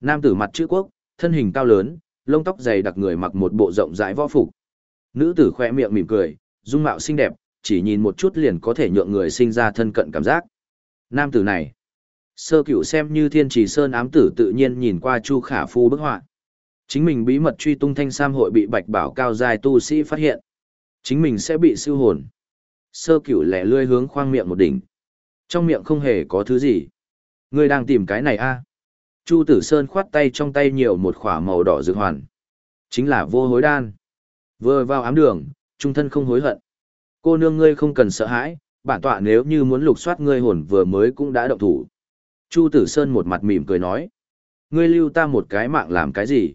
Nam tử mặt chữ quốc, thân hình cao lớn, lông tóc dày đặc người mặc một bộ rộng rãi võ phục. Nữ tử khoe miệng mỉm cười, dung mạo xinh đẹp, chỉ nhìn một chút liền có thể nhượng người sinh ra thân cận cảm giác. Nam tử này, sơ cửu xem như thiên trì sơn ám tử tự nhiên nhìn qua chu khả phu bức họa chính mình bí mật truy tung thanh sam hội bị bạch bảo cao dài tu sĩ phát hiện chính mình sẽ bị siêu hồn sơ cửu lẻ lươi hướng khoang miệng một đỉnh trong miệng không hề có thứ gì ngươi đang tìm cái này a à? Chu tử sơn khoát tay trong tay nhiều một khỏa màu đỏ dược hoàn. Chính là vô hối đan. Vừa vào ám đường, trung thân không hối hận. Cô nương ngươi không cần sợ hãi, bản tọa nếu như muốn lục soát ngươi hồn vừa mới cũng đã động thủ. Chu tử sơn một mặt mỉm cười nói, ngươi lưu ta một cái mạng làm cái gì?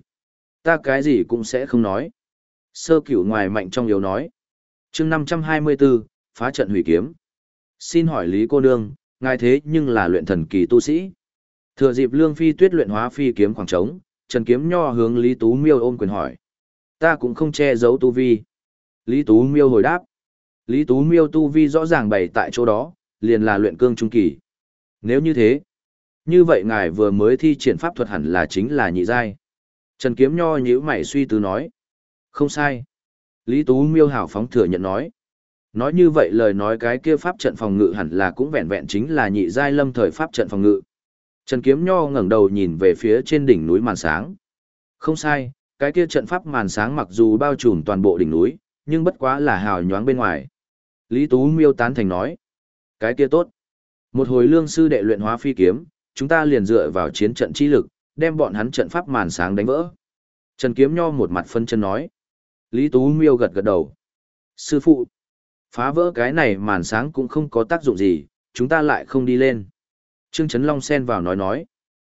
Ta cái gì cũng sẽ không nói. Sơ cửu ngoài mạnh trong yếu nói, chương năm trăm hai mươi bốn phá trận hủy kiếm. Xin hỏi lý cô nương, ngài thế nhưng là luyện thần kỳ tu sĩ thừa dịp lương phi tuyết luyện hóa phi kiếm khoảng trống, trần kiếm nho hướng lý tú miêu ôm quyền hỏi. Ta cũng không che giấu tu vi. Lý tú miêu hồi đáp. Lý tú miêu tu vi rõ ràng bày tại chỗ đó, liền là luyện cương trung kỳ. Nếu như thế, như vậy ngài vừa mới thi triển pháp thuật hẳn là chính là nhị giai. Trần kiếm nho nhíu mày suy tư nói. Không sai. Lý tú miêu hảo phóng thừa nhận nói. Nói như vậy lời nói cái kia pháp trận phòng ngự hẳn là cũng vẹn vẹn chính là nhị giai lâm thời pháp trận phòng ngự. Trần Kiếm Nho ngẩng đầu nhìn về phía trên đỉnh núi màn sáng. Không sai, cái kia trận pháp màn sáng mặc dù bao trùm toàn bộ đỉnh núi, nhưng bất quá là hào nhoáng bên ngoài. Lý Tú miêu tán thành nói. Cái kia tốt. Một hồi lương sư đệ luyện hóa phi kiếm, chúng ta liền dựa vào chiến trận chi lực, đem bọn hắn trận pháp màn sáng đánh vỡ. Trần Kiếm Nho một mặt phân chân nói. Lý Tú miêu gật gật đầu. Sư phụ. Phá vỡ cái này màn sáng cũng không có tác dụng gì, chúng ta lại không đi lên. Trương Trấn Long xen vào nói nói.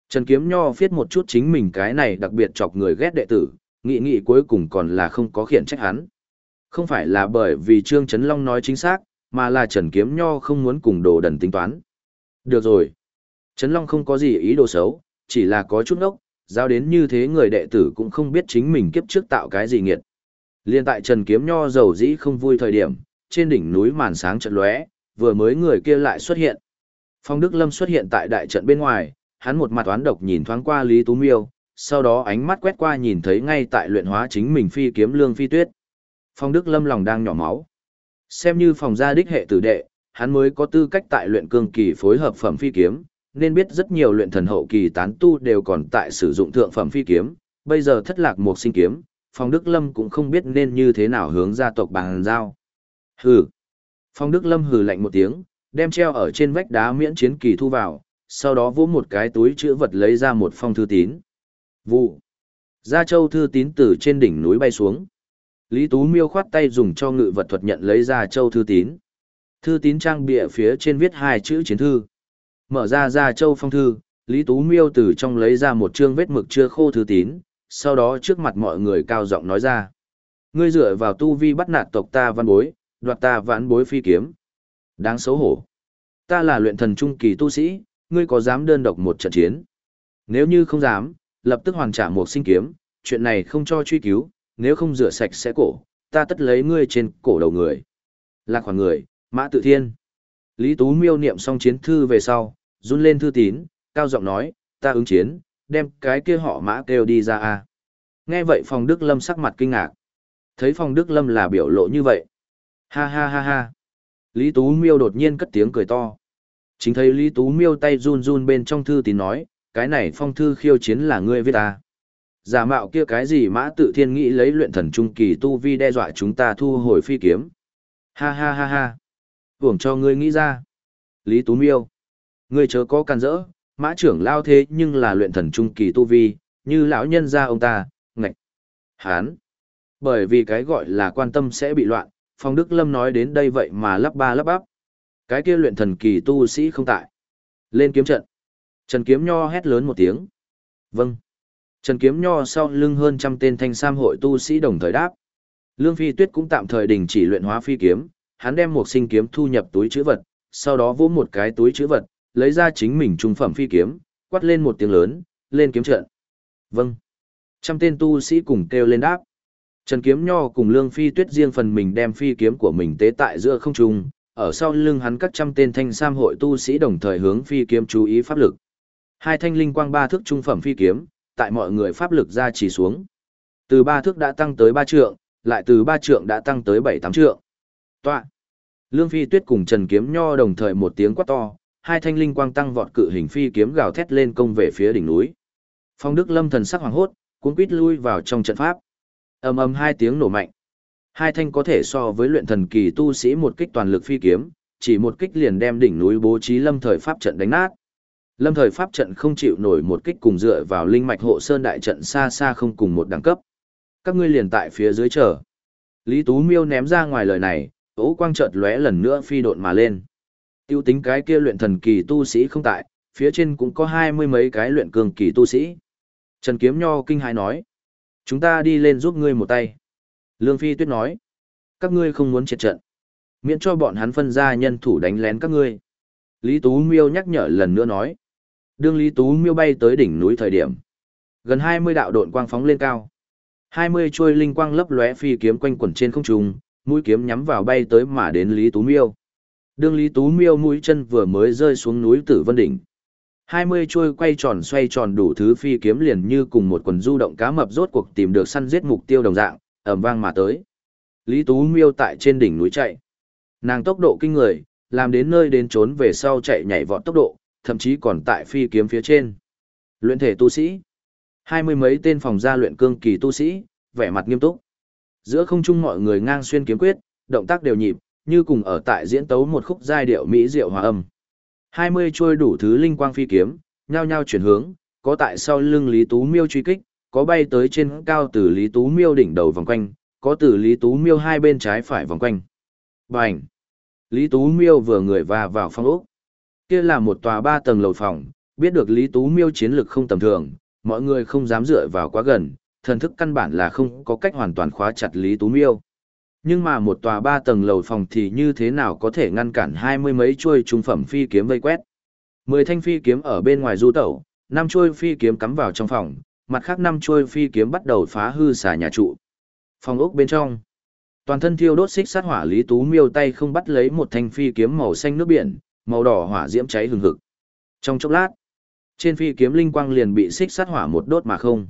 Trần Kiếm Nho viết một chút chính mình cái này đặc biệt chọc người ghét đệ tử, nghị nghị cuối cùng còn là không có khiển trách hắn. Không phải là bởi vì Trương Trấn Long nói chính xác, mà là Trần Kiếm Nho không muốn cùng đồ đần tính toán. Được rồi. Trấn Long không có gì ý đồ xấu, chỉ là có chút nốc, giao đến như thế người đệ tử cũng không biết chính mình kiếp trước tạo cái gì nghiệt. Liên tại Trần Kiếm Nho giàu dĩ không vui thời điểm, trên đỉnh núi màn sáng trận lóe, vừa mới người kia lại xuất hiện. Phong Đức Lâm xuất hiện tại đại trận bên ngoài, hắn một mặt oán độc nhìn thoáng qua Lý Tú Miêu, sau đó ánh mắt quét qua nhìn thấy ngay tại luyện hóa chính mình phi kiếm lương phi tuyết. Phong Đức Lâm lòng đang nhỏ máu. Xem như phòng gia đích hệ tử đệ, hắn mới có tư cách tại luyện cương kỳ phối hợp phẩm phi kiếm, nên biết rất nhiều luyện thần hậu kỳ tán tu đều còn tại sử dụng thượng phẩm phi kiếm, bây giờ thất lạc một sinh kiếm, Phong Đức Lâm cũng không biết nên như thế nào hướng gia tộc bàn giao. Hừ. Phong Đức Lâm hừ lạnh một tiếng, đem treo ở trên vách đá miễn chiến kỳ thu vào, sau đó vỗ một cái túi chữ vật lấy ra một phong thư tín. Vụ. Gia Châu thư tín từ trên đỉnh núi bay xuống. Lý Tú Miêu khoát tay dùng cho ngự vật thuật nhận lấy Gia Châu thư tín. Thư tín trang bìa phía trên viết hai chữ chiến thư. Mở ra Gia Châu phong thư, Lý Tú Miêu từ trong lấy ra một chương vết mực chưa khô thư tín, sau đó trước mặt mọi người cao giọng nói ra. Ngươi dựa vào tu vi bắt nạt tộc ta văn bối, đoạt ta vãn bối phi kiếm. Đáng xấu hổ. Ta là luyện thần trung kỳ tu sĩ, ngươi có dám đơn độc một trận chiến? Nếu như không dám, lập tức hoàn trả một sinh kiếm, chuyện này không cho truy cứu, nếu không rửa sạch sẽ cổ, ta tất lấy ngươi trên cổ đầu người. Lạc khoảng người, mã tự thiên. Lý Tú miêu niệm xong chiến thư về sau, run lên thư tín, cao giọng nói, ta ứng chiến, đem cái kia họ mã kêu đi ra a. Nghe vậy phòng Đức Lâm sắc mặt kinh ngạc. Thấy phòng Đức Lâm là biểu lộ như vậy. Ha ha ha ha. Lý Tú Miêu đột nhiên cất tiếng cười to. Chính thấy Lý Tú Miêu tay run run bên trong thư tín nói, cái này phong thư khiêu chiến là ngươi viết ta. Giả mạo kia cái gì mã tự thiên nghĩ lấy luyện thần trung kỳ tu vi đe dọa chúng ta thu hồi phi kiếm. Ha ha ha ha. Hưởng cho ngươi nghĩ ra. Lý Tú Miêu. Ngươi chớ có can rỡ, mã trưởng lao thế nhưng là luyện thần trung kỳ tu vi, như lão nhân gia ông ta, ngạch. Hán. Bởi vì cái gọi là quan tâm sẽ bị loạn, Phong Đức Lâm nói đến đây vậy mà lắp ba lắp bắp. Cái kia luyện thần kỳ tu sĩ không tại. Lên kiếm trận. Trần Kiếm Nho hét lớn một tiếng. Vâng. Trần Kiếm Nho sau lưng hơn trăm tên thanh sam hội tu sĩ đồng thời đáp. Lương Phi Tuyết cũng tạm thời đình chỉ luyện hóa phi kiếm, hắn đem một sinh kiếm thu nhập túi chữ vật, sau đó vỗ một cái túi chữ vật, lấy ra chính mình trung phẩm phi kiếm, quát lên một tiếng lớn, lên kiếm trận. Vâng. Trăm tên tu sĩ cùng kêu lên đáp. Trần Kiếm Nho cùng Lương Phi Tuyết riêng phần mình đem phi kiếm của mình tế tại giữa không trung, ở sau lưng hắn các trăm tên thanh sam hội tu sĩ đồng thời hướng phi kiếm chú ý pháp lực. Hai thanh linh quang ba thước trung phẩm phi kiếm, tại mọi người pháp lực ra chỉ xuống. Từ ba thước đã tăng tới ba trượng, lại từ ba trượng đã tăng tới bảy tám trượng. Toạ. Lương Phi Tuyết cùng Trần Kiếm Nho đồng thời một tiếng quát to, hai thanh linh quang tăng vọt cự hình phi kiếm gào thét lên công về phía đỉnh núi. Phong Đức Lâm thần sắc hoàng hốt, cuốn quít lui vào trong trận pháp. Ầm ầm hai tiếng nổ mạnh. Hai thanh có thể so với luyện thần kỳ tu sĩ một kích toàn lực phi kiếm, chỉ một kích liền đem đỉnh núi bố trí lâm thời pháp trận đánh nát. Lâm thời pháp trận không chịu nổi một kích cùng dựa vào linh mạch hộ sơn đại trận xa xa không cùng một đẳng cấp. Các ngươi liền tại phía dưới chờ. Lý Tú Miêu ném ra ngoài lời này, ố quang chợt lóe lần nữa phi độn mà lên. Tiêu tính cái kia luyện thần kỳ tu sĩ không tại, phía trên cũng có hai mươi mấy cái luyện cường kỳ tu sĩ. Trần Kiếm Nho kinh hãi nói. Chúng ta đi lên giúp ngươi một tay. Lương Phi Tuyết nói. Các ngươi không muốn triệt trận. Miễn cho bọn hắn phân ra nhân thủ đánh lén các ngươi. Lý Tú Miêu nhắc nhở lần nữa nói. Đương Lý Tú Miêu bay tới đỉnh núi thời điểm. Gần hai mươi đạo độn quang phóng lên cao. hai mươi trôi linh quang lấp lóe phi kiếm quanh quẩn trên không trung, mũi kiếm nhắm vào bay tới mà đến Lý Tú Miêu. Đương Lý Tú Miêu mũi chân vừa mới rơi xuống núi Tử Vân đỉnh hai mươi chuôi quay tròn xoay tròn đủ thứ phi kiếm liền như cùng một quần du động cá mập rốt cuộc tìm được săn giết mục tiêu đồng dạng, ầm vang mà tới. Lý Tú Miêu tại trên đỉnh núi chạy. Nàng tốc độ kinh người, làm đến nơi đến trốn về sau chạy nhảy vọt tốc độ, thậm chí còn tại phi kiếm phía trên. Luyện thể tu sĩ. Hai mươi mấy tên phòng gia luyện cương kỳ tu sĩ, vẻ mặt nghiêm túc. Giữa không trung mọi người ngang xuyên kiếm quyết, động tác đều nhịp, như cùng ở tại diễn tấu một khúc giai điệu mỹ diệu hòa âm. Hai mươi trôi đủ thứ linh quang phi kiếm, nhao nhao chuyển hướng, có tại sau lưng Lý Tú Miêu truy kích, có bay tới trên cao từ Lý Tú Miêu đỉnh đầu vòng quanh, có từ Lý Tú Miêu hai bên trái phải vòng quanh. Bành! Lý Tú Miêu vừa người và vào phòng ốc. Kia là một tòa ba tầng lầu phòng, biết được Lý Tú Miêu chiến lực không tầm thường, mọi người không dám dựa vào quá gần, thần thức căn bản là không có cách hoàn toàn khóa chặt Lý Tú Miêu. Nhưng mà một tòa ba tầng lầu phòng thì như thế nào có thể ngăn cản hai mươi mấy chuôi trung phẩm phi kiếm vây quét. Mười thanh phi kiếm ở bên ngoài du tẩu, năm chuôi phi kiếm cắm vào trong phòng, mặt khác năm chuôi phi kiếm bắt đầu phá hư xà nhà trụ. Phòng ốc bên trong, toàn thân thiêu đốt xích sát hỏa Lý Tú Miêu tay không bắt lấy một thanh phi kiếm màu xanh nước biển, màu đỏ hỏa diễm cháy hừng hực. Trong chốc lát, trên phi kiếm linh quang liền bị xích sát hỏa một đốt mà không.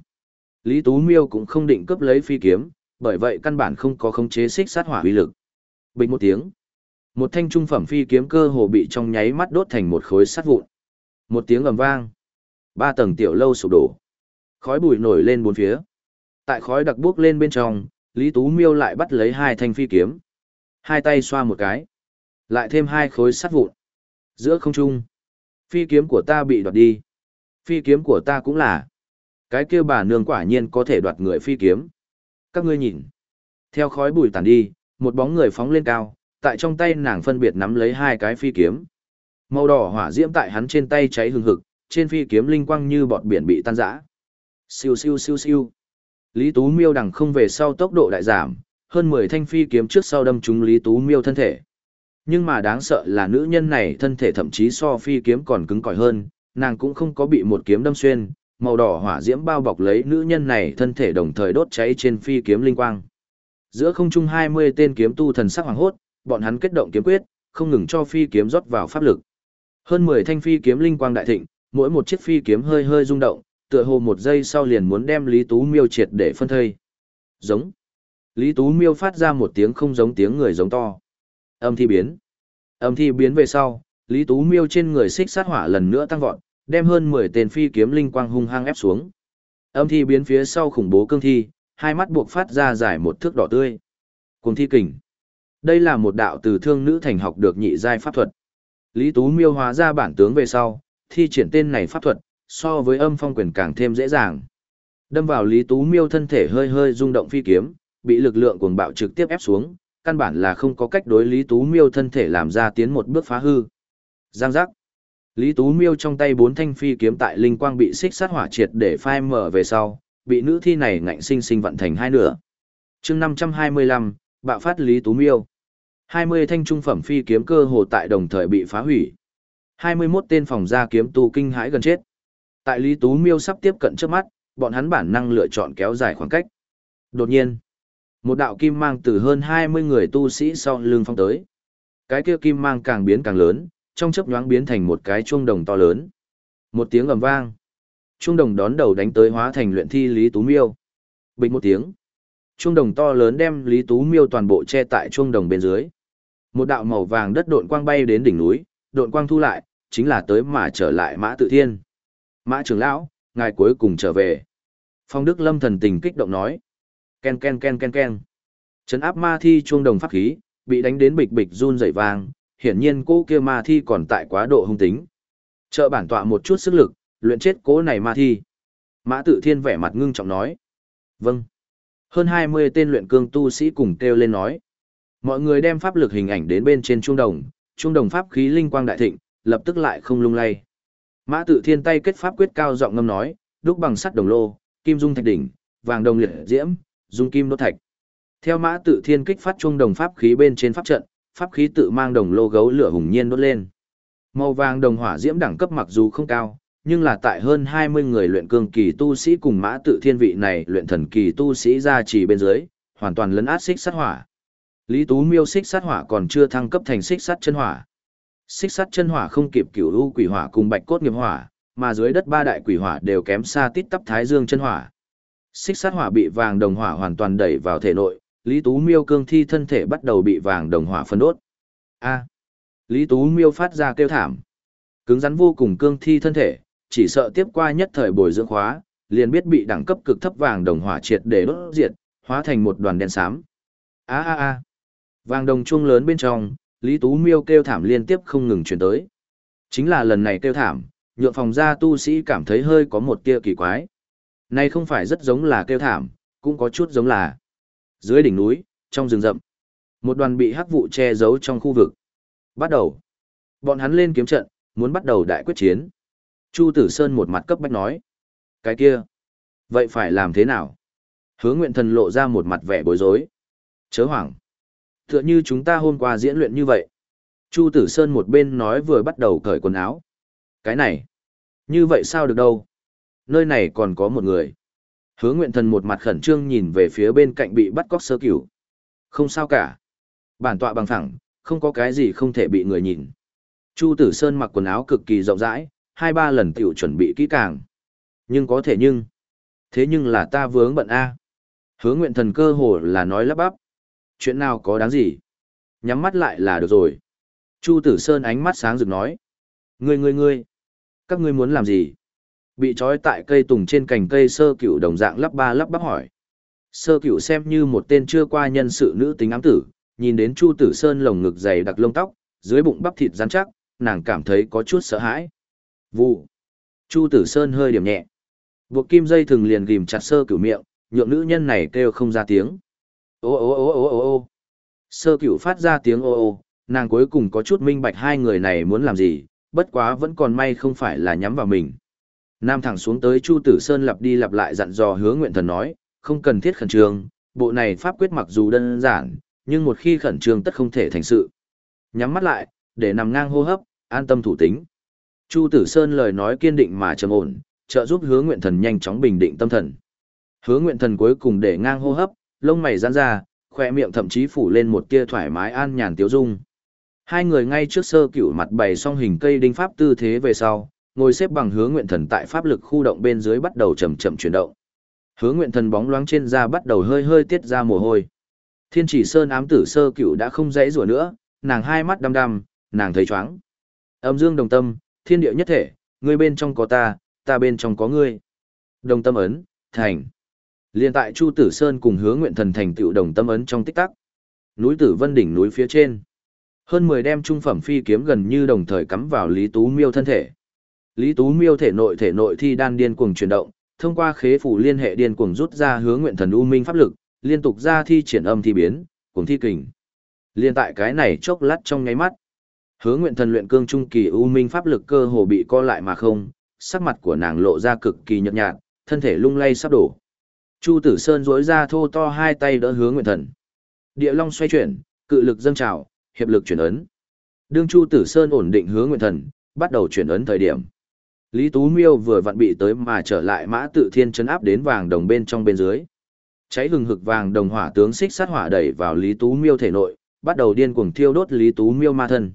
Lý Tú Miêu cũng không định cướp lấy phi kiếm, bởi vậy căn bản không có khống chế xích sát hỏa uy lực. Bình một tiếng, một thanh trung phẩm phi kiếm cơ hồ bị trong nháy mắt đốt thành một khối sắt vụn. Một tiếng ầm vang, ba tầng tiểu lâu sụp đổ. Khói bụi nổi lên bốn phía. Tại khói đặc bước lên bên trong, Lý Tú Miêu lại bắt lấy hai thanh phi kiếm. Hai tay xoa một cái, lại thêm hai khối sắt vụn. Giữa không trung, phi kiếm của ta bị đoạt đi. Phi kiếm của ta cũng là. Cái kia bà nương quả nhiên có thể đoạt người phi kiếm. Các ngươi nhìn. Theo khói bụi tàn đi, một bóng người phóng lên cao, tại trong tay nàng phân biệt nắm lấy hai cái phi kiếm. Màu đỏ hỏa diễm tại hắn trên tay cháy hừng hực, trên phi kiếm linh quang như bọt biển bị tan rã. Siêu siêu siêu siêu. Lý Tú Miêu đằng không về sau tốc độ đại giảm, hơn 10 thanh phi kiếm trước sau đâm trúng Lý Tú Miêu thân thể. Nhưng mà đáng sợ là nữ nhân này thân thể thậm chí so phi kiếm còn cứng cỏi hơn, nàng cũng không có bị một kiếm đâm xuyên, màu đỏ hỏa diễm bao bọc lấy nữ nhân này thân thể đồng thời đốt cháy trên phi kiếm linh quang. Giữa không trung 20 tên kiếm tu thần sắc hoàng hốt, bọn hắn kết động kiếm quyết, không ngừng cho phi kiếm rót vào pháp lực. Hơn 10 thanh phi kiếm linh quang đại thịnh, mỗi một chiếc phi kiếm hơi hơi rung động, tựa hồ một giây sau liền muốn đem Lý Tú Miêu triệt để phân thây. Giống. Lý Tú Miêu phát ra một tiếng không giống tiếng người giống to. Âm thi biến. Âm thi biến về sau, Lý Tú Miêu trên người xích sát hỏa lần nữa tăng vọt, đem hơn 10 tên phi kiếm linh quang hung hăng ép xuống. Âm thi biến phía sau khủng bố cương thi, hai mắt buộc phát ra giải một thước đỏ tươi. Cùng thi kình. Đây là một đạo từ thương nữ thành học được nhị giai pháp thuật. Lý Tú Miêu hóa ra bản tướng về sau, thi triển tên này pháp thuật, so với âm phong quyền càng thêm dễ dàng. Đâm vào Lý Tú Miêu thân thể hơi hơi rung động phi kiếm, bị lực lượng cuồng bạo trực tiếp ép xuống, căn bản là không có cách đối Lý Tú Miêu thân thể làm ra tiến một bước phá hư. Giang giác. Lý Tú Miêu trong tay bốn thanh phi kiếm tại linh quang bị xích sát hỏa triệt để phai mở về sau, bị nữ thi này ngạnh sinh sinh vận thành hai nửa. chương 525, bạo phát Lý Tú Miêu. 20 thanh trung phẩm phi kiếm cơ hồ tại đồng thời bị phá hủy. 21 tên phòng gia kiếm tu kinh hãi gần chết. Tại Lý Tú Miêu sắp tiếp cận trước mắt, bọn hắn bản năng lựa chọn kéo dài khoảng cách. Đột nhiên, một đạo kim mang từ hơn 20 người tu sĩ sau lưng phong tới. Cái kia kim mang càng biến càng lớn, trong chớp nhoáng biến thành một cái chuông đồng to lớn. Một tiếng ầm vang. chuông đồng đón đầu đánh tới hóa thành luyện thi Lý Tú Miêu. Bình một tiếng. chuông đồng to lớn đem Lý Tú Miêu toàn bộ che tại chuông đồng bên dưới. Một đạo màu vàng đất độn quang bay đến đỉnh núi, độn quang thu lại, chính là tới mà trở lại Mã Tự Thiên. Mã trưởng lão, ngài cuối cùng trở về. Phong Đức Lâm thần tình kích động nói. Ken ken ken ken ken. Trấn áp ma thi chuông đồng pháp khí, bị đánh đến bịch bịch run rẩy vàng hiển nhiên cô kia ma thi còn tại quá độ hung tính. Trợ bản tọa một chút sức lực, luyện chết cố này ma thi. Mã Tự Thiên vẻ mặt ngưng trọng nói. Vâng. Hơn 20 tên luyện cương tu sĩ cùng kêu lên nói. Mọi người đem pháp lực hình ảnh đến bên trên trung đồng, trung đồng pháp khí linh quang đại thịnh, lập tức lại không lung lay. Mã Tự Thiên tay kết pháp quyết cao giọng ngâm nói, đúc bằng sắt đồng lô, kim dung thạch đỉnh, vàng đồng liệt diễm, dung kim đốt thạch. Theo Mã Tự Thiên kích phát trung đồng pháp khí bên trên pháp trận, pháp khí tự mang đồng lô gấu lửa hùng nhiên đốt lên. Màu vàng đồng hỏa diễm đẳng cấp mặc dù không cao, nhưng là tại hơn 20 người luyện cương kỳ tu sĩ cùng Mã Tự Thiên vị này luyện thần kỳ tu sĩ ra chỉ bên dưới, hoàn toàn lấn át xích sát hỏa. Lý Tú Miêu xích sát hỏa còn chưa thăng cấp thành xích sát chân hỏa. Xích sát chân hỏa không kịp cửu u quỷ hỏa cùng bạch cốt nghiệp hỏa, mà dưới đất ba đại quỷ hỏa đều kém xa tít tắp thái dương chân hỏa. Xích sát hỏa bị vàng đồng hỏa hoàn toàn đẩy vào thể nội, Lý Tú Miêu cương thi thân thể bắt đầu bị vàng đồng hỏa phân đốt. A. Lý Tú Miêu phát ra kêu thảm. Cứng rắn vô cùng cương thi thân thể, chỉ sợ tiếp qua nhất thời bồi dưỡng khóa, liền biết bị đẳng cấp cực thấp vàng đồng hỏa triệt để đốt diệt, hóa thành một đoàn đen xám. A a a. Vàng đồng chuông lớn bên trong, Lý Tú Miêu kêu thảm liên tiếp không ngừng truyền tới. Chính là lần này kêu thảm, nhượng phòng gia tu sĩ cảm thấy hơi có một tia kỳ quái. Này không phải rất giống là kêu thảm, cũng có chút giống là dưới đỉnh núi, trong rừng rậm. Một đoàn bị hắc vụ che giấu trong khu vực. Bắt đầu. Bọn hắn lên kiếm trận, muốn bắt đầu đại quyết chiến. Chu Tử Sơn một mặt cấp bách nói. Cái kia. Vậy phải làm thế nào? Hứa nguyện thần lộ ra một mặt vẻ bối rối. Chớ hoảng. Tựa như chúng ta hôm qua diễn luyện như vậy. Chu Tử Sơn một bên nói vừa bắt đầu cởi quần áo. Cái này. Như vậy sao được đâu? Nơi này còn có một người. Hứa nguyện thần một mặt khẩn trương nhìn về phía bên cạnh bị bắt cóc sơ cửu. Không sao cả. Bản tọa bằng thẳng, không có cái gì không thể bị người nhìn. Chu Tử Sơn mặc quần áo cực kỳ rộng rãi, hai ba lần tiểu chuẩn bị kỹ càng. Nhưng có thể nhưng. Thế nhưng là ta vướng bận A. Hứa nguyện thần cơ hồ là nói lắp bắp. Chuyện nào có đáng gì? Nhắm mắt lại là được rồi. Chu Tử Sơn ánh mắt sáng rực nói. Ngươi ngươi ngươi. Các ngươi muốn làm gì? Bị trói tại cây tùng trên cành cây sơ cửu đồng dạng lắp ba lắp bắp hỏi. Sơ cửu xem như một tên chưa qua nhân sự nữ tính ám tử, nhìn đến Chu Tử Sơn lồng ngực dày đặc lông tóc, dưới bụng bắp thịt rắn chắc, nàng cảm thấy có chút sợ hãi. Vụ. Chu Tử Sơn hơi điểm nhẹ. Buộc kim dây thừng liền ghim chặt sơ cửu miệng, nhượng nữ nhân này kêu không ra tiếng. Ô ô ô ô ô ô Sơ cửu phát ra tiếng ô ô, nàng cuối cùng có chút minh bạch hai người này muốn làm gì, bất quá vẫn còn may không phải là nhắm vào mình. Nam thẳng xuống tới Chu Tử Sơn lặp đi lặp lại dặn dò hứa nguyện thần nói, không cần thiết khẩn trương, bộ này pháp quyết mặc dù đơn giản, nhưng một khi khẩn trương tất không thể thành sự. Nhắm mắt lại, để nằm ngang hô hấp, an tâm thủ tính. Chu Tử Sơn lời nói kiên định mà trầm ổn, trợ giúp hứa nguyện thần nhanh chóng bình định tâm thần. Hứa nguyện thần cuối cùng để ngang hô hấp, lông mày giãn ra, khoe miệng thậm chí phủ lên một tia thoải mái an nhàn tiếu dung. Hai người ngay trước sơ cửu mặt bày xong hình cây đinh pháp tư thế về sau, ngồi xếp bằng hứa nguyện thần tại pháp lực khu động bên dưới bắt đầu chậm chậm chuyển động. Hứa nguyện thần bóng loáng trên da bắt đầu hơi hơi tiết ra mồ hôi. Thiên chỉ sơn ám tử sơ cửu đã không dãy rủa nữa, nàng hai mắt đăm đăm, nàng thấy chóng. Âm dương đồng tâm, thiên địa nhất thể, ngươi bên trong có ta, ta bên trong có ngươi. Đồng tâm ấn, thành. Liên tại Chu Tử Sơn cùng hứa nguyện thần thành tựu đồng tâm ấn trong tích tắc. Núi Tử Vân đỉnh núi phía trên. Hơn 10 đem trung phẩm phi kiếm gần như đồng thời cắm vào Lý Tú Miêu thân thể. Lý Tú Miêu thể nội thể nội thi đan điên cuồng chuyển động, thông qua khế phủ liên hệ điên cuồng rút ra hướng nguyện thần u minh pháp lực, liên tục ra thi triển âm thi biến, cuồng thi kình. Liên tại cái này chốc lát trong nháy mắt, Hứa Nguyện Thần luyện cương trung kỳ u minh pháp lực cơ hồ bị co lại mà không, sắc mặt của nàng lộ ra cực kỳ nhợt nhạt, thân thể lung lay sắp đổ. Chu Tử Sơn duỗi ra thô to hai tay đỡ Hứa Nguyện Thần. Địa Long xoay chuyển, cự lực dâng trào, hiệp lực chuyển ấn. Đương Chu Tử Sơn ổn định Hứa Nguyện Thần, bắt đầu chuyển ấn thời điểm. Lý Tú Miêu vừa vặn bị tới mà trở lại mã tự thiên chấn áp đến vàng đồng bên trong bên dưới. Cháy hừng hực vàng đồng hỏa tướng xích sát hỏa đẩy vào Lý Tú Miêu thể nội, bắt đầu điên cuồng thiêu đốt Lý Tú Miêu ma thân.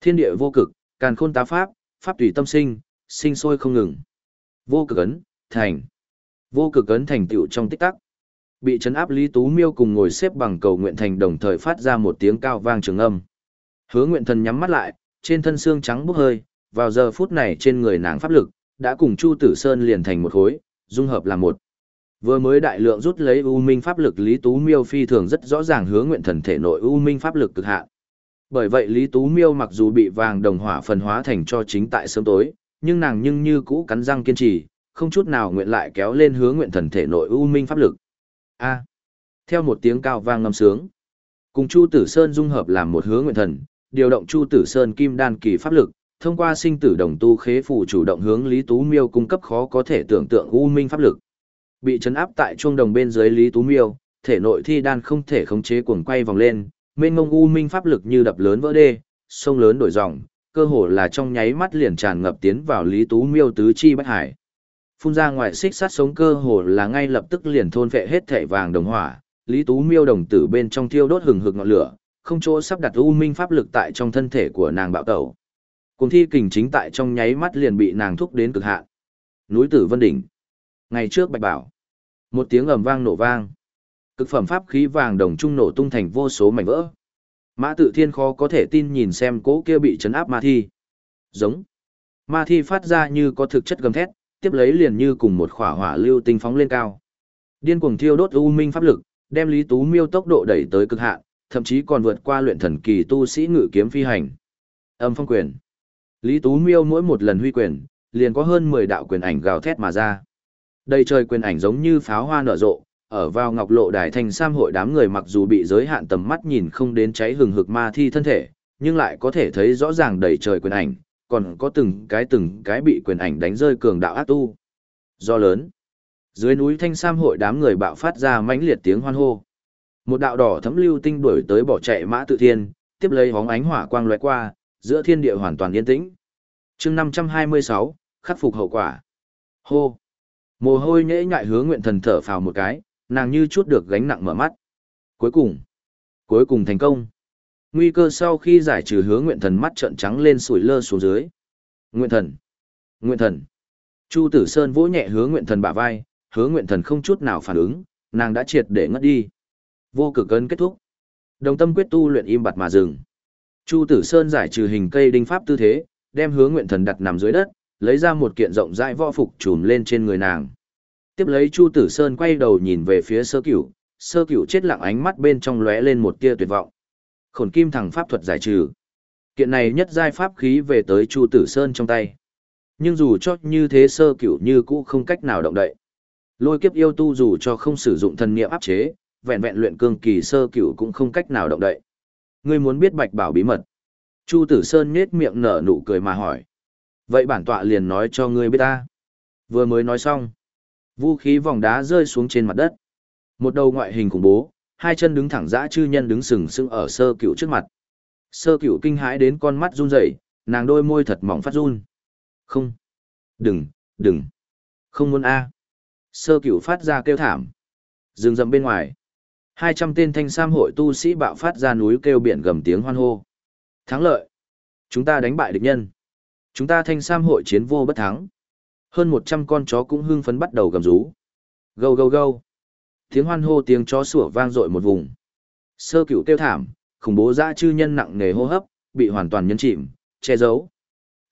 Thiên địa vô cực, càn khôn tá pháp, pháp tùy tâm sinh, sinh sôi không ngừng. Vô cực ấn, thành. Vô cực ấn thành tựu trong tích tắc. Bị chấn áp Lý Tú Miêu cùng ngồi xếp bằng cầu nguyện thành đồng thời phát ra một tiếng cao vang trường âm. Hứa nguyện thần nhắm mắt lại, trên thân xương trắng bốc hơi, vào giờ phút này trên người nàng pháp lực, đã cùng Chu Tử Sơn liền thành một khối, dung hợp làm một. Vừa mới đại lượng rút lấy U Minh pháp lực Lý Tú Miêu phi thường rất rõ ràng hứa nguyện thần thể nội U Minh pháp lực cực hạn. Bởi vậy Lý Tú Miêu mặc dù bị vàng đồng hỏa phần hóa thành cho chính tại sớm tối, nhưng nàng nhưng như cũ cắn răng kiên trì, không chút nào nguyện lại kéo lên hứa nguyện thần thể nội U Minh pháp lực. A. theo một tiếng cao vang ngâm sướng, cùng Chu Tử Sơn dung hợp làm một hứa nguyện thần, điều động Chu Tử Sơn kim đan kỳ pháp lực, thông qua sinh tử đồng tu khế phù chủ động hướng Lý Tú Miêu cung cấp khó có thể tưởng tượng U Minh pháp lực. Bị chấn áp tại chuông đồng bên dưới Lý Tú Miêu, thể nội thi đan không thể khống chế cuồng quay vòng lên, mênh ngông u minh pháp lực như đập lớn vỡ đê, sông lớn đổi dòng, cơ hồ là trong nháy mắt liền tràn ngập tiến vào Lý Tú Miêu tứ chi bách hải. Phun ra ngoài xích sát sống cơ hồ là ngay lập tức liền thôn vệ hết thể vàng đồng hỏa, Lý Tú Miêu đồng tử bên trong thiêu đốt hừng hực ngọn lửa, không chỗ sắp đặt u minh pháp lực tại trong thân thể của nàng bạo tẩu. Cùng thi kình chính tại trong nháy mắt liền bị nàng thúc đến cực hạn. Núi Tử Vân đỉnh. Ngày trước Bạch Bảo, một tiếng ầm vang nổ vang. Cực phẩm pháp khí vàng đồng trung nổ tung thành vô số mảnh vỡ. Mã Tự Thiên khó có thể tin nhìn xem cố kia bị chấn áp ma thi. Giống. Ma thi phát ra như có thực chất gầm thét, tiếp lấy liền như cùng một khỏa hỏa lưu tinh phóng lên cao. Điên cuồng thiêu đốt u minh pháp lực, đem Lý Tú Miêu tốc độ đẩy tới cực hạn, thậm chí còn vượt qua luyện thần kỳ tu sĩ ngự kiếm phi hành. Âm phong quyền. Lý Tú Miêu mỗi một lần huy quyền, liền có hơn 10 đạo quyền ảnh gào thét mà ra. Đây trời quyền ảnh giống như pháo hoa nở rộ, ở vào ngọc lộ đài thành sam hội đám người mặc dù bị giới hạn tầm mắt nhìn không đến cháy hừng hực ma thi thân thể, nhưng lại có thể thấy rõ ràng đầy trời quyền ảnh, còn có từng cái từng cái bị quyền ảnh đánh rơi cường đạo ác tu. Do lớn, dưới núi thanh sam hội đám người bạo phát ra mãnh liệt tiếng hoan hô. Một đạo đỏ thấm lưu tinh đuổi tới bỏ chạy mã tự thiên, tiếp lấy hóng ánh hỏa quang lóe qua, giữa thiên địa hoàn toàn yên tĩnh. chương 526, khắc phục hậu quả. Hô! Mồ hôi nhễ nhại hướng nguyện thần thở phào một cái, nàng như chút được gánh nặng mở mắt. Cuối cùng, cuối cùng thành công. Nguy cơ sau khi giải trừ hướng nguyện thần mắt trợn trắng lên sủi lơ xuống dưới. Nguyện thần, nguyện thần. Chu Tử Sơn vỗ nhẹ hướng nguyện thần bả vai, hướng nguyện thần không chút nào phản ứng, nàng đã triệt để ngất đi. Vô cực cơn kết thúc. Đồng tâm quyết tu luyện im bặt mà dừng. Chu Tử Sơn giải trừ hình cây đinh pháp tư thế, đem hướng nguyện thần đặt nằm dưới đất, lấy ra một kiện rộng rãi võ phục trùm lên trên người nàng. Tiếp lấy Chu Tử Sơn quay đầu nhìn về phía sơ cửu, sơ cửu chết lặng ánh mắt bên trong lóe lên một tia tuyệt vọng. Khổn kim thẳng pháp thuật giải trừ. Kiện này nhất giai pháp khí về tới Chu Tử Sơn trong tay. Nhưng dù cho như thế sơ cửu như cũ không cách nào động đậy. Lôi kiếp yêu tu dù cho không sử dụng thần niệm áp chế, vẹn vẹn luyện cương kỳ sơ cửu cũng không cách nào động đậy. Ngươi muốn biết bạch bảo bí mật. Chu Tử Sơn nhết miệng nở nụ cười mà hỏi. Vậy bản tọa liền nói cho ngươi biết ta. Vừa mới nói xong. Vũ khí vòng đá rơi xuống trên mặt đất. Một đầu ngoại hình khủng bố, hai chân đứng thẳng dã chư nhân đứng sừng sững ở sơ cựu trước mặt. Sơ cựu kinh hãi đến con mắt run rẩy, nàng đôi môi thật mỏng phát run. Không. Đừng, đừng. Không muốn a. Sơ cựu phát ra kêu thảm. Dừng dầm bên ngoài hai trăm tên thanh sam hội tu sĩ bạo phát ra núi kêu biển gầm tiếng hoan hô. Thắng lợi. Chúng ta đánh bại địch nhân. Chúng ta thanh sam hội chiến vô bất thắng. Hơn một trăm con chó cũng hưng phấn bắt đầu gầm rú. Gâu gâu gâu. Tiếng hoan hô tiếng chó sủa vang dội một vùng. Sơ cửu kêu thảm, khủng bố dã chư nhân nặng nề hô hấp, bị hoàn toàn nhấn chìm, che giấu.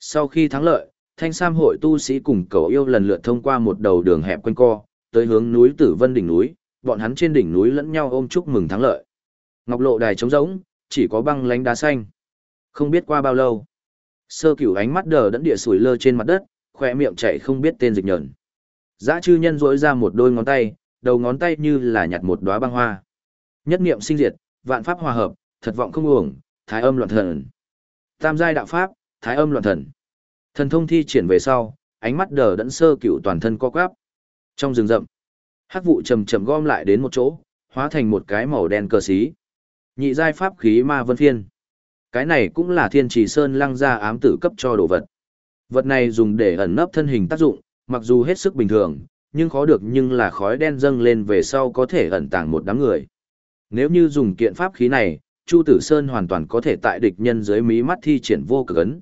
Sau khi thắng lợi, thanh sam hội tu sĩ cùng cầu yêu lần lượt thông qua một đầu đường hẹp quanh co, tới hướng núi Tử Vân đỉnh núi, bọn hắn trên đỉnh núi lẫn nhau ôm chúc mừng thắng lợi. Ngọc lộ đài trống rỗng, chỉ có băng lánh đá xanh. Không biết qua bao lâu, sơ cửu ánh mắt đờ đẫn địa sủi lơ trên mặt đất, khoe miệng chạy không biết tên dịch nhờn. Dã chư nhân rỗi ra một đôi ngón tay, đầu ngón tay như là nhặt một đóa băng hoa. Nhất niệm sinh diệt, vạn pháp hòa hợp, thật vọng không uổng, thái âm loạn thần. Tam giai đạo pháp, thái âm loạn thần. Thần thông thi triển về sau, ánh mắt đờ đẫn sơ cửu toàn thân co quắp. Trong rừng rậm, hắc vụ chầm chầm gom lại đến một chỗ, hóa thành một cái màu đen cờ xí. Nhị giai pháp khí ma vân phiên. Cái này cũng là thiên trì sơn lăng ra ám tử cấp cho đồ vật. Vật này dùng để ẩn nấp thân hình tác dụng, mặc dù hết sức bình thường, nhưng khó được nhưng là khói đen dâng lên về sau có thể ẩn tàng một đám người. Nếu như dùng kiện pháp khí này, Chu Tử Sơn hoàn toàn có thể tại địch nhân dưới mí mắt thi triển vô cực ấn.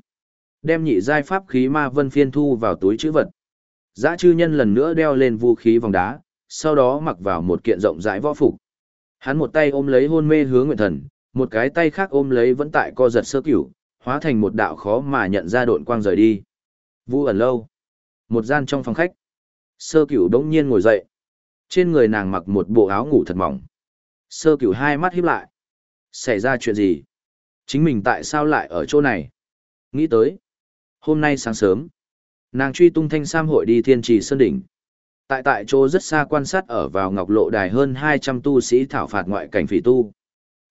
Đem nhị giai pháp khí ma vân phiên thu vào túi chữ vật. Dã chư nhân lần nữa đeo lên vũ khí vòng đá, sau đó mặc vào một kiện rộng rãi võ phục. Hắn một tay ôm lấy hôn mê hướng nguyện thần, một cái tay khác ôm lấy vẫn tại co giật sơ cửu, hóa thành một đạo khó mà nhận ra độn quang rời đi. Vũ ẩn lâu. Một gian trong phòng khách. Sơ cửu đống nhiên ngồi dậy. Trên người nàng mặc một bộ áo ngủ thật mỏng. Sơ cửu hai mắt híp lại. Xảy ra chuyện gì? Chính mình tại sao lại ở chỗ này? Nghĩ tới. Hôm nay sáng sớm. Nàng truy tung thanh sam hội đi thiên trì sơn đỉnh. Tại tại chỗ rất xa quan sát ở vào ngọc lộ đài hơn 200 tu sĩ thảo phạt ngoại cảnh phỉ tu.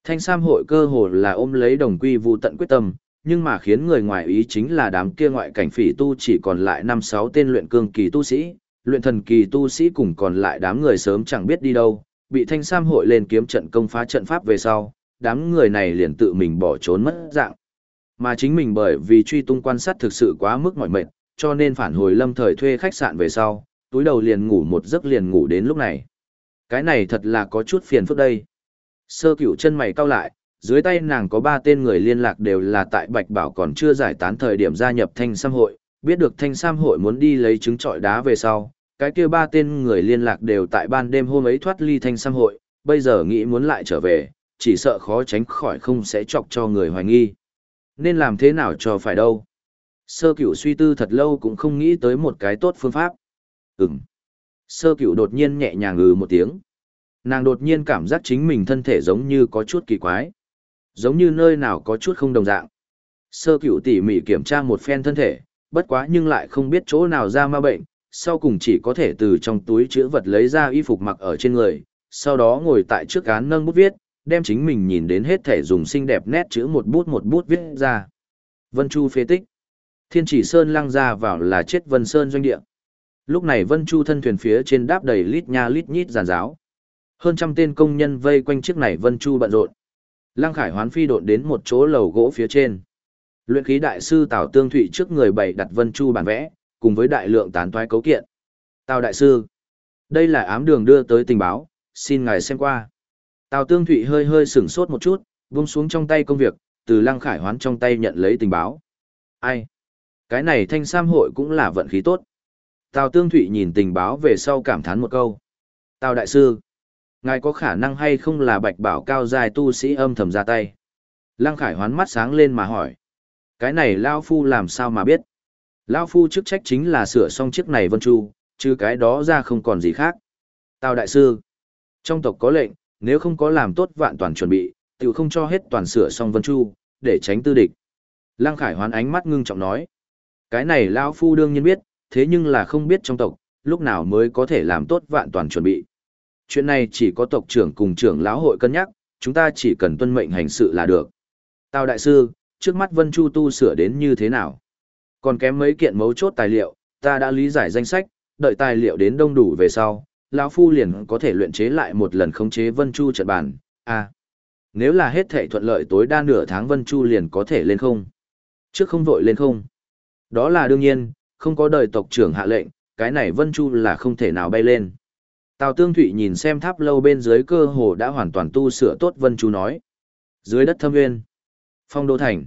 Thanh sam hội cơ hồ là ôm lấy đồng quy vu tận quyết tâm, nhưng mà khiến người ngoài ý chính là đám kia ngoại cảnh phỉ tu chỉ còn lại 5-6 tên luyện cương kỳ tu sĩ, luyện thần kỳ tu sĩ cùng còn lại đám người sớm chẳng biết đi đâu, bị thanh sam hội lên kiếm trận công phá trận pháp về sau, đám người này liền tự mình bỏ trốn mất dạng. Mà chính mình bởi vì truy tung quan sát thực sự quá mức mỏi mệt, cho nên phản hồi lâm thời thuê khách sạn về sau, túi đầu liền ngủ một giấc liền ngủ đến lúc này. Cái này thật là có chút phiền phức đây. Sơ cửu chân mày cau lại, dưới tay nàng có ba tên người liên lạc đều là tại Bạch Bảo còn chưa giải tán thời điểm gia nhập thanh sam hội, biết được thanh sam hội muốn đi lấy trứng trọi đá về sau, cái kia ba tên người liên lạc đều tại ban đêm hôm ấy thoát ly thanh sam hội, bây giờ nghĩ muốn lại trở về, chỉ sợ khó tránh khỏi không sẽ chọc cho người hoài nghi. Nên làm thế nào cho phải đâu? Sơ cửu suy tư thật lâu cũng không nghĩ tới một cái tốt phương pháp. Ừm. Sơ cửu đột nhiên nhẹ nhàng ngừ một tiếng. Nàng đột nhiên cảm giác chính mình thân thể giống như có chút kỳ quái. Giống như nơi nào có chút không đồng dạng. Sơ cửu tỉ mỉ kiểm tra một phen thân thể, bất quá nhưng lại không biết chỗ nào ra ma bệnh, sau cùng chỉ có thể từ trong túi chữ vật lấy ra y phục mặc ở trên người, sau đó ngồi tại trước án nâng bút viết, đem chính mình nhìn đến hết thể dùng xinh đẹp nét chữ một bút một bút viết ra. Vân Chu phê tích. Thiên chỉ sơn lăng ra vào là chết Vân Sơn doanh địa. Lúc này Vân Chu thân thuyền phía trên đáp đầy lít nha lít nhít giàn giáo. Hơn trăm tên công nhân vây quanh chiếc này Vân Chu bận rộn. Lăng Khải hoán phi độn đến một chỗ lầu gỗ phía trên. Luyện khí đại sư Tào Tương Thụy trước người bày đặt Vân Chu bản vẽ, cùng với đại lượng tán toái cấu kiện. Tào đại sư, đây là ám đường đưa tới tình báo, xin ngài xem qua. Tào Tương Thụy hơi hơi sửng sốt một chút, vung xuống trong tay công việc, từ Lăng Khải hoán trong tay nhận lấy tình báo. Ai? Cái này thanh sam hội cũng là vận khí tốt. Tào Tương Thụy nhìn tình báo về sau cảm thán một câu. Tào Đại Sư, ngài có khả năng hay không là bạch bảo cao dài tu sĩ âm thầm ra tay? Lăng Khải hoán mắt sáng lên mà hỏi. Cái này Lao Phu làm sao mà biết? Lao Phu chức trách chính là sửa xong chiếc này vân chu, chứ cái đó ra không còn gì khác. Tào Đại Sư, trong tộc có lệnh, nếu không có làm tốt vạn toàn chuẩn bị, tự không cho hết toàn sửa xong vân chu, để tránh tư địch. Lăng Khải hoán ánh mắt ngưng trọng nói. Cái này Lao Phu đương nhiên biết, thế nhưng là không biết trong tộc, lúc nào mới có thể làm tốt vạn toàn chuẩn bị. Chuyện này chỉ có tộc trưởng cùng trưởng lão hội cân nhắc, chúng ta chỉ cần tuân mệnh hành sự là được. Tào đại sư, trước mắt Vân Chu tu sửa đến như thế nào? Còn kém mấy kiện mấu chốt tài liệu, ta đã lý giải danh sách, đợi tài liệu đến đông đủ về sau, lão phu liền có thể luyện chế lại một lần khống chế Vân Chu trận bản À, nếu là hết thảy thuận lợi tối đa nửa tháng Vân Chu liền có thể lên không? Trước không vội lên không? Đó là đương nhiên, không có đời tộc trưởng hạ lệnh, cái này Vân Chu là không thể nào bay lên. Tào Tương Thụy nhìn xem tháp lâu bên dưới cơ hồ đã hoàn toàn tu sửa tốt Vân Chu nói. Dưới đất thâm nguyên, phong đô thành,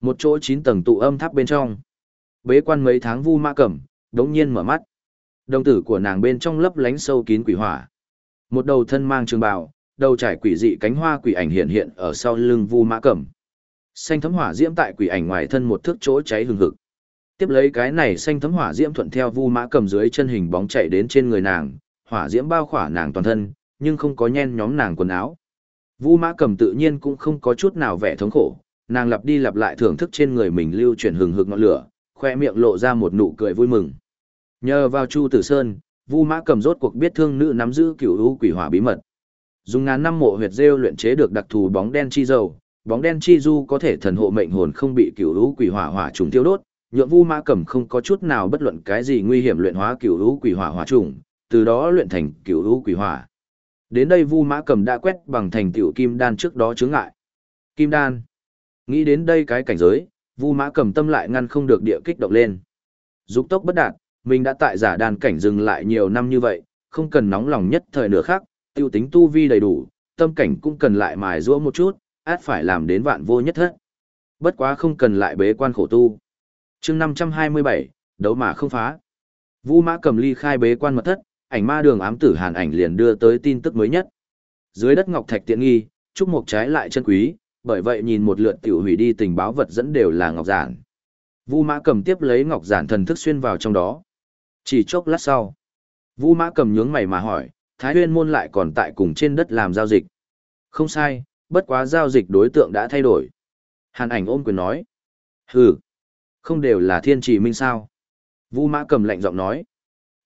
một chỗ chín tầng tụ âm tháp bên trong. Bế quan mấy tháng vu ma cẩm, đống nhiên mở mắt. Đồng tử của nàng bên trong lấp lánh sâu kín quỷ hỏa. Một đầu thân mang trường bào, đầu trải quỷ dị cánh hoa quỷ ảnh hiện hiện ở sau lưng vu mã cẩm. Xanh thấm hỏa diễm tại quỷ ảnh ngoài thân một thước chỗ cháy hừng hực tiếp lấy cái này xanh thấm hỏa diễm thuận theo vu mã cầm dưới chân hình bóng chạy đến trên người nàng, hỏa diễm bao khỏa nàng toàn thân, nhưng không có nhen nhóm nàng quần áo. Vu mã cầm tự nhiên cũng không có chút nào vẻ thống khổ, nàng lặp đi lặp lại thưởng thức trên người mình lưu chuyển hừng hực ngọn lửa, khoe miệng lộ ra một nụ cười vui mừng. Nhờ vào chu tử sơn, vu mã cầm rốt cuộc biết thương nữ nắm giữ cựu u quỷ hỏa bí mật. Dùng ngàn năm mộ huyệt rêu luyện chế được đặc thù bóng đen chi dầu, bóng đen chi du có thể thần hộ mệnh hồn không bị cựu u quỷ hỏa hỏa trùng tiêu đốt nhượng vu mã cẩm không có chút nào bất luận cái gì nguy hiểm luyện hóa cửu u quỷ hỏa hỏa trùng, từ đó luyện thành cửu u quỷ hỏa. Đến đây vu mã cẩm đã quét bằng thành tiểu kim đan trước đó chướng ngại. Kim đan. Nghĩ đến đây cái cảnh giới, vu mã cẩm tâm lại ngăn không được địa kích động lên. Dục tốc bất đạt, mình đã tại giả đan cảnh dừng lại nhiều năm như vậy, không cần nóng lòng nhất thời nửa khác, tiêu tính tu vi đầy đủ, tâm cảnh cũng cần lại mài giũa một chút, át phải làm đến vạn vô nhất thất. Bất quá không cần lại bế quan khổ tu chương năm trăm hai mươi bảy đấu mà không phá Vu Mã cầm ly khai bế quan mật thất, ảnh ma đường ám tử Hàn ảnh liền đưa tới tin tức mới nhất. Dưới đất ngọc thạch tiện nghi, trúc mộc trái lại chân quý, bởi vậy nhìn một lượt tiểu hủy đi tình báo vật dẫn đều là ngọc giản. Vu Mã cầm tiếp lấy ngọc giản thần thức xuyên vào trong đó. Chỉ chốc lát sau, Vu Mã cầm nhướng mày mà hỏi, Thái Huyên môn lại còn tại cùng trên đất làm giao dịch. Không sai, bất quá giao dịch đối tượng đã thay đổi. Hàn ảnh ôm quyền nói. Hừ, không đều là thiên trì minh sao. Vu Mã cầm lạnh giọng nói.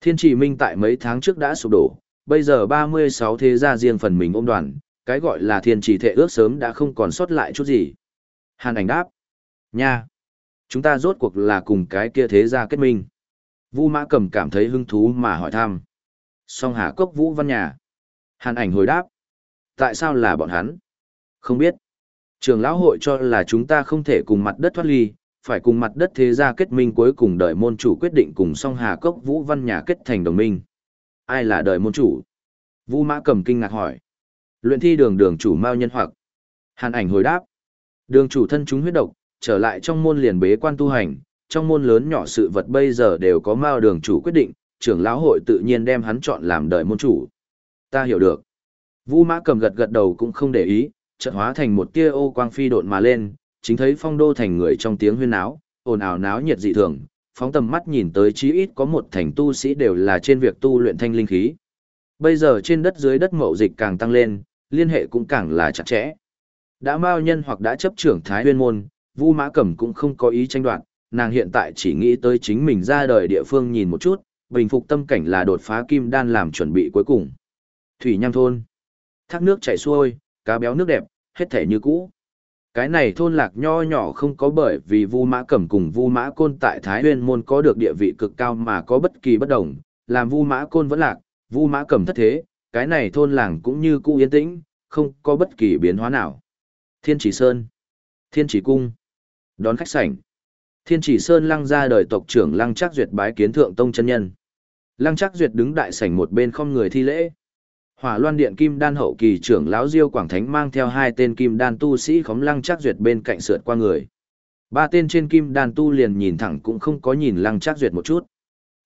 Thiên trì minh tại mấy tháng trước đã sụp đổ, bây giờ 36 thế gia riêng phần mình ôm đoàn, cái gọi là thiên trì thệ ước sớm đã không còn sót lại chút gì. Hàn ảnh đáp. Nha! Chúng ta rốt cuộc là cùng cái kia thế gia kết minh. Vu Mã Cầm cảm thấy hứng thú mà hỏi thăm. Song Hà Cốc Vũ Văn Nhà. Hàn ảnh hồi đáp. Tại sao là bọn hắn? Không biết. Trường lão hội cho là chúng ta không thể cùng mặt đất thoát ly, phải cùng mặt đất thế gia kết minh cuối cùng đợi môn chủ quyết định cùng song Hà Cốc Vũ Văn Nhà kết thành đồng minh. Ai là đợi môn chủ? Vu Mã Cầm kinh ngạc hỏi. Luyện thi đường đường chủ Mao Nhân Hoặc. Hàn ảnh hồi đáp. Đường chủ thân chúng huyết độc, trở lại trong môn liền bế quan tu hành, trong môn lớn nhỏ sự vật bây giờ đều có Mao đường chủ quyết định, trưởng lão hội tự nhiên đem hắn chọn làm đời môn chủ. Ta hiểu được. Vu Mã cầm gật gật đầu cũng không để ý, trận hóa thành một tia ô quang phi độn mà lên, chính thấy phong đô thành người trong tiếng huyên náo, ồn ào náo nhiệt dị thường, phóng tầm mắt nhìn tới chí ít có một thành tu sĩ đều là trên việc tu luyện thanh linh khí. Bây giờ trên đất dưới đất mậu dịch càng tăng lên, liên hệ cũng càng là chặt chẽ. Đã mao nhân hoặc đã chấp trưởng Thái Huyên môn, Vu Mã Cẩm cũng không có ý tranh đoạt, nàng hiện tại chỉ nghĩ tới chính mình ra đời địa phương nhìn một chút, bình phục tâm cảnh là đột phá kim đan làm chuẩn bị cuối cùng. Thủy Nham thôn. Thác nước chảy xuôi, cá béo nước đẹp, hết thể như cũ. Cái này thôn lạc nho nhỏ không có bởi vì Vu Mã Cẩm cùng Vu Mã Côn tại Thái Nguyên môn có được địa vị cực cao mà có bất kỳ bất đồng, làm Vu Mã Côn vẫn lạc, Vu Mã Cẩm thất thế, cái này thôn làng cũng như cũ yên tĩnh, không có bất kỳ biến hóa nào. Thiên Chỉ Sơn, Thiên Chỉ Cung, đón khách sảnh. Thiên Chỉ Sơn lăng ra đời tộc trưởng Lăng Trác Duyệt bái kiến thượng tông chân nhân. Lăng Trác Duyệt đứng đại sảnh một bên không người thi lễ. Hỏa Loan Điện Kim Đan hậu kỳ trưởng lão Diêu Quảng Thánh mang theo hai tên Kim Đan tu sĩ khóm Lăng chắc Duyệt bên cạnh sượt qua người. Ba tên trên Kim Đan tu liền nhìn thẳng cũng không có nhìn Lăng chắc Duyệt một chút.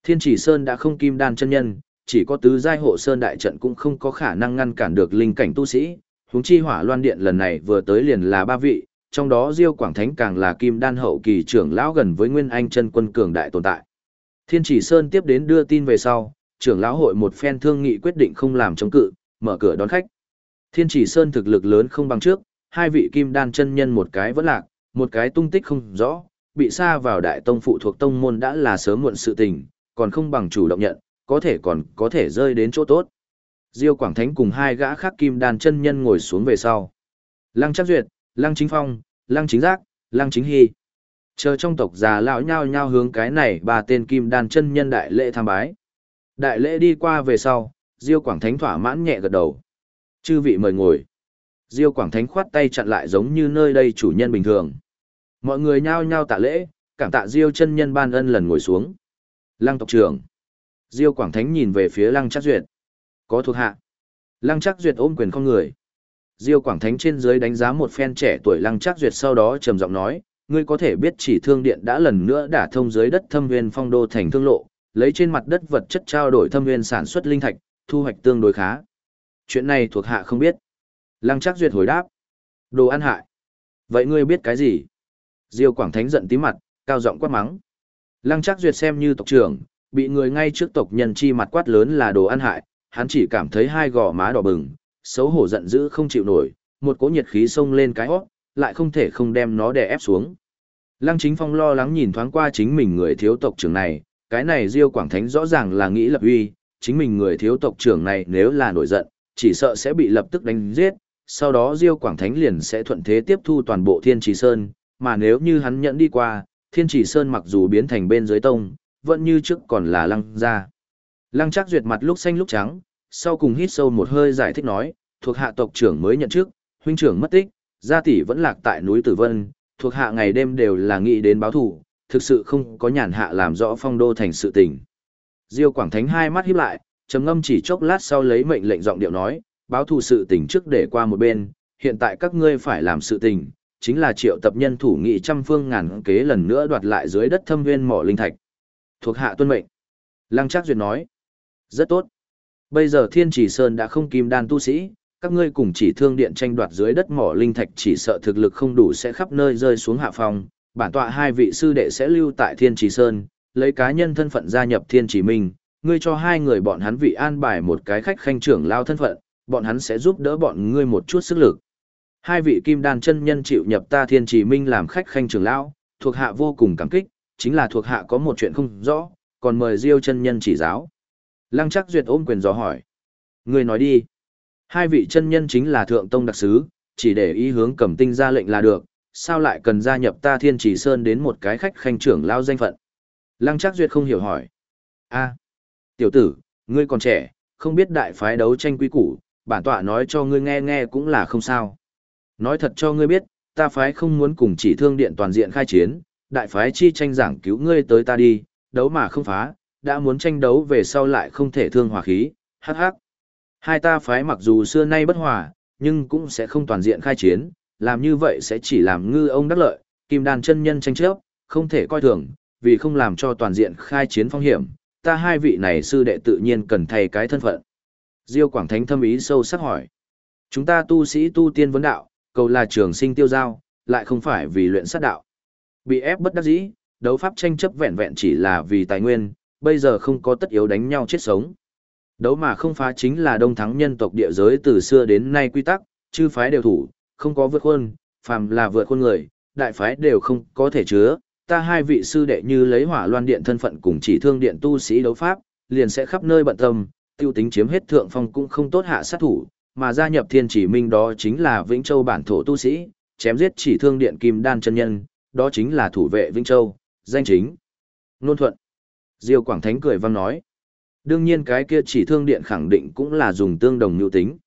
Thiên Chỉ Sơn đã không Kim Đan chân nhân, chỉ có tứ giai hộ sơn đại trận cũng không có khả năng ngăn cản được linh cảnh tu sĩ. Huống chi Hỏa Loan Điện lần này vừa tới liền là ba vị, trong đó Diêu Quảng Thánh càng là Kim Đan hậu kỳ trưởng lão gần với Nguyên Anh chân quân cường đại tồn tại. Thiên Chỉ Sơn tiếp đến đưa tin về sau, trưởng lão hội một phen thương nghị quyết định không làm chống cự, mở cửa đón khách. Thiên Chỉ Sơn thực lực lớn không bằng trước, hai vị kim đan chân nhân một cái vẫn lạc, một cái tung tích không rõ, bị xa vào đại tông phụ thuộc tông môn đã là sớm muộn sự tình, còn không bằng chủ động nhận, có thể còn có thể rơi đến chỗ tốt. Diêu Quảng Thánh cùng hai gã khác kim đan chân nhân ngồi xuống về sau. Lăng Trác Duyệt, Lăng Chính Phong, Lăng Chính Giác, Lăng Chính Hy. Chờ trong tộc già lão nhao nhao hướng cái này ba tên kim đan chân nhân đại lễ tham bái. Đại lễ đi qua về sau, Diêu Quảng Thánh thỏa mãn nhẹ gật đầu. Chư vị mời ngồi. Diêu Quảng Thánh khoát tay chặn lại giống như nơi đây chủ nhân bình thường. Mọi người nhao nhao tạ lễ, cảm tạ Diêu chân nhân ban ân lần ngồi xuống. Lăng tộc trưởng. Diêu Quảng Thánh nhìn về phía Lăng Trác Duyệt. Có thuộc hạ. Lăng Trác Duyệt ôm quyền con người. Diêu Quảng Thánh trên dưới đánh giá một phen trẻ tuổi Lăng Trác Duyệt sau đó trầm giọng nói, ngươi có thể biết chỉ thương điện đã lần nữa đả thông dưới đất thâm Viên phong đô thành thương lộ, lấy trên mặt đất vật chất trao đổi thâm nguyên sản xuất linh thạch, thu hoạch tương đối khá. Chuyện này thuộc hạ không biết. Lăng Trác Duyệt hồi đáp. Đồ ăn hại. Vậy ngươi biết cái gì? Diêu Quảng Thánh giận tím mặt, cao giọng quát mắng. Lăng Trác Duyệt xem như tộc trưởng, bị người ngay trước tộc nhân chi mặt quát lớn là đồ ăn hại, hắn chỉ cảm thấy hai gò má đỏ bừng, xấu hổ giận dữ không chịu nổi, một cỗ nhiệt khí xông lên cái hót, lại không thể không đem nó đè ép xuống. Lăng Chính Phong lo lắng nhìn thoáng qua chính mình người thiếu tộc trưởng này, cái này Diêu Quảng Thánh rõ ràng là nghĩ lập uy, chính mình người thiếu tộc trưởng này nếu là nổi giận, chỉ sợ sẽ bị lập tức đánh giết, sau đó Diêu Quảng Thánh liền sẽ thuận thế tiếp thu toàn bộ Thiên Trì Sơn, mà nếu như hắn nhẫn đi qua, Thiên Trì Sơn mặc dù biến thành bên dưới tông, vẫn như trước còn là lăng ra. Lăng chắc duyệt mặt lúc xanh lúc trắng, sau cùng hít sâu một hơi giải thích nói, thuộc hạ tộc trưởng mới nhận trước, huynh trưởng mất tích, gia tỷ vẫn lạc tại núi Tử Vân, thuộc hạ ngày đêm đều là nghĩ đến báo thù, thực sự không có nhàn hạ làm rõ phong đô thành sự tình. Diêu Quảng Thánh hai mắt híp lại, trầm ngâm chỉ chốc lát sau lấy mệnh lệnh giọng điệu nói, báo thù sự tình trước để qua một bên, hiện tại các ngươi phải làm sự tình, chính là triệu tập nhân thủ nghị trăm phương ngàn kế lần nữa đoạt lại dưới đất thâm nguyên mỏ linh thạch. Thuộc hạ tuân mệnh. Lăng Trác Duyệt nói, rất tốt. Bây giờ Thiên Chỉ Sơn đã không kim đan tu sĩ, các ngươi cùng chỉ thương điện tranh đoạt dưới đất mỏ linh thạch chỉ sợ thực lực không đủ sẽ khắp nơi rơi xuống hạ phòng, bản tọa hai vị sư đệ sẽ lưu tại Thiên trì Sơn, lấy cá nhân thân phận gia nhập Thiên trì Minh, ngươi cho hai người bọn hắn vị an bài một cái khách khanh trưởng lao thân phận, bọn hắn sẽ giúp đỡ bọn ngươi một chút sức lực. Hai vị kim đan chân nhân chịu nhập ta Thiên trì Minh làm khách khanh trưởng lão, thuộc hạ vô cùng cảm kích, chính là thuộc hạ có một chuyện không rõ, còn mời Diêu chân nhân chỉ giáo. Lăng Trác Duyệt ôm quyền dò hỏi. Ngươi nói đi. Hai vị chân nhân chính là thượng tông đặc sứ, chỉ để ý hướng cầm tinh ra lệnh là được, sao lại cần gia nhập ta thiên trì sơn đến một cái khách khanh trưởng lao danh phận. Lăng Trác Duyệt không hiểu hỏi. a tiểu tử, ngươi còn trẻ, không biết đại phái đấu tranh quy củ, bản tọa nói cho ngươi nghe nghe cũng là không sao. Nói thật cho ngươi biết, ta phái không muốn cùng chỉ thương điện toàn diện khai chiến, đại phái chi tranh giảng cứu ngươi tới ta đi, đấu mà không phá, đã muốn tranh đấu về sau lại không thể thương hòa khí, hắc hắc. Hai ta phái mặc dù xưa nay bất hòa, nhưng cũng sẽ không toàn diện khai chiến, làm như vậy sẽ chỉ làm ngư ông đắc lợi, kim đan chân nhân tranh chấp, không thể coi thường, vì không làm cho toàn diện khai chiến phong hiểm, ta hai vị này sư đệ tự nhiên cần thay cái thân phận. Diêu Quảng Thánh thâm ý sâu sắc hỏi. Chúng ta tu sĩ tu tiên vấn đạo, cầu là trường sinh tiêu giao, lại không phải vì luyện sát đạo. Bị ép bất đắc dĩ, đấu pháp tranh chấp vẹn vẹn chỉ là vì tài nguyên, bây giờ không có tất yếu đánh nhau chết sống. Đấu mà không phá chính là đông thắng nhân tộc địa giới từ xưa đến nay quy tắc, chư phái đều thủ, không có vượt khuôn, phàm là vượt khuôn người, đại phái đều không có thể chứa. Ta hai vị sư đệ như lấy hỏa loan điện thân phận cùng chỉ thương điện tu sĩ đấu pháp, liền sẽ khắp nơi bận tâm, tiêu tính chiếm hết thượng phong cũng không tốt hạ sát thủ, mà gia nhập thiên chỉ minh đó chính là Vĩnh Châu bản thổ tu sĩ, chém giết chỉ thương điện kim đan chân nhân, đó chính là thủ vệ Vĩnh Châu, danh chính. Nôn thuận. Diêu Quảng Thánh cười vang nói. Đương nhiên cái kia chỉ thương điện khẳng định cũng là dùng tương đồng nhu tính.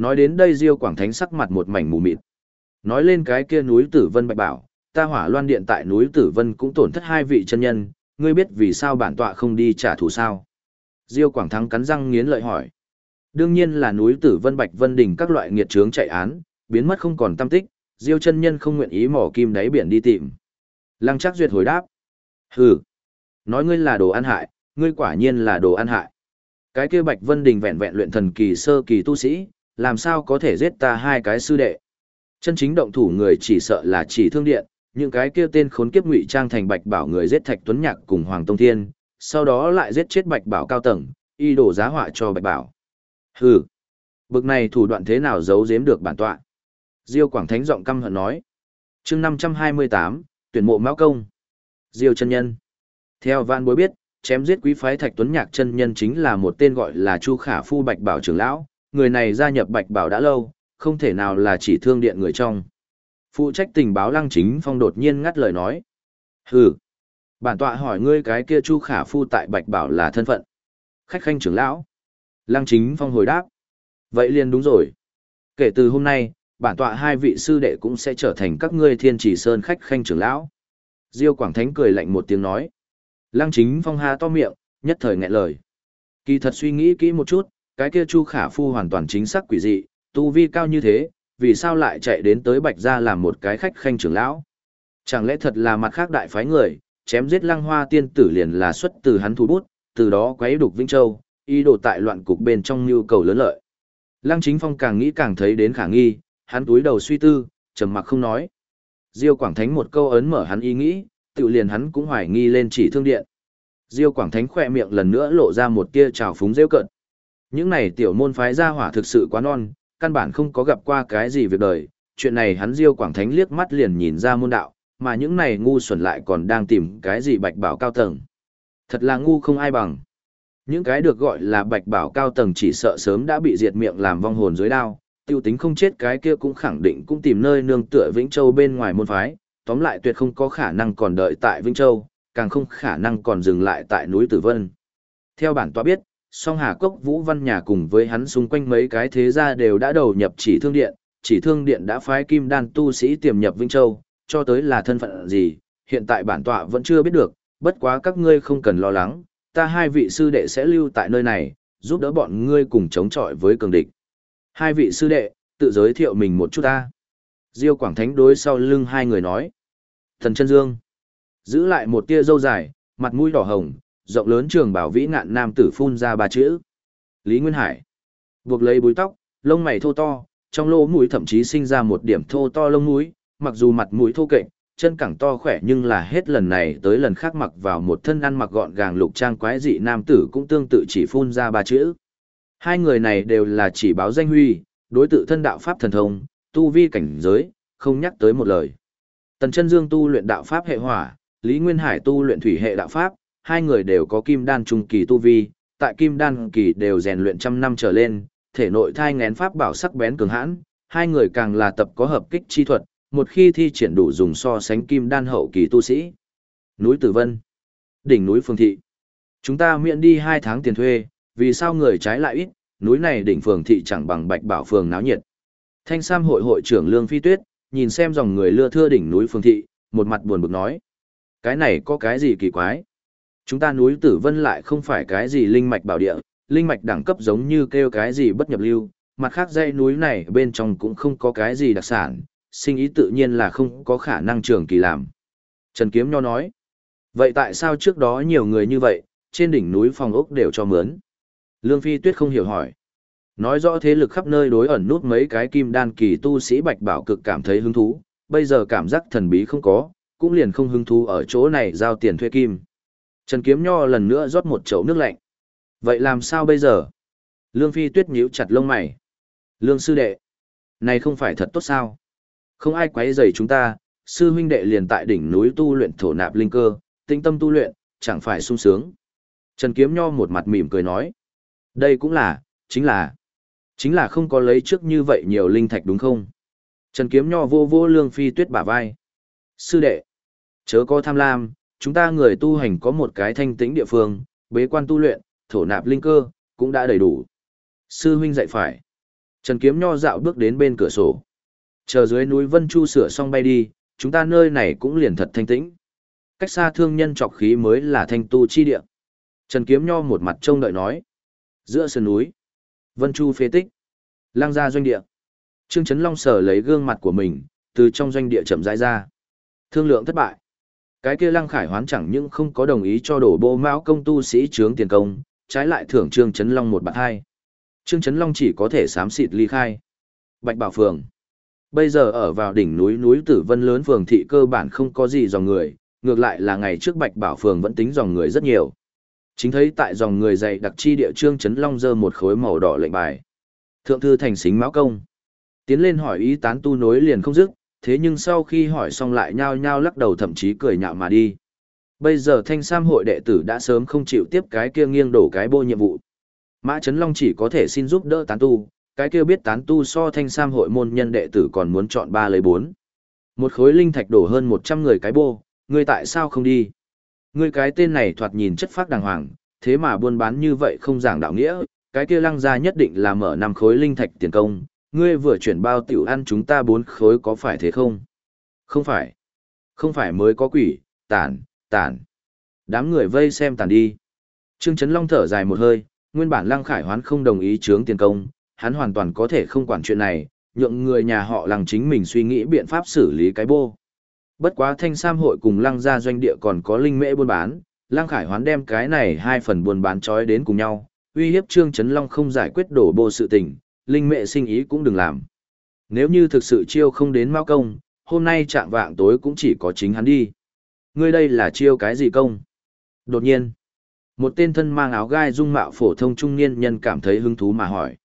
Nói đến đây Diêu Quảng Thánh sắc mặt một mảnh mù mịt. Nói lên cái kia núi Tử Vân Bạch Bảo, ta hỏa loan điện tại núi Tử Vân cũng tổn thất hai vị chân nhân, ngươi biết vì sao bản tọa không đi trả thù sao? Diêu Quảng Thắng cắn răng nghiến lợi hỏi. Đương nhiên là núi Tử Vân Bạch Vân Đỉnh các loại nghiệt trướng chạy án, biến mất không còn tâm tích, Diêu chân nhân không nguyện ý mỏ kim đáy biển đi tìm. Lăng Trác Duyệt hồi đáp. Hừ, nói ngươi là đồ ăn hại, ngươi quả nhiên là đồ ăn hại. Cái kia Bạch Vân Đình vẹn vẹn luyện thần kỳ sơ kỳ tu sĩ, làm sao có thể giết ta hai cái sư đệ. Chân chính động thủ người chỉ sợ là chỉ thương điện, những cái kia tên khốn kiếp ngụy trang thành Bạch Bảo người giết Thạch Tuấn Nhạc cùng Hoàng Tông Thiên, sau đó lại giết chết Bạch Bảo cao tầng, y đổ giá họa cho Bạch Bảo. Hừ, bực này thủ đoạn thế nào giấu giếm được bản tọa. Diêu Quảng Thánh giọng căm hận nói. chương 528, tuyển mộ mão công. Diêu chân nhân. Theo Văn Bối biết, chém giết quý phái Thạch Tuấn Nhạc chân nhân chính là một tên gọi là Chu Khả Phu Bạch Bảo trưởng lão, người này gia nhập Bạch Bảo đã lâu, không thể nào là chỉ thương điện người trong. Phụ trách tình báo Lăng Chính Phong đột nhiên ngắt lời nói. Hừ. Bản tọa hỏi ngươi cái kia Chu Khả Phu tại Bạch Bảo là thân phận. Khách khanh trưởng lão. Lăng Chính Phong hồi đáp. Vậy liền đúng rồi. Kể từ hôm nay, bản tọa hai vị sư đệ cũng sẽ trở thành các ngươi thiên chỉ sơn khách khanh trưởng lão. Diêu Quảng Thánh cười lạnh một tiếng nói. Lăng chính phong ha to miệng, nhất thời nghẹn lời. Kỳ thật suy nghĩ kỹ một chút, cái kia Chu Khả Phu hoàn toàn chính xác quỷ dị, tu vi cao như thế, vì sao lại chạy đến tới Bạch Gia làm một cái khách khanh trưởng lão? Chẳng lẽ thật là mặt khác đại phái người, chém giết lăng hoa tiên tử liền là xuất từ hắn thủ bút, từ đó quấy đục Vĩnh Châu, ý đồ tại loạn cục bên trong nhu cầu lớn lợi. Lăng chính phong càng nghĩ càng thấy đến khả nghi, hắn túi đầu suy tư, trầm mặc không nói. Diêu Quảng Thánh một câu ấn mở hắn ý nghĩ, tự liền hắn cũng hoài nghi lên chỉ thương điện. Diêu Quảng Thánh khỏe miệng lần nữa lộ ra một tia trào phúng rêu cận. Những này tiểu môn phái gia hỏa thực sự quá non, căn bản không có gặp qua cái gì việc đời, chuyện này hắn Diêu Quảng Thánh liếc mắt liền nhìn ra môn đạo, mà những này ngu xuẩn lại còn đang tìm cái gì bạch bảo cao tầng. Thật là ngu không ai bằng. Những cái được gọi là bạch bảo cao tầng chỉ sợ sớm đã bị diệt miệng làm vong hồn dưới đao, tiêu tính không chết cái kia cũng khẳng định cũng tìm nơi nương tựa Vĩnh Châu bên ngoài môn phái, tóm lại tuyệt không có khả năng còn đợi tại Vĩnh Châu, càng không khả năng còn dừng lại tại núi Tử Vân. Theo bản tọa biết, song Hà Cốc Vũ Văn Nhà cùng với hắn xung quanh mấy cái thế gia đều đã đầu nhập chỉ thương điện, chỉ thương điện đã phái kim đan tu sĩ tiềm nhập Vĩnh Châu, cho tới là thân phận gì, hiện tại bản tọa vẫn chưa biết được, bất quá các ngươi không cần lo lắng, ta hai vị sư đệ sẽ lưu tại nơi này, giúp đỡ bọn ngươi cùng chống chọi với cường địch. Hai vị sư đệ, tự giới thiệu mình một chút ta. Diêu Quảng Thánh đối sau lưng hai người nói. Thần chân dương. Giữ lại một tia dâu dài, mặt mũi đỏ hồng, rộng lớn trường bảo vĩ ngạn nam tử phun ra ba chữ. Lý Nguyên Hải. Buộc lấy búi tóc, lông mày thô to, trong lỗ mũi thậm chí sinh ra một điểm thô to lông mũi, mặc dù mặt mũi thô kệch, chân cẳng to khỏe nhưng là hết lần này tới lần khác mặc vào một thân ăn mặc gọn gàng lục trang quái dị nam tử cũng tương tự chỉ phun ra ba chữ. Hai người này đều là chỉ báo danh huy, đối tự thân đạo pháp thần thông, tu vi cảnh giới, không nhắc tới một lời. Tần chân dương tu luyện đạo pháp hệ hỏa, Lý Nguyên Hải tu luyện thủy hệ đạo pháp, hai người đều có kim đan trung kỳ tu vi, tại kim đan kỳ đều rèn luyện trăm năm trở lên, thể nội thai ngén pháp bảo sắc bén cường hãn, hai người càng là tập có hợp kích chi thuật, một khi thi triển đủ dùng so sánh kim đan hậu kỳ tu sĩ. Núi Tử Vân, đỉnh núi Phương Thị. Chúng ta miễn đi hai tháng tiền thuê, vì sao người trái lại ít, núi này đỉnh Phường Thị chẳng bằng bạch bảo phường náo nhiệt. Thanh Sam hội hội trưởng Lương Phi Tuyết, nhìn xem dòng người lưa thưa đỉnh núi Phương Thị, một mặt buồn bực nói. Cái này có cái gì kỳ quái? Chúng ta núi Tử Vân lại không phải cái gì linh mạch bảo địa, linh mạch đẳng cấp giống như kêu cái gì bất nhập lưu, mặt khác dãy núi này bên trong cũng không có cái gì đặc sản, sinh ý tự nhiên là không có khả năng trường kỳ làm. Trần Kiếm Nho nói, vậy tại sao trước đó nhiều người như vậy, trên đỉnh núi phòng ốc đều cho mướn? Lương Phi Tuyết không hiểu hỏi. Nói rõ thế lực khắp nơi đối ẩn nút mấy cái kim đan kỳ tu sĩ Bạch Bảo cực cảm thấy hứng thú, bây giờ cảm giác thần bí không có, cũng liền không hứng thú ở chỗ này giao tiền thuê kim. Trần Kiếm Nho lần nữa rót một chậu nước lạnh. Vậy làm sao bây giờ? Lương Phi Tuyết nhíu chặt lông mày. Lương sư đệ, này không phải thật tốt sao? Không ai quấy rầy chúng ta, sư huynh đệ liền tại đỉnh núi tu luyện thổ nạp linh cơ, tinh tâm tu luyện, chẳng phải sung sướng. Trần Kiếm Nho một mặt mỉm cười nói. Đây cũng là, chính là, chính là không có lấy trước như vậy nhiều linh thạch đúng không? Trần Kiếm Nho vô vô lương phi tuyết bả vai. Sư đệ, chớ có tham lam, chúng ta người tu hành có một cái thanh tĩnh địa phương, bế quan tu luyện, thổ nạp linh cơ, cũng đã đầy đủ. Sư huynh dạy phải. Trần Kiếm Nho dạo bước đến bên cửa sổ. Chờ dưới núi Vân Chu sửa xong bay đi, chúng ta nơi này cũng liền thật thanh tĩnh. Cách xa thương nhân trọc khí mới là thanh tu chi địa. Trần Kiếm Nho một mặt trông đợi nói. Giữa sườn núi, Vân Chu phế tích, lang ra doanh địa. Trương Trấn Long sở lấy gương mặt của mình, từ trong doanh địa chậm rãi ra. Thương lượng thất bại. Cái kia Lăng Khải Hoán chẳng những không có đồng ý cho đổ bộ mão công tu sĩ trướng tiền công, trái lại thưởng Trương Trấn Long một bạc hai. Trương Trấn Long chỉ có thể xám xịt ly khai. Bạch Bảo Phường. Bây giờ ở vào đỉnh núi núi Tử Vân lớn phường thị cơ bản không có gì dòng người, ngược lại là ngày trước Bạch Bảo Phường vẫn tính dòng người rất nhiều. Chính thấy tại dòng người dày đặc chi địa Trương Trấn Long dơ một khối màu đỏ lệnh bài. Thượng thư thành xính mão công. Tiến lên hỏi ý tán tu nối liền không dứt, thế nhưng sau khi hỏi xong lại nhao nhao lắc đầu thậm chí cười nhạo mà đi. Bây giờ thanh sam hội đệ tử đã sớm không chịu tiếp cái kia nghiêng đổ cái bô nhiệm vụ. Mã Trấn Long chỉ có thể xin giúp đỡ tán tu, cái kia biết tán tu so thanh sam hội môn nhân đệ tử còn muốn chọn ba lấy bốn. Một khối linh thạch đổ hơn 100 người cái bô, ngươi tại sao không đi? Ngươi cái tên này thoạt nhìn chất phác đàng hoàng, thế mà buôn bán như vậy không giảng đạo nghĩa, cái kia lăng ra nhất định là mở năm khối linh thạch tiền công, ngươi vừa chuyển bao tiểu ăn chúng ta bốn khối có phải thế không? Không phải. Không phải mới có quỷ, tản, tản. Đám người vây xem tản đi. Trương Trấn Long thở dài một hơi, nguyên bản Lăng Khải Hoán không đồng ý chướng tiền công, hắn hoàn toàn có thể không quản chuyện này, nhượng người nhà họ Lăng chính mình suy nghĩ biện pháp xử lý cái bô. Bất quá thanh sam hội cùng Lăng gia doanh địa còn có linh mễ buôn bán, Lăng Khải Hoán đem cái này hai phần buôn bán trói đến cùng nhau, uy hiếp Trương Trấn Long không giải quyết đổ bô sự tình, linh mẹ sinh ý cũng đừng làm. Nếu như thực sự chiêu không đến mao công, hôm nay trạng vạng tối cũng chỉ có chính hắn đi. Ngươi đây là chiêu cái gì công? Đột nhiên, một tên thân mang áo gai dung mạo phổ thông trung niên nhân cảm thấy hứng thú mà hỏi.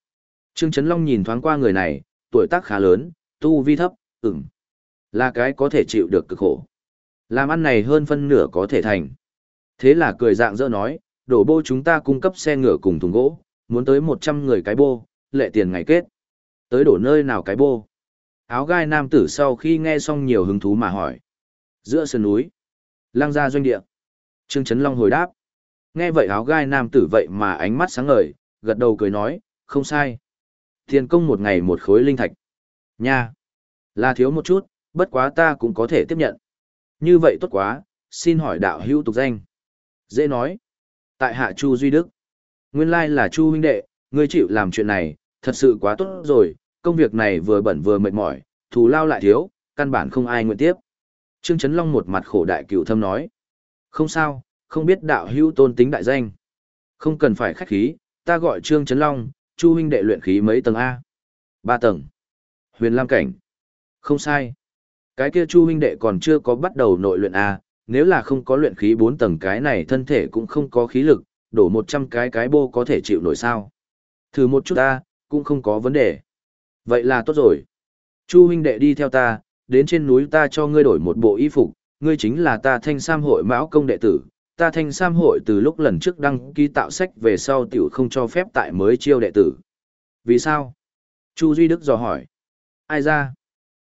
Trương Trấn Long nhìn thoáng qua người này, tuổi tác khá lớn, tu vi thấp, ửng. Là cái có thể chịu được cực khổ. Làm ăn này hơn phân nửa có thể thành. Thế là cười dạng dỡ nói, đổ bô chúng ta cung cấp xe ngựa cùng thùng gỗ, muốn tới 100 người cái bô, lệ tiền ngày kết. Tới đổ nơi nào cái bô? Áo gai nam tử sau khi nghe xong nhiều hứng thú mà hỏi. Giữa sườn núi, lăng ra doanh địa. Trương Trấn Long hồi đáp. Nghe vậy áo gai nam tử vậy mà ánh mắt sáng ngời, gật đầu cười nói, không sai. Tiền công một ngày một khối linh thạch. Nha! Là thiếu một chút, bất quá ta cũng có thể tiếp nhận. Như vậy tốt quá, xin hỏi đạo hữu tục danh. Dễ nói. Tại hạ Chu Duy Đức. Nguyên lai là Chu huynh đệ, ngươi chịu làm chuyện này, thật sự quá tốt rồi, công việc này vừa bẩn vừa mệt mỏi, thù lao lại thiếu, căn bản không ai nguyện tiếp. Trương Trấn Long một mặt khổ đại cửu thâm nói. Không sao, không biết đạo hữu tôn tính đại danh. Không cần phải khách khí, ta gọi Trương Trấn Long, Chu huynh đệ luyện khí mấy tầng A? Ba tầng. Huyền Lam Cảnh. Không sai. Cái kia Chu huynh đệ còn chưa có bắt đầu nội luyện A, nếu là không có luyện khí bốn tầng cái này thân thể cũng không có khí lực, đổ một trăm cái cái bô có thể chịu nổi sao. Thử một chút ta, cũng không có vấn đề. Vậy là tốt rồi. Chu huynh đệ đi theo ta, đến trên núi ta cho ngươi đổi một bộ y phục, ngươi chính là ta thanh sam hội mão công đệ tử. Ta thanh sam hội từ lúc lần trước đăng ký tạo sách về sau tiểu không cho phép tại mới chiêu đệ tử. Vì sao? Chu Duy Đức dò hỏi. Ai ra?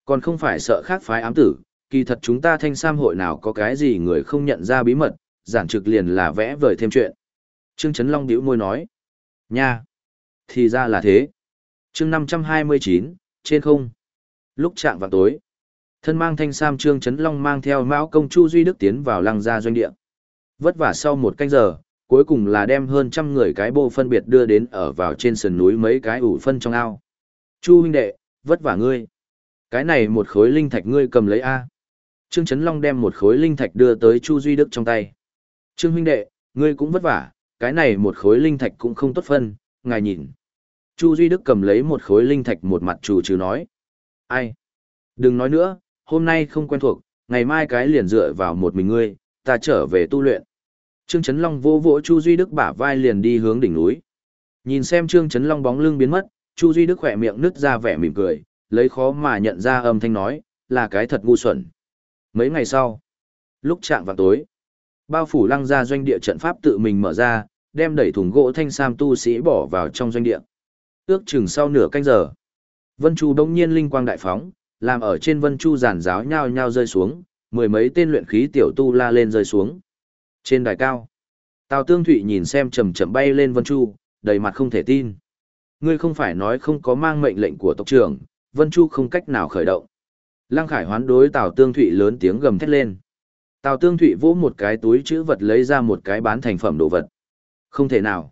Còn không phải sợ khác phái ám tử, kỳ thật chúng ta thanh sam hội nào có cái gì người không nhận ra bí mật, giản trực liền là vẽ vời thêm chuyện. Trương Trấn Long điếu môi nói. Nha! Thì ra là thế. chương 529, trên không. Lúc chạm vào tối, thân mang thanh sam Trương Trấn Long mang theo Mão Công Chu Duy Đức tiến vào lăng gia doanh địa. Vất vả sau một canh giờ, cuối cùng là đem hơn trăm người cái bô phân biệt đưa đến ở vào trên sườn núi mấy cái ủ phân trong ao. Chu huynh đệ, vất vả ngươi. Cái này một khối linh thạch ngươi cầm lấy A. Trương Trấn Long đem một khối linh thạch đưa tới Chu Duy Đức trong tay. Trương huynh đệ, ngươi cũng vất vả, cái này một khối linh thạch cũng không tốt phân, ngài nhìn. Chu Duy Đức cầm lấy một khối linh thạch một mặt chủ trừ nói. Ai? Đừng nói nữa, hôm nay không quen thuộc, ngày mai cái liền dựa vào một mình ngươi, ta trở về tu luyện. Trương Trấn Long vô vỗ Chu Duy Đức bả vai liền đi hướng đỉnh núi. Nhìn xem Trương Trấn Long bóng lưng biến mất, Chu Duy Đức khỏe miệng nứt ra vẻ mỉm cười, lấy khó mà nhận ra âm thanh nói, là cái thật ngu xuẩn. Mấy ngày sau, lúc chạm vào tối, bao phủ lăng ra doanh địa trận pháp tự mình mở ra, đem đẩy thùng gỗ thanh sam tu sĩ bỏ vào trong doanh địa. Ước chừng sau nửa canh giờ, Vân Chu đông nhiên linh quang đại phóng, làm ở trên Vân Chu giản giáo nhao nhao rơi xuống, mười mấy tên luyện khí tiểu tu la lên rơi xuống. Trên đài cao, Tào Tương Thụy nhìn xem chậm chậm bay lên Vân Chu, đầy mặt không thể tin. Ngươi không phải nói không có mang mệnh lệnh của tộc trưởng, Vân Chu không cách nào khởi động. Lăng Khải hoán đối Tào Tương Thụy lớn tiếng gầm thét lên. Tào Tương Thụy vỗ một cái túi chữ vật lấy ra một cái bán thành phẩm đồ vật. Không thể nào.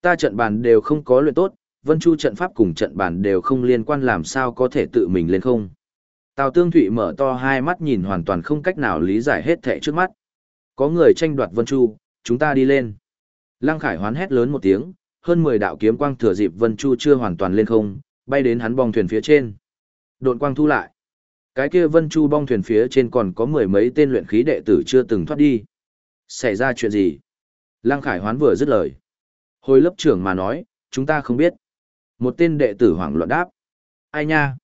Ta trận bàn đều không có luyện tốt, Vân Chu trận pháp cùng trận bàn đều không liên quan làm sao có thể tự mình lên không. Tào Tương Thụy mở to hai mắt nhìn hoàn toàn không cách nào lý giải hết thệ trước mắt. Có người tranh đoạt Vân Chu, chúng ta đi lên. Lăng Khải hoán hét lớn một tiếng, hơn 10 đạo kiếm quang thừa dịp Vân Chu chưa hoàn toàn lên không, bay đến hắn bong thuyền phía trên. Độn quang thu lại. Cái kia Vân Chu bong thuyền phía trên còn có mười mấy tên luyện khí đệ tử chưa từng thoát đi. Xảy ra chuyện gì? Lăng Khải hoán vừa dứt lời. Hồi lớp trưởng mà nói, chúng ta không biết. Một tên đệ tử hoảng loạn đáp. Ai nha?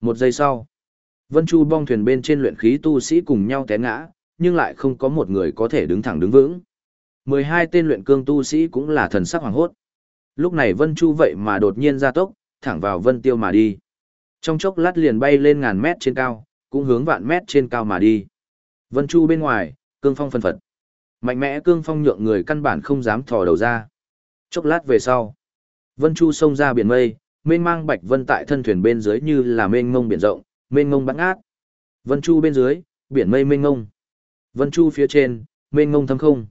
Một giây sau. Vân Chu bong thuyền bên trên luyện khí tu sĩ cùng nhau té ngã, nhưng lại không có một người có thể đứng thẳng đứng vững. Mười hai tên luyện cương tu sĩ cũng là thần sắc hoàng hốt. Lúc này Vân Chu vậy mà đột nhiên ra tốc, thẳng vào Vân Tiêu mà đi. Trong chốc lát liền bay lên ngàn mét trên cao, cũng hướng vạn mét trên cao mà đi. Vân Chu bên ngoài, cương phong phân phật. Mạnh mẽ cương phong nhượng người căn bản không dám thò đầu ra. Chốc lát về sau, Vân Chu xông ra biển mây, mênh mang bạch vân tại thân thuyền bên dưới như là mênh mông biển rộng, mênh mông bắn át. Vân Chu bên dưới, biển mây mênh mông. Vân Chu phía trên, mênh mông thâm không.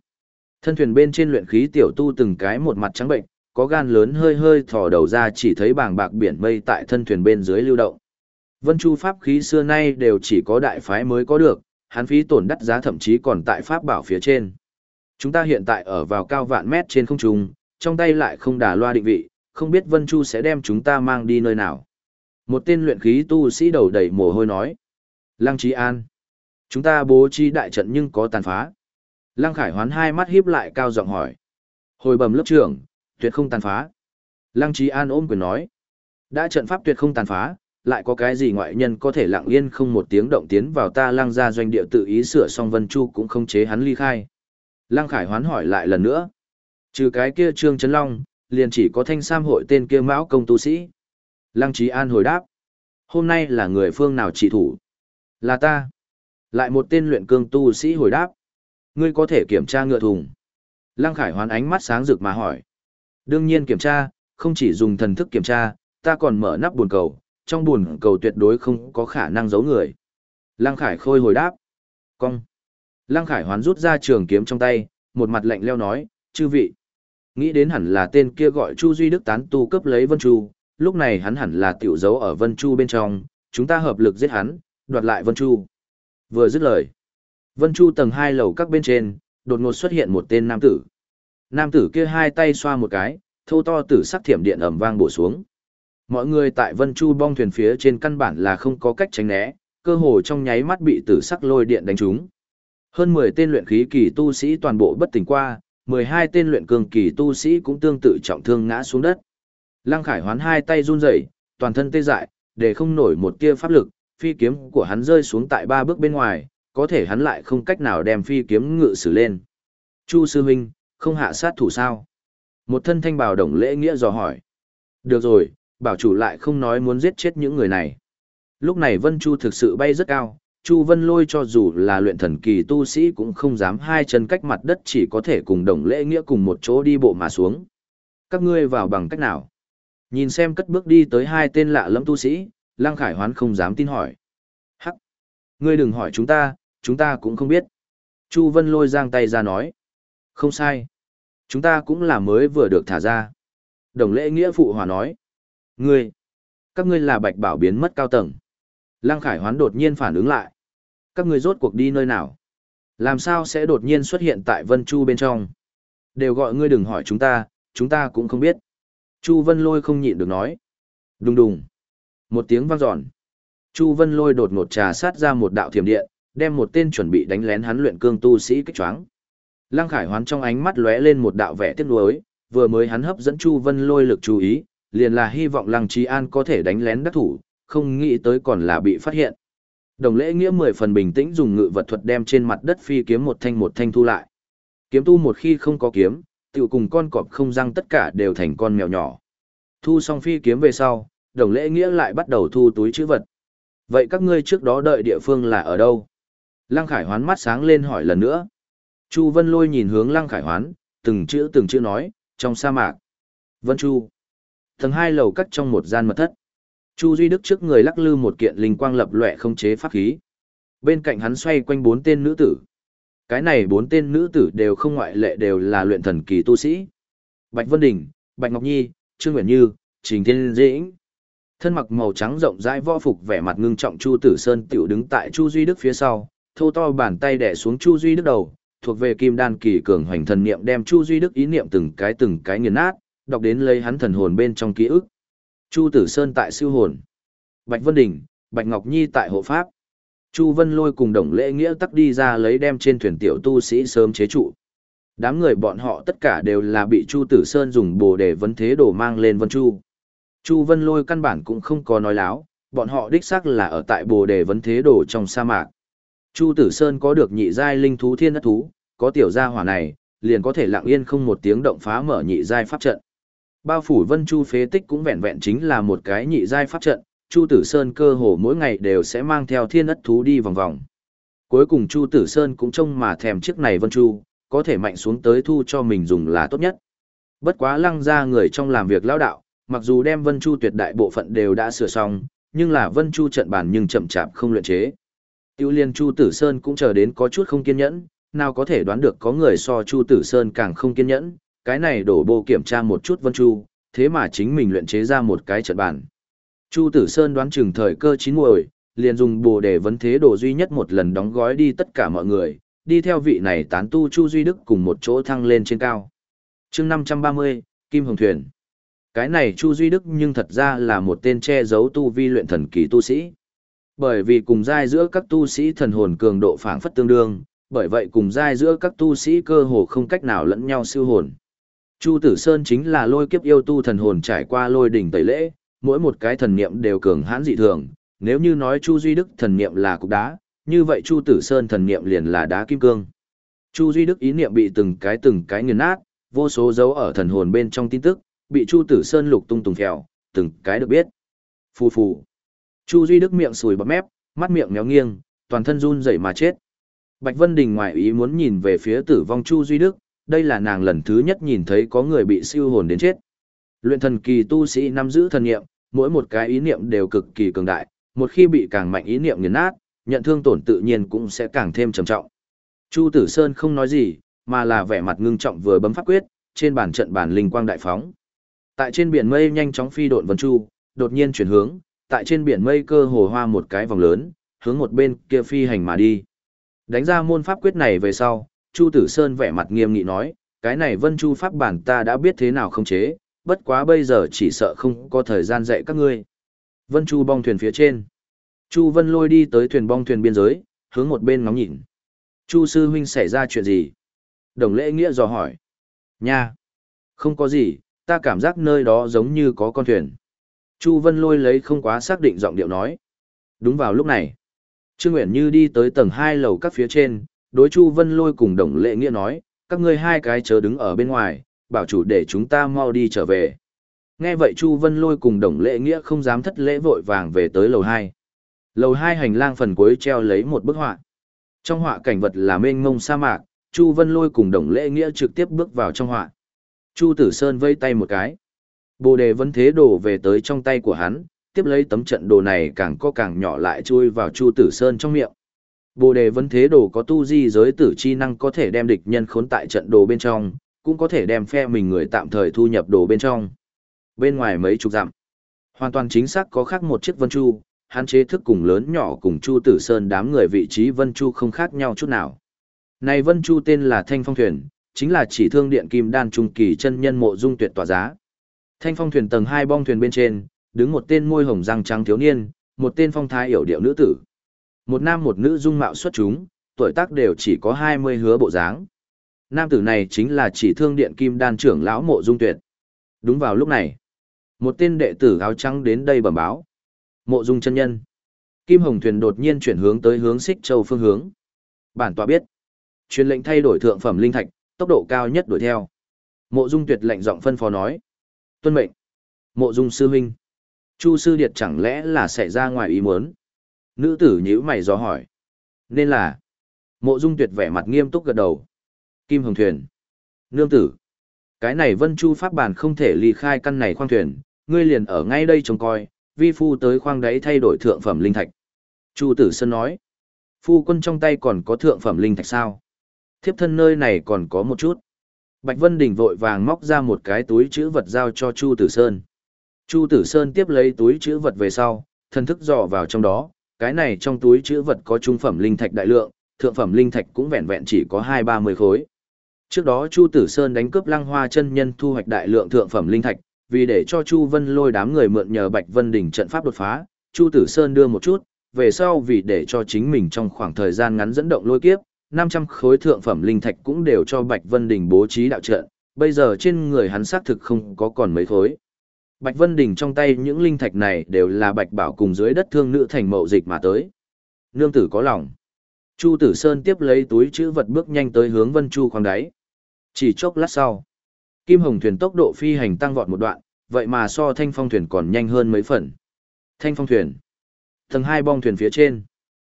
Thân thuyền bên trên luyện khí tiểu tu từng cái một mặt trắng bệnh, có gan lớn hơi hơi thò đầu ra chỉ thấy bàng bạc biển mây tại thân thuyền bên dưới lưu động. Vân Chu pháp khí xưa nay đều chỉ có đại phái mới có được, hắn phí tổn đắt giá thậm chí còn tại pháp bảo phía trên. Chúng ta hiện tại ở vào cao vạn mét trên không trung, trong tay lại không đà loa định vị, không biết Vân Chu sẽ đem chúng ta mang đi nơi nào. Một tên luyện khí tu sĩ đầu đầy mồ hôi nói. Lăng Trí An. Chúng ta bố trí đại trận nhưng có tàn phá. Lăng Khải hoán hai mắt híp lại cao giọng hỏi. Hồi bầm lớp trưởng, tuyệt không tàn phá. Lăng Trí An ôm quyền nói. Đã trận pháp tuyệt không tàn phá, lại có cái gì ngoại nhân có thể lặng yên không một tiếng động tiến vào ta lăng ra doanh địa tự ý sửa xong Vân Chu cũng không chế hắn ly khai. Lăng Khải hoán hỏi lại lần nữa. Trừ cái kia Trương Trấn Long, liền chỉ có thanh sam hội tên kia mão công tu sĩ. Lăng Trí An hồi đáp. Hôm nay là người phương nào chỉ thủ? Là ta. Lại một tên luyện cương tu sĩ hồi đáp. Ngươi có thể kiểm tra ngựa thùng. Lăng Khải hoán ánh mắt sáng rực mà hỏi. Đương nhiên kiểm tra, không chỉ dùng thần thức kiểm tra, ta còn mở nắp buồn cầu, trong buồn cầu tuyệt đối không có khả năng giấu người. Lăng Khải khôi hồi đáp. Cong. Lăng Khải hoán rút ra trường kiếm trong tay, một mặt lạnh leo nói, chư vị. Nghĩ đến hẳn là tên kia gọi Chu Duy Đức tán tu cấp lấy Vân Chu, lúc này hắn hẳn là tiểu dấu ở Vân Chu bên trong, chúng ta hợp lực giết hắn, đoạt lại Vân Chu. Vừa dứt lời, Vân Chu tầng hai lầu các bên trên, đột ngột xuất hiện một tên nam tử. Nam tử kia hai tay xoa một cái, thô to tử sắc thiểm điện ầm vang bổ xuống. Mọi người tại Vân Chu bong thuyền phía trên căn bản là không có cách tránh né, cơ hồ trong nháy mắt bị tử sắc lôi điện đánh trúng. Hơn 10 tên luyện khí kỳ tu sĩ toàn bộ bất tỉnh qua, 12 tên luyện cường kỳ tu sĩ cũng tương tự trọng thương ngã xuống đất. Lăng Khải hoán hai tay run rẩy, toàn thân tê dại, để không nổi một tia pháp lực, phi kiếm của hắn rơi xuống tại ba bước bên ngoài, có thể hắn lại không cách nào đem phi kiếm ngự sử lên. Chu sư huynh, không hạ sát thủ sao? Một thân thanh bào đồng lễ nghĩa dò hỏi. Được rồi, bảo chủ lại không nói muốn giết chết những người này. Lúc này Vân Chu thực sự bay rất cao, Chu Vân Lôi cho dù là luyện thần kỳ tu sĩ cũng không dám hai chân cách mặt đất chỉ có thể cùng đồng lễ nghĩa cùng một chỗ đi bộ mà xuống. Các ngươi vào bằng cách nào? Nhìn xem cất bước đi tới hai tên lạ lẫm tu sĩ, Lăng Khải Hoán không dám tin hỏi. Hắc! Ngươi đừng hỏi chúng ta, chúng ta cũng không biết. Chu Vân Lôi giang tay ra nói. Không sai. Chúng ta cũng là mới vừa được thả ra. Đồng lễ nghĩa phụ hòa nói. Ngươi! Các ngươi là bạch bảo biến mất cao tầng. Lăng Khải Hoán đột nhiên phản ứng lại. Các người rốt cuộc đi nơi nào? Làm sao sẽ đột nhiên xuất hiện tại Vân Chu bên trong? Đều gọi ngươi đừng hỏi chúng ta, chúng ta cũng không biết. Chu Vân Lôi không nhịn được nói. Đùng đùng. Một tiếng vang dọn. Chu Vân Lôi đột ngột trà sát ra một đạo thiểm điện, đem một tên chuẩn bị đánh lén hắn luyện cương tu sĩ kích choáng. Lăng Khải Hoán trong ánh mắt lóe lên một đạo vẻ tiếc nuối, vừa mới hắn hấp dẫn Chu Vân Lôi lực chú ý, liền là hy vọng Lăng Trí An có thể đánh lén đắc thủ, không nghĩ tới còn là bị phát hiện. Đồng lễ nghĩa mười phần bình tĩnh dùng ngự vật thuật đem trên mặt đất phi kiếm một thanh một thanh thu lại. Kiếm tu một khi không có kiếm, tiểu cùng con cọp không răng tất cả đều thành con mèo nhỏ. Thu xong phi kiếm về sau, đồng lễ nghĩa lại bắt đầu thu túi chữ vật. Vậy các ngươi trước đó đợi địa phương là ở đâu? Lăng Khải Hoán mắt sáng lên hỏi lần nữa. Chu Vân Lôi nhìn hướng Lăng Khải Hoán, từng chữ từng chữ nói, trong sa mạc. Vân Chu. Tầng hai lầu cắt trong một gian mật thất. Chu Duy Đức trước người lắc lư một kiện linh quang lập lòe không chế pháp khí. Bên cạnh hắn xoay quanh bốn tên nữ tử. Cái này bốn tên nữ tử đều không ngoại lệ đều là luyện thần kỳ tu sĩ. Bạch Vân Đình, Bạch Ngọc Nhi, Trương Nguyễn Như, Trình Thiên Dĩnh. Thân mặc màu trắng rộng rãi võ phục vẻ mặt ngưng trọng Chu Tử Sơn tiểu đứng tại Chu Duy Đức phía sau, thô to bàn tay đè xuống Chu Duy Đức đầu, thuộc về kim đan kỳ cường hoành thần niệm đem Chu Duy Đức ý niệm từng cái từng cái nghiền nát, đọc đến lấy hắn thần hồn bên trong ký ức. Chu Tử Sơn tại siêu hồn. Bạch Vân Đình, Bạch Ngọc Nhi tại hộ pháp. Chu Vân Lôi cùng đồng lễ nghĩa tắc đi ra lấy đem trên thuyền tiểu tu sĩ sớm chế trụ. Đám người bọn họ tất cả đều là bị Chu Tử Sơn dùng bồ để vấn thế đồ mang lên Vân Chu. Chu Vân Lôi căn bản cũng không có nói láo, bọn họ đích xác là ở tại bồ đề vấn thế đồ trong sa mạc. Chu Tử Sơn có được nhị giai linh thú thiên đất thú, có tiểu gia hỏa này, liền có thể lặng yên không một tiếng động phá mở nhị giai pháp trận. Bao phủ Vân Chu phế tích cũng vẹn vẹn chính là một cái nhị giai pháp trận, Chu Tử Sơn cơ hồ mỗi ngày đều sẽ mang theo thiên ất thú đi vòng vòng. Cuối cùng Chu Tử Sơn cũng trông mà thèm chiếc này Vân Chu, có thể mạnh xuống tới thu cho mình dùng là tốt nhất. Bất quá lăng ra người trong làm việc lao đạo, mặc dù đem Vân Chu tuyệt đại bộ phận đều đã sửa xong, nhưng là Vân Chu trận bàn nhưng chậm chạp không luyện chế. Tiêu liên Chu Tử Sơn cũng chờ đến có chút không kiên nhẫn, nào có thể đoán được có người so Chu Tử Sơn càng không kiên nhẫn, cái này đổ bộ kiểm tra một chút Vân Chu, thế mà chính mình luyện chế ra một cái trận bản Chu Tử Sơn đoán chừng thời cơ chín muồi, liền dùng bồ đề vấn thế đồ duy nhất một lần đóng gói đi tất cả mọi người, đi theo vị này tán tu Chu Duy Đức cùng một chỗ thăng lên trên cao. chương 530, Kim Hồng Thuyền. Cái này Chu Duy Đức nhưng thật ra là một tên che giấu tu vi luyện thần kỳ tu sĩ. Bởi vì cùng giai giữa các tu sĩ thần hồn cường độ phảng phất tương đương, bởi vậy cùng giai giữa các tu sĩ cơ hồ không cách nào lẫn nhau siêu hồn. Chu Tử Sơn chính là lôi kiếp yêu tu thần hồn trải qua lôi đỉnh tẩy lễ, mỗi một cái thần niệm đều cường hãn dị thường, nếu như nói Chu Duy Đức thần niệm là cục đá, như vậy Chu Tử Sơn thần niệm liền là đá kim cương. Chu Duy Đức ý niệm bị từng cái từng cái nghiền nát, vô số dấu ở thần hồn bên trong tin tức, bị Chu Tử Sơn lục tung tùng phèo, từng cái được biết. Phù phù. Chu Duy Đức miệng sùi bọt mép, mắt miệng méo nghiêng, toàn thân run rẩy mà chết. Bạch Vân Đình ngoài ý muốn nhìn về phía tử vong Chu Duy Đức, đây là nàng lần thứ nhất nhìn thấy có người bị siêu hồn đến chết. Luyện thần kỳ tu sĩ nắm giữ thần niệm, mỗi một cái ý niệm đều cực kỳ cường đại, một khi bị càng mạnh ý niệm nghiền nát, nhận thương tổn tự nhiên cũng sẽ càng thêm trầm trọng. Chu Tử Sơn không nói gì, mà là vẻ mặt ngưng trọng vừa bấm pháp quyết, trên bàn trận bản linh quang đại phóng. Tại trên biển mây nhanh chóng phi độn vân chu, đột nhiên chuyển hướng, tại trên biển mây cơ hồ hoa một cái vòng lớn, hướng một bên kia phi hành mà đi. Đánh ra môn pháp quyết này về sau, Chu Tử Sơn vẻ mặt nghiêm nghị nói, cái này Vân Chu pháp bản ta đã biết thế nào không chế, bất quá bây giờ chỉ sợ không có thời gian dạy các ngươi. Vân Chu bong thuyền phía trên. Chu Vân lôi đi tới thuyền bong thuyền biên giới, hướng một bên ngóng nhìn. Chu sư huynh xảy ra chuyện gì? Đồng lễ nghĩa dò hỏi. Nha! Không có gì, ta cảm giác nơi đó giống như có con thuyền. Chu Vân lôi lấy không quá xác định giọng điệu nói. Đúng vào lúc này. Trương Nguyễn Như đi tới tầng hai lầu các phía trên, đối Chu Vân lôi cùng đồng lễ nghĩa nói, các ngươi hai cái chớ đứng ở bên ngoài, bảo chủ để chúng ta mau đi trở về. Nghe vậy Chu Vân lôi cùng đồng lễ nghĩa không dám thất lễ vội vàng về tới lầu hai. Lầu hai hành lang phần cuối treo lấy một bức họa. Trong họa cảnh vật là mênh mông sa mạc, Chu Vân lôi cùng đồng lễ nghĩa trực tiếp bước vào trong họa. Chu Tử Sơn vây tay một cái. Bồ đề vẫn thế đổ về tới trong tay của hắn, tiếp lấy tấm trận đồ này càng có càng nhỏ lại chui vào Chu Tử Sơn trong miệng. Bồ đề vấn thế đồ có tu di giới tử chi năng có thể đem địch nhân khốn tại trận đồ bên trong, cũng có thể đem phe mình người tạm thời thu nhập đồ bên trong. Bên ngoài mấy chục dặm, hoàn toàn chính xác có khác một chiếc vân chu, hắn chế thức cùng lớn nhỏ cùng Chu Tử Sơn đám người vị trí vân chu không khác nhau chút nào. Này vân chu tên là Thanh Phong Thuyền, chính là chỉ thương điện kim đan trung kỳ chân nhân mộ dung tuyệt tỏa giá. Thanh Phong Thuyền tầng 2 bong thuyền bên trên, đứng một tên môi hồng răng trắng thiếu niên, một tên phong thái hiểu điệu nữ tử. Một nam một nữ dung mạo xuất chúng, tuổi tác đều chỉ có 20 hứa bộ dáng. Nam tử này chính là chỉ thương điện kim đan trưởng lão mộ dung tuyệt. Đúng vào lúc này, một tên đệ tử áo trắng đến đây bẩm báo. Mộ dung chân nhân. Kim Hồng thuyền đột nhiên chuyển hướng tới hướng Xích Châu phương hướng. Bản tọa biết. Truyền lệnh thay đổi thượng phẩm linh thạch, tốc độ cao nhất đuổi theo. Mộ Dung Tuyệt lệnh giọng phân phó nói. Tuân mệnh. Mộ Dung sư huynh. Chu sư điệt chẳng lẽ là xảy ra ngoài ý muốn? Nữ tử nhíu mày do hỏi. Nên là. Mộ Dung Tuyệt vẻ mặt nghiêm túc gật đầu. Kim Hồng thuyền. Nương tử. Cái này Vân Chu pháp bản không thể ly khai căn này khoang thuyền, ngươi liền ở ngay đây trông coi, vi phu tới khoang đáy thay đổi thượng phẩm linh thạch. Chu Tử Sơn nói. Phu quân trong tay còn có thượng phẩm linh thạch sao? Thiếp thân nơi này còn có một chút. Bạch Vân Đình vội vàng móc ra một cái túi chữ vật giao cho Chu Tử Sơn. Chu Tử Sơn tiếp lấy túi chữ vật về sau, thân thức dò vào trong đó, cái này trong túi chữ vật có trung phẩm linh thạch đại lượng, thượng phẩm linh thạch cũng vẹn vẹn chỉ có hai ba mươi khối. Trước đó Chu Tử Sơn đánh cướp Lăng Hoa chân nhân thu hoạch đại lượng thượng phẩm linh thạch, vì để cho Chu Vân lôi đám người mượn nhờ Bạch Vân đỉnh trận pháp đột phá, Chu Tử Sơn đưa một chút, về sau vì để cho chính mình trong khoảng thời gian ngắn dẫn động lôi kiếp, 500 khối thượng phẩm linh thạch cũng đều cho Bạch Vân đỉnh bố trí đạo trận, bây giờ trên người hắn xác thực không có còn mấy khối. Bạch Vân Đình trong tay những linh thạch này đều là Bạch Bảo cùng dưới đất thương nữ thành mậu dịch mà tới. Nương tử có lòng. Chu Tử Sơn tiếp lấy túi chữ vật bước nhanh tới hướng Vân Chu khoang đáy. Chỉ chốc lát sau, Kim Hồng thuyền tốc độ phi hành tăng vọt một đoạn, vậy mà so Thanh Phong thuyền còn nhanh hơn mấy phần. Thanh Phong thuyền, tầng hai bong thuyền phía trên.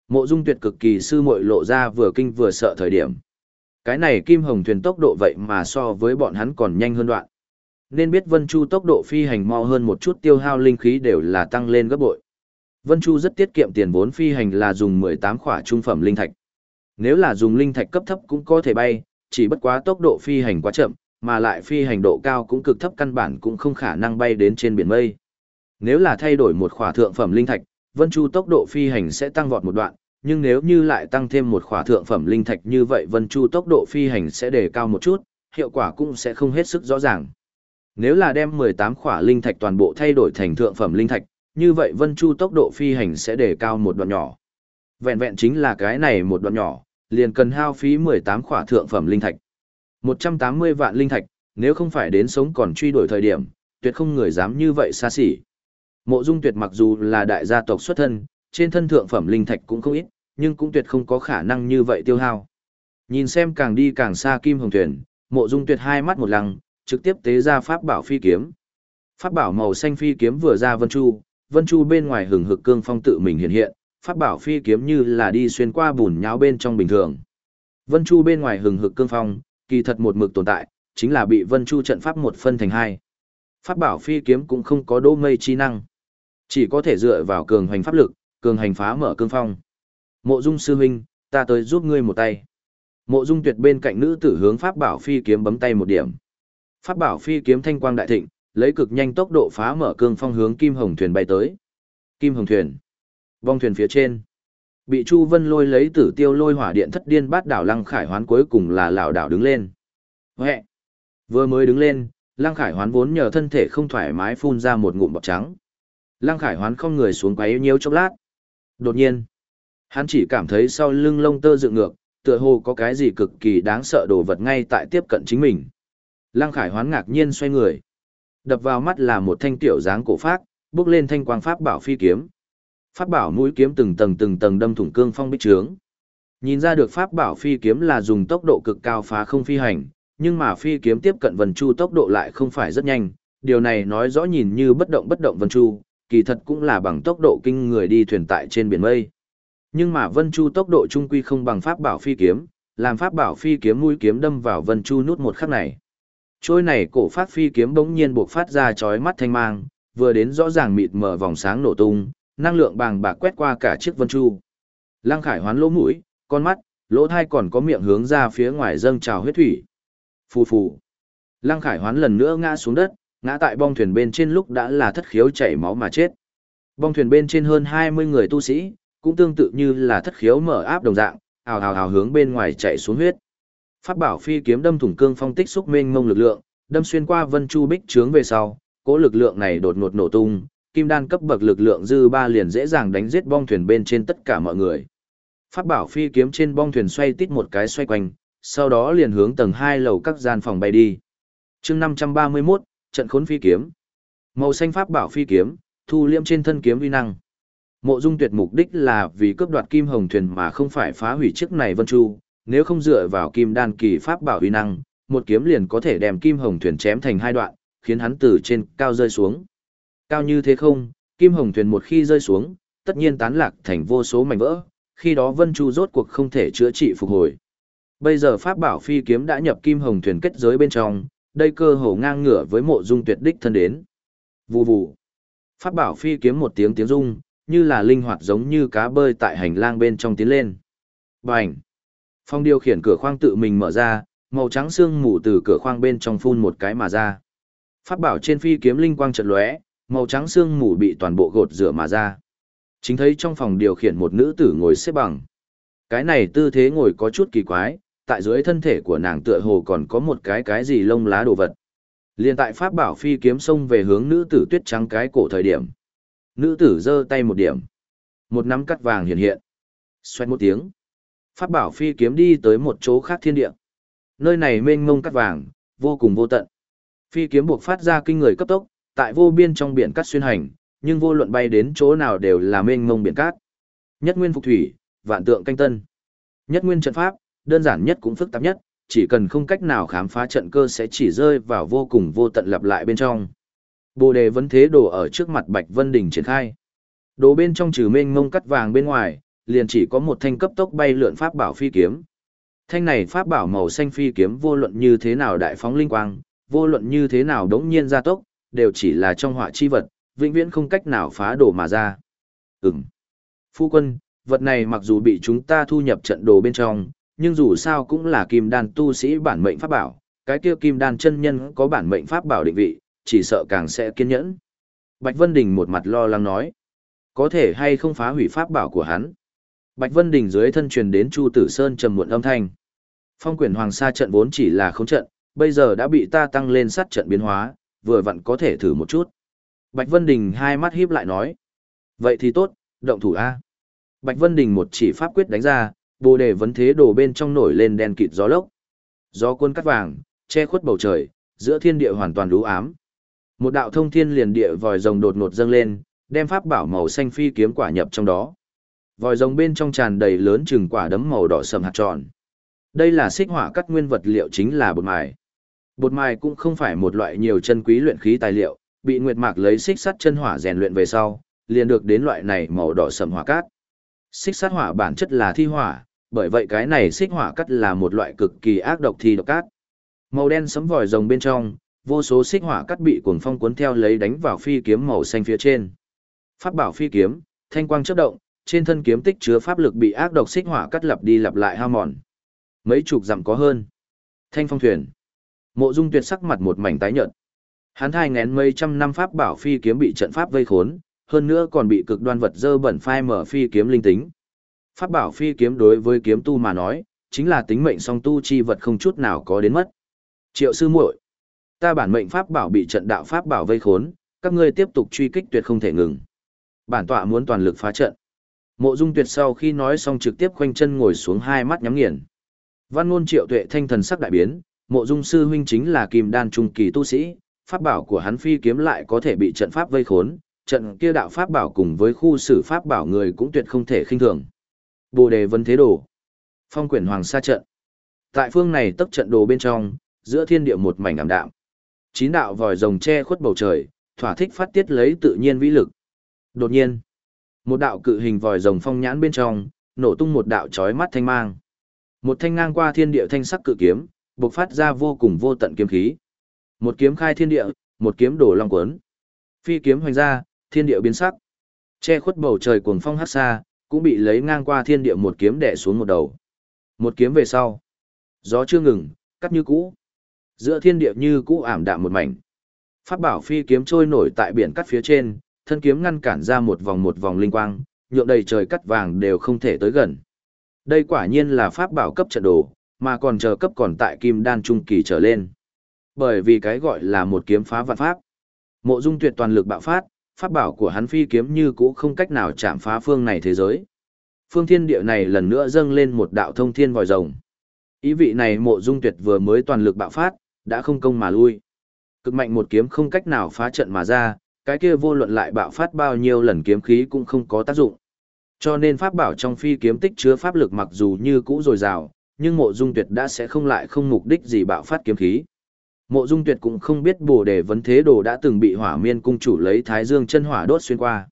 Mộ Dung Tuyệt cực kỳ sư muội lộ ra vừa kinh vừa sợ thời điểm. Cái này Kim Hồng thuyền tốc độ vậy mà so với bọn hắn còn nhanh hơn đoạn. Nên biết Vân Chu tốc độ phi hành mau hơn một chút tiêu hao linh khí đều là tăng lên gấp bội. Vân Chu rất tiết kiệm tiền vốn phi hành là dùng 18 khỏa trung phẩm linh thạch. Nếu là dùng linh thạch cấp thấp cũng có thể bay, chỉ bất quá tốc độ phi hành quá chậm, mà lại phi hành độ cao cũng cực thấp căn bản cũng không khả năng bay đến trên biển mây. Nếu là thay đổi một khỏa thượng phẩm linh thạch, Vân Chu tốc độ phi hành sẽ tăng vọt một đoạn, nhưng nếu như lại tăng thêm một khỏa thượng phẩm linh thạch như vậy Vân Chu tốc độ phi hành sẽ đề cao một chút, hiệu quả cũng sẽ không hết sức rõ ràng. Nếu là đem 18 khỏa linh thạch toàn bộ thay đổi thành thượng phẩm linh thạch, như vậy Vân Chu tốc độ phi hành sẽ đề cao một đoạn nhỏ. Vẹn vẹn chính là cái này một đoạn nhỏ, liền cần hao phí 18 khỏa thượng phẩm linh thạch. 180 vạn linh thạch, nếu không phải đến sống còn truy đuổi thời điểm, tuyệt không người dám như vậy xa xỉ. Mộ Dung Tuyệt mặc dù là đại gia tộc xuất thân, trên thân thượng phẩm linh thạch cũng không ít, nhưng cũng tuyệt không có khả năng như vậy tiêu hao. Nhìn xem càng đi càng xa Kim Hồng Thuyền, Mộ Dung Tuyệt hai mắt một lăng, trực tiếp tế ra pháp bảo phi kiếm. Pháp bảo màu xanh phi kiếm vừa ra Vân Chu, Vân Chu bên ngoài hừng hực cương phong tự mình hiện hiện, pháp bảo phi kiếm như là đi xuyên qua bùn nháo bên trong bình thường. Vân Chu bên ngoài hừng hực cương phong, kỳ thật một mực tồn tại, chính là bị Vân Chu trận pháp một phân thành hai. Pháp bảo phi kiếm cũng không có đô mây chi năng, chỉ có thể dựa vào cường hành pháp lực, cường hành phá mở cương phong. Mộ Dung sư huynh, ta tới giúp ngươi một tay. Mộ Dung Tuyệt bên cạnh nữ tử hướng pháp bảo phi kiếm bấm tay một điểm. Pháp bảo phi kiếm thanh quang đại thịnh, lấy cực nhanh tốc độ phá mở cương phong hướng Kim Hồng thuyền bay tới. Kim Hồng thuyền, vong thuyền phía trên. Bị Chu Vân lôi lấy tử tiêu lôi hỏa điện thất điên bát đảo Lăng Khải Hoán cuối cùng là lảo đảo đứng lên. Huệ! Vừa mới đứng lên, Lăng Khải Hoán vốn nhờ thân thể không thoải mái phun ra một ngụm bọt trắng. Lăng Khải Hoán không người xuống quấy nhiêu chốc lát. Đột nhiên, hắn chỉ cảm thấy sau lưng lông tơ dựng ngược, tựa hồ có cái gì cực kỳ đáng sợ đồ vật ngay tại tiếp cận chính mình. Lăng Khải Hoán ngạc nhiên xoay người. Đập vào mắt là một thanh tiểu dáng cổ pháp, bước lên thanh quang pháp bảo phi kiếm. Pháp bảo mũi kiếm từng tầng từng tầng đâm thủng cương phong bích trướng. Nhìn ra được pháp bảo phi kiếm là dùng tốc độ cực cao phá không phi hành, nhưng mà phi kiếm tiếp cận Vân Chu tốc độ lại không phải rất nhanh, điều này nói rõ nhìn như bất động bất động Vân Chu, kỳ thật cũng là bằng tốc độ kinh người đi thuyền tại trên biển mây. Nhưng mà Vân Chu tốc độ trung quy không bằng pháp bảo phi kiếm, làm pháp bảo phi kiếm mũi kiếm đâm vào Vân Chu nút một khắc này. Trôi này cổ phát phi kiếm bỗng nhiên buộc phát ra chói mắt thanh mang, vừa đến rõ ràng mịt mờ vòng sáng nổ tung, năng lượng bàng bạc quét qua cả chiếc Vân Chu. Lăng Khải hoán lỗ mũi, con mắt, lỗ thai còn có miệng hướng ra phía ngoài dâng trào huyết thủy. Phù phù. Lăng Khải hoán lần nữa ngã xuống đất, ngã tại bong thuyền bên trên lúc đã là thất khiếu chảy máu mà chết. Bong thuyền bên trên hơn 20 người tu sĩ, cũng tương tự như là thất khiếu mở áp đồng dạng, ào ào ào hướng bên ngoài chạy xuống huyết. Pháp bảo phi kiếm đâm thủng cương phong tích xúc mênh mông lực lượng, đâm xuyên qua Vân Chu Bích trướng về sau, cỗ lực lượng này đột ngột nổ tung, kim đan cấp bậc lực lượng dư ba liền dễ dàng đánh giết bong thuyền bên trên tất cả mọi người. Pháp bảo phi kiếm trên bong thuyền xoay tít một cái xoay quanh, sau đó liền hướng tầng hai lầu các gian phòng bay đi. chương 531, trận khốn phi kiếm. Màu xanh pháp bảo phi kiếm, thu liêm trên thân kiếm vi năng. Mộ dung tuyệt mục đích là vì cướp đoạt kim hồng thuyền mà không phải phá hủy chiếc này vân chu, nếu không dựa vào kim đan kỳ pháp bảo uy năng, một kiếm liền có thể đem kim hồng thuyền chém thành hai đoạn, khiến hắn từ trên cao rơi xuống. Cao như thế không, kim hồng thuyền một khi rơi xuống, tất nhiên tán lạc thành vô số mảnh vỡ, khi đó vân chu rốt cuộc không thể chữa trị phục hồi. Bây giờ pháp bảo phi kiếm đã nhập kim hồng thuyền kết giới bên trong, đây cơ hồ ngang ngửa với mộ dung tuyệt đích thân đến. Vù vù. Pháp bảo phi kiếm một tiếng tiếng rung, như là linh hoạt giống như cá bơi tại hành lang bên trong tiến lên. Bành. Phong điều khiển cửa khoang tự mình mở ra, màu trắng xương mù từ cửa khoang bên trong phun một cái mà ra. Pháp bảo trên phi kiếm linh quang chợt lóe, màu trắng xương mù bị toàn bộ gột rửa mà ra. Chính thấy trong phòng điều khiển một nữ tử ngồi xếp bằng. Cái này tư thế ngồi có chút kỳ quái, tại dưới thân thể của nàng tựa hồ còn có một cái cái gì lông lá đồ vật. Liên tại pháp bảo phi kiếm xông về hướng nữ tử tuyết trắng cái cổ thời điểm. Nữ tử giơ tay một điểm. Một nắm cắt vàng hiện hiện. Xoay một tiếng. Pháp bảo phi kiếm đi tới một chỗ khác thiên địa. Nơi này mênh mông cắt vàng, vô cùng vô tận. Phi kiếm buộc phát ra kinh người cấp tốc, tại vô biên trong biển cắt xuyên hành, nhưng vô luận bay đến chỗ nào đều là mênh mông biển cát. Nhất nguyên phục thủy, vạn tượng canh tân. Nhất nguyên trận pháp, đơn giản nhất cũng phức tạp nhất, chỉ cần không cách nào khám phá trận cơ sẽ chỉ rơi vào vô cùng vô tận lặp lại bên trong. Bồ đề vấn thế đồ ở trước mặt Bạch Vân Đình triển khai. Đồ bên trong trừ mênh mông cắt vàng bên ngoài, liền chỉ có một thanh cấp tốc bay lượn pháp bảo phi kiếm. Thanh này pháp bảo màu xanh phi kiếm vô luận như thế nào đại phóng linh quang, vô luận như thế nào đống nhiên gia tốc, đều chỉ là trong họa chi vật, vĩnh viễn không cách nào phá đổ mà ra. Ừm. Phu quân, vật này mặc dù bị chúng ta thu nhập trận đồ bên trong, nhưng dù sao cũng là kim đan tu sĩ bản mệnh pháp bảo, cái kia kim đan chân nhân có bản mệnh pháp bảo định vị, chỉ sợ càng sẽ kiên nhẫn. Bạch Vân Đình một mặt lo lắng nói, có thể hay không phá hủy pháp bảo của hắn. Bạch Vân Đình dưới thân truyền đến Chu Tử Sơn trầm muộn âm thanh. Phong Quyền Hoàng Sa trận vốn chỉ là không trận, bây giờ đã bị ta tăng lên sát trận biến hóa, vừa vặn có thể thử một chút. Bạch Vân Đình hai mắt híp lại nói. Vậy thì tốt, động thủ A. Bạch Vân Đình một chỉ pháp quyết đánh ra, bồ đề vấn thế đổ bên trong nổi lên đen kịt gió lốc. Gió cuốn cắt vàng, che khuất bầu trời, giữa thiên địa hoàn toàn đú ám. Một đạo thông thiên liền địa vòi rồng đột ngột dâng lên, đem pháp bảo màu xanh phi kiếm quả nhập trong đó. Vòi rồng bên trong tràn đầy lớn chừng quả đấm màu đỏ sầm hạt tròn. Đây là xích hỏa cắt nguyên vật liệu chính là bột mài. Bột mài cũng không phải một loại nhiều chân quý luyện khí tài liệu, bị Nguyệt Mạc lấy xích sắt chân hỏa rèn luyện về sau, liền được đến loại này màu đỏ sầm hỏa cát. Xích sắt hỏa bản chất là thi hỏa, bởi vậy cái này xích hỏa cắt là một loại cực kỳ ác độc thi độc cát. Màu đen sấm vòi rồng bên trong, vô số xích hỏa cắt bị cuồng phong cuốn theo lấy đánh vào phi kiếm màu xanh phía trên. Pháp bảo phi kiếm, thanh quang chớp động, trên thân kiếm tích chứa pháp lực bị ác độc xích hỏa cắt lặp đi lặp lại hao mòn. Mấy chục dặm có hơn. Thanh phong thuyền. Mộ Dung Tuyệt sắc mặt một mảnh tái nhợt. Hắn thai ngén mấy trăm năm pháp bảo phi kiếm bị trận pháp vây khốn, hơn nữa còn bị cực đoan vật dơ bẩn phai mở phi kiếm linh tính. Pháp bảo phi kiếm đối với kiếm tu mà nói, chính là tính mệnh song tu chi vật không chút nào có đến mất. Triệu sư muội, ta bản mệnh pháp bảo bị trận đạo pháp bảo vây khốn, các ngươi tiếp tục truy kích tuyệt không thể ngừng. Bản tọa muốn toàn lực phá trận. Mộ Dung Tuyệt sau khi nói xong trực tiếp khoanh chân ngồi xuống hai mắt nhắm nghiền. Văn ngôn Triệu Tuệ thanh thần sắc đại biến, Mộ Dung sư huynh chính là Kim Đan trung kỳ tu sĩ, pháp bảo của hắn phi kiếm lại có thể bị trận pháp vây khốn, trận kia đạo pháp bảo cùng với khu xử pháp bảo người cũng tuyệt không thể khinh thường. Bồ đề vân thế đồ. Phong quyển hoàng sa trận. Tại phương này tấp trận đồ bên trong, giữa thiên địa một mảnh ảm đạm. Chín đạo vòi rồng che khuất bầu trời, thỏa thích phát tiết lấy tự nhiên vĩ lực. Đột nhiên, một đạo cự hình vòi rồng phong nhãn bên trong, nổ tung một đạo chói mắt thanh mang. Một thanh ngang qua thiên địa thanh sắc cự kiếm, bộc phát ra vô cùng vô tận kiếm khí. Một kiếm khai thiên địa, một kiếm đổ long cuốn. Phi kiếm hoành ra, thiên địa biến sắc. Che khuất bầu trời cuồng phong hát xa, cũng bị lấy ngang qua thiên địa một kiếm đè xuống một đầu. Một kiếm về sau. Gió chưa ngừng, cắt như cũ. Giữa thiên địa như cũ ảm đạm một mảnh. Pháp bảo phi kiếm trôi nổi tại biển cắt phía trên, thân kiếm ngăn cản ra một vòng một vòng linh quang, nhượng đầy trời cắt vàng đều không thể tới gần. Đây quả nhiên là pháp bảo cấp trận đồ, mà còn chờ cấp còn tại kim đan trung kỳ trở lên. Bởi vì cái gọi là một kiếm phá vạn pháp. Mộ Dung Tuyệt toàn lực bạo phát, pháp bảo của hắn phi kiếm như cũ không cách nào chạm phá phương này thế giới. Phương thiên địa này lần nữa dâng lên một đạo thông thiên vòi rồng. Ý vị này Mộ Dung Tuyệt vừa mới toàn lực bạo phát, đã không công mà lui. Cực mạnh một kiếm không cách nào phá trận mà ra, cái kia vô luận lại bạo phát bao nhiêu lần kiếm khí cũng không có tác dụng. Cho nên pháp bảo trong phi kiếm tích chứa pháp lực mặc dù như cũ dồi dào, nhưng mộ dung tuyệt đã sẽ không lại không mục đích gì bạo phát kiếm khí. Mộ dung tuyệt cũng không biết bồ đề vấn thế đồ đã từng bị hỏa miên cung chủ lấy thái dương chân hỏa đốt xuyên qua.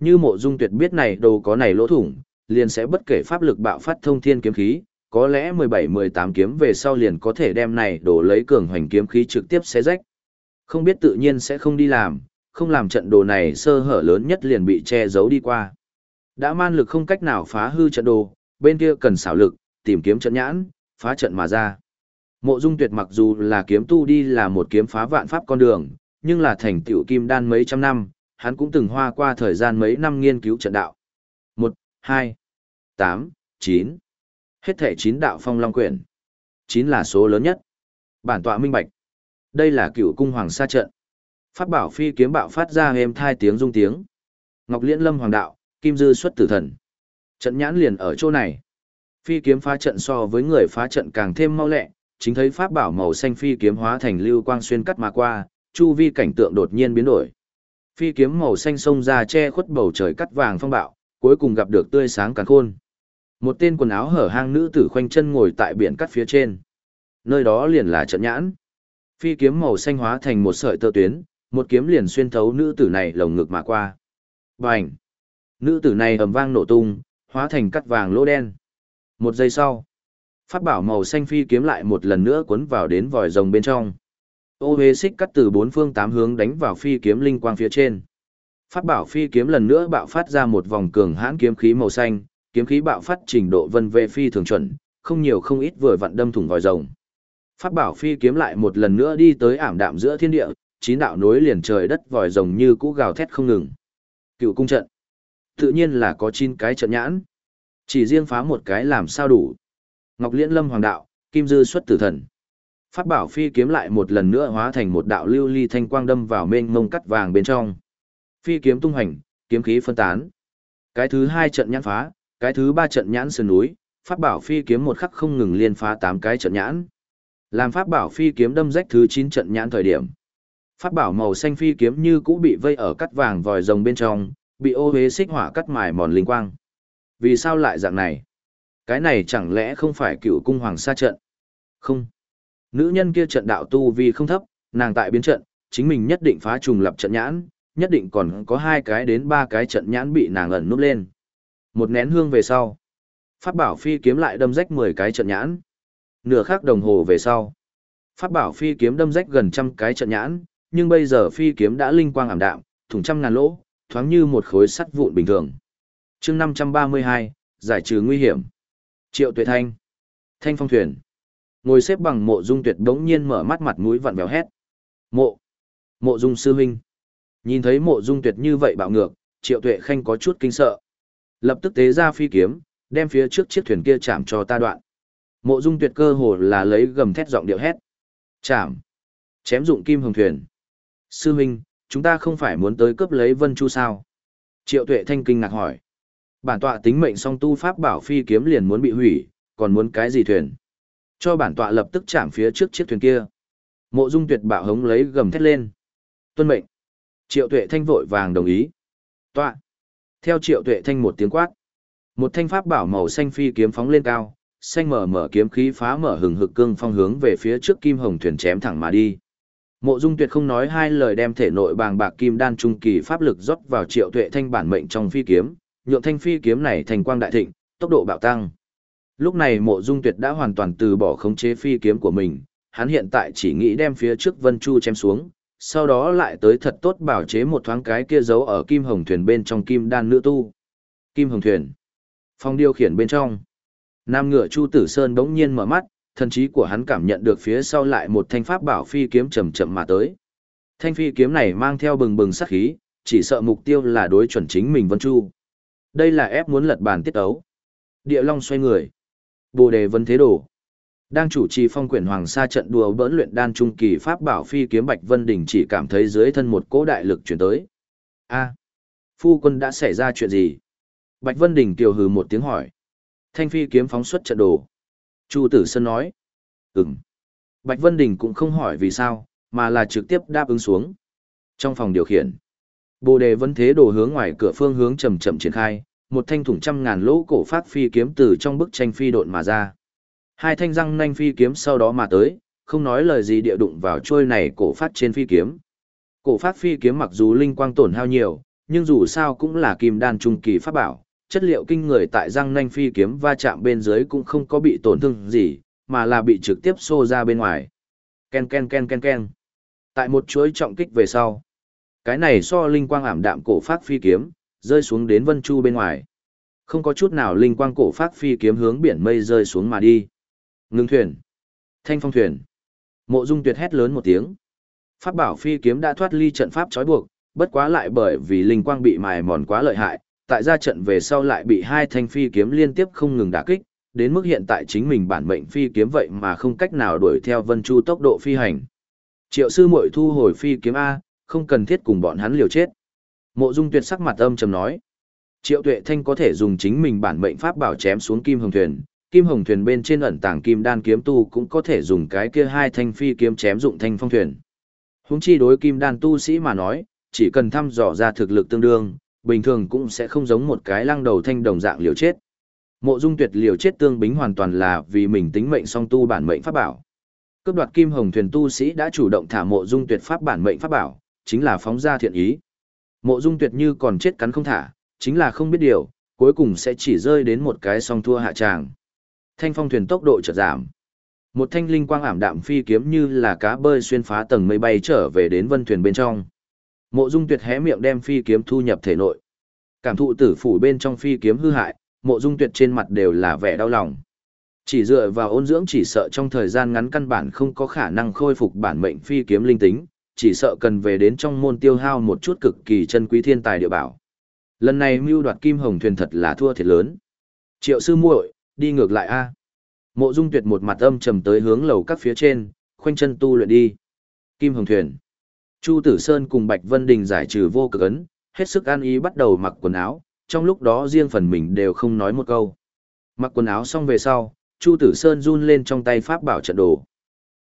Như mộ dung tuyệt biết này đồ có này lỗ thủng, liền sẽ bất kể pháp lực bạo phát thông thiên kiếm khí, có lẽ 17-18 kiếm về sau liền có thể đem này đổ lấy cường hoành kiếm khí trực tiếp xé rách. Không biết tự nhiên sẽ không đi làm, không làm trận đồ này sơ hở lớn nhất liền bị che giấu đi qua. Đã man lực không cách nào phá hư trận đồ, bên kia cần xảo lực, tìm kiếm trận nhãn, phá trận mà ra. Mộ Dung Tuyệt mặc dù là kiếm tu đi là một kiếm phá vạn pháp con đường, nhưng là thành tựu kim đan mấy trăm năm, hắn cũng từng hoa qua thời gian mấy năm nghiên cứu trận đạo. 1, 2, 8, 9. Hết thể 9 đạo phong long quyển. 9 là số lớn nhất. Bản tọa minh bạch. Đây là cựu cung hoàng sa trận. Pháp bảo phi kiếm bạo phát ra êm thai tiếng rung tiếng. Ngọc Liễn Lâm Hoàng đạo, Kim Dư xuất tử thần. Trận nhãn liền ở chỗ này. Phi kiếm phá trận so với người phá trận càng thêm mau lẹ, chính thấy pháp bảo màu xanh phi kiếm hóa thành lưu quang xuyên cắt mà qua, chu vi cảnh tượng đột nhiên biến đổi. Phi kiếm màu xanh xông ra che khuất bầu trời cắt vàng phong bạo, cuối cùng gặp được tươi sáng càng khôn. Một tên quần áo hở hang nữ tử khoanh chân ngồi tại biển cắt phía trên. Nơi đó liền là trận nhãn. Phi kiếm màu xanh hóa thành một sợi tơ tuyến, một kiếm liền xuyên thấu nữ tử này lồng ngực mà qua. Bành! Nữ tử này ầm vang nổ tung, hóa thành cắt vàng lỗ đen. Một giây sau, pháp bảo màu xanh phi kiếm lại một lần nữa cuốn vào đến vòi rồng bên trong. Ô hế xích cắt từ bốn phương tám hướng đánh vào phi kiếm linh quang phía trên. Pháp bảo phi kiếm lần nữa bạo phát ra một vòng cường hãn kiếm khí màu xanh, kiếm khí bạo phát trình độ vân vệ phi thường chuẩn, không nhiều không ít vừa vặn đâm thủng vòi rồng. Pháp bảo phi kiếm lại một lần nữa đi tới ảm đạm giữa thiên địa, chín đạo nối liền trời đất vòi rồng như cũ gào thét không ngừng. Cựu cung trận. Tự nhiên là có chín cái trận nhãn. Chỉ riêng phá một cái làm sao đủ. Ngọc Liễn Lâm Hoàng đạo, Kim Dư xuất tử thần. Pháp bảo phi kiếm lại một lần nữa hóa thành một đạo lưu ly thanh quang đâm vào mênh mông cắt vàng bên trong. Phi kiếm tung hành, kiếm khí phân tán. Cái thứ hai trận nhãn phá, cái thứ ba trận nhãn sườn núi, pháp bảo phi kiếm một khắc không ngừng liên phá tám cái trận nhãn. Làm pháp bảo phi kiếm đâm rách thứ chín trận nhãn thời điểm. Pháp bảo màu xanh phi kiếm như cũ bị vây ở cắt vàng vòi rồng bên trong, bị ô hế xích hỏa cắt mài mòn linh quang. Vì sao lại dạng này? Cái này chẳng lẽ không phải cựu cung hoàng sa trận? Không. Nữ nhân kia trận đạo tu vi không thấp, nàng tại biến trận, chính mình nhất định phá trùng lập trận nhãn, nhất định còn có hai cái đến ba cái trận nhãn bị nàng ẩn núp lên. Một nén hương về sau. Pháp bảo phi kiếm lại đâm rách 10 cái trận nhãn. Nửa khắc đồng hồ về sau. Pháp bảo phi kiếm đâm rách gần trăm cái trận nhãn, nhưng bây giờ phi kiếm đã linh quang ảm đạm, thủng trăm ngàn lỗ, thoáng như một khối sắt vụn bình thường. chương 532, giải trừ nguy hiểm. Triệu Tuệ Thanh. Thanh phong thuyền. Ngồi xếp bằng mộ dung tuyệt đống nhiên mở mắt mặt mũi vặn vẹo hét. Mộ. Mộ dung sư huynh. Nhìn thấy mộ dung tuyệt như vậy bạo ngược, triệu tuệ khanh có chút kinh sợ. Lập tức tế ra phi kiếm, đem phía trước chiếc thuyền kia chạm cho ta đoạn. Mộ Dung Tuyệt cơ hồ là lấy gầm thét giọng điệu hét. Chạm. Chém dụng kim hồng thuyền. Sư huynh, chúng ta không phải muốn tới cướp lấy Vân Chu sao? Triệu Tuệ Thanh kinh ngạc hỏi. Bản tọa tính mệnh song tu pháp bảo phi kiếm liền muốn bị hủy, còn muốn cái gì thuyền? Cho bản tọa lập tức chạm phía trước chiếc thuyền kia. Mộ Dung Tuyệt bạo hống lấy gầm thét lên. Tuân mệnh. Triệu Tuệ Thanh vội vàng đồng ý. Tọa. Theo Triệu Tuệ Thanh một tiếng quát. Một thanh pháp bảo màu xanh phi kiếm phóng lên cao, xanh mở mở kiếm khí phá mở hừng hực cương phong hướng về phía trước kim hồng thuyền chém thẳng mà đi. Mộ Dung Tuyệt không nói hai lời đem thể nội bàng bạc kim đan trung kỳ pháp lực rót vào Triệu Tuệ Thanh bản mệnh trong phi kiếm, nhượng thanh phi kiếm này thành quang đại thịnh, tốc độ bạo tăng. Lúc này Mộ Dung Tuyệt đã hoàn toàn từ bỏ khống chế phi kiếm của mình, hắn hiện tại chỉ nghĩ đem phía trước Vân Chu chém xuống, sau đó lại tới thật tốt bảo chế một thoáng cái kia giấu ở kim hồng thuyền bên trong kim đan nữ tu. Kim hồng thuyền. Phong điều khiển bên trong. Nam ngựa Chu Tử Sơn bỗng nhiên mở mắt, thần trí của hắn cảm nhận được phía sau lại một thanh pháp bảo phi kiếm chậm chậm mà tới. Thanh phi kiếm này mang theo bừng bừng sát khí, chỉ sợ mục tiêu là đối chuẩn chính mình Vân Chu. Đây là ép muốn lật bàn tiết ấu. Địa Long xoay người. Bồ đề vân thế đổ. Đang chủ trì phong quyển hoàng sa trận đùa bỡn luyện đan trung kỳ pháp bảo phi kiếm Bạch Vân Đình chỉ cảm thấy dưới thân một cỗ đại lực chuyển tới. A, phu quân đã xảy ra chuyện gì? Bạch Vân Đình kiều hừ một tiếng hỏi. Thanh phi kiếm phóng xuất trận đồ. Chu Tử Sơn nói. Ừm. Bạch Vân Đình cũng không hỏi vì sao, mà là trực tiếp đáp ứng xuống. Trong phòng điều khiển, Bồ đề vẫn thế đồ hướng ngoài cửa phương hướng chậm chậm triển khai, một thanh thủng trăm ngàn lỗ cổ phát phi kiếm từ trong bức tranh phi độn mà ra. Hai thanh răng nanh phi kiếm sau đó mà tới, không nói lời gì địa đụng vào trôi này cổ phát trên phi kiếm. Cổ phát phi kiếm mặc dù linh quang tổn hao nhiều, nhưng dù sao cũng là kim đan trung kỳ pháp bảo, chất liệu kinh người tại răng nanh phi kiếm va chạm bên dưới cũng không có bị tổn thương gì, mà là bị trực tiếp xô ra bên ngoài. Ken ken ken ken ken. Tại một chuỗi trọng kích về sau, cái này so linh quang ảm đạm cổ phát phi kiếm, rơi xuống đến Vân Chu bên ngoài. Không có chút nào linh quang cổ phát phi kiếm hướng biển mây rơi xuống mà đi. Ngưng thuyền. Thanh phong thuyền. Mộ Dung Tuyệt hét lớn một tiếng. Pháp bảo phi kiếm đã thoát ly trận pháp trói buộc, bất quá lại bởi vì linh quang bị mài mòn quá lợi hại, tại ra trận về sau lại bị hai thanh phi kiếm liên tiếp không ngừng đả kích, đến mức hiện tại chính mình bản mệnh phi kiếm vậy mà không cách nào đuổi theo Vân Chu tốc độ phi hành. Triệu sư muội thu hồi phi kiếm A, không cần thiết cùng bọn hắn liều chết. Mộ Dung Tuyệt sắc mặt âm trầm nói. Triệu Tuệ Thanh có thể dùng chính mình bản mệnh pháp bảo chém xuống kim hồng thuyền, kim hồng thuyền bên trên ẩn tàng kim đan kiếm tu cũng có thể dùng cái kia hai thanh phi kiếm chém dụng thanh phong thuyền. Huống chi đối kim đan tu sĩ mà nói, chỉ cần thăm dò ra thực lực tương đương, bình thường cũng sẽ không giống một cái lăng đầu thanh đồng dạng liều chết. Mộ Dung Tuyệt liều chết tương bính hoàn toàn là vì mình tính mệnh song tu bản mệnh pháp bảo. Cướp đoạt kim hồng thuyền tu sĩ đã chủ động thả Mộ Dung Tuyệt pháp bản mệnh pháp bảo, chính là phóng ra thiện ý. Mộ Dung Tuyệt như còn chết cắn không thả, chính là không biết điều, cuối cùng sẽ chỉ rơi đến một cái song thua hạ tràng. Thanh phong thuyền tốc độ chợt giảm. Một thanh linh quang ảm đạm phi kiếm như là cá bơi xuyên phá tầng mây bay trở về đến vân thuyền bên trong. Mộ Dung Tuyệt hé miệng đem phi kiếm thu nhập thể nội. Cảm thụ tử phủ bên trong phi kiếm hư hại, Mộ Dung Tuyệt trên mặt đều là vẻ đau lòng. Chỉ dựa vào ôn dưỡng chỉ sợ trong thời gian ngắn căn bản không có khả năng khôi phục bản mệnh phi kiếm linh tính, chỉ sợ cần về đến trong môn tiêu hao một chút cực kỳ chân quý thiên tài địa bảo. Lần này mưu đoạt kim hồng thuyền thật là thua thiệt lớn. Triệu sư muội, đi ngược lại a. Mộ Dung Tuyệt một mặt âm trầm tới hướng lầu các phía trên, khoanh chân tu luyện đi. Kim hồng thuyền. Chu Tử Sơn cùng Bạch Vân Đình giải trừ vô cực ấn, hết sức an ý bắt đầu mặc quần áo, trong lúc đó riêng phần mình đều không nói một câu. Mặc quần áo xong về sau, Chu Tử Sơn run lên trong tay pháp bảo trận đồ.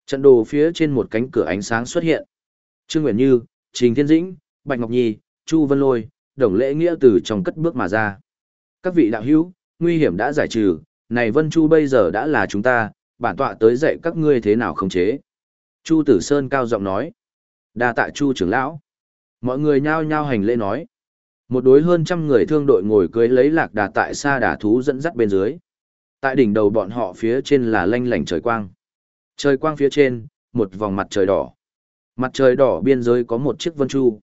Trận đồ phía trên một cánh cửa ánh sáng xuất hiện. Trương Nguyễn Như, Trình Thiên Dĩnh, Bạch Ngọc Nhi, Chu Vân Lôi, Đồng Lễ Nghĩa từ trong cất bước mà ra. Các vị đạo hữu, nguy hiểm đã giải trừ, này Vân Chu bây giờ đã là chúng ta, bản tọa tới dạy các ngươi thế nào khống chế. Chu Tử Sơn cao giọng nói đa tạ Chu trưởng lão. Mọi người nhao nhao hành lễ nói. Một đối hơn trăm người thương đội ngồi cưới lấy lạc đà tại xa đà thú dẫn dắt bên dưới. Tại đỉnh đầu bọn họ phía trên là lanh lảnh trời quang. Trời quang phía trên, một vòng mặt trời đỏ. Mặt trời đỏ biên giới có một chiếc vân chu.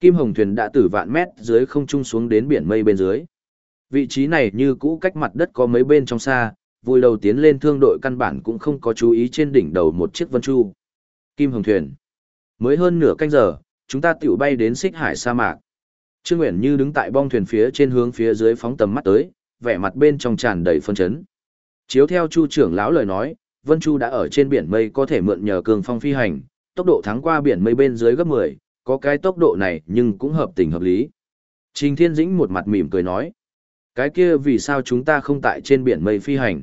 Kim Hồng thuyền đã từ vạn mét dưới không trung xuống đến biển mây bên dưới. Vị trí này như cũ cách mặt đất có mấy bên trong xa, vui đầu tiến lên thương đội căn bản cũng không có chú ý trên đỉnh đầu một chiếc vân chu. Kim Hồng thuyền. Mới hơn nửa canh giờ, chúng ta tiểu bay đến xích hải sa mạc. Trương Nguyễn Như đứng tại bong thuyền phía trên hướng phía dưới phóng tầm mắt tới, vẻ mặt bên trong tràn đầy phân chấn. Chiếu theo Chu trưởng lão lời nói, Vân Chu đã ở trên biển mây có thể mượn nhờ cường phong phi hành, tốc độ thắng qua biển mây bên dưới gấp 10, có cái tốc độ này nhưng cũng hợp tình hợp lý. Trình Thiên Dĩnh một mặt mỉm cười nói, cái kia vì sao chúng ta không tại trên biển mây phi hành?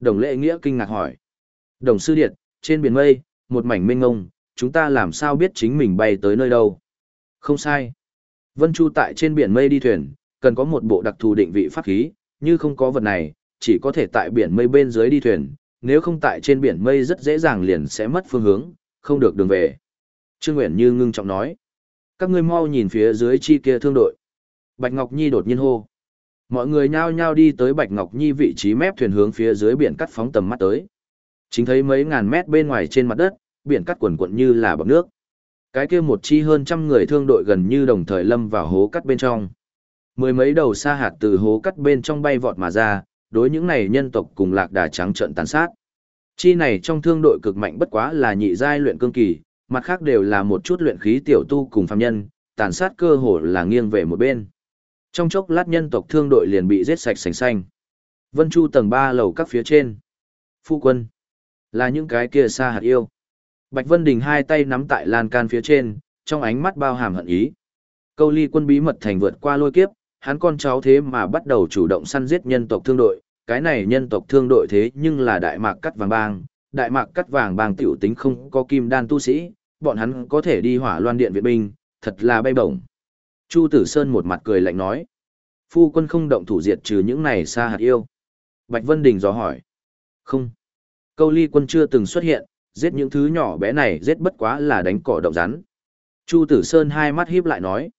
Đồng lệ nghĩa kinh ngạc hỏi. Đồng sư điệt, trên biển mây, một mảnh mênh ngông, chúng ta làm sao biết chính mình bay tới nơi đâu? Không sai. Vân Chu tại trên biển mây đi thuyền, cần có một bộ đặc thù định vị pháp khí, như không có vật này, chỉ có thể tại biển mây bên dưới đi thuyền, nếu không tại trên biển mây rất dễ dàng liền sẽ mất phương hướng, không được đường về. Trương Nguyễn Như ngưng trọng nói. Các ngươi mau nhìn phía dưới chi kia thương đội. Bạch Ngọc Nhi đột nhiên hô. Mọi người nhao nhao đi tới Bạch Ngọc Nhi vị trí mép thuyền hướng phía dưới biển cắt phóng tầm mắt tới. Chính thấy mấy ngàn mét bên ngoài trên mặt đất, biển cắt quần quận như là bọt nước. Cái kia một chi hơn trăm người thương đội gần như đồng thời lâm vào hố cắt bên trong. Mười mấy đầu sa hạt từ hố cắt bên trong bay vọt mà ra, đối những này nhân tộc cùng lạc đà trắng trợn tàn sát. Chi này trong thương đội cực mạnh bất quá là nhị giai luyện cương kỳ, mặt khác đều là một chút luyện khí tiểu tu cùng phàm nhân, tàn sát cơ hồ là nghiêng về một bên. Trong chốc lát nhân tộc thương đội liền bị giết sạch sành xanh. Vân Chu tầng 3 lầu các phía trên. Phu quân. Là những cái kia xa hạt yêu. Bạch Vân Đình hai tay nắm tại lan can phía trên, trong ánh mắt bao hàm hận ý. Câu ly quân bí mật thành vượt qua lôi kiếp, hắn con cháu thế mà bắt đầu chủ động săn giết nhân tộc thương đội. Cái này nhân tộc thương đội thế nhưng là đại mạc cắt vàng bang, đại mạc cắt vàng bang tiểu tính không có kim đan tu sĩ, bọn hắn có thể đi hỏa loan điện viện binh, thật là bay bổng. Chu Tử Sơn một mặt cười lạnh nói. Phu quân không động thủ diệt trừ những này xa hạt yêu. Bạch Vân Đình dò hỏi. Không. Câu ly quân chưa từng xuất hiện, giết những thứ nhỏ bé này giết bất quá là đánh cỏ động rắn. Chu Tử Sơn hai mắt híp lại nói.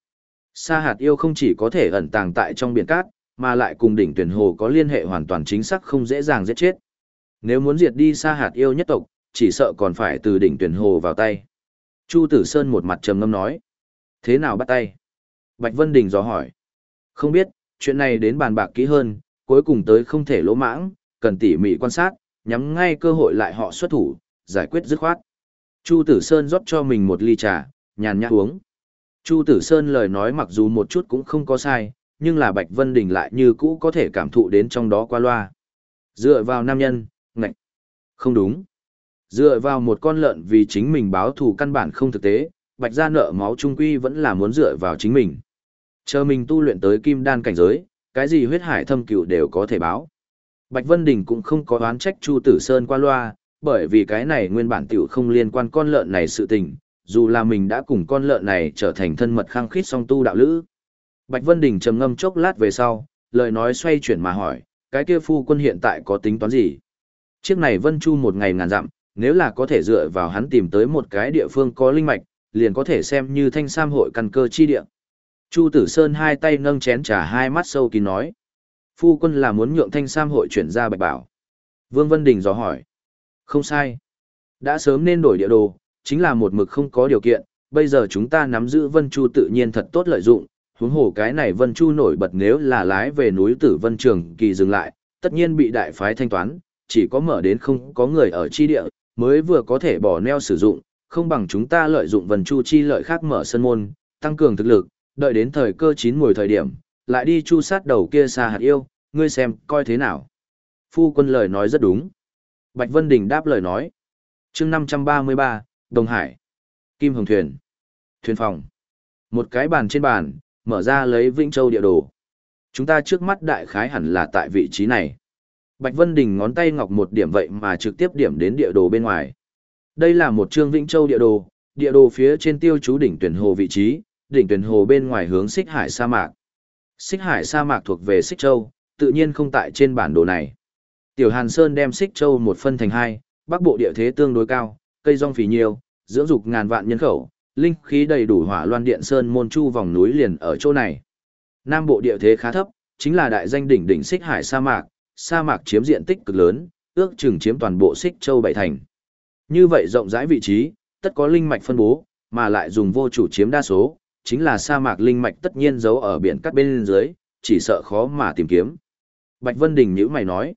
Sa hạt yêu không chỉ có thể ẩn tàng tại trong biển cát, mà lại cùng đỉnh tuyển hồ có liên hệ hoàn toàn chính xác không dễ dàng giết chết. Nếu muốn diệt đi sa hạt yêu nhất tộc, chỉ sợ còn phải từ đỉnh tuyển hồ vào tay. Chu Tử Sơn một mặt trầm ngâm nói. Thế nào bắt tay? Bạch Vân Đình dò hỏi. Không biết, chuyện này đến bàn bạc kỹ hơn, cuối cùng tới không thể lỗ mãng, cần tỉ mỉ quan sát, nhắm ngay cơ hội lại họ xuất thủ, giải quyết dứt khoát. Chu Tử Sơn rót cho mình một ly trà, nhàn nhã uống. Chu Tử Sơn lời nói mặc dù một chút cũng không có sai, nhưng là Bạch Vân Đình lại như cũ có thể cảm thụ đến trong đó qua loa. Dựa vào nam nhân, ngạch. Không đúng. Dựa vào một con lợn vì chính mình báo thù căn bản không thực tế, Bạch gia nợ máu trung quy vẫn là muốn dựa vào chính mình. Chờ mình tu luyện tới kim đan cảnh giới, cái gì huyết hải thâm cửu đều có thể báo. Bạch Vân Đình cũng không có oán trách Chu Tử Sơn qua loa, bởi vì cái này nguyên bản tiểu không liên quan con lợn này sự tình, dù là mình đã cùng con lợn này trở thành thân mật khăng khít song tu đạo lữ. Bạch Vân Đình trầm ngâm chốc lát về sau, lời nói xoay chuyển mà hỏi, cái kia phu quân hiện tại có tính toán gì? Chiếc này Vân Chu một ngày ngàn dặm, nếu là có thể dựa vào hắn tìm tới một cái địa phương có linh mạch, liền có thể xem như thanh sam hội căn cơ chi địa. Chu Tử Sơn hai tay nâng chén trà hai mắt sâu kín nói. Phu quân là muốn nhượng thanh sam hội chuyển ra bạch bảo. Vương Vân Đình dò hỏi. Không sai. Đã sớm nên đổi địa đồ, chính là một mực không có điều kiện, bây giờ chúng ta nắm giữ Vân Chu tự nhiên thật tốt lợi dụng, huống hồ cái này Vân Chu nổi bật nếu là lái về núi Tử Vân Trường kỳ dừng lại, tất nhiên bị đại phái thanh toán, chỉ có mở đến không có người ở chi địa, mới vừa có thể bỏ neo sử dụng, không bằng chúng ta lợi dụng Vân Chu chi lợi khác mở sân môn, tăng cường thực lực, đợi đến thời cơ chín mùi thời điểm, lại đi chu sát đầu kia xa hạt yêu, ngươi xem, coi thế nào. Phu quân lời nói rất đúng. Bạch Vân Đình đáp lời nói. chương 533, Đồng Hải. Kim Hồng Thuyền. Thuyền phòng. Một cái bàn trên bàn, mở ra lấy Vĩnh Châu địa đồ. Chúng ta trước mắt đại khái hẳn là tại vị trí này. Bạch Vân Đình ngón tay ngọc một điểm vậy mà trực tiếp điểm đến địa đồ bên ngoài. Đây là một chương Vĩnh Châu địa đồ, địa đồ phía trên tiêu chú đỉnh tuyển hồ vị trí, đỉnh tuyển hồ bên ngoài hướng xích hải sa mạc. Xích hải sa mạc thuộc về xích châu, tự nhiên không tại trên bản đồ này. Tiểu Hàn Sơn đem xích châu một phân thành hai, bắc bộ địa thế tương đối cao, cây rong phì nhiều, dưỡng dục ngàn vạn nhân khẩu, linh khí đầy đủ hỏa loan điện sơn môn chu vòng núi liền ở chỗ này. Nam bộ địa thế khá thấp, chính là đại danh đỉnh đỉnh xích hải sa mạc, sa mạc chiếm diện tích cực lớn, ước chừng chiếm toàn bộ xích châu bảy thành. Như vậy rộng rãi vị trí, tất có linh mạch phân bố, mà lại dùng vô chủ chiếm đa số, chính là sa mạc linh mạch tất nhiên giấu ở biển cắt bên dưới, chỉ sợ khó mà tìm kiếm. Bạch Vân Đình nhíu mày nói,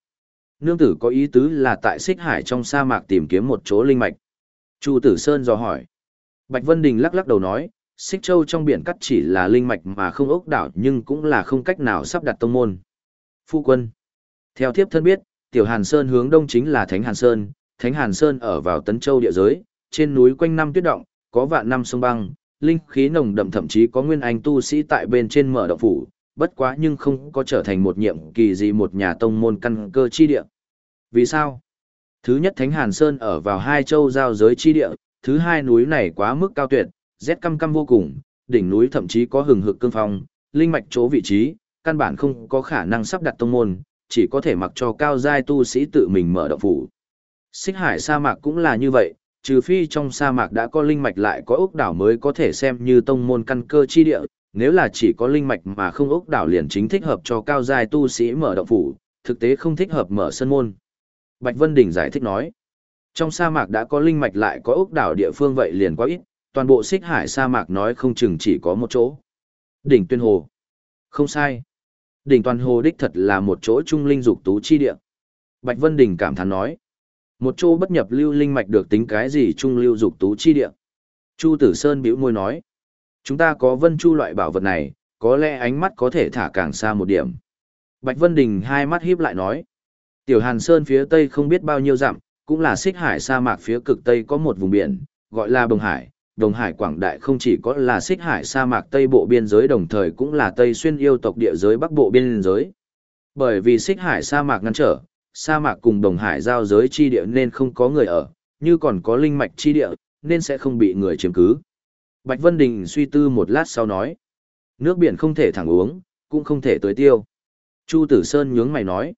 nương tử có ý tứ là tại xích hải trong sa mạc tìm kiếm một chỗ linh mạch. Chu Tử Sơn dò hỏi. Bạch Vân Đình lắc lắc đầu nói, xích châu trong biển cắt chỉ là linh mạch mà không ốc đảo nhưng cũng là không cách nào sắp đặt tông môn. Phu quân. Theo thiếp thân biết, Tiểu Hàn Sơn hướng đông chính là Thánh Hàn Sơn, Thánh Hàn Sơn ở vào Tấn Châu địa giới, trên núi quanh năm tuyết động, có vạn năm sông băng, linh khí nồng đậm thậm chí có nguyên anh tu sĩ tại bên trên mở động phủ, bất quá nhưng không có trở thành một nhiệm kỳ gì một nhà tông môn căn cơ chi địa. Vì sao? Thứ nhất Thánh Hàn Sơn ở vào hai châu giao giới chi địa, thứ hai núi này quá mức cao tuyệt, rét căm căm vô cùng, đỉnh núi thậm chí có hừng hực cương phong, linh mạch chỗ vị trí, căn bản không có khả năng sắp đặt tông môn, chỉ có thể mặc cho cao giai tu sĩ tự mình mở động phủ. Xích hải sa mạc cũng là như vậy, trừ phi trong sa mạc đã có linh mạch lại có ốc đảo mới có thể xem như tông môn căn cơ chi địa, nếu là chỉ có linh mạch mà không ốc đảo liền chính thích hợp cho cao giai tu sĩ mở động phủ, thực tế không thích hợp mở sân môn. Bạch Vân Đình giải thích nói, trong sa mạc đã có linh mạch lại có ốc đảo địa phương vậy liền quá ít, toàn bộ xích hải sa mạc nói không chừng chỉ có một chỗ. Đỉnh tuyên hồ. Không sai. Đỉnh toàn hồ đích thật là một chỗ trung linh dục tú chi địa. Bạch Vân Đình cảm thán nói. Một chỗ bất nhập lưu linh mạch được tính cái gì trung lưu dục tú chi địa. Chu Tử Sơn bĩu môi nói. Chúng ta có vân chu loại bảo vật này, có lẽ ánh mắt có thể thả càng xa một điểm. Bạch Vân Đình hai mắt híp lại nói. Tiểu Hàn Sơn phía tây không biết bao nhiêu dặm, cũng là xích hải sa mạc phía cực tây có một vùng biển, gọi là Bồng Hải. Đồng Hải Quảng Đại không chỉ có là xích hải sa mạc tây bộ biên giới đồng thời cũng là tây xuyên yêu tộc địa giới bắc bộ biên giới. Bởi vì xích hải sa mạc ngăn trở, sa mạc cùng Đồng Hải giao giới chi địa nên không có người ở, như còn có linh mạch chi địa, nên sẽ không bị người chiếm cứ. Bạch Vân Đình suy tư một lát sau nói, nước biển không thể thẳng uống, cũng không thể tới tiêu. Chu Tử Sơn nhướng mày nói,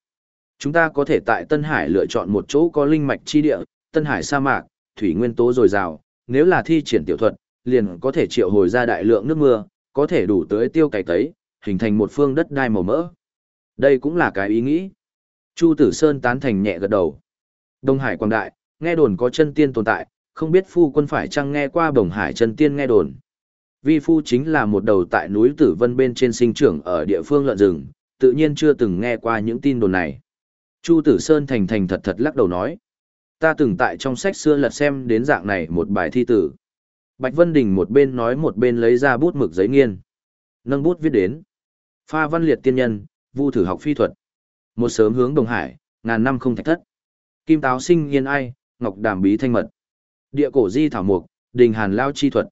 chúng ta có thể tại Tân Hải lựa chọn một chỗ có linh mạch chi địa, Tân Hải sa mạc, thủy nguyên tố dồi dào, nếu là thi triển tiểu thuật, liền có thể triệu hồi ra đại lượng nước mưa, có thể đủ tới tiêu cày tấy, hình thành một phương đất đai màu mỡ. Đây cũng là cái ý nghĩ. Chu Tử Sơn tán thành nhẹ gật đầu. Đông Hải Quảng Đại, nghe đồn có chân tiên tồn tại, không biết phu quân phải chăng nghe qua Đồng Hải chân tiên nghe đồn. Vi phu chính là một đầu tại núi Tử Vân bên trên sinh trưởng ở địa phương lợn rừng, tự nhiên chưa từng nghe qua những tin đồn này. Chu Tử Sơn thành thành thật thật lắc đầu nói. Ta từng tại trong sách xưa lật xem đến dạng này một bài thi tử. Bạch Vân Đình một bên nói một bên lấy ra bút mực giấy nghiên. Nâng bút viết đến. Pha văn liệt tiên nhân, vu thử học phi thuật. Một sớm hướng Đồng Hải, ngàn năm không thạch thất. Kim táo sinh yên ai, ngọc đàm bí thanh mật. Địa cổ di thảo mục, đình hàn lao chi thuật.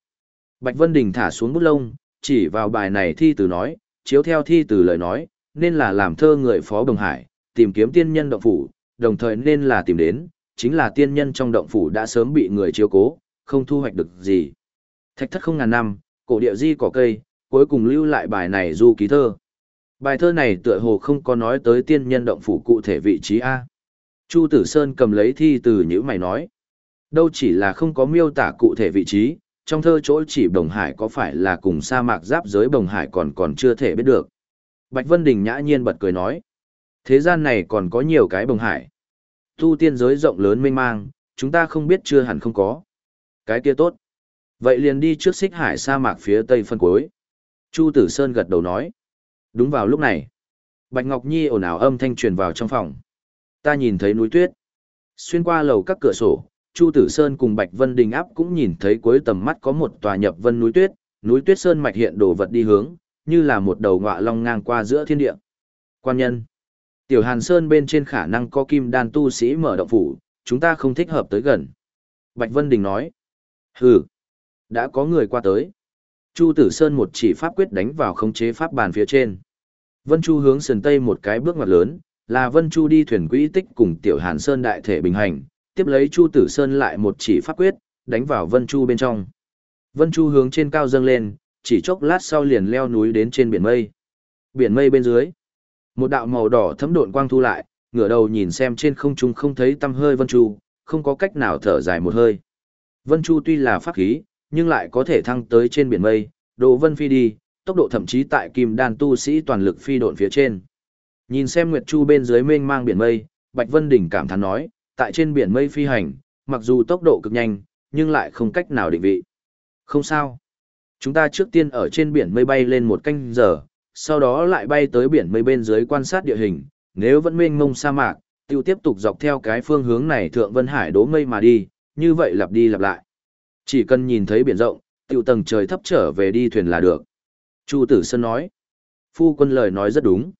Bạch Vân Đình thả xuống bút lông, chỉ vào bài này thi từ nói, chiếu theo thi từ lời nói, nên là làm thơ người phó Đồng Hải, tìm kiếm tiên nhân động phủ, đồng thời nên là tìm đến, chính là tiên nhân trong động phủ đã sớm bị người chiếu cố, không thu hoạch được gì. Thạch thất không ngàn năm, cổ địa di cỏ cây, cuối cùng lưu lại bài này du ký thơ. Bài thơ này tựa hồ không có nói tới tiên nhân động phủ cụ thể vị trí A. Chu Tử Sơn cầm lấy thi từ như mày nói. Đâu chỉ là không có miêu tả cụ thể vị trí, trong thơ chỗ chỉ Đồng Hải có phải là cùng sa mạc giáp giới Đồng Hải còn còn chưa thể biết được. Bạch Vân Đình nhã nhiên bật cười nói. Thế gian này còn có nhiều cái bồng Hải. Tu tiên giới rộng lớn mênh mang, chúng ta không biết chưa hẳn không có. Cái kia tốt. Vậy liền đi trước xích hải sa mạc phía tây phân cuối. Chu Tử Sơn gật đầu nói. Đúng vào lúc này, Bạch Ngọc Nhi ồn ào âm thanh truyền vào trong phòng. Ta nhìn thấy núi tuyết. Xuyên qua lầu các cửa sổ, Chu Tử Sơn cùng Bạch Vân Đình áp cũng nhìn thấy cuối tầm mắt có một tòa nhập vân núi tuyết, núi tuyết sơn mạch hiện đồ vật đi hướng, như là một đầu ngọa long ngang qua giữa thiên địa. Quan nhân, Tiểu Hàn Sơn bên trên khả năng có kim đan tu sĩ mở động phủ, chúng ta không thích hợp tới gần. Bạch Vân Đình nói, hừ, đã có người qua tới. Chu Tử Sơn một chỉ pháp quyết đánh vào khống chế pháp bàn phía trên. Vân Chu hướng sườn tây một cái bước ngoặt lớn, là Vân Chu đi thuyền quỹ tích cùng Tiểu Hàn Sơn đại thể bình hành, tiếp lấy Chu Tử Sơn lại một chỉ pháp quyết, đánh vào Vân Chu bên trong. Vân Chu hướng trên cao dâng lên, chỉ chốc lát sau liền leo núi đến trên biển mây. Biển mây bên dưới, một đạo màu đỏ thấm độn quang thu lại, ngửa đầu nhìn xem trên không trung không thấy tăm hơi Vân Chu, không có cách nào thở dài một hơi. Vân Chu tuy là pháp khí, nhưng lại có thể thăng tới trên biển mây, độ vân phi đi, tốc độ thậm chí tại kim đan tu sĩ toàn lực phi độn phía trên. Nhìn xem Nguyệt Chu bên dưới mênh mang biển mây, Bạch Vân Đỉnh cảm thán nói, tại trên biển mây phi hành, mặc dù tốc độ cực nhanh, nhưng lại không cách nào định vị. Không sao. Chúng ta trước tiên ở trên biển mây bay lên một canh giờ, sau đó lại bay tới biển mây bên dưới quan sát địa hình, nếu vẫn mênh mông sa mạc, tiêu tiếp tục dọc theo cái phương hướng này thượng Vân Hải đố mây mà đi, như vậy lặp đi lặp lại. Chỉ cần nhìn thấy biển rộng, tiêu tầng trời thấp trở về đi thuyền là được. Chu Tử Sơn nói. Phu quân lời nói rất đúng.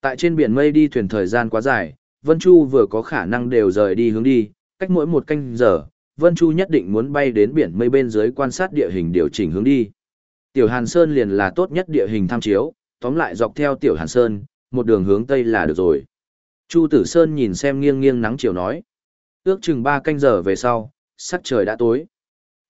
Tại trên biển mây đi thuyền thời gian quá dài, Vân Chu vừa có khả năng đều rời đi hướng đi, cách mỗi một canh giờ, Vân Chu nhất định muốn bay đến biển mây bên dưới quan sát địa hình điều chỉnh hướng đi. Tiểu Hàn Sơn liền là tốt nhất địa hình tham chiếu, tóm lại dọc theo Tiểu Hàn Sơn, một đường hướng Tây là được rồi. Chu Tử Sơn nhìn xem nghiêng nghiêng nắng chiều nói. Ước chừng 3 canh giờ về sau, sắc trời đã tối.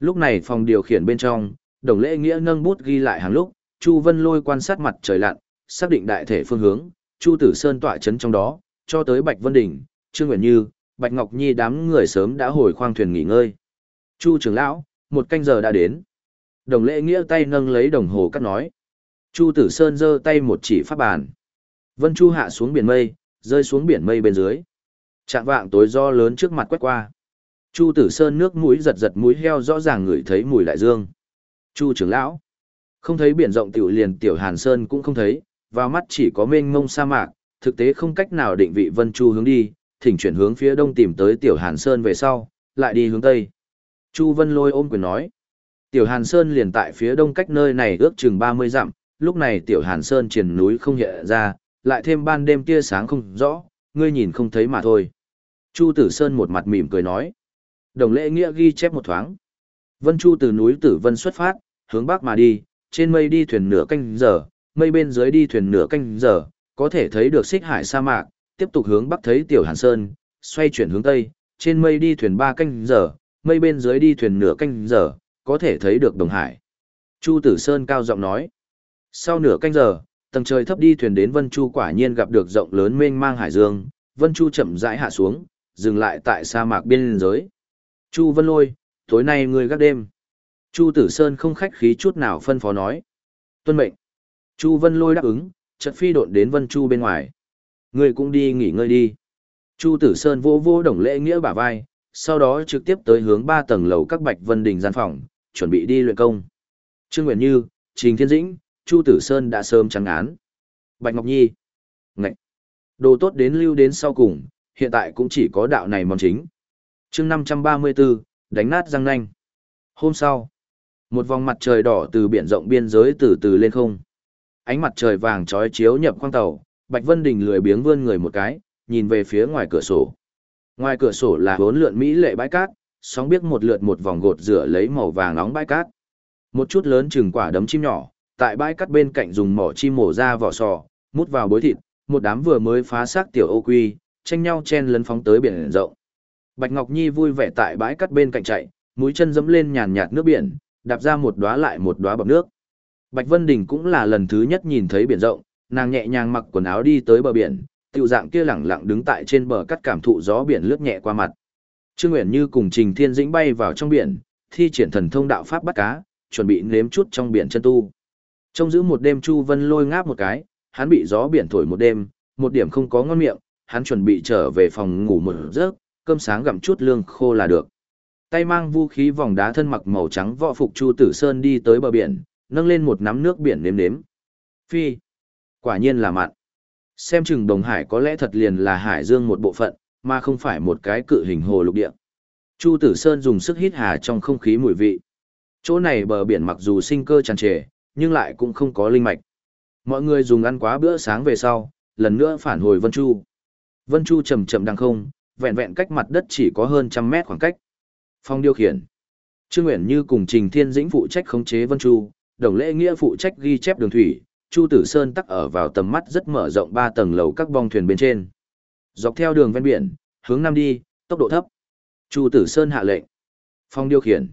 Lúc này phòng điều khiển bên trong, đồng lễ nghĩa nâng bút ghi lại hàng lúc, Chu Vân lôi quan sát mặt trời lặn, xác định đại thể phương hướng, Chu Tử Sơn tọa chấn trong đó, cho tới Bạch Vân Đỉnh, Trương Nguyễn Như, Bạch Ngọc Nhi đám người sớm đã hồi khoang thuyền nghỉ ngơi. Chu trưởng lão, một canh giờ đã đến. Đồng lễ nghĩa tay nâng lấy đồng hồ cắt nói. Chu Tử Sơn giơ tay một chỉ pháp bàn. Vân Chu hạ xuống biển mây, rơi xuống biển mây bên dưới. Trạng vạng tối do lớn trước mặt quét qua. Chu Tử Sơn nước mũi giật giật mũi heo rõ ràng ngửi thấy mùi đại dương. Chu trưởng lão, không thấy biển rộng tiểu liền tiểu Hàn Sơn cũng không thấy, vào mắt chỉ có mênh mông sa mạc, thực tế không cách nào định vị Vân Chu hướng đi, thỉnh chuyển hướng phía đông tìm tới tiểu Hàn Sơn về sau, lại đi hướng tây. Chu Vân Lôi ôm quyền nói, tiểu Hàn Sơn liền tại phía đông cách nơi này ước chừng 30 dặm, lúc này tiểu Hàn Sơn triển núi không hiện ra, lại thêm ban đêm tia sáng không rõ, ngươi nhìn không thấy mà thôi. Chu Tử Sơn một mặt mỉm cười nói, đồng lễ nghĩa ghi chép một thoáng. Vân Chu từ núi Tử Vân xuất phát, hướng bắc mà đi, trên mây đi thuyền nửa canh giờ, mây bên dưới đi thuyền nửa canh giờ, có thể thấy được xích hải sa mạc, tiếp tục hướng bắc thấy Tiểu Hàn Sơn, xoay chuyển hướng tây, trên mây đi thuyền ba canh giờ, mây bên dưới đi thuyền nửa canh giờ, có thể thấy được Đồng Hải. Chu Tử Sơn cao giọng nói. Sau nửa canh giờ, tầng trời thấp đi thuyền đến Vân Chu quả nhiên gặp được rộng lớn mênh mang hải dương, Vân Chu chậm rãi hạ xuống, dừng lại tại sa mạc biên giới. Chu Vân Lôi, tối nay ngươi gác đêm. Chu Tử Sơn không khách khí chút nào phân phó nói. Tuân mệnh. Chu Vân Lôi đáp ứng, chợt phi độn đến Vân Chu bên ngoài. Ngươi cũng đi nghỉ ngơi đi. Chu Tử Sơn vô vô đồng lễ nghĩa bả vai, sau đó trực tiếp tới hướng ba tầng lầu các Bạch Vân Đình gian phòng, chuẩn bị đi luyện công. Trương Nguyễn Như, Trình Thiên Dĩnh, Chu Tử Sơn đã sớm trắng án. Bạch Ngọc Nhi. Ngậy. Đồ tốt đến lưu đến sau cùng, hiện tại cũng chỉ có đạo này món chính. chương 534, đánh nát răng nanh. Hôm sau, một vòng mặt trời đỏ từ biển rộng biên giới từ từ lên không. Ánh mặt trời vàng trói chiếu nhập khoang tàu, Bạch Vân Đình lười biếng vươn người một cái, nhìn về phía ngoài cửa sổ. Ngoài cửa sổ là bốn lượn mỹ lệ bãi cát, sóng biết một lượt một vòng gột rửa lấy màu vàng nóng bãi cát. Một chút lớn chừng quả đấm chim nhỏ, tại bãi cắt bên cạnh dùng mỏ chim mổ ra vỏ sò, mút vào bối thịt, một đám vừa mới phá xác tiểu ô quy, tranh nhau chen lấn phóng tới biển rộng. Bạch Ngọc Nhi vui vẻ tại bãi cắt bên cạnh chạy, mũi chân dẫm lên nhàn nhạt nước biển, đạp ra một đóa lại một đóa bọt nước. Bạch Vân Đình cũng là lần thứ nhất nhìn thấy biển rộng, nàng nhẹ nhàng mặc quần áo đi tới bờ biển, tiểu dạng kia lẳng lặng đứng tại trên bờ cắt cảm thụ gió biển lướt nhẹ qua mặt. Trương Uyển Như cùng Trình Thiên Dĩnh bay vào trong biển, thi triển thần thông đạo pháp bắt cá, chuẩn bị nếm chút trong biển chân tu. Trong giữ một đêm Chu Vân lôi ngáp một cái, hắn bị gió biển thổi một đêm, một điểm không có ngon miệng, hắn chuẩn bị trở về phòng ngủ một giấc, cơm sáng gặm chút lương khô là được. Tay mang vũ khí vòng đá thân mặc màu trắng võ phục Chu Tử Sơn đi tới bờ biển, nâng lên một nắm nước biển nếm nếm. Phi, quả nhiên là mặn. Xem chừng Đồng Hải có lẽ thật liền là hải dương một bộ phận, mà không phải một cái cự hình hồ lục địa. Chu Tử Sơn dùng sức hít hà trong không khí mùi vị. Chỗ này bờ biển mặc dù sinh cơ tràn trề, nhưng lại cũng không có linh mạch. Mọi người dùng ăn quá bữa sáng về sau, lần nữa phản hồi Vân Chu. Vân Chu chậm chậm đang không, vẹn vẹn cách mặt đất chỉ có hơn trăm mét khoảng cách. Phong điều khiển. Trương Nguyễn Như cùng Trình Thiên Dĩnh phụ trách khống chế Vân Chu, Đồng Lễ Nghĩa phụ trách ghi chép đường thủy, Chu Tử Sơn tắc ở vào tầm mắt rất mở rộng ba tầng lầu các bong thuyền bên trên. Dọc theo đường ven biển, hướng nam đi, tốc độ thấp. Chu Tử Sơn hạ lệnh. Phong điều khiển.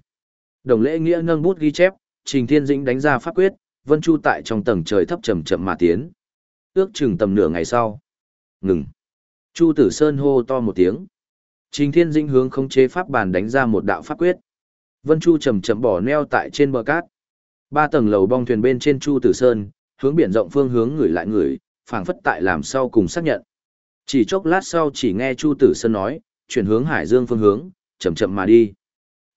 Đồng Lễ Nghĩa nâng bút ghi chép, Trình Thiên Dĩnh đánh ra pháp quyết, Vân Chu tại trong tầng trời thấp chậm chậm mà tiến. Ước chừng tầm nửa ngày sau. Ngừng. Chu Tử Sơn hô to một tiếng. Trình Thiên Dĩnh hướng khống chế pháp bàn đánh ra một đạo pháp quyết. Vân Chu chậm chậm bỏ neo tại trên bờ cát. Ba tầng lầu bong thuyền bên trên Chu Tử Sơn, hướng biển rộng phương hướng người lại người, phảng phất tại làm sau cùng xác nhận. Chỉ chốc lát sau chỉ nghe Chu Tử Sơn nói, chuyển hướng Hải Dương phương hướng, chậm chậm mà đi.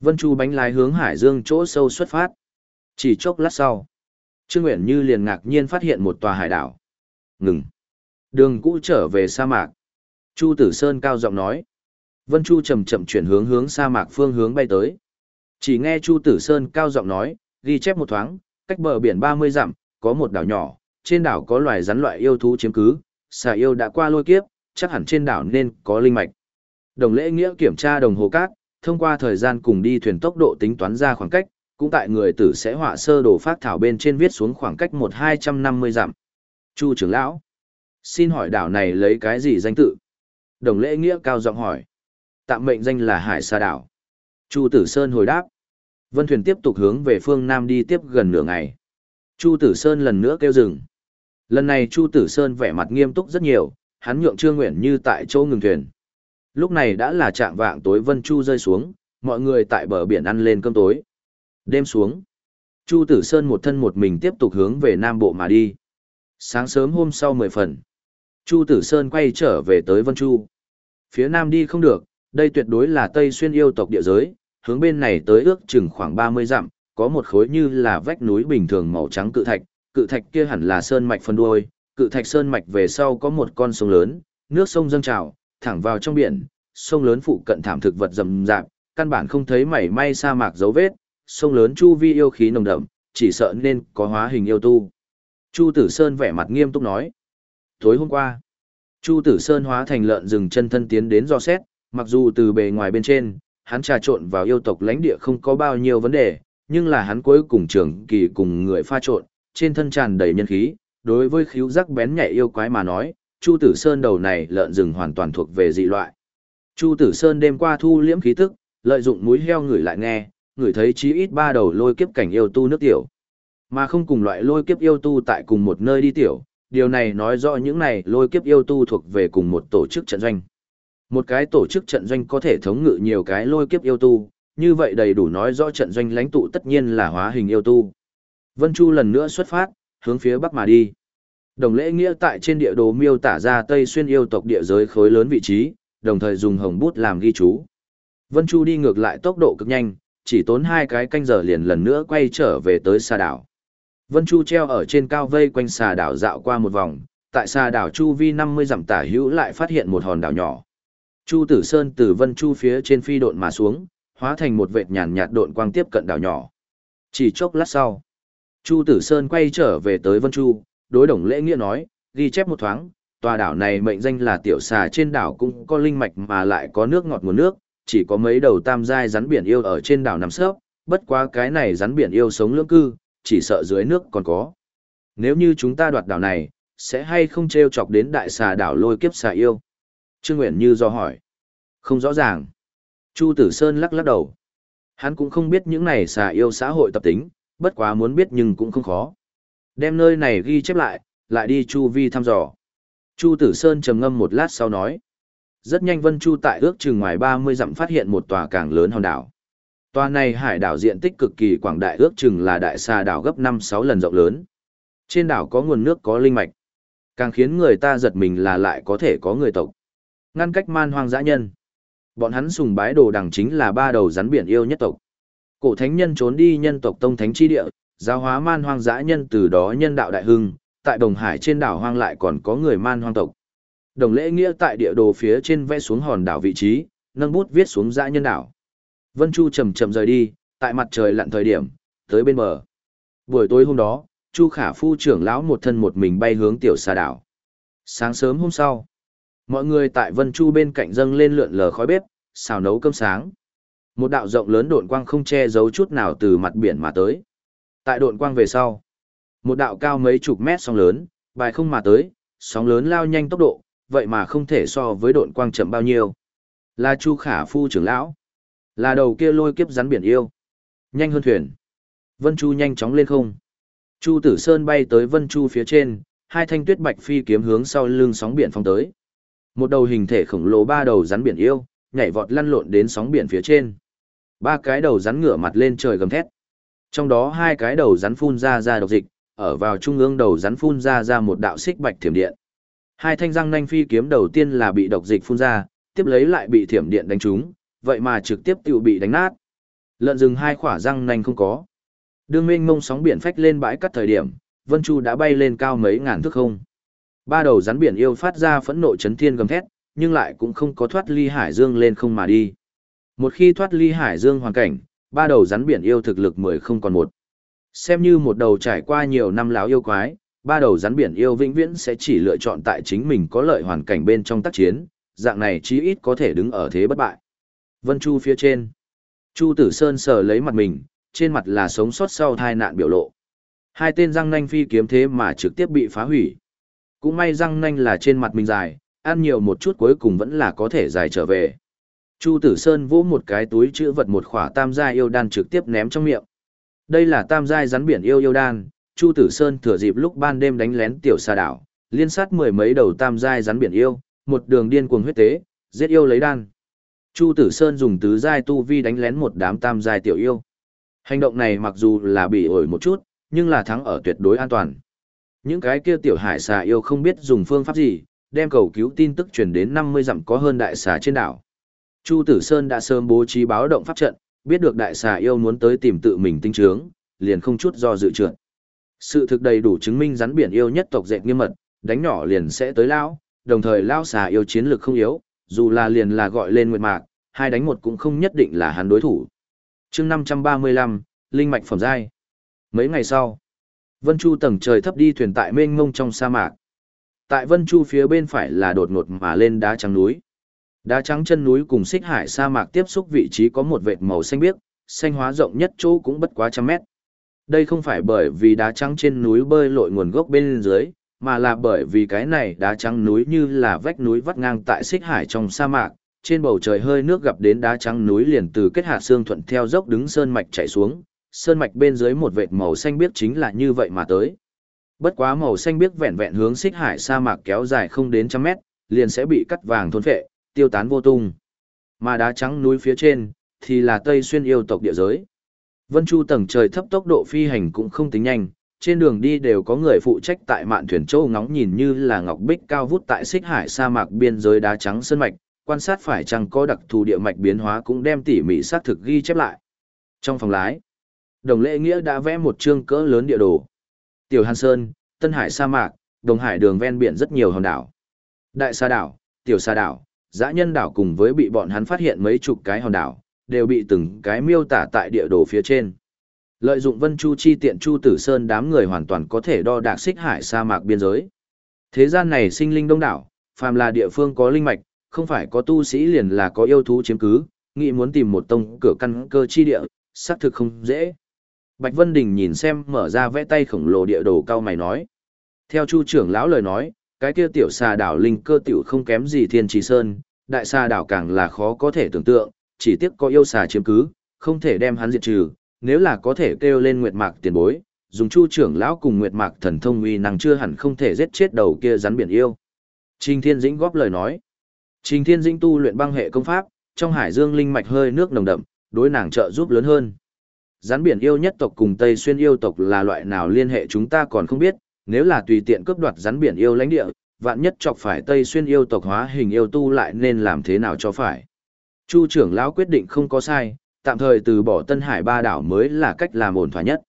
Vân Chu bánh lái hướng Hải Dương chỗ sâu xuất phát. Chỉ chốc lát sau, Trương Uyển Như liền ngạc nhiên phát hiện một tòa hải đảo. Ngừng. Đường cũ trở về sa mạc. Chu Tử Sơn cao giọng nói. Vân Chu chậm chậm chuyển hướng hướng sa mạc phương hướng bay tới. Chỉ nghe Chu Tử Sơn cao giọng nói, ghi chép một thoáng, cách bờ biển 30 dặm, có một đảo nhỏ, trên đảo có loài rắn loại yêu thú chiếm cứ, xà yêu đã qua lôi kiếp, chắc hẳn trên đảo nên có linh mạch. Đồng lễ nghĩa kiểm tra đồng hồ cát, thông qua thời gian cùng đi thuyền tốc độ tính toán ra khoảng cách, cũng tại người tử sẽ họa sơ đồ phát thảo bên trên viết xuống khoảng cách một hai trăm năm mươi dặm. Chu trưởng lão, xin hỏi đảo này lấy cái gì danh tự? Đồng lễ nghĩa cao giọng hỏi. Tạm mệnh danh là Hải Sa đảo. Chu Tử Sơn hồi đáp. Vân thuyền tiếp tục hướng về phương Nam đi tiếp gần nửa ngày. Chu Tử Sơn lần nữa kêu dừng. Lần này Chu Tử Sơn vẻ mặt nghiêm túc rất nhiều, hắn nhượng Trương Nguyện như tại chỗ ngừng thuyền. Lúc này đã là trạng vạng tối Vân Chu rơi xuống, mọi người tại bờ biển ăn lên cơm tối. Đêm xuống, Chu Tử Sơn một thân một mình tiếp tục hướng về Nam Bộ mà đi. Sáng sớm hôm sau mười phần, Chu Tử Sơn quay trở về tới Vân Chu. Phía Nam đi không được, đây tuyệt đối là Tây Xuyên yêu tộc địa giới, hướng bên này tới ước chừng khoảng 30 dặm, có một khối như là vách núi bình thường màu trắng cự thạch, cự thạch kia hẳn là sơn mạch phân đuôi, cự thạch sơn mạch về sau có một con sông lớn, nước sông dâng trào, thẳng vào trong biển, sông lớn phụ cận thảm thực vật rậm rạp, căn bản không thấy mảy may sa mạc dấu vết, sông lớn chu vi yêu khí nồng đậm, chỉ sợ nên có hóa hình yêu tu. Chu Tử Sơn vẻ mặt nghiêm túc nói. Tối hôm qua, Chu Tử Sơn hóa thành lợn rừng chân thân tiến đến do xét, mặc dù từ bề ngoài bên trên, hắn trà trộn vào yêu tộc lãnh địa không có bao nhiêu vấn đề, nhưng là hắn cuối cùng trưởng kỳ cùng người pha trộn, trên thân tràn đầy nhân khí, đối với khíu giác bén nhạy yêu quái mà nói, Chu Tử Sơn đầu này lợn rừng hoàn toàn thuộc về dị loại. Chu Tử Sơn đêm qua thu liễm khí tức, lợi dụng mũi heo người lại nghe, người thấy chí ít ba đầu lôi kiếp cảnh yêu tu nước tiểu. Mà không cùng loại lôi kiếp yêu tu tại cùng một nơi đi tiểu, điều này nói rõ những này lôi kiếp yêu tu thuộc về cùng một tổ chức trận doanh. Một cái tổ chức trận doanh có thể thống ngự nhiều cái lôi kiếp yêu tu, như vậy đầy đủ nói rõ trận doanh lãnh tụ tất nhiên là hóa hình yêu tu. Vân Chu lần nữa xuất phát, hướng phía bắc mà đi. Đồng lễ nghĩa tại trên địa đồ miêu tả ra Tây Xuyên yêu tộc địa giới khối lớn vị trí, đồng thời dùng hồng bút làm ghi chú. Vân Chu đi ngược lại tốc độ cực nhanh, chỉ tốn hai cái canh giờ liền lần nữa quay trở về tới xà đảo. Vân Chu treo ở trên cao vây quanh xà đảo dạo qua một vòng, tại xà đảo Chu vi 50 dặm tả hữu lại phát hiện một hòn đảo nhỏ. Chu Tử Sơn từ Vân Chu phía trên phi độn mà xuống, hóa thành một vệt nhàn nhạt độn quang tiếp cận đảo nhỏ. Chỉ chốc lát sau, Chu Tử Sơn quay trở về tới Vân Chu, đối đồng lễ nghĩa nói, ghi chép một thoáng, tòa đảo này mệnh danh là tiểu xà trên đảo cũng có linh mạch mà lại có nước ngọt nguồn nước, chỉ có mấy đầu tam giai rắn biển yêu ở trên đảo nằm sấp, bất quá cái này rắn biển yêu sống lưỡng cư, chỉ sợ dưới nước còn có. Nếu như chúng ta đoạt đảo này, sẽ hay không treo chọc đến đại xà đảo lôi kiếp xà yêu? Trương Nguyễn Như do hỏi. Không rõ ràng. Chu Tử Sơn lắc lắc đầu. Hắn cũng không biết những này xà yêu xã hội tập tính, bất quá muốn biết nhưng cũng không khó. Đem nơi này ghi chép lại, lại đi Chu Vi thăm dò. Chu Tử Sơn trầm ngâm một lát sau nói. Rất nhanh Vân Chu tại ước chừng ngoài 30 dặm phát hiện một tòa càng lớn hòn đảo. Tòa này hải đảo diện tích cực kỳ quảng đại ước chừng là đại xa đảo gấp 5-6 lần rộng lớn. Trên đảo có nguồn nước có linh mạch. Càng khiến người ta giật mình là lại có thể có người tộc. Ngăn cách man hoang dã nhân. Bọn hắn sùng bái đồ đằng chính là ba đầu rắn biển yêu nhất tộc. Cổ thánh nhân trốn đi nhân tộc tông thánh chi địa, giáo hóa man hoang dã nhân từ đó nhân đạo đại hưng, tại Đồng Hải trên đảo hoang lại còn có người man hoang tộc. Đồng lễ nghĩa tại địa đồ phía trên vẽ xuống hòn đảo vị trí, nâng bút viết xuống dã nhân đảo. Vân Chu chậm chậm rời đi, tại mặt trời lặn thời điểm, tới bên bờ. Buổi tối hôm đó, Chu Khả Phu trưởng lão một thân một mình bay hướng tiểu xà đảo. Sáng sớm hôm sau, mọi người tại Vân Chu bên cạnh dâng lên lượn lờ khói bếp, xào nấu cơm sáng. Một đạo rộng lớn độn quang không che giấu chút nào từ mặt biển mà tới. Tại độn quang về sau, một đạo cao mấy chục mét sóng lớn, bài không mà tới, sóng lớn lao nhanh tốc độ, vậy mà không thể so với độn quang chậm bao nhiêu. Là Chu Khả Phu trưởng lão, là đầu kia lôi kiếp rắn biển yêu. Nhanh hơn thuyền. Vân Chu nhanh chóng lên không. Chu Tử Sơn bay tới Vân Chu phía trên, hai thanh tuyết bạch phi kiếm hướng sau lưng sóng biển phong tới. Một đầu hình thể khổng lồ ba đầu rắn biển yêu, nhảy vọt lăn lộn đến sóng biển phía trên. Ba cái đầu rắn ngửa mặt lên trời gầm thét. Trong đó hai cái đầu rắn phun ra ra độc dịch, ở vào trung ương đầu rắn phun ra ra một đạo xích bạch thiểm điện. Hai thanh răng nanh phi kiếm đầu tiên là bị độc dịch phun ra, tiếp lấy lại bị thiểm điện đánh trúng, vậy mà trực tiếp tự bị đánh nát. Lợn rừng hai khỏa răng nanh không có. Đương mênh mông sóng biển phách lên bãi cắt thời điểm, Vân Chu đã bay lên cao mấy ngàn thước không. Ba đầu rắn biển yêu phát ra phẫn nộ chấn thiên gầm thét, nhưng lại cũng không có thoát ly hải dương lên không mà đi. Một khi thoát ly hải dương hoàn cảnh, ba đầu rắn biển yêu thực lực mười không còn một. Xem như một đầu trải qua nhiều năm láo yêu quái, ba đầu rắn biển yêu vĩnh viễn sẽ chỉ lựa chọn tại chính mình có lợi hoàn cảnh bên trong tác chiến, dạng này chí ít có thể đứng ở thế bất bại. Vân Chu phía trên. Chu Tử Sơn sờ lấy mặt mình, trên mặt là sống sót sau tai nạn biểu lộ. Hai tên răng nanh phi kiếm thế mà trực tiếp bị phá hủy. Cũng may răng nanh là trên mặt mình dài, ăn nhiều một chút cuối cùng vẫn là có thể dài trở về. Chu Tử Sơn vỗ một cái túi chữ vật một khỏa tam giai yêu đan trực tiếp ném trong miệng. Đây là tam giai rắn biển yêu yêu đan, Chu Tử Sơn thừa dịp lúc ban đêm đánh lén tiểu sa đảo, liên sát mười mấy đầu tam giai rắn biển yêu, một đường điên cuồng huyết tế, giết yêu lấy đan. Chu Tử Sơn dùng tứ giai tu vi đánh lén một đám tam giai tiểu yêu. Hành động này mặc dù là bị ổi một chút, nhưng là thắng ở tuyệt đối an toàn. Những cái kia tiểu hải xà yêu không biết dùng phương pháp gì, đem cầu cứu tin tức truyền đến 50 dặm có hơn đại xà trên đảo. Chu Tử Sơn đã sớm bố trí báo động pháp trận, biết được đại xà yêu muốn tới tìm tự mình tinh trướng, liền không chút do dự trượt. Sự thực đầy đủ chứng minh rắn biển yêu nhất tộc dệt nghiêm mật, đánh nhỏ liền sẽ tới lão. đồng thời lão xà yêu chiến lược không yếu, dù là liền là gọi lên nguyệt mạc, hai đánh một cũng không nhất định là hắn đối thủ. chương 535, Linh mạch phẩm giai. Mấy ngày sau, Vân Chu tầng trời thấp đi thuyền tại mênh mông trong sa mạc. Tại Vân Chu phía bên phải là đột ngột mà lên đá trắng núi. Đá trắng chân núi cùng xích hải sa mạc tiếp xúc vị trí có một vệt màu xanh biếc, xanh hóa rộng nhất chỗ cũng bất quá trăm mét. Đây không phải bởi vì đá trắng trên núi bơi lội nguồn gốc bên dưới, mà là bởi vì cái này đá trắng núi như là vách núi vắt ngang tại xích hải trong sa mạc, trên bầu trời hơi nước gặp đến đá trắng núi liền từ kết hạ xương thuận theo dốc đứng sơn mạch chảy xuống, sơn mạch bên dưới một vệt màu xanh biếc chính là như vậy mà tới. Bất quá màu xanh biếc vẹn vẹn hướng xích hải sa mạc kéo dài không đến trăm mét, liền sẽ bị cắt vàng thôn phệ, tiêu tán vô tung. Mà đá trắng núi phía trên, thì là Tây Xuyên yêu tộc địa giới. Vân Chu tầng trời thấp tốc độ phi hành cũng không tính nhanh, trên đường đi đều có người phụ trách tại mạn thuyền châu ngóng nhìn như là ngọc bích cao vút tại xích hải sa mạc biên giới đá trắng sơn mạch, quan sát phải chăng có đặc thù địa mạch biến hóa cũng đem tỉ mỉ xác thực ghi chép lại. Trong phòng lái, Đồng Lễ Nghĩa đã vẽ một chương cỡ lớn địa đồ. Tiểu Hàn Sơn, Tân Hải sa mạc, Đồng Hải đường ven biển rất nhiều hòn đảo. Đại sa đảo, Tiểu sa đảo, Dã Nhân đảo cùng với bị bọn hắn phát hiện mấy chục cái hòn đảo, đều bị từng cái miêu tả tại địa đồ phía trên. Lợi dụng Vân Chu chi tiện Chu Tử Sơn đám người hoàn toàn có thể đo đạc xích hải sa mạc biên giới. Thế gian này sinh linh đông đảo, phàm là địa phương có linh mạch, không phải có tu sĩ liền là có yêu thú chiếm cứ, nghĩ muốn tìm một tông cửa căn cơ chi địa, xác thực không dễ. Bạch Vân Đình nhìn xem mở ra vẽ tay khổng lồ địa đồ cao mày nói. Theo Chu trưởng lão lời nói, cái kia tiểu xà đảo linh cơ tiểu không kém gì Thiên Trì Sơn, đại xà đảo càng là khó có thể tưởng tượng, chỉ tiếc có yêu xà chiếm cứ, không thể đem hắn diệt trừ, nếu là có thể kêu lên Nguyệt Mạc tiền bối, dùng Chu trưởng lão cùng Nguyệt Mạc thần thông uy năng chưa hẳn không thể giết chết đầu kia rắn biển yêu. Trình Thiên Dĩnh góp lời nói. Trình Thiên Dĩnh tu luyện băng hệ công pháp, trong hải dương linh mạch hơi nước nồng đậm, đối nàng trợ giúp lớn hơn. Rắn biển yêu nhất tộc cùng Tây Xuyên yêu tộc là loại nào liên hệ chúng ta còn không biết, nếu là tùy tiện cướp đoạt rắn biển yêu lãnh địa, vạn nhất chọc phải Tây Xuyên yêu tộc hóa hình yêu tu lại nên làm thế nào cho phải. Chu trưởng lão quyết định không có sai, tạm thời từ bỏ Tân Hải ba đảo mới là cách làm ổn thỏa nhất.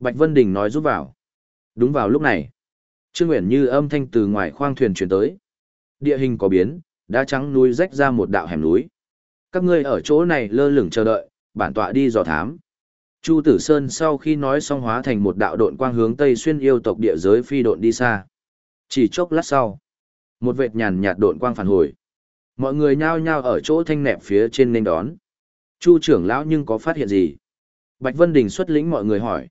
Bạch Vân Đình nói giúp vào. Đúng vào lúc này, Trương Uyển Như âm thanh từ ngoài khoang thuyền truyền tới. Địa hình có biến, đá trắng núi rách ra một đạo hẻm núi. Các ngươi ở chỗ này lơ lửng chờ đợi, bản tọa đi dò thám. Chu Tử Sơn sau khi nói xong hóa thành một đạo độn quang hướng Tây xuyên yêu tộc địa giới phi độn đi xa. Chỉ chốc lát sau, một vệt nhàn nhạt độn quang phản hồi. Mọi người nhao nhao ở chỗ thanh nẹp phía trên nên đón. Chu trưởng lão nhưng có phát hiện gì? Bạch Vân Đình xuất lĩnh mọi người hỏi.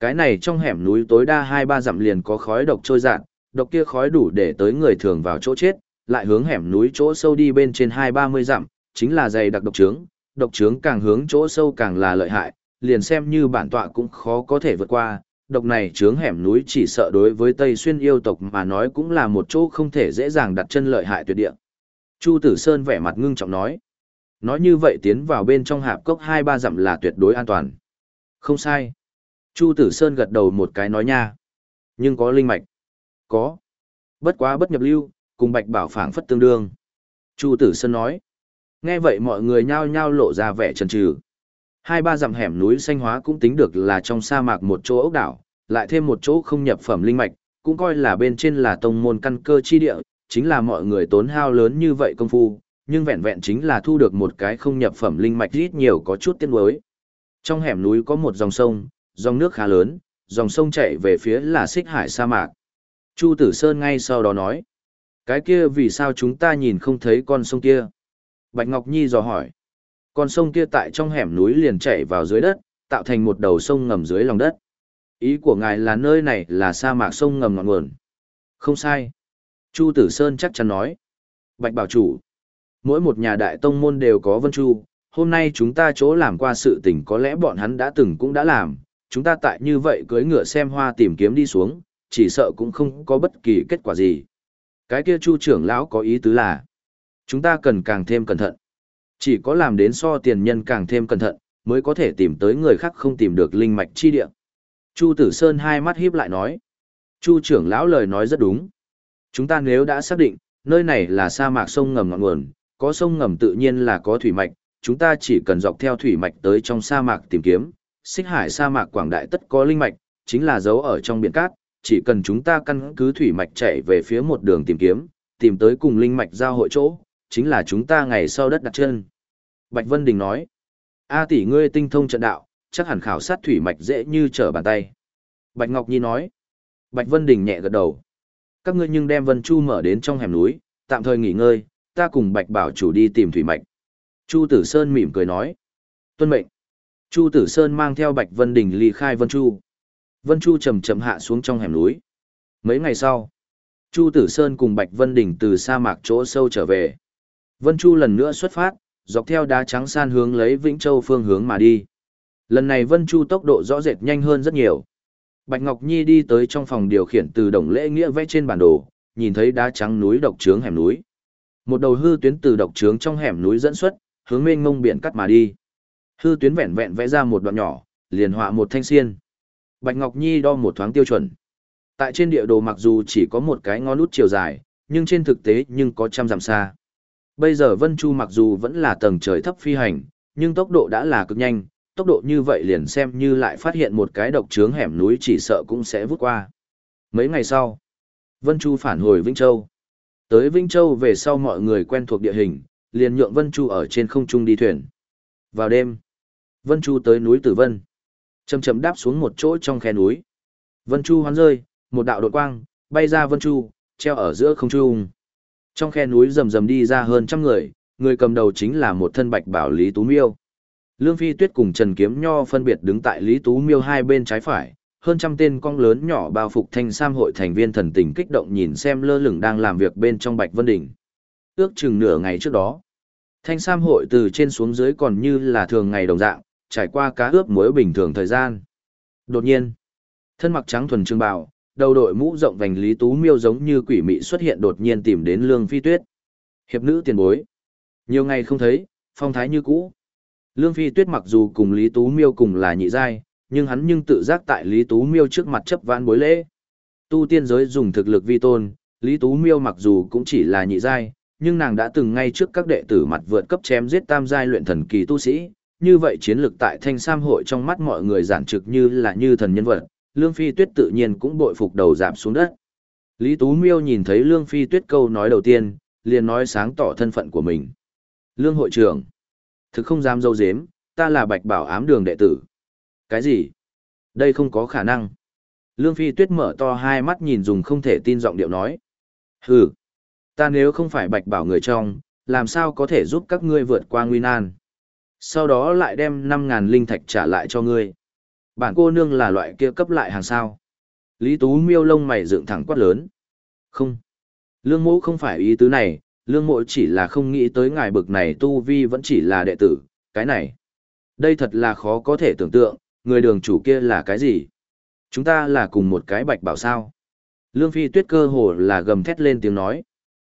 Cái này trong hẻm núi tối đa hai ba dặm liền có khói độc trôi dạn, độc kia khói đủ để tới người thường vào chỗ chết, lại hướng hẻm núi chỗ sâu đi bên trên hai ba mươi dặm, chính là dày đặc độc trướng, độc trướng càng hướng chỗ sâu càng là lợi hại, liền xem như bản tọa cũng khó có thể vượt qua, độc này trướng hẻm núi chỉ sợ đối với Tây Xuyên yêu tộc mà nói cũng là một chỗ không thể dễ dàng đặt chân lợi hại tuyệt địa. Chu Tử Sơn vẻ mặt ngưng trọng nói. Nói như vậy tiến vào bên trong hạp cốc hai ba dặm là tuyệt đối an toàn. Không sai. Chu Tử Sơn gật đầu một cái nói nha. Nhưng có linh mạch. Có. Bất quá bất nhập lưu, cùng bạch bảo phảng phất tương đương. Chu Tử Sơn nói. Nghe vậy mọi người nhao nhao lộ ra vẻ chần chừ. Hai ba dặm hẻm núi xanh hóa cũng tính được là trong sa mạc một chỗ ốc đảo, lại thêm một chỗ không nhập phẩm linh mạch, cũng coi là bên trên là tông môn căn cơ chi địa, chính là mọi người tốn hao lớn như vậy công phu, nhưng vẹn vẹn chính là thu được một cái không nhập phẩm linh mạch ít nhiều có chút tiếc nuối. Trong hẻm núi có một dòng sông, dòng nước khá lớn, dòng sông chảy về phía là xích hải sa mạc. Chu Tử Sơn ngay sau đó nói. Cái kia vì sao chúng ta nhìn không thấy con sông kia? Bạch Ngọc Nhi dò hỏi. Con sông kia tại trong hẻm núi liền chảy vào dưới đất, tạo thành một đầu sông ngầm dưới lòng đất. Ý của ngài là nơi này là sa mạc sông ngầm ngọn nguồn. Không sai. Chu Tử Sơn chắc chắn nói. Bạch bảo chủ. Mỗi một nhà đại tông môn đều có vân chu, hôm nay chúng ta chỗ làm qua sự tình có lẽ bọn hắn đã từng cũng đã làm, chúng ta tại như vậy cưới ngựa xem hoa tìm kiếm đi xuống, chỉ sợ cũng không có bất kỳ kết quả gì. Cái kia chu trưởng lão có ý tứ là, chúng ta cần càng thêm cẩn thận. Chỉ có làm đến so tiền nhân càng thêm cẩn thận, mới có thể tìm tới người khác không tìm được linh mạch chi địa. Chu Tử Sơn hai mắt híp lại nói. Chu trưởng lão lời nói rất đúng. Chúng ta nếu đã xác định, nơi này là sa mạc sông ngầm ngọn nguồn, có sông ngầm tự nhiên là có thủy mạch, chúng ta chỉ cần dọc theo thủy mạch tới trong sa mạc tìm kiếm. Xích hải sa mạc quảng đại tất có linh mạch, chính là dấu ở trong biển cát, chỉ cần chúng ta căn cứ thủy mạch chạy về phía một đường tìm kiếm, tìm tới cùng linh mạch giao hội chỗ, chính là chúng ta ngày sau đất đặt chân. Bạch Vân Đình nói, A tỷ ngươi tinh thông trận đạo, chắc hẳn khảo sát thủy mạch dễ như trở bàn tay. Bạch Ngọc Nhi nói, Bạch Vân Đình nhẹ gật đầu. Các ngươi nhưng đem Vân Chu mở đến trong hẻm núi, tạm thời nghỉ ngơi, ta cùng Bạch Bảo chủ đi tìm thủy mạch. Chu Tử Sơn mỉm cười nói, tuân mệnh. Chu Tử Sơn mang theo Bạch Vân Đình ly khai Vân Chu. Vân Chu chậm chậm hạ xuống trong hẻm núi. Mấy ngày sau, Chu Tử Sơn cùng Bạch Vân Đình từ sa mạc chỗ sâu trở về. Vân Chu lần nữa xuất phát, dọc theo đá trắng san hướng lấy Vĩnh Châu phương hướng mà đi. Lần này Vân Chu tốc độ rõ rệt nhanh hơn rất nhiều. Bạch Ngọc Nhi đi tới trong phòng điều khiển từ đồng lễ nghĩa vẽ trên bản đồ, nhìn thấy đá trắng núi độc trướng hẻm núi. Một đầu hư tuyến từ độc trướng trong hẻm núi dẫn xuất, hướng mênh mông biển cắt mà đi. Hư tuyến vẹn vẹn vẽ ra một đoạn nhỏ, liền họa một thanh xiên. Bạch Ngọc Nhi đo một thoáng tiêu chuẩn. Tại trên địa đồ mặc dù chỉ có một cái ngón út chiều dài, nhưng trên thực tế nhưng có trăm dặm xa. Bây giờ Vân Chu mặc dù vẫn là tầng trời thấp phi hành, nhưng tốc độ đã là cực nhanh, tốc độ như vậy liền xem như lại phát hiện một cái độc trướng hẻm núi chỉ sợ cũng sẽ vút qua. Mấy ngày sau, Vân Chu phản hồi Vĩnh Châu. Tới Vĩnh Châu về sau mọi người quen thuộc địa hình, liền nhượng Vân Chu ở trên không trung đi thuyền. Vào đêm, Vân Chu tới núi Tử Vân. Chầm chầm đáp xuống một chỗ trong khe núi. Vân Chu hoán rơi, một đạo đột quang, bay ra Vân Chu, treo ở giữa không trung. Trong khe núi rầm rầm đi ra hơn trăm người, người cầm đầu chính là một thân bạch bảo Lý Tú Miêu. Lương Phi Tuyết cùng Trần Kiếm Nho phân biệt đứng tại Lý Tú Miêu hai bên trái phải, hơn trăm tên cong lớn nhỏ bao phục thanh sam hội thành viên thần tình kích động nhìn xem lơ lửng đang làm việc bên trong Bạch Vân Đỉnh. Ước chừng nửa ngày trước đó, thanh sam hội từ trên xuống dưới còn như là thường ngày đồng dạng, trải qua cá ướp muối bình thường thời gian. Đột nhiên, thân mặc trắng thuần trương bào, đầu đội mũ rộng vành Lý Tú Miêu giống như quỷ mị xuất hiện đột nhiên tìm đến Lương Phi Tuyết. Hiệp nữ tiền bối. Nhiều ngày không thấy, phong thái như cũ. Lương Phi Tuyết mặc dù cùng Lý Tú Miêu cùng là nhị giai, nhưng hắn nhưng tự giác tại Lý Tú Miêu trước mặt chấp vãn bối lễ. Tu tiên giới dùng thực lực vi tôn, Lý Tú Miêu mặc dù cũng chỉ là nhị giai, nhưng nàng đã từng ngay trước các đệ tử mặt vượt cấp chém giết tam giai luyện thần kỳ tu sĩ, như vậy chiến lược tại Thanh Sam hội trong mắt mọi người giản trực như là như thần nhân vật, Lương Phi Tuyết tự nhiên cũng bội phục đầu giảm xuống đất. Lý Tú Miêu nhìn thấy Lương Phi Tuyết câu nói đầu tiên, liền nói sáng tỏ thân phận của mình. Lương hội trưởng, thực không dám dâu dếm, ta là bạch bảo ám đường đệ tử. Cái gì? Đây không có khả năng. Lương Phi Tuyết mở to hai mắt nhìn dùng không thể tin giọng điệu nói. Hừ, ta nếu không phải bạch bảo người trong, làm sao có thể giúp các ngươi vượt qua nguy nan. Sau đó lại đem 5.000 linh thạch trả lại cho ngươi. Bản cô nương là loại kia cấp lại hàng sao. Lý Tú miêu lông mày dựng thẳng quát lớn. Không. Lương Mẫu không phải ý tứ này, lương mộ chỉ là không nghĩ tới ngài bực này tu vi vẫn chỉ là đệ tử, cái này. Đây thật là khó có thể tưởng tượng, người đường chủ kia là cái gì? Chúng ta là cùng một cái bạch bảo sao. Lương Phi tuyết cơ hồ là gầm thét lên tiếng nói.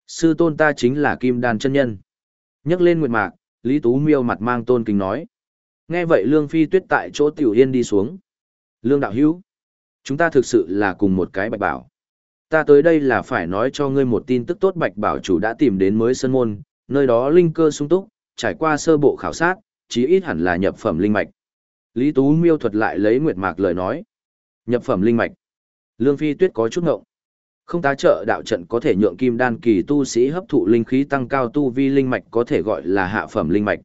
Sư tôn ta chính là kim đan chân nhân. nhấc lên nguyệt mạc, Lý Tú miêu mặt mang tôn kính nói. Nghe vậy Lương Phi Tuyết tại chỗ Tiểu Yên đi xuống. Lương Đạo Hữu chúng ta thực sự là cùng một cái bạch bảo. Ta tới đây là phải nói cho ngươi một tin tức tốt bạch bảo chủ đã tìm đến mới sân môn, nơi đó linh cơ sung túc, trải qua sơ bộ khảo sát, chí ít hẳn là nhập phẩm linh mạch. Lý Tú miêu thuật lại lấy nguyệt mạc lời nói. Nhập phẩm linh mạch. Lương Phi Tuyết có chút ngộng. Không tá trợ đạo trận có thể nhượng kim đan kỳ tu sĩ hấp thụ linh khí tăng cao tu vi linh mạch có thể gọi là hạ phẩm linh mạch.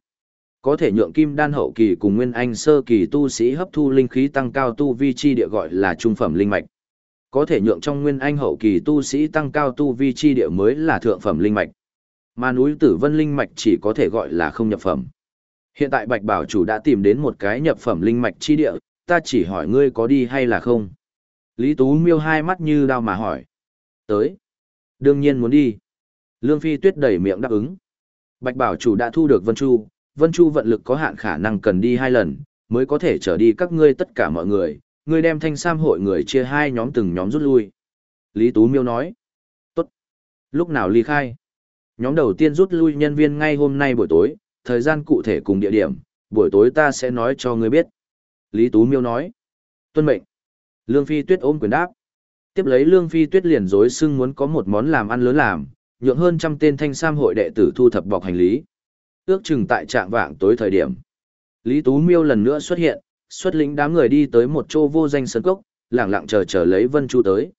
Có thể nhượng kim đan hậu kỳ cùng nguyên anh sơ kỳ tu sĩ hấp thu linh khí tăng cao tu vi chi địa gọi là trung phẩm linh mạch. Có thể nhượng trong nguyên anh hậu kỳ tu sĩ tăng cao tu vi chi địa mới là thượng phẩm linh mạch. Mà núi Tử Vân linh mạch chỉ có thể gọi là không nhập phẩm. Hiện tại Bạch Bảo chủ đã tìm đến một cái nhập phẩm linh mạch chi địa, ta chỉ hỏi ngươi có đi hay là không? Lý Tú miêu hai mắt như đao mà hỏi. Tới. Đương nhiên muốn đi. Lương Phi Tuyết đẩy miệng đáp ứng. Bạch Bảo chủ đã thu được Vân Chu, Vân Chu vận lực có hạn khả năng cần đi hai lần, mới có thể trở đi các ngươi tất cả mọi người, ngươi đem thanh sam hội người chia hai nhóm từng nhóm rút lui. Lý Tú Miêu nói. Tốt. Lúc nào ly khai? Nhóm đầu tiên rút lui nhân viên ngay hôm nay buổi tối, thời gian cụ thể cùng địa điểm, buổi tối ta sẽ nói cho ngươi biết. Lý Tú Miêu nói. Tuân mệnh. Lương Phi Tuyết ôm quyền đáp. Tiếp lấy Lương Phi Tuyết liền dối xưng muốn có một món làm ăn lớn làm, nhượng hơn trăm tên thanh sam hội đệ tử thu thập bọc hành lý. Ước chừng tại trạng vạng tối thời điểm. Lý Tú Miêu lần nữa xuất hiện, xuất lĩnh đám người đi tới một chỗ vô danh sơn cốc, lặng lặng chờ chờ lấy Vân Chu tới.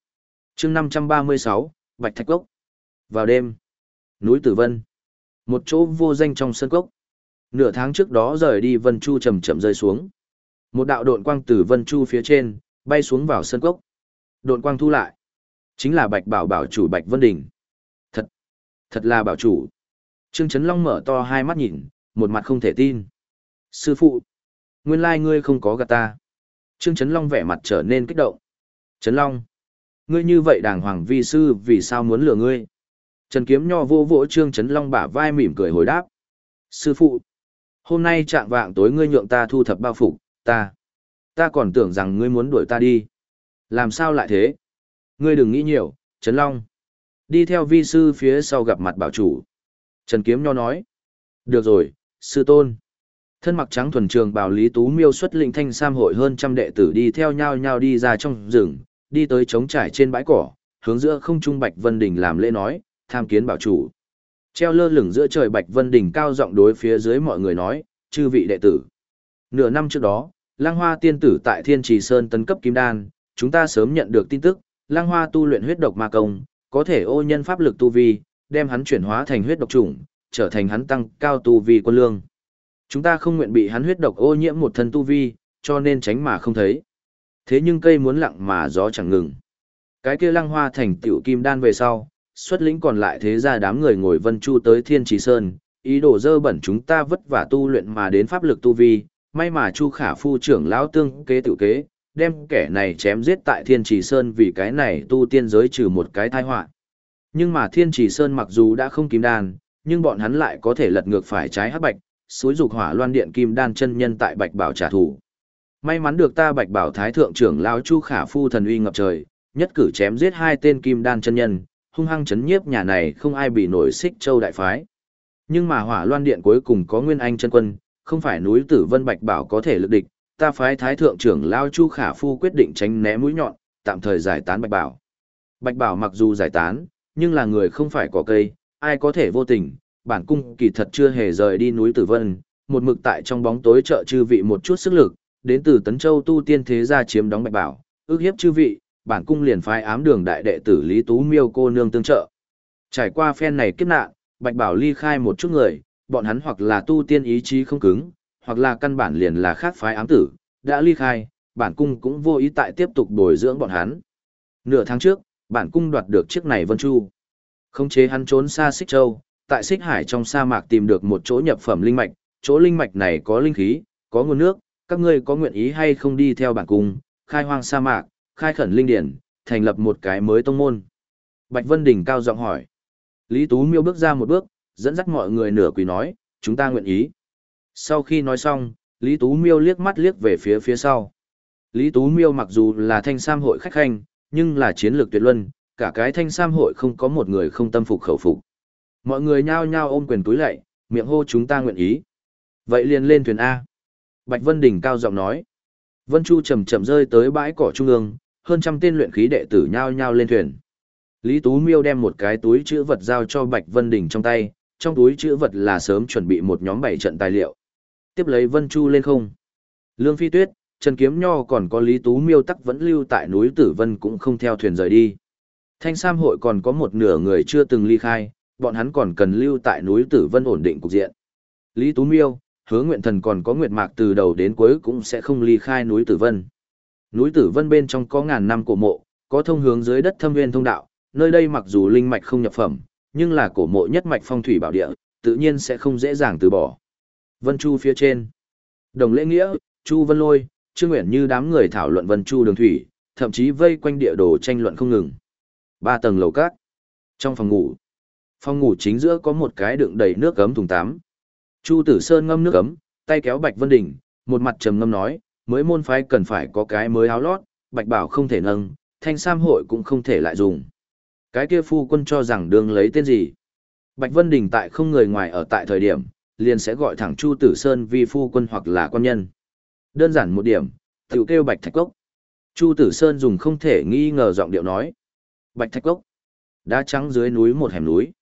chương 536, Bạch Thạch Cốc. Vào đêm, núi Tử Vân. Một chỗ vô danh trong sơn cốc. Nửa tháng trước đó rời đi Vân Chu chậm chậm rơi xuống. Một đạo độn quang từ Vân Chu phía trên, bay xuống vào sơn cốc. Độn quang thu lại. Chính là Bạch Bảo Bảo chủ Bạch Vân Đình. Thật, thật là bảo chủ. Trương Trấn Long mở to hai mắt nhìn, một mặt không thể tin. Sư phụ, nguyên lai ngươi không có gạt ta. Trương Trấn Long vẻ mặt trở nên kích động. Trấn Long, ngươi như vậy đàng hoàng vi sư vì sao muốn lừa ngươi? Trần Kiếm Nho vô vỗ Trương Trấn Long bả vai mỉm cười hồi đáp. Sư phụ, hôm nay trạng vạng tối ngươi nhượng ta thu thập bao phục, ta, ta còn tưởng rằng ngươi muốn đuổi ta đi. Làm sao lại thế? Ngươi đừng nghĩ nhiều, Trấn Long. Đi theo vi sư phía sau gặp mặt bảo chủ. Trần Kiếm Nho nói. Được rồi, sư tôn. Thân mặc trắng thuần trường bảo Lý Tú Miêu xuất lĩnh thanh sam hội hơn trăm đệ tử đi theo nhau nhau đi ra trong rừng, đi tới trống trải trên bãi cỏ, hướng giữa không trung Bạch Vân Đình làm lễ nói, tham kiến bảo chủ. Treo lơ lửng giữa trời Bạch Vân Đình cao giọng đối phía dưới mọi người nói, chư vị đệ tử. Nửa năm trước đó, Lang Hoa tiên tử tại Thiên Trì Sơn tấn cấp kim đan, chúng ta sớm nhận được tin tức, Lang Hoa tu luyện huyết độc ma công, có thể ô nhân pháp lực tu vi, đem hắn chuyển hóa thành huyết độc chủng, trở thành hắn tăng cao tu vi quân lương. Chúng ta không nguyện bị hắn huyết độc ô nhiễm một thân tu vi, cho nên tránh mà không thấy. Thế nhưng cây muốn lặng mà gió chẳng ngừng. Cái kia lăng hoa thành tiểu kim đan về sau, xuất lĩnh còn lại thế ra đám người ngồi vân chu tới thiên trì sơn, ý đồ dơ bẩn chúng ta vất vả tu luyện mà đến pháp lực tu vi, may mà chu khả phu trưởng lão tương kế tiểu kế, đem kẻ này chém giết tại thiên trì sơn vì cái này tu tiên giới trừ một cái tai họa. Nhưng mà thiên trì sơn mặc dù đã không kim đan, nhưng bọn hắn lại có thể lật ngược phải trái hắc bạch, suối dục hỏa loan điện kim đan chân nhân tại bạch bảo trả thù. May mắn được ta bạch bảo thái thượng trưởng lão chu khả phu thần uy ngập trời, nhất cử chém giết hai tên kim đan chân nhân, hung hăng chấn nhiếp nhà này không ai bị nổi xích châu đại phái. Nhưng mà hỏa loan điện cuối cùng có nguyên anh chân quân, không phải núi tử vân bạch bảo có thể lực địch, ta phái thái thượng trưởng lao chu khả phu quyết định tránh né mũi nhọn, tạm thời giải tán bạch bảo. Bạch bảo mặc dù giải tán, nhưng là người không phải có cây, ai có thể vô tình, bản cung kỳ thật chưa hề rời đi núi Tử Vân, một mực tại trong bóng tối trợ chư vị một chút sức lực, đến từ Tấn Châu tu tiên thế gia chiếm đóng bạch bảo, ước hiếp chư vị, bản cung liền phái ám đường đại đệ tử Lý Tú Miêu cô nương tương trợ. Trải qua phen này kiếp nạn, bạch bảo ly khai một chút người, bọn hắn hoặc là tu tiên ý chí không cứng, hoặc là căn bản liền là khác phái ám tử, đã ly khai, bản cung cũng vô ý tại tiếp tục bồi dưỡng bọn hắn. Nửa tháng trước, bản cung đoạt được chiếc này Vân Chu. Khống chế hắn trốn xa Xích Châu, tại Xích Hải trong sa mạc tìm được một chỗ nhập phẩm linh mạch, chỗ linh mạch này có linh khí, có nguồn nước, các ngươi có nguyện ý hay không đi theo bản cung, khai hoang sa mạc, khai khẩn linh điển, thành lập một cái mới tông môn. Bạch Vân Đình cao giọng hỏi. Lý Tú Miêu bước ra một bước, dẫn dắt mọi người nửa quỳ nói, chúng ta nguyện ý. Sau khi nói xong, Lý Tú Miêu liếc mắt liếc về phía phía sau. Lý Tú Miêu mặc dù là thanh sam hội khách khanh, nhưng là chiến lược tuyệt luân, cả cái thanh sam hội không có một người không tâm phục khẩu phục. Mọi người nhao nhao ôm quyền túi lạy, miệng hô chúng ta nguyện ý. Vậy liền lên thuyền A. Bạch Vân Đình cao giọng nói. Vân Chu chậm chậm rơi tới bãi cỏ trung ương, hơn trăm tên luyện khí đệ tử nhao nhao lên thuyền. Lý Tú Miêu đem một cái túi chữ vật giao cho Bạch Vân Đình trong tay, trong túi chữ vật là sớm chuẩn bị một nhóm bảy trận tài liệu. Tiếp lấy Vân Chu lên không. Lương Phi Tuyết, Trần Kiếm Nho còn có Lý Tú Miêu tắc vẫn lưu tại núi Tử Vân cũng không theo thuyền rời đi. Thanh Sam hội còn có một nửa người chưa từng ly khai, bọn hắn còn cần lưu tại núi Tử Vân ổn định cục diện. Lý Tú Miêu, Hứa Nguyện Thần còn có Nguyệt Mạc từ đầu đến cuối cũng sẽ không ly khai núi Tử Vân. Núi Tử Vân bên trong có ngàn năm cổ mộ, có thông hướng dưới đất thâm nguyên thông đạo, nơi đây mặc dù linh mạch không nhập phẩm, nhưng là cổ mộ nhất mạch phong thủy bảo địa, tự nhiên sẽ không dễ dàng từ bỏ. Vân Chu phía trên. Đồng lễ nghĩa, Chu Vân Lôi, Trương Uyển như đám người thảo luận Vân Chu đường thủy, thậm chí vây quanh địa đồ tranh luận không ngừng. Ba tầng lầu các. Trong phòng ngủ. Phòng ngủ chính giữa có một cái đựng đầy nước cấm thùng tắm. Chu Tử Sơn ngâm nước cấm, tay kéo Bạch Vân Đình, một mặt trầm ngâm nói, mới môn phái cần phải có cái mới áo lót, Bạch Bảo không thể nâng, thanh sam hội cũng không thể lại dùng. Cái kia phu quân cho rằng đường lấy tên gì. Bạch Vân Đình tại không người ngoài ở tại thời điểm, liền sẽ gọi thẳng Chu Tử Sơn vi phu quân hoặc là quan nhân. Đơn giản một điểm, tiểu kêu Bạch Thạch Cốc. Chu Tử Sơn dùng không thể nghi ngờ giọng điệu nói. Bạch Thạch Cốc. Đá trắng dưới núi một hẻm núi.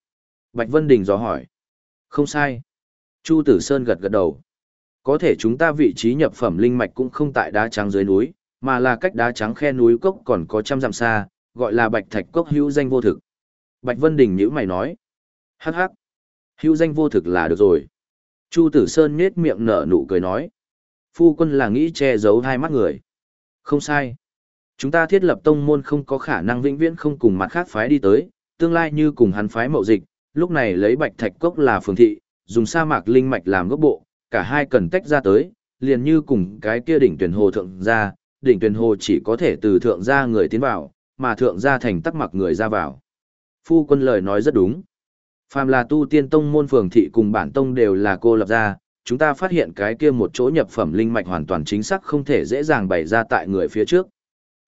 Bạch Vân Đình dò hỏi. Không sai. Chu Tử Sơn gật gật đầu. Có thể chúng ta vị trí nhập phẩm linh mạch cũng không tại đá trắng dưới núi, mà là cách đá trắng khe núi cốc còn có trăm dặm xa, gọi là Bạch Thạch Cốc hữu danh vô thực. Bạch Vân Đình nhữ mày nói. Hắc hắc. Hữu danh vô thực là được rồi. Chu Tử Sơn nhếch miệng nở nụ cười nói. Phu quân là nghĩ che giấu hai mắt người. Không sai. Chúng ta thiết lập tông môn không có khả năng vĩnh viễn không cùng mặt khác phái đi tới, tương lai như cùng hắn phái mậu dịch, lúc này lấy bạch thạch cốc là phường thị, dùng sa mạc linh mạch làm gốc bộ, cả hai cần tách ra tới, liền như cùng cái kia đỉnh tuyển hồ thượng gia, đỉnh tuyển hồ chỉ có thể từ thượng gia người tiến vào, mà thượng gia thành tắc mặc người ra vào. Phu quân lời nói rất đúng. Phàm là tu tiên tông môn phường thị cùng bản tông đều là cô lập ra, chúng ta phát hiện cái kia một chỗ nhập phẩm linh mạch hoàn toàn chính xác không thể dễ dàng bày ra tại người phía trước.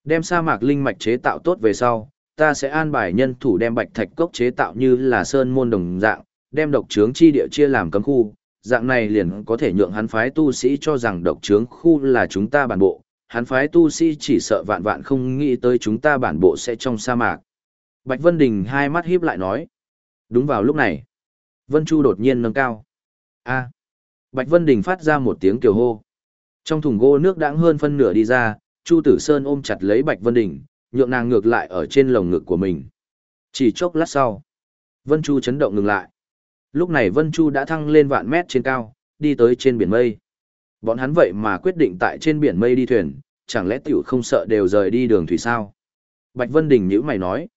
Đem sa mạc linh mạch chế tạo tốt về sau, ta sẽ an bài nhân thủ đem bạch thạch cốc chế tạo như là sơn môn đồng dạng, đem độc trướng chi địa chia làm cấm khu, dạng này liền có thể nhượng hắn phái tu sĩ cho rằng độc trướng khu là chúng ta bản bộ, hắn phái tu sĩ chỉ sợ vạn vạn không nghĩ tới chúng ta bản bộ sẽ trong sa mạc. Bạch Vân Đình hai mắt híp lại nói. Đúng vào lúc này, Vân Chu đột nhiên nâng cao. A. Bạch Vân Đình phát ra một tiếng kiều hô. Trong thùng gỗ nước đãng hơn phân nửa đi ra, Chu Tử Sơn ôm chặt lấy Bạch Vân Đình, nhượng nàng ngược lại ở trên lồng ngực của mình. Chỉ chốc lát sau, Vân Chu chấn động ngừng lại. Lúc này Vân Chu đã thăng lên vạn mét trên cao, đi tới trên biển mây. Bọn hắn vậy mà quyết định tại trên biển mây đi thuyền, chẳng lẽ tiểu không sợ đều rời đi đường thủy sao? Bạch Vân Đình nhữ mày nói.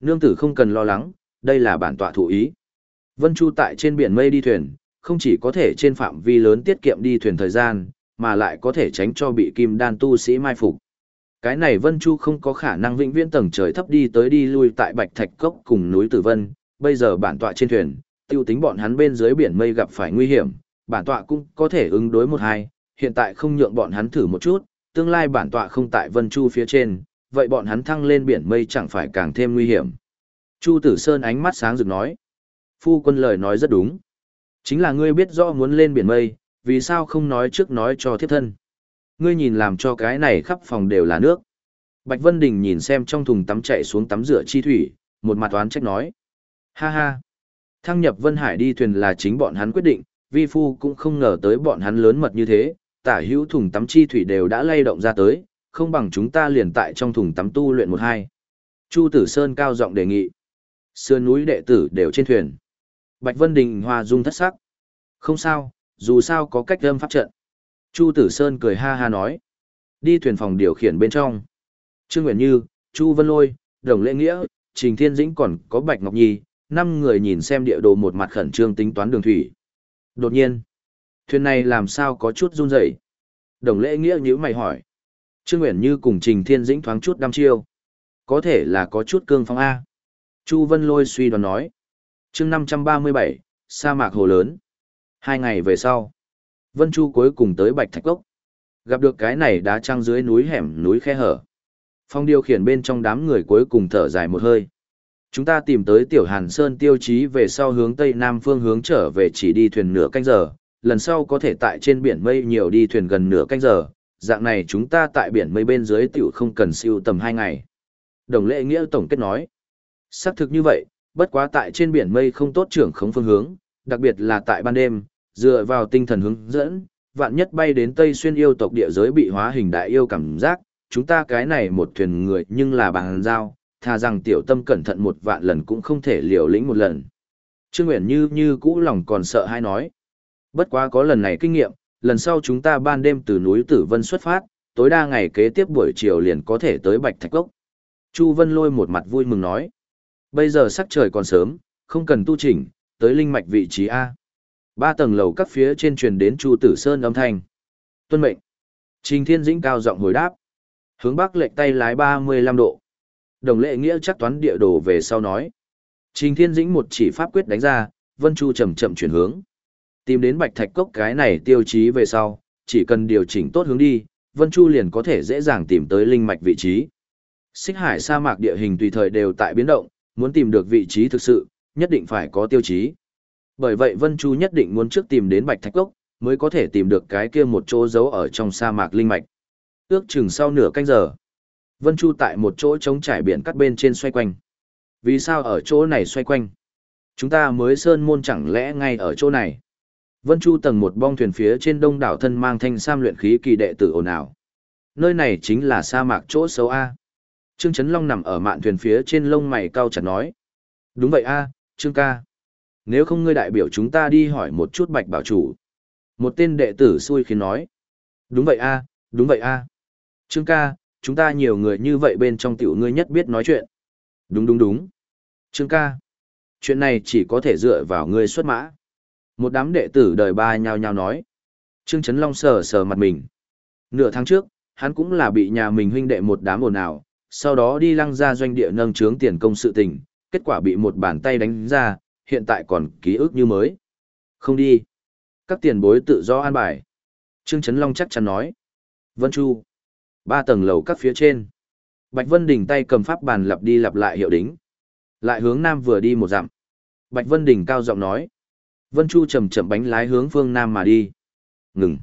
Nương tử không cần lo lắng, đây là bản tọa thủ ý. Vân Chu tại trên biển mây đi thuyền, không chỉ có thể trên phạm vi lớn tiết kiệm đi thuyền thời gian, mà lại có thể tránh cho bị kim đan tu sĩ mai phục. Cái này Vân Chu không có khả năng vĩnh viễn tầng trời thấp đi tới đi lui tại Bạch Thạch Cốc cùng núi Tử Vân, bây giờ bản tọa trên thuyền, tiêu tính bọn hắn bên dưới biển mây gặp phải nguy hiểm, bản tọa cũng có thể ứng đối một hai, hiện tại không nhượng bọn hắn thử một chút, tương lai bản tọa không tại Vân Chu phía trên, vậy bọn hắn thăng lên biển mây chẳng phải càng thêm nguy hiểm. Chu Tử Sơn ánh mắt sáng rực nói, phu quân lời nói rất đúng. Chính là ngươi biết rõ muốn lên biển mây, vì sao không nói trước nói cho thiếp thân. Ngươi nhìn làm cho cái này khắp phòng đều là nước. Bạch Vân Đình nhìn xem trong thùng tắm chạy xuống tắm rửa chi thủy, một mặt oán trách nói. Ha ha. Thăng nhập Vân Hải đi thuyền là chính bọn hắn quyết định, vi phu cũng không ngờ tới bọn hắn lớn mật như thế, tả hữu thùng tắm chi thủy đều đã lay động ra tới, không bằng chúng ta liền tại trong thùng tắm tu luyện một hai. Chu Tử Sơn cao giọng đề nghị. Sườn núi đệ tử đều trên thuyền. Bạch Vân Đình hòa dung thất sắc. Không sao, dù sao có cách âm pháp trận. Chu Tử Sơn cười ha ha nói. Đi thuyền phòng điều khiển bên trong. Trương Nguyễn Như, Chu Vân Lôi, Đồng Lễ Nghĩa, Trình Thiên Dĩnh còn có Bạch Ngọc Nhi, năm người nhìn xem địa đồ một mặt khẩn trương tính toán đường thủy. Đột nhiên, thuyền này làm sao có chút run rẩy? Đồng Lễ Nghĩa nhíu mày hỏi. Trương Nguyễn Như cùng Trình Thiên Dĩnh thoáng chút đăm chiêu. Có thể là có chút cương phong A. Chu Vân Lôi suy đoán nói. chương 537, sa mạc hồ lớn. Hai ngày về sau, Vân Chu cuối cùng tới Bạch Thạch Cốc. Gặp được cái này đá trăng dưới núi hẻm núi khe hở. Phong điều khiển bên trong đám người cuối cùng thở dài một hơi. Chúng ta tìm tới Tiểu Hàn Sơn tiêu chí về sau hướng Tây Nam phương hướng trở về chỉ đi thuyền nửa canh giờ, lần sau có thể tại trên biển mây nhiều đi thuyền gần nửa canh giờ, dạng này chúng ta tại biển mây bên dưới tiểu không cần siêu tầm hai ngày. Đồng lệ nghĩa tổng kết nói. Xác thực như vậy, bất quá tại trên biển mây không tốt trưởng khống phương hướng, đặc biệt là tại ban đêm, dựa vào tinh thần hướng dẫn, vạn nhất bay đến Tây xuyên yêu tộc địa giới bị hóa hình đại yêu cảm giác, chúng ta cái này một thuyền người nhưng là bằng giao, thà rằng tiểu tâm cẩn thận một vạn lần cũng không thể liều lĩnh một lần. Trương Nguyễn như như cũ lòng còn sợ hay nói. Bất quá có lần này kinh nghiệm, lần sau chúng ta ban đêm từ núi Tử Vân xuất phát, tối đa ngày kế tiếp buổi chiều liền có thể tới Bạch Thạch Cốc. Chu Vân Lôi một mặt vui mừng nói. Bây giờ sắc trời còn sớm, không cần tu chỉnh, tới linh mạch vị trí A. Ba tầng lầu các phía trên truyền đến Chu Tử Sơn âm thanh. Tuân mệnh. Trình Thiên Dĩnh cao giọng hồi đáp. Hướng bắc lệch tay lái 35 độ. Đồng lệ nghĩa chắc toán địa đồ về sau nói. Trình Thiên Dĩnh một chỉ pháp quyết đánh ra, Vân Chu chậm chậm chuyển hướng. Tìm đến Bạch Thạch Cốc cái này tiêu chí về sau, chỉ cần điều chỉnh tốt hướng đi, Vân Chu liền có thể dễ dàng tìm tới linh mạch vị trí. Xích hải sa mạc địa hình tùy thời đều tại biến động, muốn tìm được vị trí thực sự, nhất định phải có tiêu chí. Bởi vậy Vân Chu nhất định muốn trước tìm đến Bạch Thạch Cốc, mới có thể tìm được cái kia một chỗ giấu ở trong sa mạc linh mạch. Ước chừng sau nửa canh giờ, Vân Chu tại một chỗ trống trải biển cắt bên trên xoay quanh. Vì sao ở chỗ này xoay quanh? Chúng ta mới sơn môn chẳng lẽ ngay ở chỗ này? Vân Chu tầng một bong thuyền phía trên đông đảo thân mang thanh sam luyện khí kỳ đệ tử ồn ào. Nơi này chính là sa mạc chỗ xấu A. Trương Trấn Long nằm ở mạn thuyền phía trên lông mày cao chặt nói. Đúng vậy A, Trương ca. Nếu không ngươi đại biểu chúng ta đi hỏi một chút bạch bảo chủ. Một tên đệ tử xui khiến nói. Đúng vậy A, đúng vậy A. Trương ca, chúng ta nhiều người như vậy bên trong tiểu ngươi nhất biết nói chuyện. Đúng đúng đúng. Trương ca. Chuyện này chỉ có thể dựa vào ngươi xuất mã. Một đám đệ tử đời ba nhao nhao nói. Trương Trấn Long sờ sờ mặt mình. Nửa tháng trước, hắn cũng là bị nhà mình huynh đệ một đám ồn ào, sau đó đi lăng ra doanh địa nâng trướng tiền công sự tình, kết quả bị một bàn tay đánh ra, hiện tại còn ký ức như mới. Không đi. Các tiền bối tự do an bài. Trương Trấn Long chắc chắn nói. Vân Chu. Ba tầng lầu các phía trên. Bạch Vân Đình tay cầm pháp bàn lặp đi lặp lại hiệu đính. Lại hướng nam vừa đi một dặm. Bạch Vân Đình cao giọng nói. Vân Chu chậm chậm bánh lái hướng phương nam mà đi. Ngừng.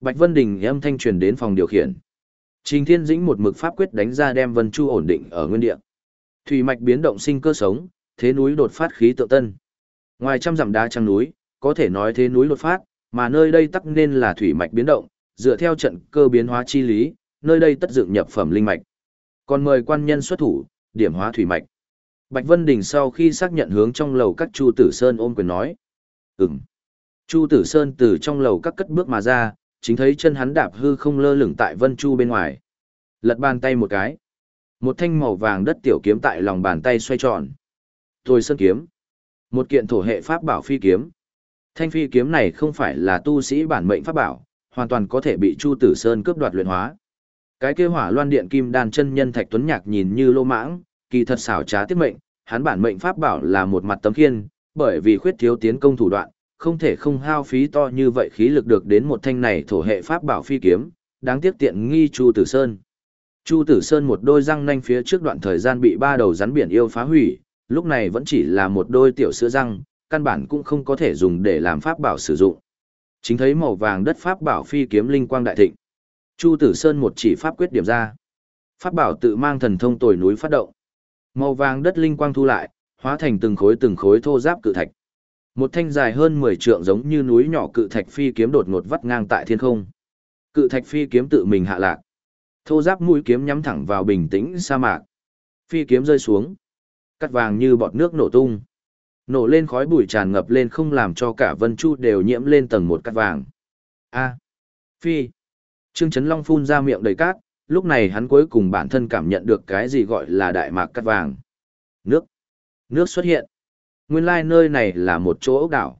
Bạch Vân Đình âm thanh truyền đến phòng điều khiển. Trình Thiên Dĩnh một mực pháp quyết đánh ra đem Vân Chu ổn định ở nguyên địa. Thủy mạch biến động sinh cơ sống, thế núi đột phát khí tự tân. Ngoài trăm dặm đá trăng núi, có thể nói thế núi đột phát, mà nơi đây tắc nên là thủy mạch biến động, dựa theo trận cơ biến hóa chi lý, nơi đây tất dựng nhập phẩm linh mạch. Còn mời quan nhân xuất thủ, điểm hóa thủy mạch. Bạch Vân Đình sau khi xác nhận hướng trong lầu các Chu Tử Sơn ôm quyền nói. Ừm. Chu Tử Sơn từ trong lầu các cất bước mà ra, chính thấy chân hắn đạp hư không lơ lửng tại Vân Chu bên ngoài. Lật bàn tay một cái. Một thanh màu vàng đất tiểu kiếm tại lòng bàn tay xoay tròn. Thôi sơn kiếm. Một kiện thổ hệ pháp bảo phi kiếm. Thanh phi kiếm này không phải là tu sĩ bản mệnh pháp bảo, hoàn toàn có thể bị Chu Tử Sơn cướp đoạt luyện hóa. Cái kia hỏa loan điện kim đan chân nhân thạch tuấn nhạc nhìn như lô mãng, kỳ thật xảo trá tiết mệnh, hắn bản mệnh pháp bảo là một mặt tấm khiên, bởi vì khuyết thiếu tiến công thủ đoạn, không thể không hao phí to như vậy khí lực được đến một thanh này thổ hệ pháp bảo phi kiếm, đáng tiếc tiện nghi Chu Tử Sơn. Chu Tử Sơn một đôi răng nanh phía trước đoạn thời gian bị ba đầu rắn biển yêu phá hủy, lúc này vẫn chỉ là một đôi tiểu sữa răng, căn bản cũng không có thể dùng để làm pháp bảo sử dụng. Chính thấy màu vàng đất pháp bảo phi kiếm linh quang đại thịnh. Chu Tử Sơn một chỉ pháp quyết điểm ra. Pháp bảo tự mang thần thông tồi núi phát động. Màu vàng đất linh quang thu lại, hóa thành từng khối từng khối thô giáp cự thạch. Một thanh dài hơn 10 trượng giống như núi nhỏ cự thạch phi kiếm đột ngột vắt ngang tại thiên không. Cự thạch phi kiếm tự mình hạ lạc. Thô giáp mũi kiếm nhắm thẳng vào bình tĩnh sa mạc. Phi kiếm rơi xuống, cắt vàng như bọt nước nổ tung. Nổ lên khói bụi tràn ngập lên không làm cho cả Vân Chu đều nhiễm lên tầng một cắt vàng. A. À. Phi. Trương Chấn Long phun ra miệng đầy cát, lúc này hắn cuối cùng bản thân cảm nhận được cái gì gọi là đại mạc cắt vàng. Nước. Nước xuất hiện. Nguyên lai nơi này là một chỗ ốc đảo.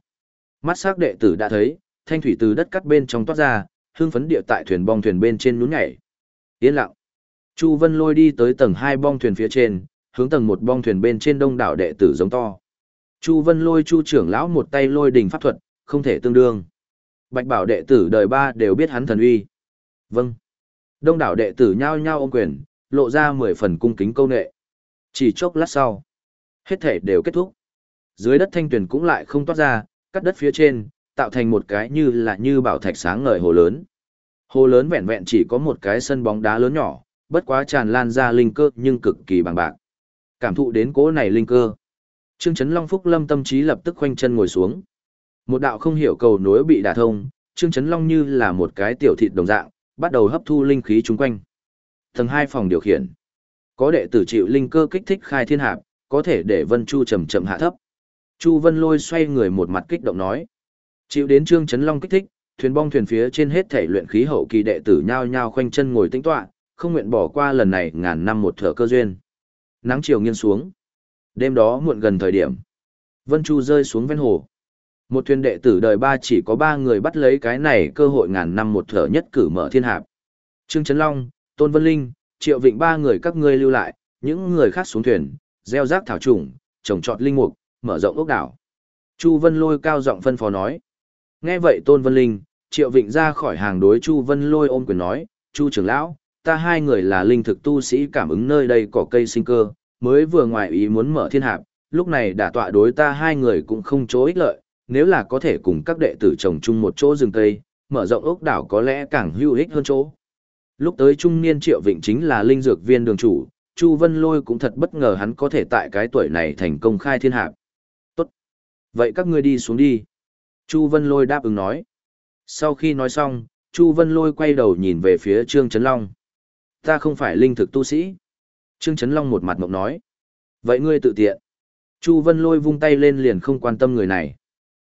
Mắt sắc đệ tử đã thấy, thanh thủy từ đất cắt bên trong toát ra, hương phấn địa tại thuyền bong thuyền bên trên nhún nhảy. Yên lặng. Chu Vân lôi đi tới tầng 2 bong thuyền phía trên, hướng tầng một bong thuyền bên trên đông đảo đệ tử giống to. Chu Vân lôi Chu trưởng lão một tay lôi đỉnh pháp thuật, không thể tương đương. Bạch bảo đệ tử đời ba đều biết hắn thần uy. Vâng. Đông đảo đệ tử nhao nhao ôm quyền, lộ ra 10 phần cung kính câu nệ. Chỉ chốc lát sau, hết thể đều kết thúc. Dưới đất thanh tuyển cũng lại không toát ra, cắt đất phía trên, tạo thành một cái như là như bảo thạch sáng ngời hồ lớn. Hồ lớn vẹn vẹn chỉ có một cái sân bóng đá lớn nhỏ, bất quá tràn lan ra linh cơ nhưng cực kỳ bằng bạc. Cảm thụ đến cố này linh cơ. Trương Trấn Long Phúc Lâm tâm trí lập tức khoanh chân ngồi xuống. Một đạo không hiểu cầu nối bị đả thông, Trương Trấn Long như là một cái tiểu thịt đồng dạng, bắt đầu hấp thu linh khí chung quanh. Tầng hai phòng điều khiển. Có đệ tử chịu linh cơ kích thích khai thiên hạp, có thể để Vân Chu chậm chậm hạ thấp. Chu Vân Lôi xoay người một mặt kích động nói: Chịu đến Trương Trấn Long kích thích, thuyền bong thuyền phía trên hết thể luyện khí hậu kỳ đệ tử nhao nhao khoanh chân ngồi tĩnh tọa, không nguyện bỏ qua lần này ngàn năm một thở cơ duyên nắng chiều nghiêng xuống. Đêm đó muộn gần thời điểm, Vân Chu rơi xuống ven hồ. Một thuyền đệ tử đời ba chỉ có ba người bắt lấy cái này cơ hội ngàn năm một thở nhất cử mở thiên hạp. Trương Trấn Long, Tôn Vân Linh, Triệu Vịnh ba người các ngươi lưu lại, những người khác xuống thuyền, gieo rác thảo trùng, trồng trọt linh mục, mở rộng ốc đảo. Chu Vân Lôi cao giọng phân phó nói. Nghe vậy Tôn Vân Linh, Triệu Vịnh ra khỏi hàng đối Chu Vân Lôi ôm quyền nói, Chu trưởng lão, ta hai người là linh thực tu sĩ cảm ứng nơi đây có cây sinh cơ, mới vừa ngoài ý muốn mở thiên hạp, lúc này đả tọa đối ta hai người cũng không chỗ ích lợi, nếu là có thể cùng các đệ tử trồng chung một chỗ rừng cây, mở rộng ốc đảo có lẽ càng hữu ích hơn chỗ. Lúc tới trung niên Triệu Vịnh chính là linh dược viên đường chủ, Chu Vân Lôi cũng thật bất ngờ hắn có thể tại cái tuổi này thành công khai thiên hạp. Tốt. Vậy các ngươi đi xuống đi. Chu Vân Lôi đáp ứng nói. Sau khi nói xong, Chu Vân Lôi quay đầu nhìn về phía Trương Trấn Long. Ta không phải linh thực tu sĩ. Trương Trấn Long một mặt mộng nói. Vậy ngươi tự tiện. Chu Vân Lôi vung tay lên liền không quan tâm người này.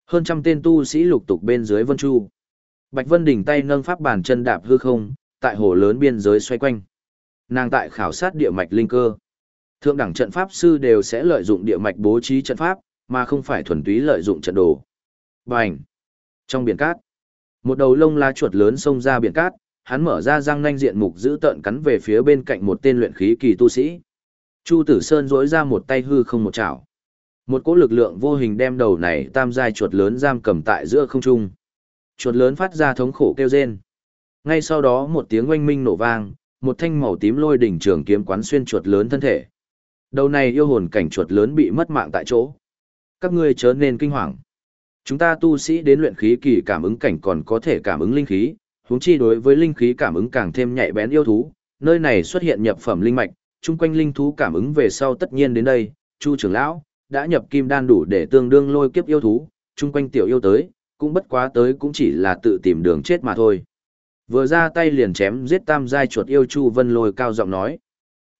Hơn trăm tên tu sĩ lục tục bên dưới Vân Chu. Bạch Vân đỉnh tay nâng pháp bàn chân đạp hư không, tại hồ lớn biên giới xoay quanh. Nàng tại khảo sát địa mạch linh cơ. Thượng đẳng trận pháp sư đều sẽ lợi dụng địa mạch bố trí trận pháp, mà không phải thuần túy lợi dụng trận đồ. Bành! Trong biển cát, một đầu lông lá chuột lớn xông ra biển cát, hắn mở ra răng nanh diện mục giữ tợn cắn về phía bên cạnh một tên luyện khí kỳ tu sĩ. Chu Tử Sơn duỗi ra một tay hư không một chảo. Một cỗ lực lượng vô hình đem đầu này tam giai chuột lớn giam cầm tại giữa không trung. Chuột lớn phát ra thống khổ kêu rên. Ngay sau đó một tiếng oanh minh nổ vang, một thanh màu tím lôi đỉnh trường kiếm quán xuyên chuột lớn thân thể. Đầu này yêu hồn cảnh chuột lớn bị mất mạng tại chỗ. Các ngươi chớ nên kinh hoàng. Chúng ta tu sĩ đến luyện khí kỳ cảm ứng cảnh còn có thể cảm ứng linh khí, huống chi đối với linh khí cảm ứng càng thêm nhạy bén yêu thú, nơi này xuất hiện nhập phẩm linh mạch, chung quanh linh thú cảm ứng về sau tất nhiên đến đây, Chu trưởng lão đã nhập kim đan đủ để tương đương lôi kiếp yêu thú, chung quanh tiểu yêu tới, cũng bất quá tới cũng chỉ là tự tìm đường chết mà thôi. Vừa ra tay liền chém giết tam giai chuột yêu Chu Vân Lôi cao giọng nói.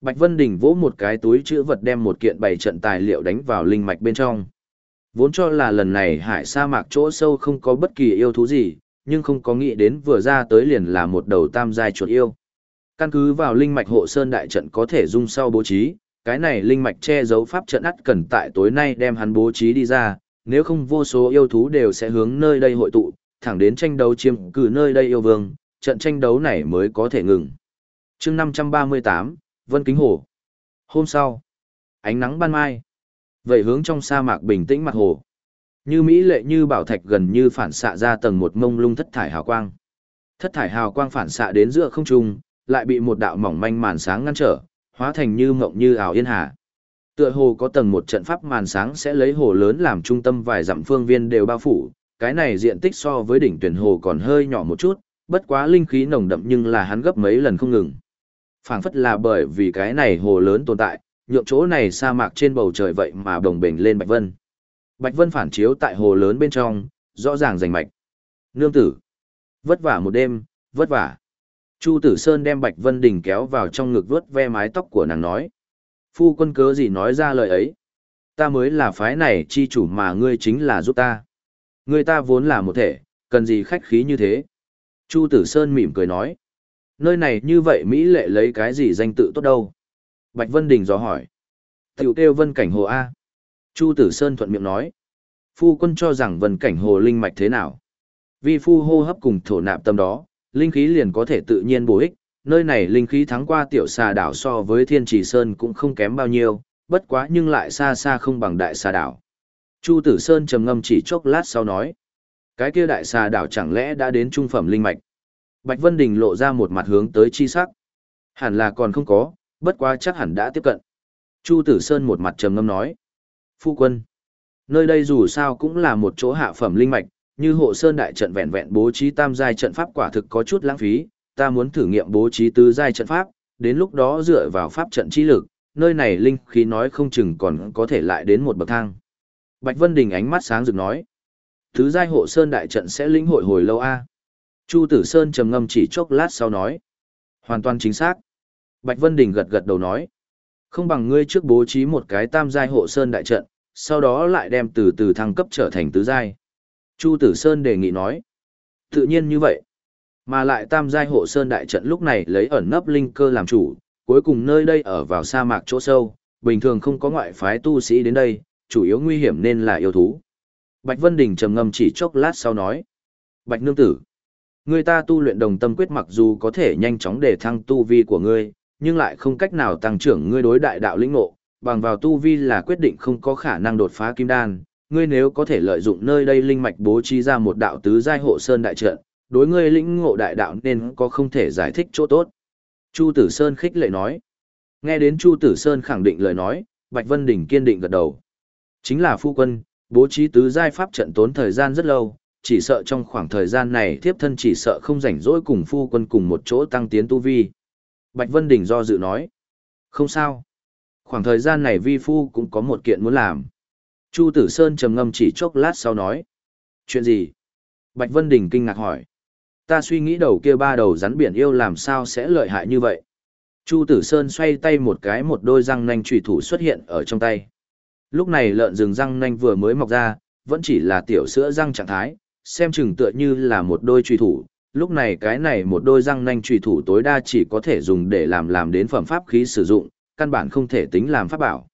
Bạch Vân Đình vỗ một cái túi chữ vật đem một kiện bày trận tài liệu đánh vào linh mạch bên trong. Vốn cho là lần này hải sa mạc chỗ sâu không có bất kỳ yêu thú gì, nhưng không có nghĩ đến vừa ra tới liền là một đầu tam giai chuột yêu. Căn cứ vào linh mạch hộ sơn đại trận có thể dung sau bố trí, cái này linh mạch che giấu pháp trận ắt cần tại tối nay đem hắn bố trí đi ra, nếu không vô số yêu thú đều sẽ hướng nơi đây hội tụ, thẳng đến tranh đấu chiếm cử nơi đây yêu vương, trận tranh đấu này mới có thể ngừng. chương 538, Vân Kính Hồ. Hôm sau, ánh nắng ban mai, vậy hướng trong sa mạc bình tĩnh mặt hồ. Như Mỹ lệ như bảo thạch gần như phản xạ ra tầng một mông lung thất thải hào quang. Thất thải hào quang phản xạ đến giữa không trung, lại bị một đạo mỏng manh màn sáng ngăn trở, hóa thành như mộng như ảo yên hà. Tựa hồ có tầng một trận pháp màn sáng sẽ lấy hồ lớn làm trung tâm vài dặm phương viên đều bao phủ, cái này diện tích so với đỉnh tuyển hồ còn hơi nhỏ một chút, bất quá linh khí nồng đậm nhưng là hắn gấp mấy lần không ngừng. phảng phất là bởi vì cái này hồ lớn tồn tại, nhượng chỗ này sa mạc trên bầu trời vậy mà đồng bền lên Bạch Vân. Bạch Vân phản chiếu tại hồ lớn bên trong, rõ ràng rành mạch. Nương tử. Vất vả một đêm, vất vả. Chu Tử Sơn đem Bạch Vân Đình kéo vào trong ngực vớt ve mái tóc của nàng nói. Phu quân cớ gì nói ra lời ấy? Ta mới là phái này chi chủ mà ngươi chính là giúp ta. Ngươi ta vốn là một thể, cần gì khách khí như thế? Chu Tử Sơn mỉm cười nói. Nơi này như vậy Mỹ lệ lấy cái gì danh tự tốt đâu? Bạch Vân Đình dò hỏi. Tiểu kêu Vân Cảnh Hồ A. Chu Tử Sơn thuận miệng nói. Phu quân cho rằng Vân Cảnh Hồ linh mạch thế nào? Vì phu hô hấp cùng thổ nạp tâm đó, linh khí liền có thể tự nhiên bổ ích. Nơi này linh khí thắng qua tiểu xà đảo so với Thiên Trì Sơn cũng không kém bao nhiêu, bất quá nhưng lại xa xa không bằng đại xà đảo. Chu Tử Sơn trầm ngâm chỉ chốc lát sau nói. Cái kia đại xà đảo chẳng lẽ đã đến trung phẩm linh mạch? Bạch Vân Đình lộ ra một mặt hướng tới chi sắc. Hẳn là còn không có, bất quá chắc hẳn đã tiếp cận. Chu Tử Sơn một mặt trầm ngâm nói. Phu quân. Nơi đây dù sao cũng là một chỗ hạ phẩm linh mạch, như hộ sơn đại trận vẹn vẹn bố trí tam giai trận pháp quả thực có chút lãng phí, ta muốn thử nghiệm bố trí tứ giai trận pháp, đến lúc đó dựa vào pháp trận chi lực, nơi này linh khí nói không chừng còn có thể lại đến một bậc thang. Bạch Vân Đình ánh mắt sáng rực nói. tứ giai hộ sơn đại trận sẽ lĩnh hội hồi lâu a. Chu Tử Sơn trầm ngâm chỉ chốc lát sau nói. Hoàn toàn chính xác. Bạch Vân Đình gật gật đầu nói. Không bằng ngươi trước bố trí một cái tam giai hộ sơn đại trận, sau đó lại đem từ từ thăng cấp trở thành tứ giai. Chu Tử Sơn đề nghị nói. Tự nhiên như vậy. Mà lại tam giai hộ sơn đại trận lúc này lấy ẩn nấp linh cơ làm chủ, cuối cùng nơi đây ở vào sa mạc chỗ sâu, bình thường không có ngoại phái tu sĩ đến đây, chủ yếu nguy hiểm nên là yêu thú. Bạch Vân Đình trầm ngâm chỉ chốc lát sau nói. Bạch Nương Tử, người ta tu luyện đồng tâm quyết mặc dù có thể nhanh chóng để thăng tu vi của ngươi, nhưng lại không cách nào tăng trưởng ngươi đối đại đạo lĩnh ngộ, bằng vào tu vi là quyết định không có khả năng đột phá kim đan. Ngươi nếu có thể lợi dụng nơi đây linh mạch bố trí ra một đạo tứ giai hộ sơn đại trận, đối ngươi lĩnh ngộ đại đạo nên có không thể giải thích chỗ tốt. Chu Tử Sơn khích lệ nói. Nghe đến Chu Tử Sơn khẳng định lời nói, Bạch Vân Đình kiên định gật đầu. Chính là phu quân, bố trí tứ giai pháp trận tốn thời gian rất lâu, chỉ sợ trong khoảng thời gian này thiếp thân chỉ sợ không rảnh rỗi cùng phu quân cùng một chỗ tăng tiến tu vi. Bạch Vân Đình do dự nói. Không sao. Khoảng thời gian này vi phu cũng có một kiện muốn làm. Chu Tử Sơn trầm ngâm chỉ chốc lát sau nói. Chuyện gì? Bạch Vân Đình kinh ngạc hỏi. Ta suy nghĩ đầu kia ba đầu rắn biển yêu làm sao sẽ lợi hại như vậy. Chu Tử Sơn xoay tay một cái một đôi răng nanh trùy thủ xuất hiện ở trong tay. Lúc này lợn rừng răng nanh vừa mới mọc ra, vẫn chỉ là tiểu sữa răng trạng thái, xem chừng tựa như là một đôi trùy thủ. Lúc này cái này một đôi răng nanh trùy thủ tối đa chỉ có thể dùng để làm làm đến phẩm pháp khí sử dụng, căn bản không thể tính làm pháp bảo.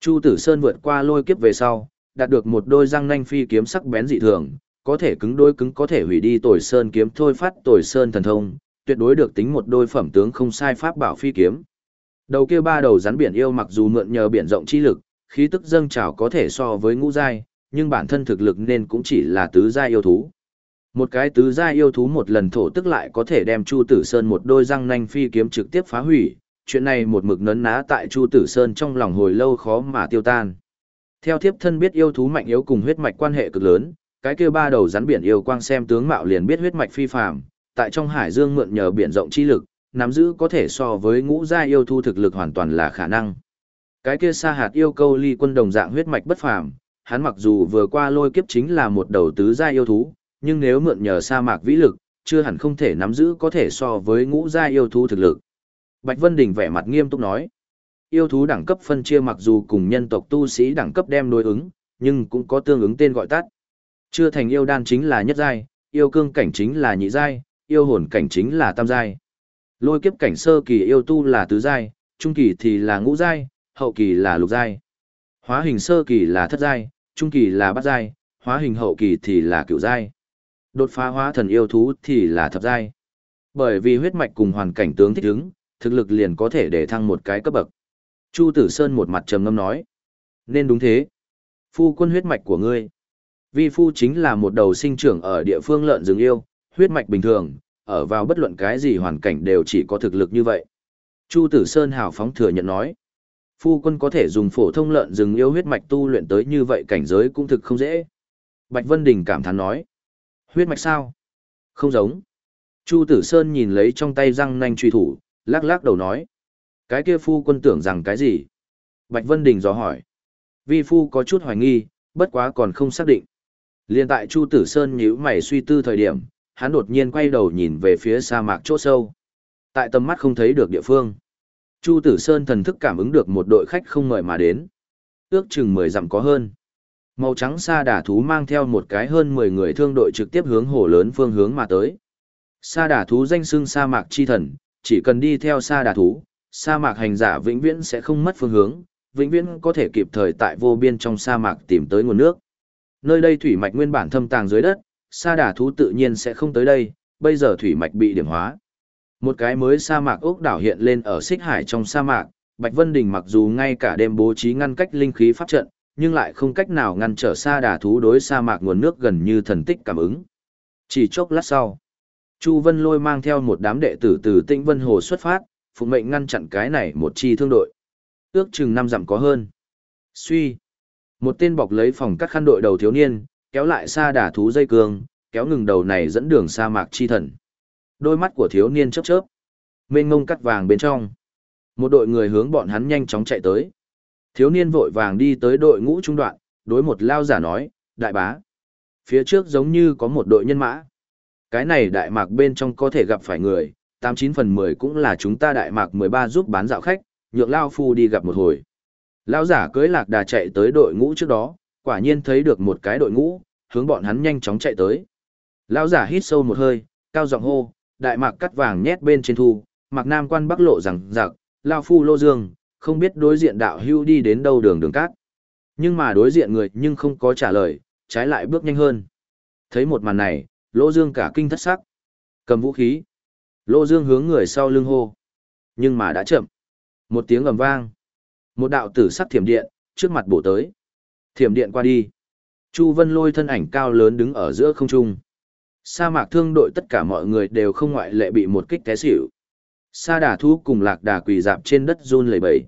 Chu Tử Sơn vượt qua lôi kiếp về sau, đạt được một đôi răng nanh phi kiếm sắc bén dị thường, có thể cứng đôi cứng có thể hủy đi tồi sơn kiếm thôi phát tồi sơn thần thông, tuyệt đối được tính một đôi phẩm tướng không sai pháp bảo phi kiếm. Đầu kia ba đầu rắn biển yêu mặc dù mượn nhờ biển rộng chi lực, khí tức dâng trào có thể so với ngũ giai, nhưng bản thân thực lực nên cũng chỉ là tứ giai yêu thú. Một cái tứ giai yêu thú một lần thổ tức lại có thể đem Chu Tử Sơn một đôi răng nanh phi kiếm trực tiếp phá hủy, chuyện này một mực nấn ná tại Chu Tử Sơn trong lòng hồi lâu khó mà tiêu tan. Theo thiếp thân biết yêu thú mạnh yếu cùng huyết mạch quan hệ cực lớn, cái kia ba đầu rắn biển yêu quang xem tướng mạo liền biết huyết mạch phi phàm, tại trong hải dương mượn nhờ biển rộng chi lực, nắm giữ có thể so với ngũ gia yêu thu thực lực hoàn toàn là khả năng. Cái kia sa hạt yêu câu ly quân đồng dạng huyết mạch bất phàm, hắn mặc dù vừa qua lôi kiếp chính là một đầu tứ gia yêu thú, nhưng nếu mượn nhờ sa mạc vĩ lực, chưa hẳn không thể nắm giữ có thể so với ngũ gia yêu thú thực lực. Bạch Vân Đình vẻ mặt nghiêm túc nói, yêu thú đẳng cấp phân chia mặc dù cùng nhân tộc tu sĩ đẳng cấp đem đối ứng, nhưng cũng có tương ứng tên gọi tắt. Chưa thành yêu đan chính là nhất giai, yêu cương cảnh chính là nhị giai, yêu hồn cảnh chính là tam giai. Lôi kiếp cảnh sơ kỳ yêu tu là tứ giai, trung kỳ thì là ngũ giai, hậu kỳ là lục giai. Hóa hình sơ kỳ là thất giai, trung kỳ là bát giai, hóa hình hậu kỳ thì là cửu giai. Đột phá hóa thần yêu thú thì là thập giai. Bởi vì huyết mạch cùng hoàn cảnh tướng thích ứng, thực lực liền có thể để thăng một cái cấp bậc. Chu Tử Sơn một mặt trầm ngâm nói. Nên đúng thế. Phu quân huyết mạch của ngươi. Vi phu chính là một đầu sinh trưởng ở địa phương lợn rừng yêu, huyết mạch bình thường, ở vào bất luận cái gì hoàn cảnh đều chỉ có thực lực như vậy. Chu Tử Sơn hào phóng thừa nhận nói. Phu quân có thể dùng phổ thông lợn rừng yêu huyết mạch tu luyện tới như vậy cảnh giới cũng thực không dễ. Bạch Vân Đình cảm thán nói. Huyết mạch sao? Không giống. Chu Tử Sơn nhìn lấy trong tay răng nanh truy thủ, lắc lắc đầu nói. Cái kia phu quân tưởng rằng cái gì? Bạch Vân Đình dò hỏi. Vi phu có chút hoài nghi, bất quá còn không xác định. Liên tại Chu Tử Sơn nhíu mày suy tư thời điểm, hắn đột nhiên quay đầu nhìn về phía sa mạc chỗ sâu. Tại tầm mắt không thấy được địa phương. Chu Tử Sơn thần thức cảm ứng được một đội khách không mời mà đến. Ước chừng 10 dặm có hơn. Màu trắng sa đà thú mang theo một cái hơn 10 người thương đội trực tiếp hướng hồ lớn phương hướng mà tới. Sa đà thú danh xưng sa mạc chi thần, chỉ cần đi theo sa đà thú, sa mạc hành giả vĩnh viễn sẽ không mất phương hướng, vĩnh viễn có thể kịp thời tại vô biên trong sa mạc tìm tới nguồn nước. Nơi đây thủy mạch nguyên bản thâm tàng dưới đất, sa đà thú tự nhiên sẽ không tới đây, bây giờ thủy mạch bị điểm hóa. Một cái mới sa mạc ốc đảo hiện lên ở xích hải trong sa mạc, Bạch Vân Đình mặc dù ngay cả đêm bố trí ngăn cách linh khí pháp trận, nhưng lại không cách nào ngăn trở sa đà thú đối sa mạc nguồn nước gần như thần tích cảm ứng. Chỉ chốc lát sau, Chu Vân Lôi mang theo một đám đệ tử từ Tĩnh Vân Hồ xuất phát, phụ mệnh ngăn chặn cái này một chi thương đội. Ước chừng năm dặm có hơn. Suy. Một tên bọc lấy phòng cắt khăn đội đầu thiếu niên, kéo lại xa đà thú dây cương, kéo ngừng đầu này dẫn đường sa mạc chi thần. Đôi mắt của thiếu niên chớp chớp. Mênh ngông cắt vàng bên trong. Một đội người hướng bọn hắn nhanh chóng chạy tới. Thiếu niên vội vàng đi tới đội ngũ trung đoạn, đối một lao giả nói, đại bá. Phía trước giống như có một đội nhân mã. Cái này đại mạc bên trong có thể gặp phải người, 89 phần 10 cũng là chúng ta đại mạc 13 giúp bán dạo khách, nhượng lao phu đi gặp một hồi. Lão giả cưới lạc đà chạy tới đội ngũ trước đó, quả nhiên thấy được một cái đội ngũ, hướng bọn hắn nhanh chóng chạy tới. Lão giả hít sâu một hơi, cao giọng hô, đại mạc cắt vàng nhét bên trên thu, mạc nam quan bắc lộ rằng giặc, lao phu lô dương, không biết đối diện đạo hưu đi đến đâu đường đường cát. Nhưng mà đối diện người nhưng không có trả lời, trái lại bước nhanh hơn. Thấy một màn này, Lỗ Dương cả kinh thất sắc. Cầm vũ khí. Lỗ Dương hướng người sau lưng hô. Nhưng mà đã chậm. Một tiếng ầm vang. Một đạo tử sắc thiểm điện, trước mặt bổ tới. Thiểm điện qua đi. Chu Vân lôi thân ảnh cao lớn đứng ở giữa không trung. Sa mạc thương đội tất cả mọi người đều không ngoại lệ bị một kích té xỉu. Sa đà thu cùng lạc đà quỳ dạp trên đất run lẩy bẩy.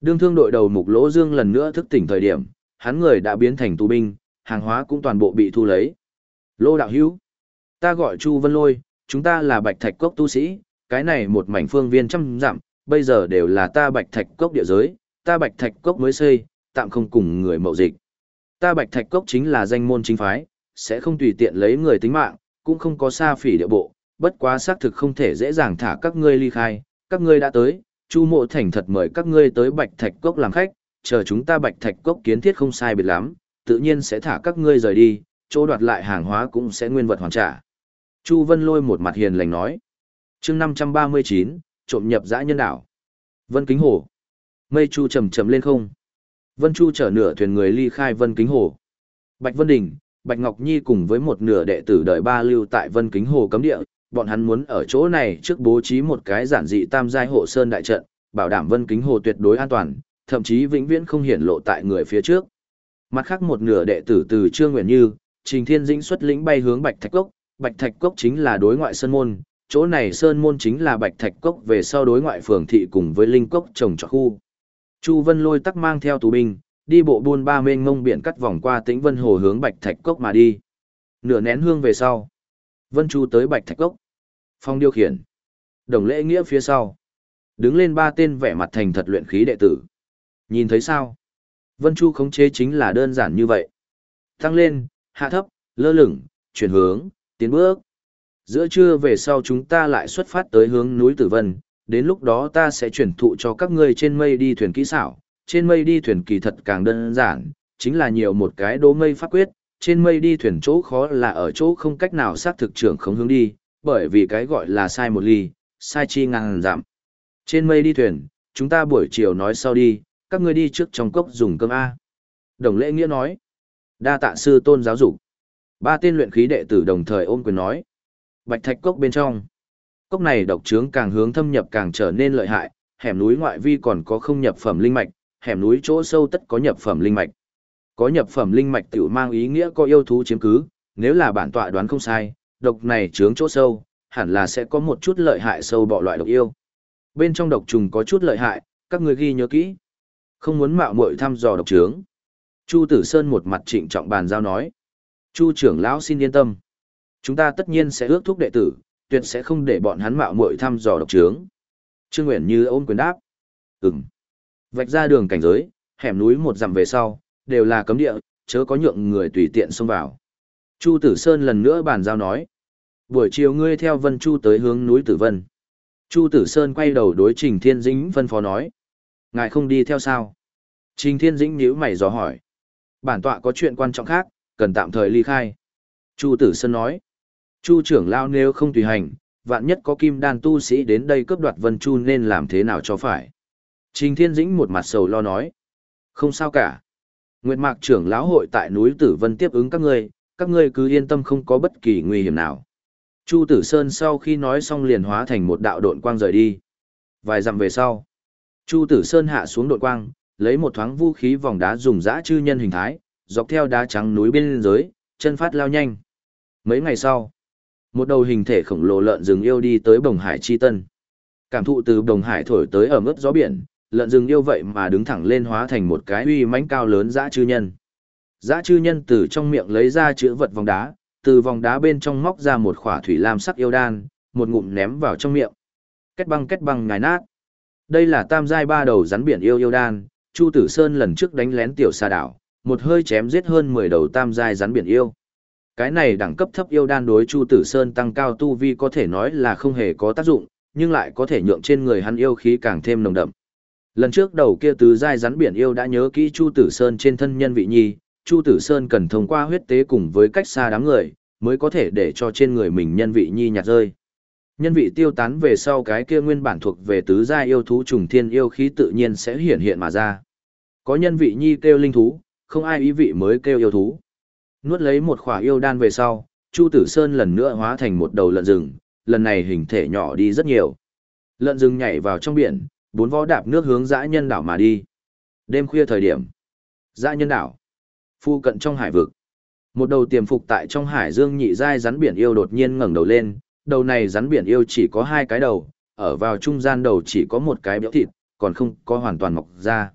Đương thương đội đầu mục lỗ dương lần nữa thức tỉnh thời điểm, hắn người đã biến thành tù binh, hàng hóa cũng toàn bộ bị thu lấy. Lô đạo hữu, ta gọi Chu Vân Lôi, chúng ta là Bạch Thạch Cốc tu sĩ, cái này một mảnh phương viên trăm dặm, bây giờ đều là ta Bạch Thạch Cốc địa giới, ta Bạch Thạch Cốc mới xây, tạm không cùng người mậu dịch. Ta Bạch Thạch Cốc chính là danh môn chính phái, sẽ không tùy tiện lấy người tính mạng, cũng không có xa phỉ địa bộ, bất quá xác thực không thể dễ dàng thả các ngươi ly khai, các ngươi đã tới, Chu Mộ Thành thật mời các ngươi tới Bạch Thạch Cốc làm khách, chờ chúng ta Bạch Thạch Cốc kiến thiết không sai biệt lắm, tự nhiên sẽ thả các ngươi rời đi, chỗ đoạt lại hàng hóa cũng sẽ nguyên vật hoàn trả. Chu Vân Lôi một mặt hiền lành nói. chương 539, trộm nhập dã nhân đảo. Vân Kính Hồ. Mây Chu chầm chầm lên không. Vân Chu chở nửa thuyền người ly khai Vân Kính Hồ. Bạch Vân Đình, Bạch Ngọc Nhi cùng với một nửa đệ tử đợi ba lưu tại Vân Kính Hồ cấm địa, bọn hắn muốn ở chỗ này trước bố trí một cái giản dị tam giai hộ sơn đại trận, bảo đảm Vân Kính Hồ tuyệt đối an toàn, thậm chí vĩnh viễn không hiển lộ tại người phía trước. Mặt khác một nửa đệ tử từ Trương Nguyễn Như, Trình Thiên Dĩnh xuất lĩnh bay hướng Bạch Thạch Cốc, Bạch Thạch Cốc chính là đối ngoại sơn môn, chỗ này sơn môn chính là Bạch Thạch Cốc về sau đối ngoại phường thị cùng với Linh Cốc trồng trọt khu. Chu Vân Lôi tắc mang theo tù binh, đi bộ buôn ba mênh mông biển cắt vòng qua Tĩnh Vân Hồ hướng Bạch Thạch Cốc mà đi. Nửa nén hương về sau, Vân Chu tới Bạch Thạch Cốc. Phong điều khiển. Đồng lễ nghĩa phía sau. Đứng lên ba tên vẻ mặt thành thật luyện khí đệ tử. Nhìn thấy sao? Vân Chu khống chế chính là đơn giản như vậy. Tăng lên, hạ thấp, lơ lửng, chuyển hướng, tiến bước. Giữa trưa về sau chúng ta lại xuất phát tới hướng núi Tử Vân, đến lúc đó ta sẽ chuyển thụ cho các ngươi trên mây đi thuyền kỹ xảo. Trên mây đi thuyền kỳ thật càng đơn giản, chính là nhiều một cái đố mây pháp quyết. Trên mây đi thuyền chỗ khó là ở chỗ không cách nào xác thực trưởng không hướng đi, bởi vì cái gọi là sai một ly, sai chi ngàn giảm. Trên mây đi thuyền, chúng ta buổi chiều nói sau đi, các ngươi đi trước trong cốc dùng cơm A. Đồng lễ nghĩa nói. Đa tạ sư tôn giáo dục. Ba tên luyện khí đệ tử đồng thời ôm quyền nói. Bạch thạch cốc bên trong. Cốc này độc trướng càng hướng thâm nhập càng trở nên lợi hại, hẻm núi ngoại vi còn có không nhập phẩm linh mạch, hẻm núi chỗ sâu tất có nhập phẩm linh mạch. Có nhập phẩm linh mạch tiểu mang ý nghĩa có yêu thú chiếm cứ, nếu là bản tọa đoán không sai, độc này trướng chỗ sâu, hẳn là sẽ có một chút lợi hại sâu bọ loại độc yêu. Bên trong độc trùng có chút lợi hại, các người ghi nhớ kỹ. Không muốn mạo muội thăm dò độc trướng. Chu Tử Sơn một mặt trịnh trọng bàn giao nói. Chu trưởng lão xin yên tâm. Chúng ta tất nhiên sẽ ước thúc đệ tử, tuyệt sẽ không để bọn hắn mạo muội thăm dò độc trướng. Trương Nguyễn Như ôm quyền đáp. Ừm. Vạch ra đường cảnh giới, hẻm núi một dặm về sau, đều là cấm địa, chớ có nhượng người tùy tiện xông vào. Chu Tử Sơn lần nữa bàn giao nói. Buổi chiều ngươi theo Vân Chu tới hướng núi Tử Vân. Chu Tử Sơn quay đầu đối Trình Thiên Dĩnh phân phó nói. Ngài không đi theo sao? Trình Thiên Dĩnh nhíu mày dò hỏi. Bản tọa có chuyện quan trọng khác, cần tạm thời ly khai. Chu Tử Sơn nói. Chu trưởng lao nếu không tùy hành, vạn nhất có kim đan tu sĩ đến đây cướp đoạt Vân Chu nên làm thế nào cho phải. Trình Thiên Dĩnh một mặt sầu lo nói. Không sao cả. Nguyệt Mạc trưởng lão hội tại núi Tử Vân tiếp ứng các ngươi, các ngươi cứ yên tâm không có bất kỳ nguy hiểm nào. Chu Tử Sơn sau khi nói xong liền hóa thành một đạo độn quang rời đi. Vài dặm về sau, Chu Tử Sơn hạ xuống độn quang, lấy một thoáng vũ khí vòng đá dùng dã chư nhân hình thái, dọc theo đá trắng núi bên dưới, chân phát lao nhanh. Mấy ngày sau, một đầu hình thể khổng lồ lợn rừng yêu đi tới Bồng Hải Chi Tân. Cảm thụ từ Bồng Hải thổi tới ở mức gió biển, lợn rừng yêu vậy mà đứng thẳng lên hóa thành một cái uy mãnh cao lớn dã chư nhân. Dã chư nhân từ trong miệng lấy ra chữ vật vòng đá, từ vòng đá bên trong móc ra một khỏa thủy lam sắc yêu đan, một ngụm ném vào trong miệng. Kết băng kết băng ngài nát. Đây là tam giai ba đầu rắn biển yêu yêu đan, Chu Tử Sơn lần trước đánh lén tiểu sa đảo, một hơi chém giết hơn 10 đầu tam giai rắn biển yêu. Cái này đẳng cấp thấp yêu đan đối Chu Tử Sơn tăng cao tu vi có thể nói là không hề có tác dụng, nhưng lại có thể nhượng trên người hắn yêu khí càng thêm nồng đậm. Lần trước đầu kia tứ giai rắn biển yêu đã nhớ kỹ Chu Tử Sơn trên thân nhân vị nhi, Chu Tử Sơn cần thông qua huyết tế cùng với cách xa đám người, mới có thể để cho trên người mình nhân vị nhi nhạt rơi. Nhân vị tiêu tán về sau cái kia nguyên bản thuộc về tứ giai yêu thú trùng thiên yêu khí tự nhiên sẽ hiện hiện mà ra. Có nhân vị nhi kêu linh thú, không ai ý vị mới kêu yêu thú. Nuốt lấy một khỏa yêu đan về sau, Chu Tử Sơn lần nữa hóa thành một đầu lợn rừng, lần này hình thể nhỏ đi rất nhiều. Lợn rừng nhảy vào trong biển, bốn vó đạp nước hướng dã nhân đảo mà đi. Đêm khuya thời điểm, dã nhân đảo, phu cận trong hải vực. Một đầu tiềm phục tại trong hải dương nhị giai rắn biển yêu đột nhiên ngẩng đầu lên, đầu này rắn biển yêu chỉ có hai cái đầu, ở vào trung gian đầu chỉ có một cái béo thịt, còn không có hoàn toàn mọc ra.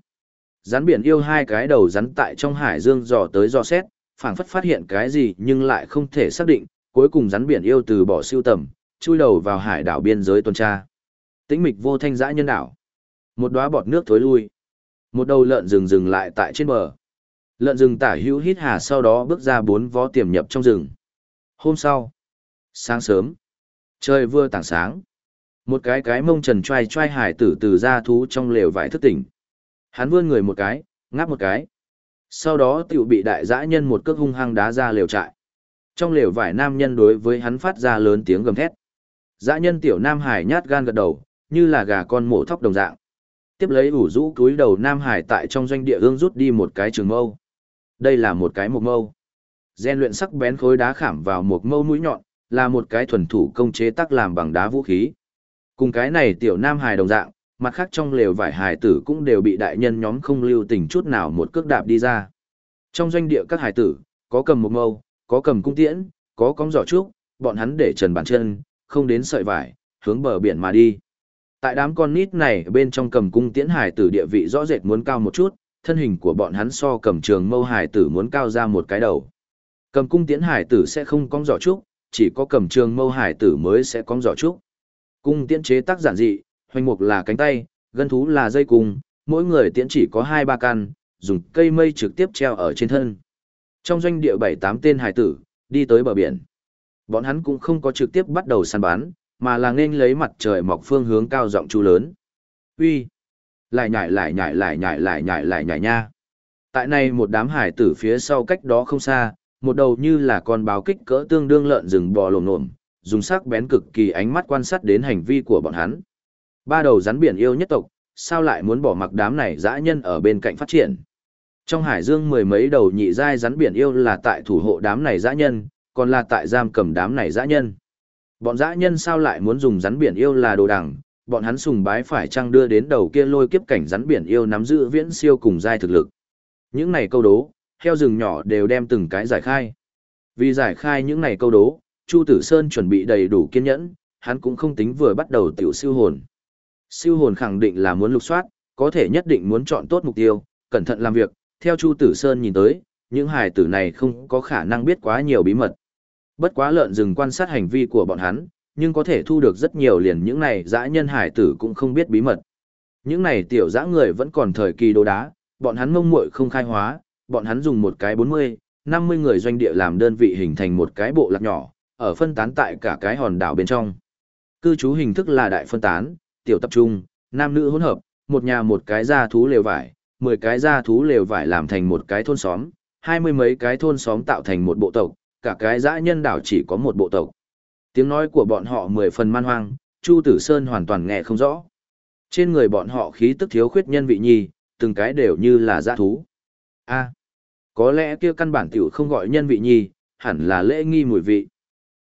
Rắn biển yêu hai cái đầu rắn tại trong hải dương dò tới dò xét, phảng phất phát hiện cái gì nhưng lại không thể xác định, cuối cùng rắn biển yêu từ bỏ siêu tầm, chui đầu vào hải đảo biên giới tuần tra. Tĩnh mịch vô thanh dã nhân đảo. Một đóa bọt nước thối lui. Một đầu lợn rừng dừng lại tại trên bờ. Lợn rừng tả hữu hít hà sau đó bước ra bốn vó tiềm nhập trong rừng. Hôm sau, sáng sớm, trời vừa tảng sáng. Một cái cái mông trần trai trai hải tử từ ra thú trong lều vải thức tỉnh. Hắn vươn người một cái, ngáp một cái. Sau đó tiểu bị đại dã nhân một cước hung hăng đá ra lều trại. Trong lều vải nam nhân đối với hắn phát ra lớn tiếng gầm thét. Dã nhân tiểu nam hải nhát gan gật đầu, như là gà con mổ thóc đồng dạng. Tiếp lấy ủ rũ túi đầu nam hải tại trong doanh địa ương rút đi một cái trường mâu. Đây là một cái mộc mâu. Gen luyện sắc bén khối đá khảm vào một mâu mũi nhọn, là một cái thuần thủ công chế tác làm bằng đá vũ khí. Cùng cái này tiểu nam hải đồng dạng, mặt khác trong lều vải hài tử cũng đều bị đại nhân nhóm không lưu tình chút nào một cước đạp đi ra. Trong doanh địa các hài tử, có cầm một mâu, có cầm cung tiễn, có cong giỏ trúc, bọn hắn để trần bàn chân, không đến sợi vải, hướng bờ biển mà đi. Tại đám con nít này bên trong cầm cung tiễn hài tử địa vị rõ rệt muốn cao một chút, thân hình của bọn hắn so cầm trường mâu hài tử muốn cao ra một cái đầu. Cầm cung tiễn hài tử sẽ không cong giỏ trúc, chỉ có cầm trường mâu hài tử mới sẽ cong giỏ trúc. Cung tiễn chế tác giản dị, hoành mục là cánh tay, gân thú là dây cung, mỗi người tiễn chỉ có hai ba căn, dùng cây mây trực tiếp treo ở trên thân. Trong doanh địa bảy tám tên hải tử, đi tới bờ biển. Bọn hắn cũng không có trực tiếp bắt đầu săn bắn, mà là nên lấy mặt trời mọc phương hướng cao rộng chú lớn. Uy, Lại nhảy lại nhảy lại nhảy lại nhảy lại nhảy nha. Tại này một đám hải tử phía sau cách đó không xa, một đầu như là con báo kích cỡ tương đương lợn rừng bò lồm lồm, dùng sắc bén cực kỳ ánh mắt quan sát đến hành vi của bọn hắn. Ba đầu rắn biển yêu nhất tộc, sao lại muốn bỏ mặc đám này dã nhân ở bên cạnh phát triển. Trong hải dương mười mấy đầu nhị giai rắn biển yêu là tại thủ hộ đám này dã nhân, còn là tại giam cầm đám này dã nhân. Bọn dã nhân sao lại muốn dùng rắn biển yêu là đồ đằng, bọn hắn sùng bái phải chăng đưa đến đầu kia lôi kiếp cảnh rắn biển yêu nắm giữ viễn siêu cùng giai thực lực. Những này câu đố, heo rừng nhỏ đều đem từng cái giải khai. Vì giải khai những này câu đố, Chu Tử Sơn chuẩn bị đầy đủ kiên nhẫn, hắn cũng không tính vừa bắt đầu tiểu siêu hồn. Siêu hồn khẳng định là muốn lục soát, có thể nhất định muốn chọn tốt mục tiêu, cẩn thận làm việc, theo Chu Tử Sơn nhìn tới, những hài tử này không có khả năng biết quá nhiều bí mật. Bất quá lợn rừng quan sát hành vi của bọn hắn, nhưng có thể thu được rất nhiều liền những này dã nhân hải tử cũng không biết bí mật. Những này tiểu dã người vẫn còn thời kỳ đồ đá, bọn hắn mông muội không khai hóa, bọn hắn dùng một cái 40, 50 người doanh địa làm đơn vị hình thành một cái bộ lạc nhỏ, ở phân tán tại cả cái hòn đảo bên trong. Cư trú hình thức là đại phân tán, tiểu tập trung, nam nữ hỗn hợp, một nhà một cái gia thú lều vải, 10 cái gia thú lều vải làm thành một cái thôn xóm, hai mươi mấy cái thôn xóm tạo thành một bộ tộc, cả cái dã nhân đảo chỉ có một bộ tộc. Tiếng nói của bọn họ mười phần man hoang, Chu Tử Sơn hoàn toàn nghe không rõ. Trên người bọn họ khí tức thiếu khuyết nhân vị nhi, từng cái đều như là dã thú. A, có lẽ kia căn bản tiểu không gọi nhân vị nhi, hẳn là lễ nghi mùi vị.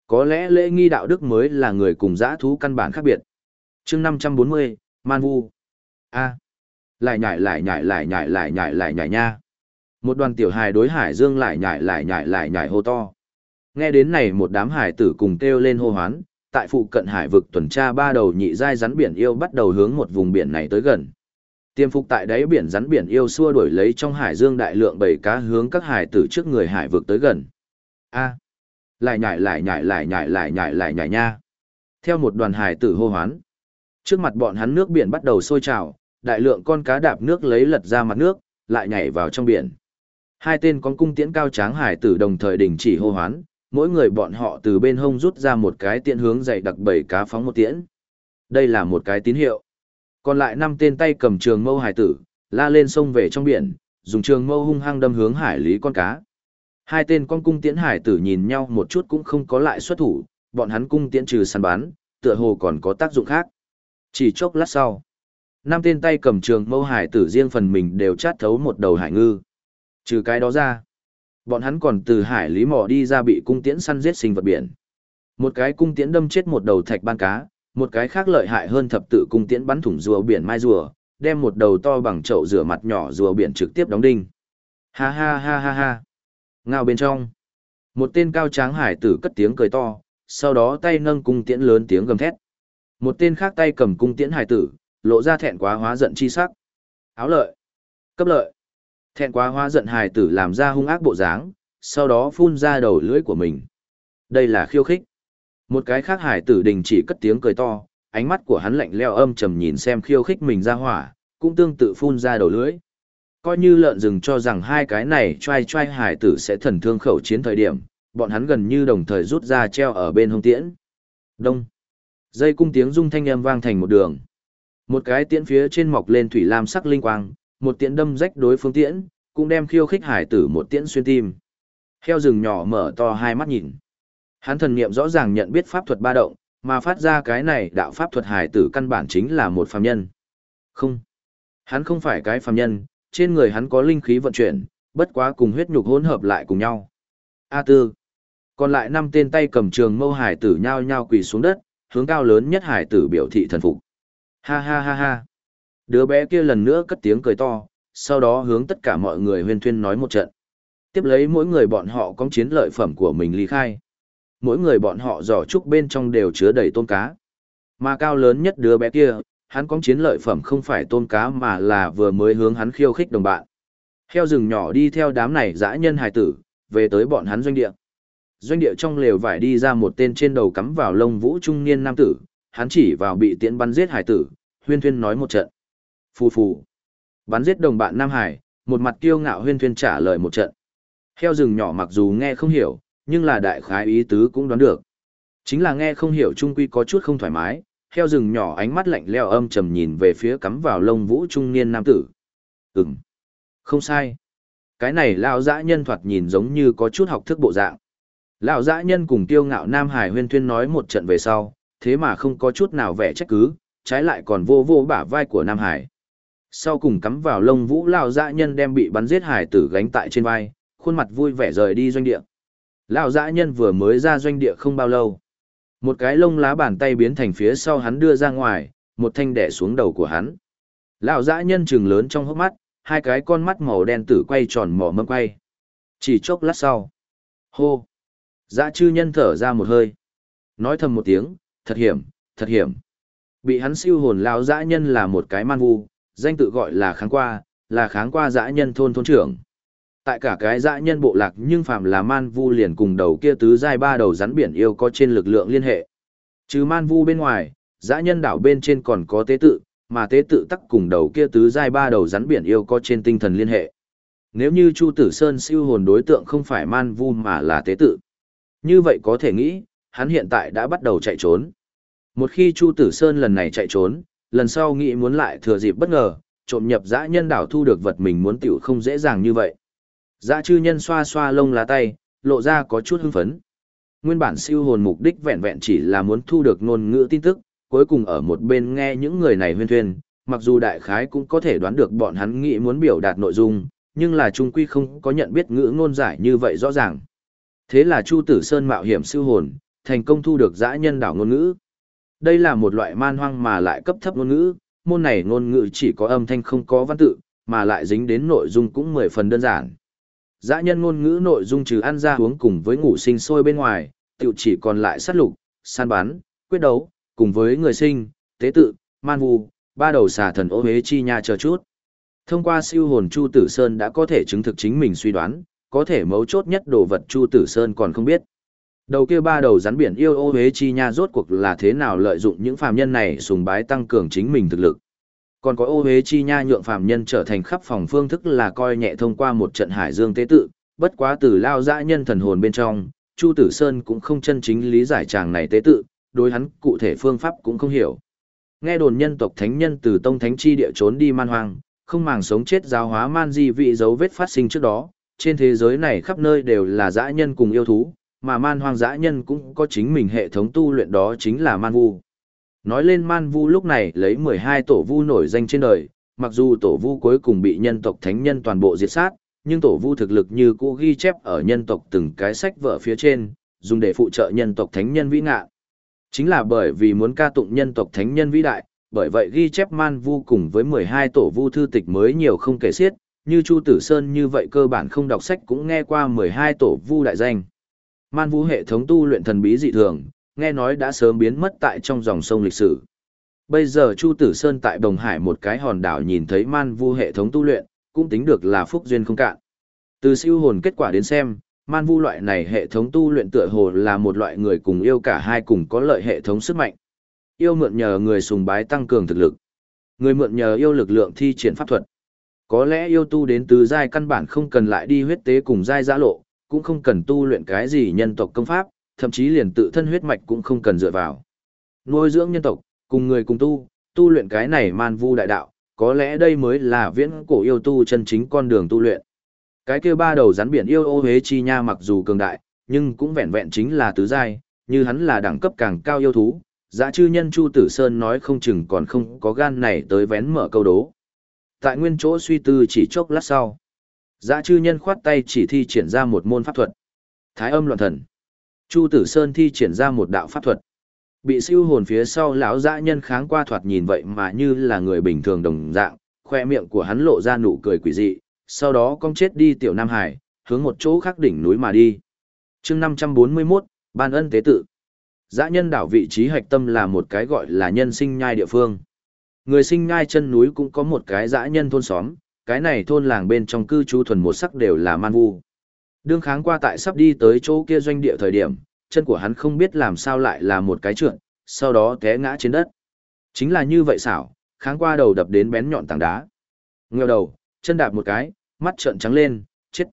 Có lẽ lễ nghi đạo đức mới là người cùng dã thú căn bản khác biệt chương năm trăm bốn mươi man vu a lại nhải lại nhải lại nhải lại nhải lại nhải nha một đoàn tiểu hài đối hải dương lại nhải lại nhải lại nhải hô to nghe đến này một đám hải tử cùng kêu lên hô hoán tại phụ cận hải vực tuần tra ba đầu nhị giai rắn biển yêu bắt đầu hướng một vùng biển này tới gần tiêm phục tại đáy biển rắn biển yêu xua đuổi lấy trong hải dương đại lượng bầy cá hướng các hải tử trước người hải vực tới gần a lại nhải lại nhải lại nhải lại nhải lại nhải nha theo một đoàn hải tử hô hoán Trước mặt bọn hắn nước biển bắt đầu sôi trào, đại lượng con cá đạp nước lấy lật ra mặt nước, lại nhảy vào trong biển. Hai tên con cung tiễn cao tráng hải tử đồng thời đình chỉ hô hoán, mỗi người bọn họ từ bên hông rút ra một cái tiện hướng dày đặc bảy cá phóng một tiễn. Đây là một cái tín hiệu. Còn lại năm tên tay cầm trường mâu hải tử, la lên sông về trong biển, dùng trường mâu hung hăng đâm hướng hải lý con cá. Hai tên con cung tiễn hải tử nhìn nhau một chút cũng không có lại xuất thủ, bọn hắn cung tiễn trừ săn bán, tựa hồ còn có tác dụng khác. Chỉ chốc lát sau, năm tên tay cầm trường mâu hải tử riêng phần mình đều chát thấu một đầu hải ngư. Trừ cái đó ra, bọn hắn còn từ hải lý mò đi ra bị cung tiễn săn giết sinh vật biển. Một cái cung tiễn đâm chết một đầu thạch ban cá, một cái khác lợi hại hơn thập tự cung tiễn bắn thủng rùa biển mai rùa, đem một đầu to bằng chậu rửa mặt nhỏ rùa biển trực tiếp đóng đinh. Ha ha ha ha ha. Ngao bên trong. Một tên cao tráng hải tử cất tiếng cười to, sau đó tay nâng cung tiễn lớn tiếng gầm thét. Một tên khác tay cầm cung tiễn hải tử, lộ ra thẹn quá hóa giận chi sắc. Áo lợi. Cấp lợi. Thẹn quá hóa giận hải tử làm ra hung ác bộ dáng, sau đó phun ra đầu lưỡi của mình. Đây là khiêu khích. Một cái khác hải tử đình chỉ cất tiếng cười to, ánh mắt của hắn lạnh leo âm trầm nhìn xem khiêu khích mình ra hỏa, cũng tương tự phun ra đầu lưỡi. Coi như lợn rừng cho rằng hai cái này trai trai hải tử sẽ thần thương khẩu chiến thời điểm, bọn hắn gần như đồng thời rút ra treo ở bên hông tiễn. Đông. Dây cung tiếng rung thanh âm vang thành một đường. Một cái tiễn phía trên mọc lên thủy lam sắc linh quang, một tiễn đâm rách đối phương tiễn, cũng đem khiêu khích hải tử một tiễn xuyên tim. Heo rừng nhỏ mở to hai mắt nhìn. Hắn thần niệm rõ ràng nhận biết pháp thuật ba động, mà phát ra cái này đạo pháp thuật hải tử căn bản chính là một phàm nhân. Không. Hắn không phải cái phàm nhân, trên người hắn có linh khí vận chuyển, bất quá cùng huyết nhục hỗn hợp lại cùng nhau. A tư. Còn lại năm tên tay cầm trường mâu hải tử nhao nhao quỳ xuống đất, hướng cao lớn nhất hải tử biểu thị thần phục. Ha ha ha ha. Đứa bé kia lần nữa cất tiếng cười to, sau đó hướng tất cả mọi người huyên thuyên nói một trận. Tiếp lấy mỗi người bọn họ có chiến lợi phẩm của mình ly khai. Mỗi người bọn họ giỏ trúc bên trong đều chứa đầy tôm cá. Mà cao lớn nhất đứa bé kia, hắn có chiến lợi phẩm không phải tôm cá mà là vừa mới hướng hắn khiêu khích đồng bạn. Heo rừng nhỏ đi theo đám này dã nhân hài tử, về tới bọn hắn doanh địa. Doanh địa trong lều vải đi ra một tên trên đầu cắm vào lông vũ trung niên nam tử, hắn chỉ vào bị tiễn bắn giết hải tử, huyên thuyên nói một trận. Phù phù. Bắn giết đồng bạn Nam Hải, một mặt kiêu ngạo huyên thuyên trả lời một trận. Heo rừng nhỏ mặc dù nghe không hiểu, nhưng là đại khái ý tứ cũng đoán được. Chính là nghe không hiểu trung quy có chút không thoải mái, heo rừng nhỏ ánh mắt lạnh leo âm trầm nhìn về phía cắm vào lông vũ trung niên nam tử. Ừm. Không sai. Cái này lao dã nhân thoạt nhìn giống như có chút học thức bộ dạng. Lão dã nhân cùng tiêu ngạo Nam Hải huyên thuyên nói một trận về sau, thế mà không có chút nào vẻ trách cứ, trái lại còn vô vô bả vai của Nam Hải. Sau cùng cắm vào lông vũ lão dã nhân đem bị bắn giết hải tử gánh tại trên vai, khuôn mặt vui vẻ rời đi doanh địa. Lão dã nhân vừa mới ra doanh địa không bao lâu. Một cái lông lá bàn tay biến thành phía sau hắn đưa ra ngoài, một thanh đẻ xuống đầu của hắn. Lão dã nhân trừng lớn trong hốc mắt, hai cái con mắt màu đen tử quay tròn mỏ mâm quay. Chỉ chốc lát sau. Hô! Dã chư nhân thở ra một hơi. Nói thầm một tiếng, thật hiểm, thật hiểm. Bị hắn siêu hồn lão dã nhân là một cái man vu, danh tự gọi là kháng qua, là kháng qua dã nhân thôn thôn trưởng. Tại cả cái dã nhân bộ lạc nhưng phàm là man vu liền cùng đầu kia tứ giai ba đầu rắn biển yêu có trên lực lượng liên hệ. Trừ man vu bên ngoài, dã nhân đảo bên trên còn có tế tự, mà tế tự tắc cùng đầu kia tứ giai ba đầu rắn biển yêu có trên tinh thần liên hệ. Nếu như Chu Tử Sơn siêu hồn đối tượng không phải man vu mà là tế tự, như vậy có thể nghĩ, hắn hiện tại đã bắt đầu chạy trốn. Một khi Chu Tử Sơn lần này chạy trốn, lần sau nghĩ muốn lại thừa dịp bất ngờ, trộm nhập dã nhân đảo thu được vật mình muốn tiểu không dễ dàng như vậy. Dã chư nhân xoa xoa lông lá tay, lộ ra có chút hưng phấn. Nguyên bản siêu hồn mục đích vẹn vẹn chỉ là muốn thu được ngôn ngữ tin tức, cuối cùng ở một bên nghe những người này huyên thuyên, mặc dù đại khái cũng có thể đoán được bọn hắn nghĩ muốn biểu đạt nội dung, nhưng là trung quy không có nhận biết ngữ ngôn giải như vậy rõ ràng. Thế là Chu Tử Sơn mạo hiểm siêu hồn, thành công thu được dã nhân đảo ngôn ngữ. Đây là một loại man hoang mà lại cấp thấp ngôn ngữ, môn này ngôn ngữ chỉ có âm thanh không có văn tự, mà lại dính đến nội dung cũng mười phần đơn giản. Dã nhân ngôn ngữ nội dung trừ ăn ra uống cùng với ngủ sinh sôi bên ngoài, tiểu chỉ còn lại sát lục, săn bắn, quyết đấu, cùng với người sinh, tế tự, man vu, ba đầu xà thần ô hế chi nha chờ chút. Thông qua siêu hồn Chu Tử Sơn đã có thể chứng thực chính mình suy đoán, có thể mấu chốt nhất đồ vật Chu Tử Sơn còn không biết. Đầu kia ba đầu rắn biển yêu ô hế chi nha rốt cuộc là thế nào lợi dụng những phàm nhân này sùng bái tăng cường chính mình thực lực. Còn có ô hế chi nha nhượng phàm nhân trở thành khắp phòng phương thức là coi nhẹ thông qua một trận hải dương tế tự, bất quá từ lao dã nhân thần hồn bên trong, Chu Tử Sơn cũng không chân chính lý giải chàng này tế tự, đối hắn cụ thể phương pháp cũng không hiểu. Nghe đồn nhân tộc thánh nhân từ tông thánh chi địa trốn đi man hoang, không màng sống chết giáo hóa man di vị dấu vết phát sinh trước đó, trên thế giới này khắp nơi đều là dã nhân cùng yêu thú, mà man hoang dã nhân cũng có chính mình hệ thống tu luyện đó chính là man vu. Nói lên man vu lúc này lấy 12 tổ vu nổi danh trên đời, mặc dù tổ vu cuối cùng bị nhân tộc thánh nhân toàn bộ diệt sát, nhưng tổ vu thực lực như cũ ghi chép ở nhân tộc từng cái sách vở phía trên, dùng để phụ trợ nhân tộc thánh nhân vĩ ngạ. Chính là bởi vì muốn ca tụng nhân tộc thánh nhân vĩ đại, bởi vậy ghi chép man vu cùng với 12 tổ vu thư tịch mới nhiều không kể xiết, như Chu Tử Sơn như vậy cơ bản không đọc sách cũng nghe qua 12 tổ vu đại danh. Man vu hệ thống tu luyện thần bí dị thường, nghe nói đã sớm biến mất tại trong dòng sông lịch sử. Bây giờ Chu Tử Sơn tại Đồng Hải một cái hòn đảo nhìn thấy man vu hệ thống tu luyện, cũng tính được là phúc duyên không cạn. Từ siêu hồn kết quả đến xem, man vu loại này hệ thống tu luyện tựa hồ là một loại người cùng yêu cả hai cùng có lợi hệ thống sức mạnh. Yêu mượn nhờ người sùng bái tăng cường thực lực. Người mượn nhờ yêu lực lượng thi triển pháp thuật. Có lẽ yêu tu đến từ giai căn bản không cần lại đi huyết tế cùng giai giã lộ, cũng không cần tu luyện cái gì nhân tộc công pháp, thậm chí liền tự thân huyết mạch cũng không cần dựa vào. Nuôi dưỡng nhân tộc, cùng người cùng tu, tu luyện cái này man vu đại đạo, có lẽ đây mới là viễn cổ yêu tu chân chính con đường tu luyện. Cái kia ba đầu rắn biển yêu ô hế chi nha mặc dù cường đại, nhưng cũng vẹn vẹn chính là tứ giai, như hắn là đẳng cấp càng cao yêu thú. Dã chư nhân Chu Tử Sơn nói không chừng còn không có gan này tới vén mở câu đố. Tại nguyên chỗ suy tư chỉ chốc lát sau. Dã chư nhân khoát tay chỉ thi triển ra một môn pháp thuật. Thái âm loạn thần. Chu Tử Sơn thi triển ra một đạo pháp thuật. Bị siêu hồn phía sau lão dã nhân kháng qua thoạt nhìn vậy mà như là người bình thường đồng dạng, khoe miệng của hắn lộ ra nụ cười quỷ dị, sau đó cong chết đi tiểu Nam Hải, hướng một chỗ khác đỉnh núi mà đi. chương 541, Ban ân tế tự. Dã nhân đảo vị trí hạch tâm là một cái gọi là nhân sinh nhai địa phương. Người sinh ngay chân núi cũng có một cái dã nhân thôn xóm, cái này thôn làng bên trong cư trú thuần một sắc đều là man vu. Đương kháng qua tại sắp đi tới chỗ kia doanh địa thời điểm, chân của hắn không biết làm sao lại là một cái trượt, sau đó té ngã trên đất. Chính là như vậy xảo, kháng qua đầu đập đến bén nhọn tảng đá. ngheo đầu, chân đạp một cái, mắt trợn trắng lên, chết.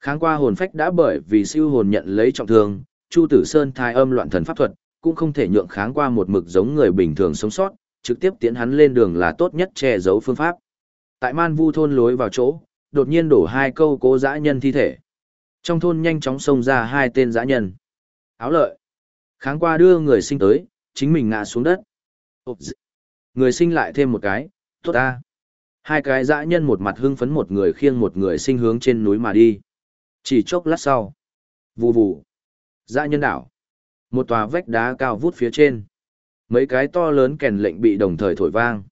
Kháng qua hồn phách đã bởi vì siêu hồn nhận lấy trọng thương, Chu Tử Sơn thai âm loạn thần pháp thuật, cũng không thể nhượng kháng qua một mực giống người bình thường sống sót, trực tiếp tiến hắn lên đường là tốt nhất che giấu phương pháp. Tại Man Vu thôn lối vào chỗ, đột nhiên đổ hai câu cố dã nhân thi thể. Trong thôn nhanh chóng xông ra hai tên dã nhân. Áo lợi. Kháng qua đưa người sinh tới, chính mình ngã xuống đất. Người sinh lại thêm một cái, tốt ta. Hai cái dã nhân một mặt hưng phấn một người khiêng một người sinh hướng trên núi mà đi. Chỉ chốc lát sau. Vù vù. Dã nhân đảo. Một tòa vách đá cao vút phía trên. Mấy cái to lớn kèn lệnh bị đồng thời thổi vang.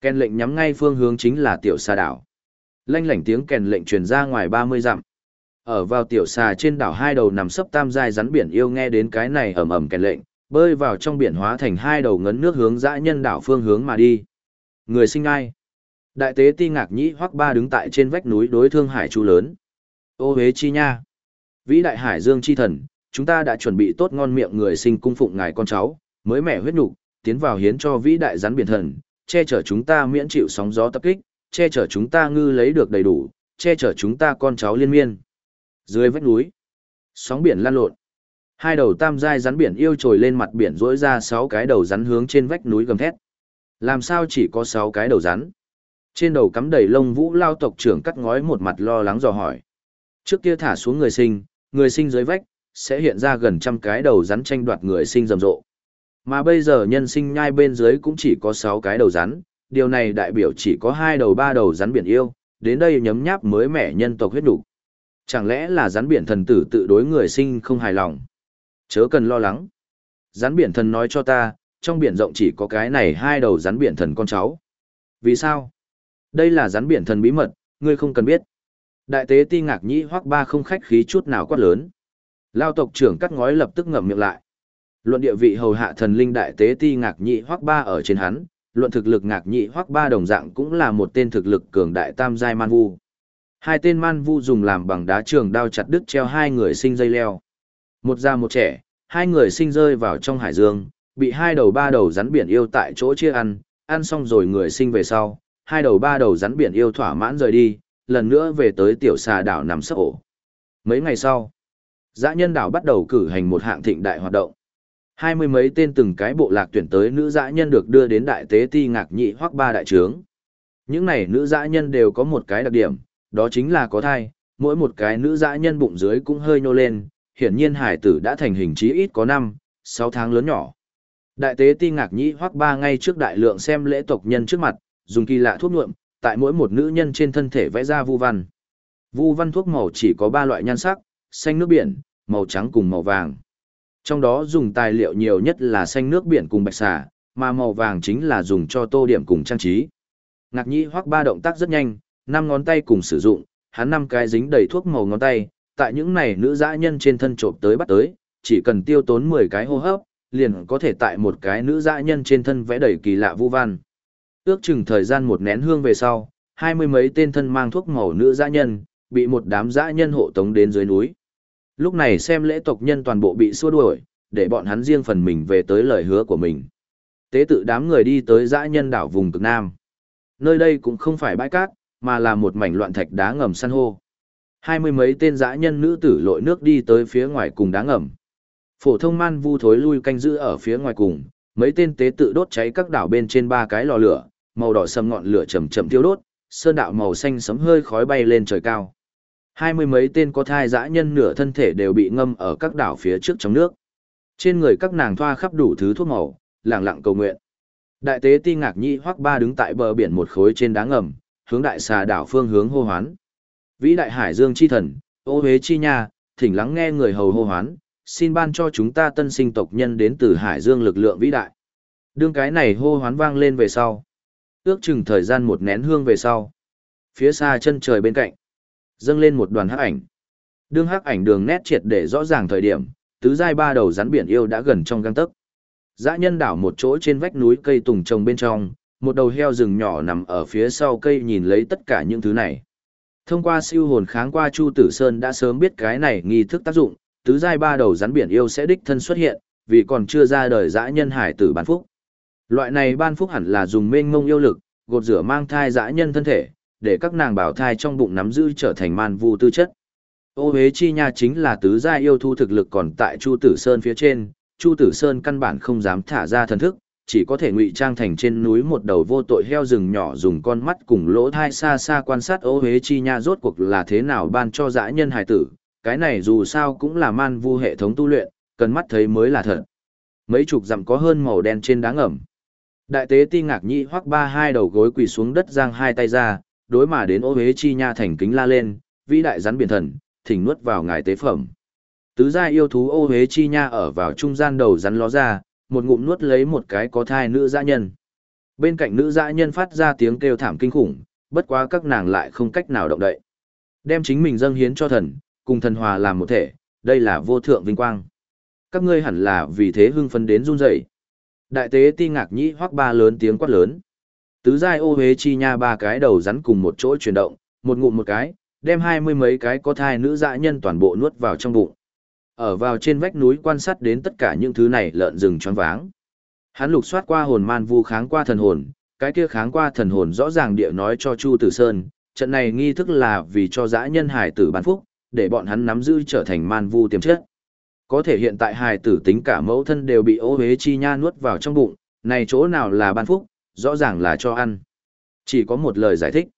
Kèn lệnh nhắm ngay phương hướng chính là tiểu xà đảo. Lanh lảnh tiếng kèn lệnh truyền ra ngoài ba mươi dặm. Ở vào tiểu xà trên đảo hai đầu nằm sấp tam giai rắn biển yêu nghe đến cái này ầm ầm kèn lệnh, bơi vào trong biển hóa thành hai đầu ngấn nước hướng dã nhân đảo phương hướng mà đi. Người sinh ai? Đại tế ti ngạc nhĩ hoắc ba đứng tại trên vách núi đối thương hải chu lớn. Ô hế chi nha. Vĩ đại hải dương chi thần, chúng ta đã chuẩn bị tốt ngon miệng người sinh cung phụng ngài con cháu, mới mẻ huyết nhục, tiến vào hiến cho vĩ đại rắn biển thần, che chở chúng ta miễn chịu sóng gió tập kích, che chở chúng ta ngư lấy được đầy đủ, che chở chúng ta con cháu liên miên. Dưới vách núi, sóng biển lan lộn. Hai đầu tam giai rắn biển yêu trồi lên mặt biển rỗi ra sáu cái đầu rắn hướng trên vách núi gầm thét. Làm sao chỉ có sáu cái đầu rắn? Trên đầu cắm đầy lông vũ lao tộc trưởng cắt ngói một mặt lo lắng dò hỏi. Trước kia thả xuống người sinh, người sinh dưới vách, sẽ hiện ra gần trăm cái đầu rắn tranh đoạt người sinh rầm rộ. Mà bây giờ nhân sinh nhai bên dưới cũng chỉ có sáu cái đầu rắn, điều này đại biểu chỉ có hai đầu ba đầu rắn biển yêu, đến đây nhấm nháp mới mẻ nhân tộc huyết đủ. Chẳng lẽ là rắn biển thần tử tự đối người sinh không hài lòng? Chớ cần lo lắng. Rắn biển thần nói cho ta, trong biển rộng chỉ có cái này hai đầu rắn biển thần con cháu. Vì sao? Đây là rắn biển thần bí mật, ngươi không cần biết. Đại tế ti ngạc nhĩ hoắc ba không khách khí chút nào quát lớn. Lao tộc trưởng cắt ngói lập tức ngậm miệng lại. Luận địa vị hầu hạ thần linh đại tế ti ngạc nhị hoắc ba ở trên hắn, luận thực lực ngạc nhị hoắc ba đồng dạng cũng là một tên thực lực cường đại tam giai man vu. Hai tên man vu dùng làm bằng đá trường đao chặt đứt treo hai người sinh dây leo. Một già một trẻ, hai người sinh rơi vào trong hải dương, bị hai đầu ba đầu rắn biển yêu tại chỗ chia ăn, ăn xong rồi người sinh về sau, hai đầu ba đầu rắn biển yêu thỏa mãn rời đi, lần nữa về tới tiểu xà đảo nằm sấp ổ. Mấy ngày sau, dã nhân đảo bắt đầu cử hành một hạng thịnh đại hoạt động. Hai mươi mấy tên từng cái bộ lạc tuyển tới nữ dã nhân được đưa đến đại tế ti ngạc nhị hoặc ba đại trướng. Những này nữ dã nhân đều có một cái đặc điểm, đó chính là có thai, mỗi một cái nữ dã nhân bụng dưới cũng hơi nhô lên, hiển nhiên hải tử đã thành hình chí ít có năm, sáu tháng lớn nhỏ. Đại tế ti ngạc nhĩ hoắc ba ngay trước đại lượng xem lễ tộc nhân trước mặt, dùng kỳ lạ thuốc nhuộm, tại mỗi một nữ nhân trên thân thể vẽ ra vu văn. Vu văn thuốc màu chỉ có ba loại nhan sắc, xanh nước biển, màu trắng cùng màu vàng. Trong đó dùng tài liệu nhiều nhất là xanh nước biển cùng bạch xà, mà màu vàng chính là dùng cho tô điểm cùng trang trí. Ngạc nhĩ hoắc ba động tác rất nhanh, năm ngón tay cùng sử dụng, hắn năm cái dính đầy thuốc màu ngón tay, tại những này nữ dã nhân trên thân trộm tới bắt tới, chỉ cần tiêu tốn 10 cái hô hấp, liền có thể tại một cái nữ dã nhân trên thân vẽ đầy kỳ lạ vu văn. Ước chừng thời gian một nén hương về sau, hai mươi mấy tên thân mang thuốc màu nữ dã nhân, bị một đám dã nhân hộ tống đến dưới núi. Lúc này xem lễ tộc nhân toàn bộ bị xua đuổi, để bọn hắn riêng phần mình về tới lời hứa của mình. Tế tự đám người đi tới dã nhân đảo vùng cực Nam. Nơi đây cũng không phải bãi cát, mà là một mảnh loạn thạch đá ngầm san hô. Hai mươi mấy tên dã nhân nữ tử lội nước đi tới phía ngoài cùng đá ngầm. Phổ thông man vu thối lui canh giữ ở phía ngoài cùng, mấy tên tế tự đốt cháy các đảo bên trên ba cái lò lửa, màu đỏ sầm ngọn lửa chậm chậm tiêu đốt, sơn đạo màu xanh sấm hơi khói bay lên trời cao. Hai mươi mấy tên có thai dã nhân nửa thân thể đều bị ngâm ở các đảo phía trước trong nước. Trên người các nàng thoa khắp đủ thứ thuốc màu, lẳng lặng cầu nguyện. Đại tế ti ngạc nhi hoắc ba đứng tại bờ biển một khối trên đá ngầm, hướng đại xà đảo phương hướng hô hoán. Vĩ đại hải dương chi thần, ô huế chi nha, thỉnh lắng nghe người hầu hô hoán, xin ban cho chúng ta tân sinh tộc nhân đến từ hải dương lực lượng vĩ đại. Đương cái này hô hoán vang lên về sau. Ước chừng thời gian một nén hương về sau. Phía xa chân trời bên cạnh, dâng lên một đoàn hắc ảnh. Đương hắc ảnh đường nét triệt để rõ ràng thời điểm, tứ giai ba đầu rắn biển yêu đã gần trong gang tấc. Dã nhân đảo một chỗ trên vách núi cây tùng trồng bên trong, một đầu heo rừng nhỏ nằm ở phía sau cây nhìn lấy tất cả những thứ này. Thông qua siêu hồn kháng qua Chu Tử Sơn đã sớm biết cái này nghi thức tác dụng, tứ giai ba đầu rắn biển yêu sẽ đích thân xuất hiện, vì còn chưa ra đời dã nhân hải tử ban phúc. Loại này ban phúc hẳn là dùng mênh mông yêu lực, gột rửa mang thai dã nhân thân thể, để các nàng bảo thai trong bụng nắm giữ trở thành man vu tư chất. Ô Hế Chi Nha chính là tứ gia yêu thu thực lực còn tại Chu Tử Sơn phía trên, Chu Tử Sơn căn bản không dám thả ra thần thức, chỉ có thể ngụy trang thành trên núi một đầu vô tội heo rừng nhỏ dùng con mắt cùng lỗ thai xa xa quan sát Ô Hế Chi Nha rốt cuộc là thế nào ban cho dã nhân hài tử, cái này dù sao cũng là man vu hệ thống tu luyện, cần mắt thấy mới là thật. Mấy chục dặm có hơn màu đen trên đá ngầm. Đại tế ti ngạc nhị hoắc ba hai đầu gối quỳ xuống đất giang hai tay ra, đối mà đến ô huế chi nha thành kính la lên, vĩ đại rắn biển thần, thỉnh nuốt vào ngài tế phẩm. Tứ gia yêu thú ô huế chi nha ở vào trung gian đầu rắn ló ra, một ngụm nuốt lấy một cái có thai nữ dã nhân. Bên cạnh nữ dã nhân phát ra tiếng kêu thảm kinh khủng, bất quá các nàng lại không cách nào động đậy. Đem chính mình dâng hiến cho thần, cùng thần hòa làm một thể, đây là vô thượng vinh quang. Các ngươi hẳn là vì thế hưng phấn đến run rẩy. Đại tế ti ngạc nhĩ hoắc ba lớn tiếng quát lớn. Tứ giai ô hế chi nha ba cái đầu rắn cùng một chỗ chuyển động, một ngụm một cái, đem hai mươi mấy cái có thai nữ dã nhân toàn bộ nuốt vào trong bụng. Ở vào trên vách núi quan sát đến tất cả những thứ này lợn rừng choáng váng. Hắn lục soát qua hồn man vu kháng qua thần hồn, cái kia kháng qua thần hồn rõ ràng địa nói cho Chu Tử Sơn, trận này nghi thức là vì cho dã nhân hải tử ban phúc, để bọn hắn nắm giữ trở thành man vu tiềm chất. Có thể hiện tại hải tử tính cả mẫu thân đều bị ô hế chi nha nuốt vào trong bụng, này chỗ nào là ban phúc, rõ ràng là cho ăn. Chỉ có một lời giải thích.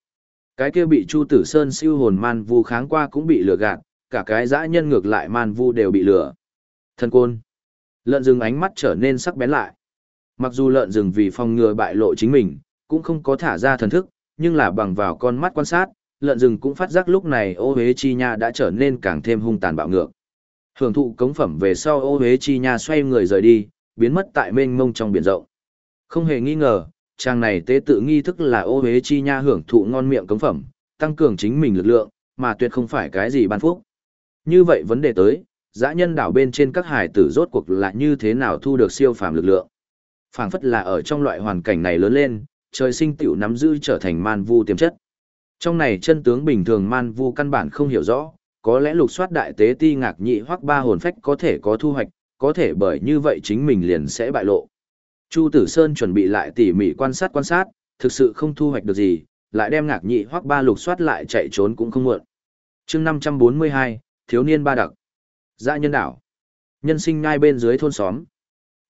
Cái kia bị Chu Tử Sơn siêu hồn man vu kháng qua cũng bị lừa gạt, cả cái dã nhân ngược lại man vu đều bị lừa. Thân côn. Lợn rừng ánh mắt trở nên sắc bén lại. Mặc dù lợn rừng vì phòng ngừa bại lộ chính mình, cũng không có thả ra thần thức, nhưng là bằng vào con mắt quan sát, lợn rừng cũng phát giác lúc này ô huế chi nha đã trở nên càng thêm hung tàn bạo ngược. Hưởng thụ cống phẩm về sau ô huế chi nha xoay người rời đi, biến mất tại mênh mông trong biển rộng. Không hề nghi ngờ, trang này tế tự nghi thức là ô huế chi nha hưởng thụ ngon miệng cống phẩm, tăng cường chính mình lực lượng, mà tuyệt không phải cái gì ban phúc. Như vậy vấn đề tới, dã nhân đảo bên trên các hải tử rốt cuộc là như thế nào thu được siêu phàm lực lượng. phảng phất là ở trong loại hoàn cảnh này lớn lên, trời sinh tiểu nắm giữ trở thành man vu tiềm chất. Trong này chân tướng bình thường man vu căn bản không hiểu rõ, có lẽ lục soát đại tế ti ngạc nhị hoặc ba hồn phách có thể có thu hoạch, có thể bởi như vậy chính mình liền sẽ bại lộ. Chu Tử Sơn chuẩn bị lại tỉ mỉ quan sát quan sát, thực sự không thu hoạch được gì, lại đem ngạc nhị hoặc ba lục soát lại chạy trốn cũng không muộn. chương 542, Thiếu niên ba đặc. Dã nhân đảo. Nhân sinh ngay bên dưới thôn xóm.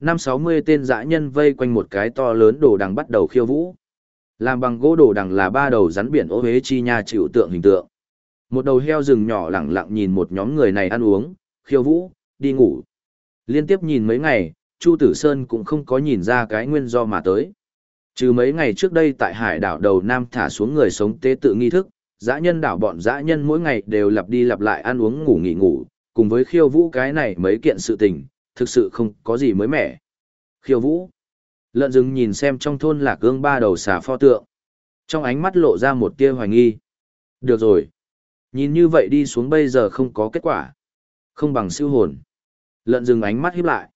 Năm 60 tên dã nhân vây quanh một cái to lớn đồ đằng bắt đầu khiêu vũ. Làm bằng gỗ đồ đằng là ba đầu rắn biển ô hế chi nha chịu tượng hình tượng. Một đầu heo rừng nhỏ lẳng lặng nhìn một nhóm người này ăn uống, khiêu vũ, đi ngủ. Liên tiếp nhìn mấy ngày, Chu Tử Sơn cũng không có nhìn ra cái nguyên do mà tới. Trừ mấy ngày trước đây tại hải đảo đầu Nam thả xuống người sống tế tự nghi thức, dã nhân đảo bọn dã nhân mỗi ngày đều lặp đi lặp lại ăn uống ngủ nghỉ ngủ, cùng với khiêu vũ cái này mấy kiện sự tình, thực sự không có gì mới mẻ. Khiêu vũ. Lợn rừng nhìn xem trong thôn lạc gương ba đầu xà pho tượng. Trong ánh mắt lộ ra một tia hoài nghi. Được rồi. Nhìn như vậy đi xuống bây giờ không có kết quả. Không bằng siêu hồn. Lợn rừng ánh mắt híp lại.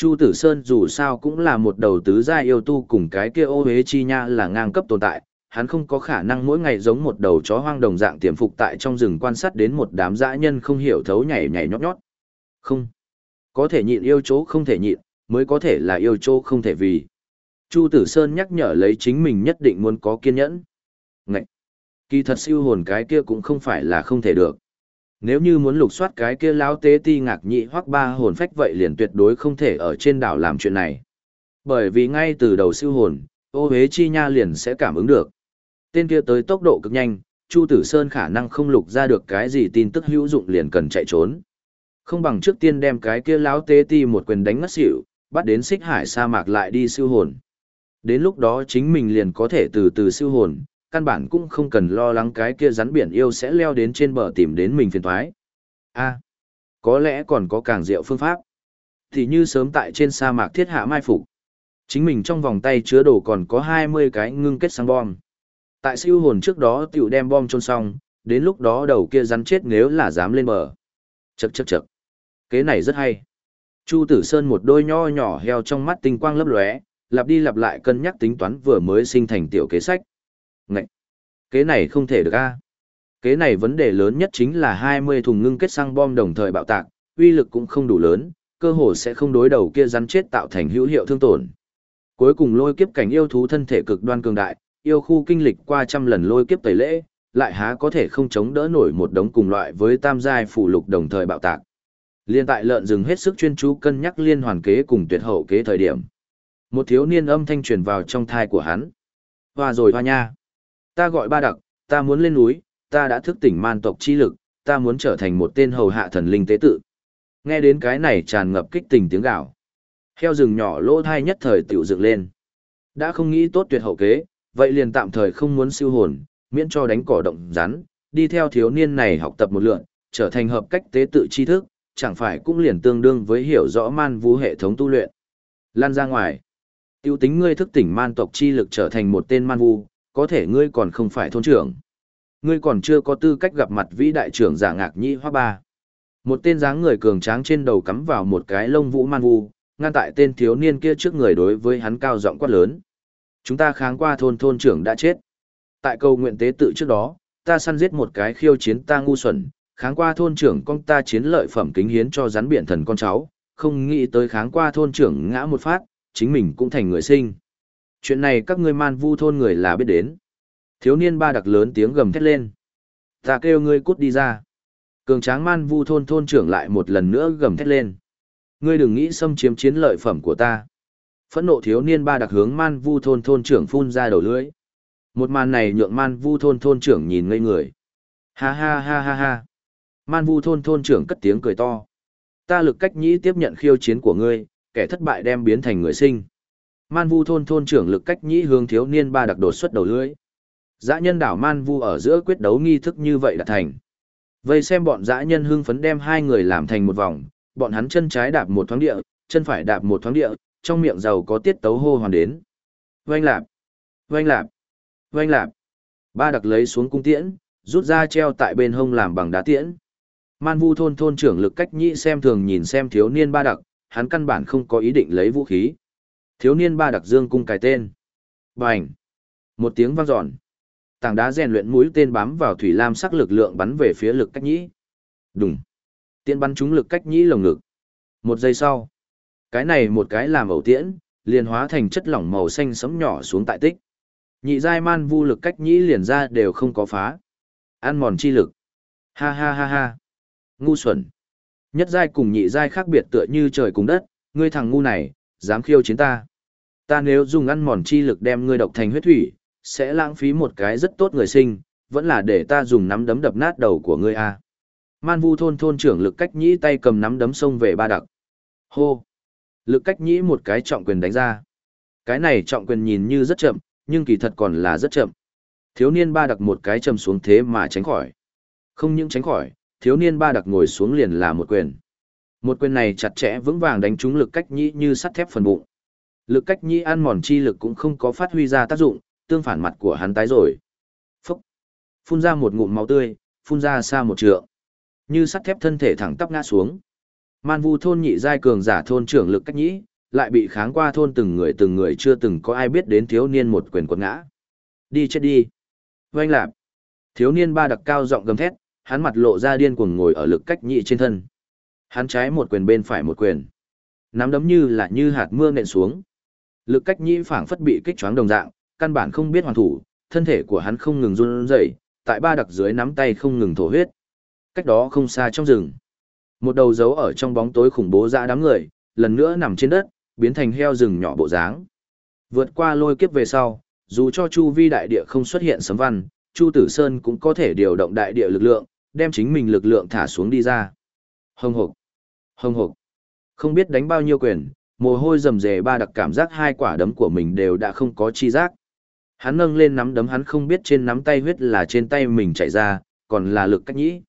Chu Tử Sơn dù sao cũng là một đầu tứ gia yêu tu cùng cái kia ô hế chi nha là ngang cấp tồn tại, hắn không có khả năng mỗi ngày giống một đầu chó hoang đồng dạng tiềm phục tại trong rừng quan sát đến một đám dã nhân không hiểu thấu nhảy nhảy nhót nhót. Không. Có thể nhịn yêu chỗ không thể nhịn, mới có thể là yêu chỗ không thể vì. Chu Tử Sơn nhắc nhở lấy chính mình nhất định muốn có kiên nhẫn. Ngậy! Kỳ thật siêu hồn cái kia cũng không phải là không thể được. Nếu như muốn lục soát cái kia lão tế ti ngạc nhị hoặc ba hồn phách vậy liền tuyệt đối không thể ở trên đảo làm chuyện này. Bởi vì ngay từ đầu siêu hồn, ô hế chi nha liền sẽ cảm ứng được. Tên kia tới tốc độ cực nhanh, Chu Tử Sơn khả năng không lục ra được cái gì tin tức hữu dụng liền cần chạy trốn. Không bằng trước tiên đem cái kia lão tế ti một quyền đánh ngất xỉu, bắt đến xích hải sa mạc lại đi siêu hồn. Đến lúc đó chính mình liền có thể từ từ siêu hồn, căn bản cũng không cần lo lắng cái kia rắn biển yêu sẽ leo đến trên bờ tìm đến mình phiền thoái. a có lẽ còn có càng diệu phương pháp. Thì như sớm tại trên sa mạc thiết hạ mai phục. Chính mình trong vòng tay chứa đồ còn có 20 cái ngưng kết sang bom. Tại siêu hồn trước đó tiểu đem bom trôn xong, đến lúc đó đầu kia rắn chết nếu là dám lên bờ. Chậc chậc chậc. Kế này rất hay. Chu Tử Sơn một đôi nho nhỏ heo trong mắt tinh quang lấp lóe, lặp đi lặp lại cân nhắc tính toán vừa mới sinh thành tiểu kế sách. Ngậy! Kế này không thể được a. Kế này vấn đề lớn nhất chính là 20 thùng ngưng kết xăng bom đồng thời bạo tạc, uy lực cũng không đủ lớn, cơ hồ sẽ không đối đầu kia rắn chết tạo thành hữu hiệu thương tổn. Cuối cùng lôi kiếp cảnh yêu thú thân thể cực đoan cường đại, yêu khu kinh lịch qua trăm lần lôi kiếp tẩy lễ, lại há có thể không chống đỡ nổi một đống cùng loại với tam giai phụ lục đồng thời bạo tạc. Liên tại lợn rừng hết sức chuyên chú cân nhắc liên hoàn kế cùng tuyệt hậu kế thời điểm. Một thiếu niên âm thanh truyền vào trong thai của hắn. Hoa rồi hoa nha. Ta gọi ba đặc, ta muốn lên núi, ta đã thức tỉnh man tộc chi lực, ta muốn trở thành một tên hầu hạ thần linh tế tự. Nghe đến cái này tràn ngập kích tình tiếng gạo. Heo rừng nhỏ lỗ thai nhất thời tiểu dựng lên. Đã không nghĩ tốt tuyệt hậu kế, vậy liền tạm thời không muốn siêu hồn, miễn cho đánh cỏ động rắn, đi theo thiếu niên này học tập một lượn, trở thành hợp cách tế tự tri thức, chẳng phải cũng liền tương đương với hiểu rõ man vũ hệ thống tu luyện. Lan ra ngoài. Tiêu tính ngươi thức tỉnh man tộc chi lực trở thành một tên man vu, có thể ngươi còn không phải thôn trưởng. Ngươi còn chưa có tư cách gặp mặt vĩ đại trưởng giả ngạc nhĩ hoa ba. Một tên dáng người cường tráng trên đầu cắm vào một cái lông vũ man vu, ngăn tại tên thiếu niên kia trước người đối với hắn cao giọng quát lớn. Chúng ta kháng qua thôn thôn trưởng đã chết. Tại cầu nguyện tế tự trước đó, ta săn giết một cái khiêu chiến ta ngu xuẩn, kháng qua thôn trưởng con ta chiến lợi phẩm kính hiến cho rắn biển thần con cháu, không nghĩ tới kháng qua thôn trưởng ngã một phát, chính mình cũng thành người sinh. Chuyện này các ngươi man vu thôn người là biết đến. Thiếu niên ba đặc lớn tiếng gầm thét lên. Ta kêu ngươi cút đi ra. Cường tráng man vu thôn thôn trưởng lại một lần nữa gầm thét lên. Ngươi đừng nghĩ xâm chiếm chiến lợi phẩm của ta. Phẫn nộ thiếu niên ba đặc hướng man vu thôn thôn trưởng phun ra đầu lưỡi. Một màn này nhượng man vu thôn thôn trưởng nhìn ngây người. Ha ha ha ha ha. Man vu thôn thôn trưởng cất tiếng cười to. Ta lực cách nhĩ tiếp nhận khiêu chiến của ngươi, kẻ thất bại đem biến thành người sinh. Man vu thôn thôn trưởng lực cách nhĩ hướng thiếu niên ba đặc đột xuất đầu lưỡi. Dã nhân đảo Man vu ở giữa quyết đấu nghi thức như vậy đã thành. Vây xem bọn dã nhân hưng phấn đem hai người làm thành một vòng, bọn hắn chân trái đạp một thoáng địa, chân phải đạp một thoáng địa, trong miệng giàu có tiết tấu hô hoàn đến. Vâng lạp, vâng lạp, vâng lạp. Ba đặc lấy xuống cung tiễn, rút ra treo tại bên hông làm bằng đá tiễn. Man vu thôn thôn trưởng lực cách nhĩ xem thường nhìn xem thiếu niên ba đặc, hắn căn bản không có ý định lấy vũ khí. Thiếu niên ba đặc dương cung cài tên. Bành! Một tiếng vang dọn. Tảng đá rèn luyện mũi tên bám vào thủy lam sắc lực lượng bắn về phía lực cách nhĩ. Đùng! Tiễn bắn trúng lực cách nhĩ lồng ngực. Một giây sau. Cái này một cái làm ẩu tiễn, liền hóa thành chất lỏng màu xanh sẫm nhỏ xuống tại tích. Nhị giai man vu lực cách nhĩ liền ra đều không có phá. Ăn mòn chi lực. Ha ha ha ha. Ngu xuẩn. Nhất giai cùng nhị giai khác biệt tựa như trời cùng đất, ngươi thằng ngu này, dám khiêu chiến ta. Ta nếu dùng ăn mòn chi lực đem ngươi độc thành huyết thủy, sẽ lãng phí một cái rất tốt người sinh, vẫn là để ta dùng nắm đấm đập nát đầu của ngươi a. Man vu thôn thôn trưởng lực cách nhĩ tay cầm nắm đấm xông về ba đặc. Hô! Lực cách nhĩ một cái trọng quyền đánh ra. Cái này trọng quyền nhìn như rất chậm, nhưng kỳ thật còn là rất chậm. Thiếu niên ba đặc một cái chầm xuống thế mà tránh khỏi. Không những tránh khỏi, thiếu niên ba đặc ngồi xuống liền là một quyền. Một quyền này chặt chẽ vững vàng đánh trúng lực cách nhĩ như sắt thép phần bụng. Lực cách nhĩ ăn mòn chi lực cũng không có phát huy ra tác dụng, tương phản mặt của hắn tái rồi. Phúc! Phun ra một ngụm máu tươi, phun ra xa một trượng. Như sắt thép thân thể thẳng tắp ngã xuống. Man vu thôn nhị giai cường giả thôn trưởng lực cách nhĩ, lại bị kháng qua thôn từng người từng người chưa từng có ai biết đến thiếu niên một quyền quật ngã. Đi chết đi! Oanh lạp! Thiếu niên ba đặc cao giọng gầm thét, hắn mặt lộ ra điên cuồng ngồi ở lực cách nhị trên thân. Hắn trái một quyền bên phải một quyền. Nắm đấm như là như hạt mưa nện xuống. Lực cách nhị phảng phất bị kích choáng đồng dạng, căn bản không biết hoàn thủ, thân thể của hắn không ngừng run rẩy, tại ba đặc dưới nắm tay không ngừng thổ huyết. Cách đó không xa trong rừng. Một đầu dấu ở trong bóng tối khủng bố dã đám người, lần nữa nằm trên đất, biến thành heo rừng nhỏ bộ dáng. Vượt qua lôi kiếp về sau, dù cho chu vi đại địa không xuất hiện sấm văn, Chu Tử Sơn cũng có thể điều động đại địa lực lượng, đem chính mình lực lượng thả xuống đi ra. Hồng hộc, hồng hộc. Không biết đánh bao nhiêu quyền, mồ hôi rầm rề ba đặc cảm giác hai quả đấm của mình đều đã không có chi giác. Hắn nâng lên nắm đấm hắn không biết trên nắm tay huyết là trên tay mình chảy ra, còn là lực cách nhĩ.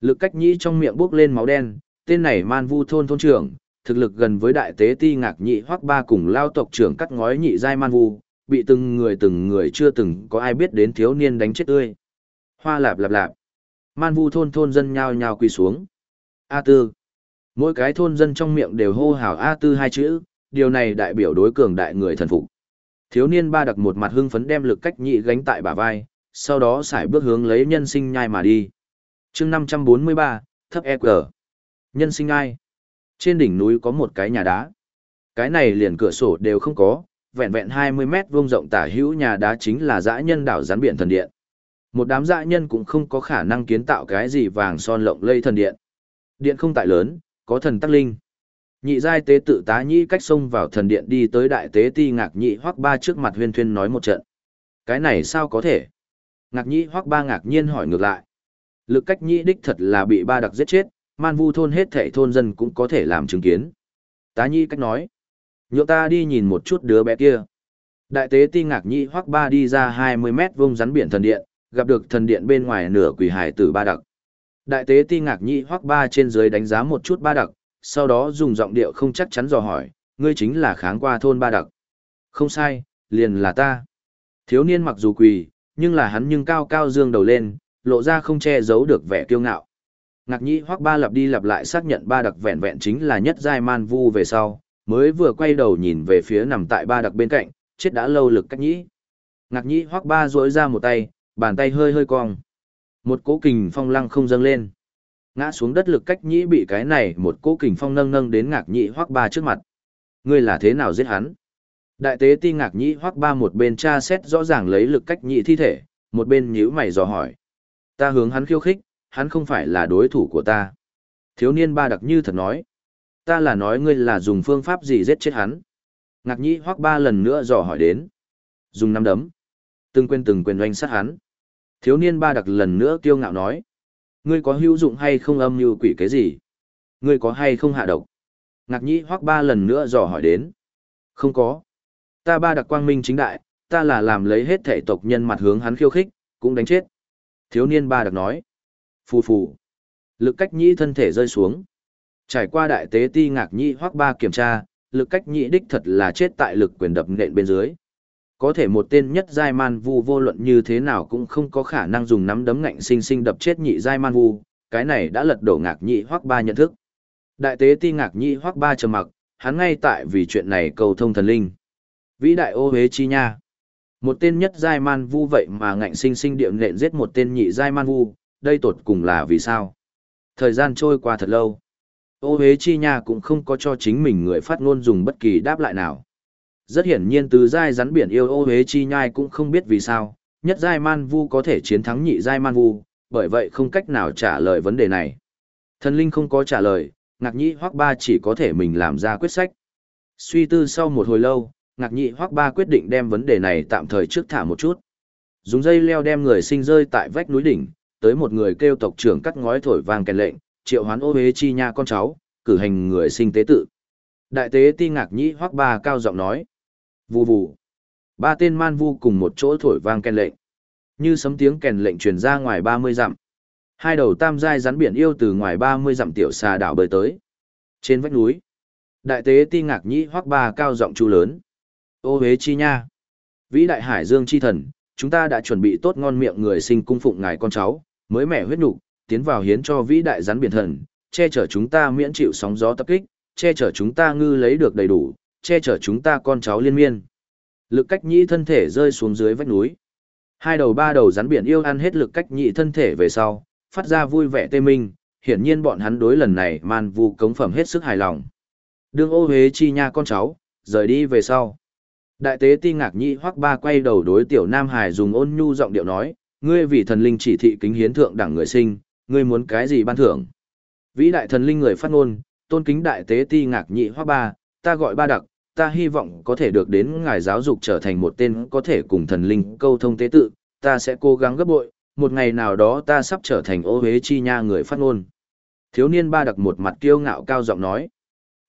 Lực cách nhĩ trong miệng bốc lên máu đen, tên này man vu thôn thôn trưởng, thực lực gần với đại tế ti ngạc nhị hoắc ba cùng lao tộc trưởng cắt ngói nhị giai man vu, bị từng người từng người chưa từng có ai biết đến thiếu niên đánh chết tươi. Hoa lạp lạp lạp. Man vu thôn thôn dân nhao nhao quỳ xuống. A tư. Mỗi cái thôn dân trong miệng đều hô hào A tư hai chữ, điều này đại biểu đối cường đại người thần phục. Thiếu niên ba đặc một mặt hưng phấn đem lực cách nhị gánh tại bả vai, sau đó xài bước hướng lấy nhân sinh nhai mà đi. chương 543, thấp EQ. Nhân sinh nhai. Trên đỉnh núi có một cái nhà đá. Cái này liền cửa sổ đều không có, vẹn vẹn 20 mét vuông rộng tả hữu nhà đá chính là dã nhân đảo rắn biển thần điện. Một đám dã nhân cũng không có khả năng kiến tạo cái gì vàng son lộng lây thần điện. Điện không tại lớn, có thần tắc linh. Nhị giai tế tự tá nhĩ cách xông vào thần điện đi tới đại tế ti ngạc nhị hoắc ba trước mặt huyên thuyên nói một trận. Cái này sao có thể? Ngạc nhị hoắc ba ngạc nhiên hỏi ngược lại. Lực cách nhị đích thật là bị ba đặc giết chết, man vu thôn hết thảy thôn dân cũng có thể làm chứng kiến. Tá nhĩ cách nói. Nhượng ta đi nhìn một chút đứa bé kia. Đại tế ti ngạc nhị hoắc ba đi ra 20 mét vông rắn biển thần điện, gặp được thần điện bên ngoài nửa quỷ hải tử ba đặc. Đại tế ti ngạc nhị hoắc ba trên dưới đánh giá một chút ba đặc, sau đó dùng giọng điệu không chắc chắn dò hỏi, ngươi chính là kháng qua thôn ba đặc. Không sai, liền là ta. Thiếu niên mặc dù quỳ, nhưng là hắn nhưng cao cao dương đầu lên, lộ ra không che giấu được vẻ kiêu ngạo. Ngạc nhĩ hoắc ba lặp đi lặp lại xác nhận ba đặc vẹn vẹn chính là nhất giai man vu về sau, mới vừa quay đầu nhìn về phía nằm tại ba đặc bên cạnh, chết đã lâu lực cách nhĩ. Ngạc nhĩ hoắc ba duỗi ra một tay, bàn tay hơi hơi cong. Một cỗ kình phong lăng không dâng lên. Ngã xuống đất lực cách nhĩ bị cái này một cỗ kình phong nâng nâng đến ngạc nhị hoắc ba trước mặt. Ngươi là thế nào giết hắn? Đại tế ti ngạc nhĩ hoắc ba một bên tra xét rõ ràng lấy lực cách nhị thi thể, một bên nhíu mày dò hỏi. Ta hướng hắn khiêu khích, hắn không phải là đối thủ của ta. Thiếu niên ba đặc như thật nói. Ta là nói ngươi là dùng phương pháp gì giết chết hắn. Ngạc nhĩ hoắc ba lần nữa dò hỏi đến. Dùng năm đấm. Từng quên từng quyền oanh sát hắn. Thiếu niên ba đặc lần nữa kiêu ngạo nói. Ngươi có hữu dụng hay không âm như quỷ cái gì? Ngươi có hay không hạ độc? Ngạc nhĩ hoắc ba lần nữa dò hỏi đến. Không có. Ta ba đặc quang minh chính đại, ta là làm lấy hết thể tộc nhân mặt hướng hắn khiêu khích, cũng đánh chết. Thiếu niên ba đặc nói. Phù phù. Lực cách nhĩ thân thể rơi xuống. Trải qua đại tế ti ngạc nhĩ hoắc ba kiểm tra, lực cách nhĩ đích thật là chết tại lực quyền đập nện bên dưới. Có thể một tên nhất giai man vu vô luận như thế nào cũng không có khả năng dùng nắm đấm ngạnh sinh sinh đập chết nhị giai man vu, cái này đã lật đổ ngạc nhị hoắc ba nhận thức. Đại tế ti ngạc nhị hoắc ba trầm mặc, hắn ngay tại vì chuyện này cầu thông thần linh. Vĩ đại ô hế chi nha. Một tên nhất giai man vu vậy mà ngạnh sinh sinh điệm nện giết một tên nhị giai man vu, đây tột cùng là vì sao? Thời gian trôi qua thật lâu. Ô hế chi nha cũng không có cho chính mình người phát ngôn dùng bất kỳ đáp lại nào. Rất hiển nhiên từ giai rắn biển yêu ô hế chi nhai cũng không biết vì sao, nhất giai man vu có thể chiến thắng nhị giai man vu, bởi vậy không cách nào trả lời vấn đề này. Thần linh không có trả lời, ngạc nhị hoắc ba chỉ có thể mình làm ra quyết sách. Suy tư sau một hồi lâu, ngạc nhị hoắc ba quyết định đem vấn đề này tạm thời trước thả một chút. Dùng dây leo đem người sinh rơi tại vách núi đỉnh, tới một người kêu tộc trưởng cắt ngói thổi vang kèn lệnh, triệu hoán ô hế chi nha con cháu, cử hành người sinh tế tự. Đại tế ti ngạc nhị hoắc ba cao giọng nói. Vù vù. Ba tên man vu cùng một chỗ thổi vang kèn lệnh. Như sấm tiếng kèn lệnh truyền ra ngoài 30 dặm. Hai đầu tam giai rắn biển yêu từ ngoài 30 dặm tiểu xà đảo bơi tới. Trên vách núi, đại tế ti ngạc nhĩ hoắc ba cao giọng chu lớn. Ô hế chi nha. Vĩ đại hải dương chi thần, chúng ta đã chuẩn bị tốt ngon miệng người sinh cung phụng ngài con cháu, mới mẻ huyết nục, tiến vào hiến cho vĩ đại rắn biển thần, che chở chúng ta miễn chịu sóng gió tập kích, che chở chúng ta ngư lấy được đầy đủ, che chở chúng ta con cháu liên miên. Lực cách nhĩ thân thể rơi xuống dưới vách núi. Hai đầu ba đầu rắn biển yêu ăn hết lực cách nhị thân thể về sau, phát ra vui vẻ tê minh, hiển nhiên bọn hắn đối lần này man vu cống phẩm hết sức hài lòng. Đương ô hế chi nha con cháu, rời đi về sau. Đại tế ti ngạc nhị hoắc ba quay đầu đối tiểu Nam Hải dùng ôn nhu giọng điệu nói, ngươi vì thần linh chỉ thị kính hiến thượng đẳng người sinh, ngươi muốn cái gì ban thưởng? Vĩ đại thần linh người phát ngôn, tôn kính đại tế ti ngạc nhị hoắc ba, ta gọi ba đặc, ta hy vọng có thể được đến ngài giáo dục trở thành một tên có thể cùng thần linh câu thông tế tự, ta sẽ cố gắng gấp bội, một ngày nào đó ta sắp trở thành ô hế chi nha người phát ngôn. Thiếu niên ba đặc một mặt kiêu ngạo cao giọng nói.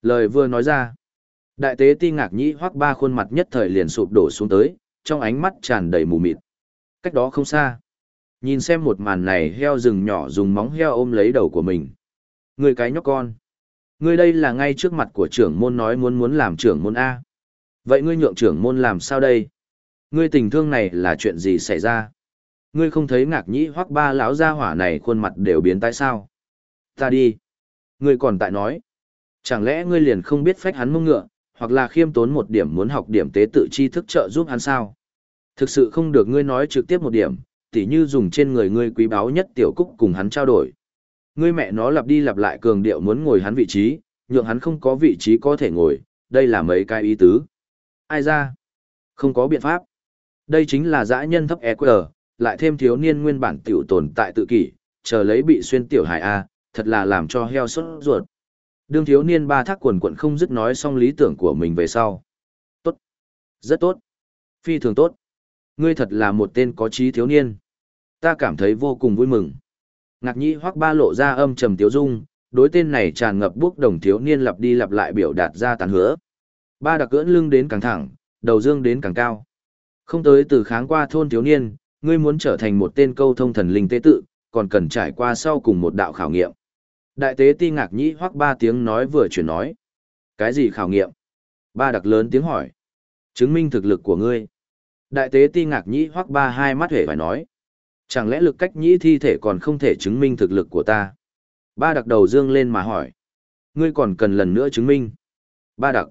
Lời vừa nói ra. Đại tế ti ngạc nhĩ hoắc ba khuôn mặt nhất thời liền sụp đổ xuống tới, trong ánh mắt tràn đầy mù mịt. Cách đó không xa. Nhìn xem một màn này heo rừng nhỏ dùng móng heo ôm lấy đầu của mình. Người cái nhóc con. Ngươi đây là ngay trước mặt của trưởng môn nói muốn muốn làm trưởng môn A. Vậy ngươi nhượng trưởng môn làm sao đây? Ngươi tình thương này là chuyện gì xảy ra? Ngươi không thấy ngạc nhĩ hoặc ba lão gia hỏa này khuôn mặt đều biến tại sao? Ta đi. Ngươi còn tại nói. Chẳng lẽ ngươi liền không biết phách hắn mông ngựa, hoặc là khiêm tốn một điểm muốn học điểm tế tự chi thức trợ giúp hắn sao? Thực sự không được ngươi nói trực tiếp một điểm, tỉ như dùng trên người ngươi quý báu nhất tiểu cúc cùng hắn trao đổi. Ngươi mẹ nó lặp đi lặp lại cường điệu muốn ngồi hắn vị trí, nhượng hắn không có vị trí có thể ngồi, đây là mấy cái ý tứ. Ai ra? Không có biện pháp. Đây chính là dã nhân thấp EQ, lại thêm thiếu niên nguyên bản tiểu tồn tại tự kỷ, chờ lấy bị xuyên tiểu hài A, thật là làm cho heo sốt ruột. Đương thiếu niên ba thác quần quận không dứt nói xong lý tưởng của mình về sau. Tốt. Rất tốt. Phi thường tốt. Ngươi thật là một tên có trí thiếu niên. Ta cảm thấy vô cùng vui mừng. Ngạc nhĩ hoắc ba lộ ra âm trầm tiếu dung, đối tên này tràn ngập bước đồng thiếu niên lặp đi lặp lại biểu đạt ra tàn hứa. Ba đặc cưỡn lưng đến càng thẳng, đầu dương đến càng cao. Không tới từ kháng qua thôn thiếu niên, ngươi muốn trở thành một tên câu thông thần linh tế tự, còn cần trải qua sau cùng một đạo khảo nghiệm. Đại tế ti ngạc nhĩ hoắc ba tiếng nói vừa chuyển nói. Cái gì khảo nghiệm? Ba đặc lớn tiếng hỏi. Chứng minh thực lực của ngươi. Đại tế ti ngạc nhĩ hoắc ba hai mắt hề phải nói. Chẳng lẽ lực cách nhĩ thi thể còn không thể chứng minh thực lực của ta? Ba đặc đầu dương lên mà hỏi. Ngươi còn cần lần nữa chứng minh. Ba đặc.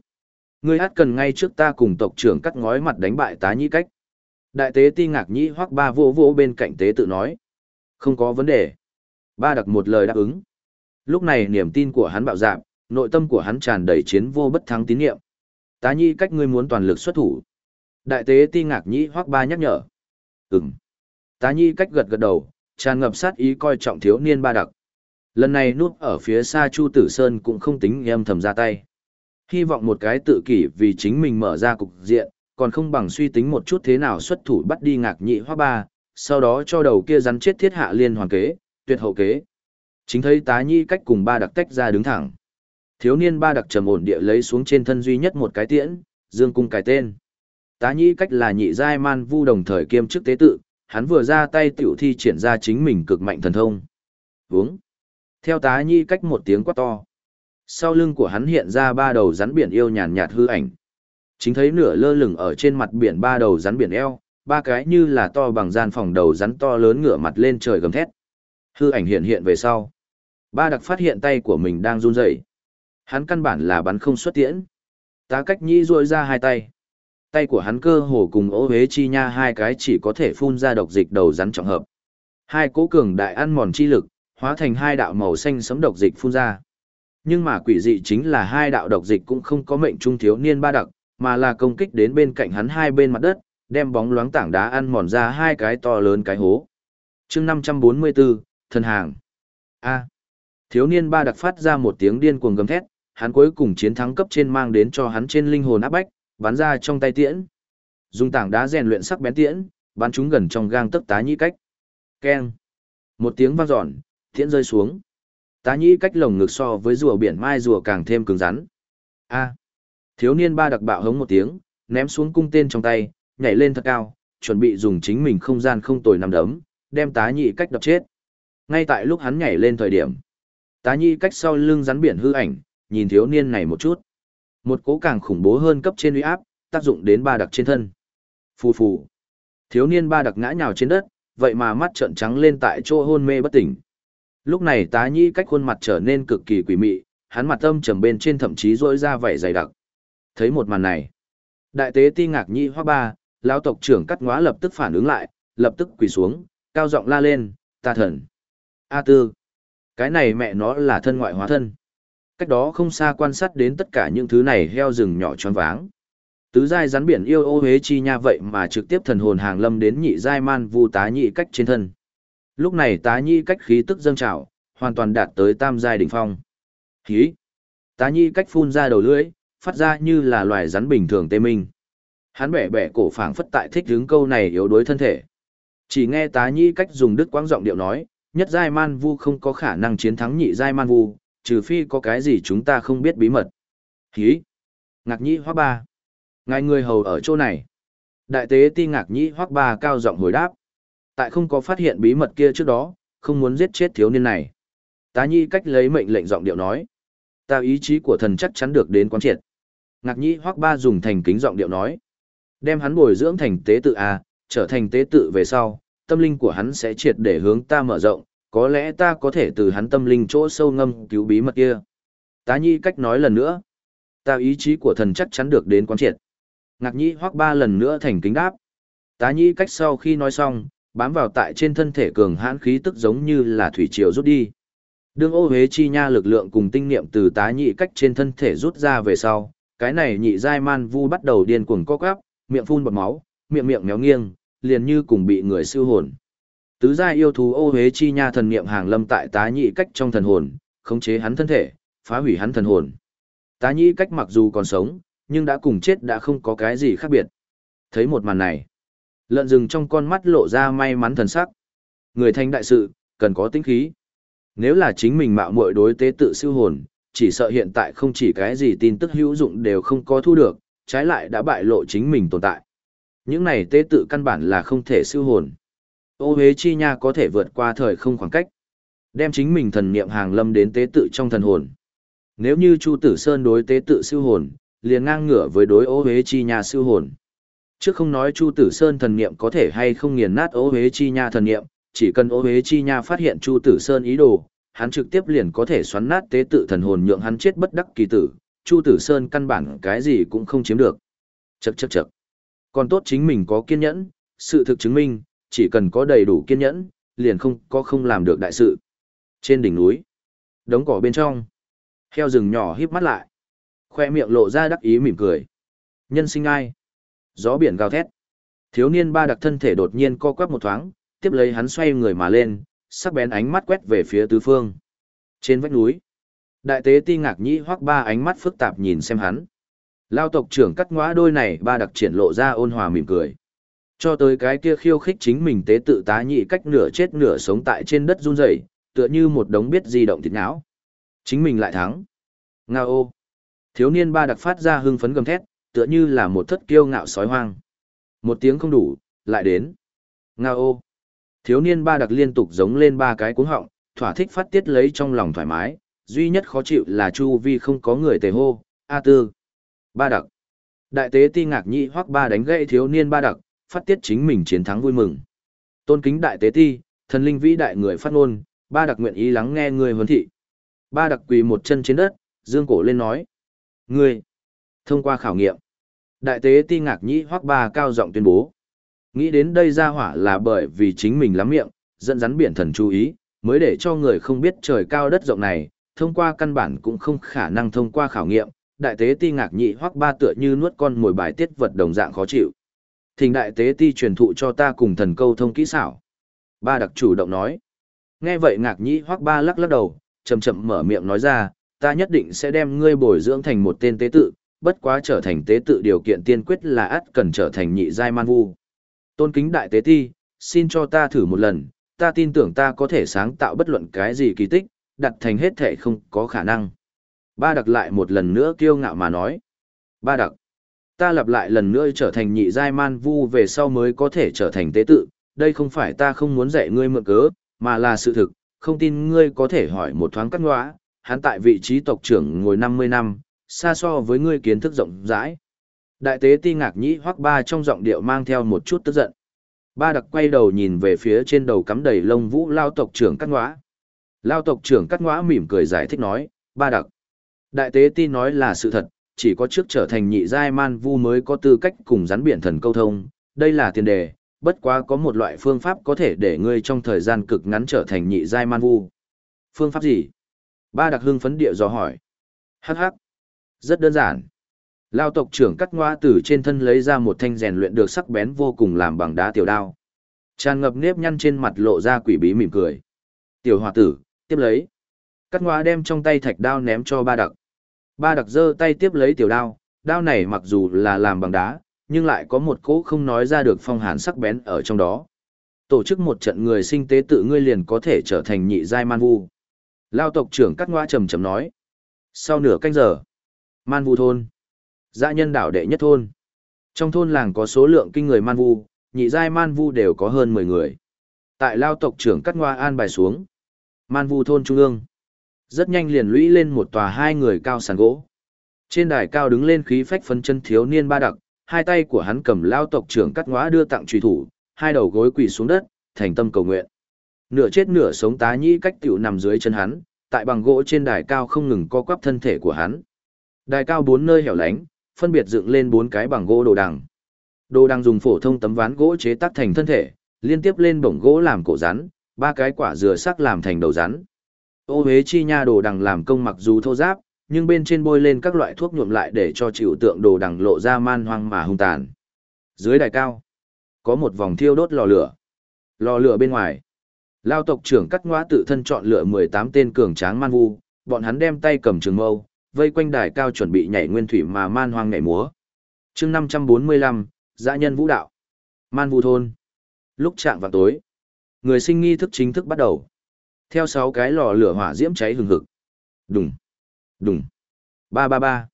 Ngươi hát cần ngay trước ta cùng tộc trưởng cắt ngói mặt đánh bại tá nhĩ cách. Đại tế ti ngạc nhĩ hoắc ba vô vô bên cạnh tế tự nói. Không có vấn đề. Ba đặc một lời đáp ứng. Lúc này niềm tin của hắn bạo dạn, nội tâm của hắn tràn đầy chiến vô bất thắng tín nhiệm. Tá nhĩ cách ngươi muốn toàn lực xuất thủ. Đại tế ti ngạc nhĩ hoắc ba nhắc nhở. Ừm. Tá Nhi cách gật gật đầu, tràn ngập sát ý coi trọng thiếu niên ba đặc. Lần này núp ở phía xa Chu Tử Sơn cũng không tính em thầm ra tay. Hy vọng một cái tự kỷ vì chính mình mở ra cục diện, còn không bằng suy tính một chút thế nào xuất thủ bắt đi ngạc nhị hoa ba, sau đó cho đầu kia rắn chết thiết hạ liên hoàn kế, tuyệt hậu kế. Chính thấy tá nhi cách cùng ba đặc tách ra đứng thẳng. Thiếu niên ba đặc trầm ổn địa lấy xuống trên thân duy nhất một cái tiễn, dương cung cái tên. Tá nhi cách là nhị giai man vu đồng thời kiêm chức tế tự, hắn vừa ra tay tiểu thi triển ra chính mình cực mạnh thần thông. Vướng. Theo tá nhi cách một tiếng quát to. Sau lưng của hắn hiện ra ba đầu rắn biển yêu nhàn nhạt hư ảnh. Chính thấy nửa lơ lửng ở trên mặt biển ba đầu rắn biển eo, ba cái như là to bằng gian phòng đầu rắn to lớn ngửa mặt lên trời gầm thét. Hư ảnh hiện hiện về sau. Ba đặc phát hiện tay của mình đang run rẩy. Hắn căn bản là bắn không xuất tiễn. Tá cách nhi ruôi ra hai tay. Tay của hắn cơ hồ cùng ô hế chi nha hai cái chỉ có thể phun ra độc dịch đầu rắn trọng hợp. Hai cố cường đại ăn mòn chi lực, hóa thành hai đạo màu xanh sấm độc dịch phun ra. Nhưng mà quỷ dị chính là hai đạo độc dịch cũng không có mệnh trung thiếu niên ba đặc, mà là công kích đến bên cạnh hắn hai bên mặt đất, đem bóng loáng tảng đá ăn mòn ra hai cái to lớn cái hố. chương 544, thân hàng. A. thiếu niên ba đặc phát ra một tiếng điên cuồng gầm thét, hắn cuối cùng chiến thắng cấp trên mang đến cho hắn trên linh hồn áp bách, bắn ra trong tay tiễn. Dùng tảng đá rèn luyện sắc bén tiễn, bắn chúng gần trong gang tấc tá nhĩ cách. Keng. Một tiếng vang dọn, tiễn rơi xuống. Tá nhĩ cách lồng ngực so với rùa biển mai rùa càng thêm cứng rắn. A. Thiếu niên ba đặc bạo hống một tiếng, ném xuống cung tên trong tay, nhảy lên thật cao, chuẩn bị dùng chính mình không gian không tồi nằm đấm, đem tá nhị cách đập chết. Ngay tại lúc hắn nhảy lên thời điểm, tá nhị cách sau lưng rắn biển hư ảnh, nhìn thiếu niên này một chút. Một cố càng khủng bố hơn cấp trên uy áp, tác dụng đến ba đặc trên thân. Phù phù. Thiếu niên ba đặc ngã nhào trên đất, vậy mà mắt trợn trắng lên tại chỗ hôn mê bất tỉnh. Lúc này tá nhĩ cách khuôn mặt trở nên cực kỳ quỷ mị, hắn mặt âm trầm bên trên thậm chí rỗi ra vẻ dày đặc. Thấy một màn này, đại tế ti ngạc nhĩ hoa ba, lão tộc trưởng cắt ngóa lập tức phản ứng lại, lập tức quỳ xuống, cao giọng la lên, ta thần. A tư. Cái này mẹ nó là thân ngoại hóa thân. Cách đó không xa quan sát đến tất cả những thứ này heo rừng nhỏ tròn váng. Tứ giai rắn biển yêu ô hế chi nha vậy mà trực tiếp thần hồn hàng lâm đến nhị giai man vu tá nhị cách trên thân. Lúc này tá nhị cách khí tức dâng trào, hoàn toàn đạt tới tam giai đỉnh phong. Khí. Tá nhị cách phun ra đầu lưỡi, phát ra như là loài rắn bình thường tê minh. Hắn bẻ bẻ cổ phảng phất tại thích hướng câu này yếu đối thân thể. Chỉ nghe tá nhị cách dùng đức quang giọng điệu nói, nhất giai man vu không có khả năng chiến thắng nhị giai man vu, trừ phi có cái gì chúng ta không biết bí mật. Hí! Ngạc nhị hoác ba. Ngài người hầu ở chỗ này. Đại tế ti ngạc nhĩ hoắc ba cao giọng hồi đáp. Tại không có phát hiện bí mật kia trước đó, không muốn giết chết thiếu niên này. Tá nhi cách lấy mệnh lệnh giọng điệu nói. Ta ý chí của thần chắc chắn được đến quán triệt. Ngạc nhĩ hoắc ba dùng thành kính giọng điệu nói. Đem hắn bồi dưỡng thành tế tự A, trở thành tế tự về sau, tâm linh của hắn sẽ triệt để hướng ta mở rộng, có lẽ ta có thể từ hắn tâm linh chỗ sâu ngâm cứu bí mật kia. Tá nhi cách nói lần nữa. Ta ý chí của thần chắc chắn được đến quán triệt. Ngạc nhi hoắc ba lần nữa thành kính đáp. Tá nhi cách sau khi nói xong, bám vào tại trên thân thể cường hãn khí tức giống như là thủy triều rút đi. Đương ô hế chi nha lực lượng cùng tinh niệm từ tá nhị cách trên thân thể rút ra về sau, cái này nhị giai man vu bắt đầu điên cuồng co quắp, miệng phun bọt máu, miệng miệng méo nghiêng, liền như cùng bị người siêu hồn. Tứ gia yêu thú ô hế chi nha thần niệm hàng lâm tại tá nhị cách trong thần hồn, khống chế hắn thân thể, phá hủy hắn thần hồn. Tá nhị cách mặc dù còn sống, nhưng đã cùng chết đã không có cái gì khác biệt. Thấy một màn này, lợn rừng trong con mắt lộ ra may mắn thần sắc. Người thành đại sự, cần có tính khí. Nếu là chính mình mạo muội đối tế tự siêu hồn, chỉ sợ hiện tại không chỉ cái gì tin tức hữu dụng đều không có thu được, trái lại đã bại lộ chính mình tồn tại. Những này tế tự căn bản là không thể siêu hồn. Ô hế chi nha có thể vượt qua thời không khoảng cách. Đem chính mình thần niệm hàng lâm đến tế tự trong thần hồn. Nếu như Chu Tử Sơn đối tế tự siêu hồn, liền ngang ngửa với đối ô huế chi nha siêu hồn. Trước không nói Chu Tử Sơn thần niệm có thể hay không nghiền nát ô huế chi nha thần niệm, chỉ cần ô huế chi nha phát hiện Chu Tử Sơn ý đồ, hắn trực tiếp liền có thể xoắn nát tế tự thần hồn nhượng hắn chết bất đắc kỳ tử, Chu Tử Sơn căn bản cái gì cũng không chiếm được. chật chật chật Còn tốt chính mình có kiên nhẫn, sự thực chứng minh, chỉ cần có đầy đủ kiên nhẫn, liền không có không làm được đại sự. Trên đỉnh núi, đống cỏ bên trong, heo rừng nhỏ híp mắt lại khoe miệng lộ ra đắc ý mỉm cười. Nhân sinh ai? Gió biển gào thét. Thiếu niên ba đặc thân thể đột nhiên co quắp một thoáng, tiếp lấy hắn xoay người mà lên, sắc bén ánh mắt quét về phía tứ phương. Trên vách núi, đại tế ti ngạc nhĩ hoắc ba ánh mắt phức tạp nhìn xem hắn. Lao tộc trưởng cắt ngõa đôi này ba đặc triển lộ ra ôn hòa mỉm cười. Cho tới cái kia khiêu khích chính mình tế tự tá nhị cách nửa chết nửa sống tại trên đất run rẩy, tựa như một đống biết di động thịt não. Chính mình lại thắng. Ngao ô. Thiếu niên ba đặc phát ra hưng phấn gầm thét, tựa như là một thất kiêu ngạo sói hoang. Một tiếng không đủ, lại đến. Ngao ô. Thiếu niên ba đặc liên tục giống lên ba cái cuống họng, thỏa thích phát tiết lấy trong lòng thoải mái, duy nhất khó chịu là chu vi không có người tề hô, A tư. Ba đặc. Đại tế ti ngạc nhị hoắc ba đánh gãy thiếu niên ba đặc, phát tiết chính mình chiến thắng vui mừng. Tôn kính đại tế ti, thần linh vĩ đại người phát ngôn, ba đặc nguyện ý lắng nghe người huấn thị. Ba đặc quỳ một chân trên đất, dương cổ lên nói. Ngươi, thông qua khảo nghiệm, đại tế ti ngạc nhĩ hoắc ba cao giọng tuyên bố. Nghĩ đến đây ra hỏa là bởi vì chính mình lắm miệng, dẫn dắn biển thần chú ý, mới để cho người không biết trời cao đất rộng này, thông qua căn bản cũng không khả năng thông qua khảo nghiệm, đại tế ti ngạc nhị hoắc ba tựa như nuốt con mồi bài tiết vật đồng dạng khó chịu thỉnh đại tế ti truyền thụ cho ta cùng thần câu thông kỹ xảo. Ba đặc chủ động nói. Nghe vậy ngạc nhĩ hoắc ba lắc lắc đầu, chậm chậm mở miệng nói ra, ta nhất định sẽ đem ngươi bồi dưỡng thành một tên tế tự, bất quá trở thành tế tự điều kiện tiên quyết là ắt cần trở thành nhị giai man vu. Tôn kính đại tế ti, xin cho ta thử một lần, ta tin tưởng ta có thể sáng tạo bất luận cái gì kỳ tích, đặt thành hết thể không có khả năng. Ba đặc lại một lần nữa kiêu ngạo mà nói. Ba đặc. Ta lặp lại lần nữa trở thành nhị giai man vu về sau mới có thể trở thành tế tự, đây không phải ta không muốn dạy ngươi mượn cớ, mà là sự thực, không tin ngươi có thể hỏi một thoáng cắt ngõa, hắn tại vị trí tộc trưởng ngồi 50 năm, xa so với ngươi kiến thức rộng rãi. Đại tế ti ngạc nhĩ hoắc ba trong giọng điệu mang theo một chút tức giận. Ba đặc quay đầu nhìn về phía trên đầu cắm đầy lông vũ lao tộc trưởng cắt ngõa. Lao tộc trưởng cắt ngõa mỉm cười giải thích nói, ba đặc. Đại tế ti nói là sự thật, chỉ có trước trở thành nhị giai man vu mới có tư cách cùng rắn biển thần câu thông, đây là tiền đề, bất quá có một loại phương pháp có thể để ngươi trong thời gian cực ngắn trở thành nhị giai man vu. Phương pháp gì? Ba đặc hưng phấn địa do hỏi. Hắc hắc. Rất đơn giản. Lao tộc trưởng cắt ngoa từ trên thân lấy ra một thanh rèn luyện được sắc bén vô cùng làm bằng đá tiểu đao. Tràn ngập nếp nhăn trên mặt lộ ra quỷ bí mỉm cười. Tiểu hòa tử, tiếp lấy. Cắt ngoa đem trong tay thạch đao ném cho ba đặc. Ba đặc giơ tay tiếp lấy tiểu đao, đao này mặc dù là làm bằng đá, nhưng lại có một cỗ không nói ra được phong hàn sắc bén ở trong đó. Tổ chức một trận người sinh tế tự ngươi liền có thể trở thành nhị giai man vu. Lao tộc trưởng cắt ngoa trầm trầm nói. Sau nửa canh giờ, man vu thôn. Dã nhân đảo đệ nhất thôn. Trong thôn làng có số lượng kinh người man vu, nhị giai man vu đều có hơn 10 người. Tại lao tộc trưởng cắt ngoa an bài xuống. Man vu thôn trung ương. Rất nhanh liền lũy lên một tòa hai người cao sàn gỗ. Trên đài cao đứng lên khí phách phấn chân thiếu niên ba đặc, hai tay của hắn cầm lao tộc trưởng cắt ngõa đưa tặng truy thủ, hai đầu gối quỳ xuống đất, thành tâm cầu nguyện. Nửa chết nửa sống tá nhĩ cách tiểu nằm dưới chân hắn, tại bằng gỗ trên đài cao không ngừng co quắp thân thể của hắn. Đài cao bốn nơi hẻo lánh, phân biệt dựng lên bốn cái bằng gỗ đồ đằng. Đồ đằng dùng phổ thông tấm ván gỗ chế tác thành thân thể, liên tiếp lên bổng gỗ làm cổ rắn, ba cái quả dừa sắc làm thành đầu rắn. Ô hế chi nha đồ đằng làm công mặc dù thô giáp, nhưng bên trên bôi lên các loại thuốc nhuộm lại để cho chịu tượng đồ đằng lộ ra man hoang mà hung tàn. Dưới đài cao, có một vòng thiêu đốt lò lửa. Lò lửa bên ngoài, lao tộc trưởng cắt ngoa tự thân chọn lựa 18 tên cường tráng man vu, bọn hắn đem tay cầm trường mâu, vây quanh đài cao chuẩn bị nhảy nguyên thủy mà man hoang nhảy múa. chương 545, dã nhân vũ đạo. Man vu thôn. Lúc chạm vào tối, người sinh nghi thức chính thức bắt đầu. Theo sáu cái lò lửa hỏa diễm cháy hừng hực. Đùng, đùng, ba ba ba.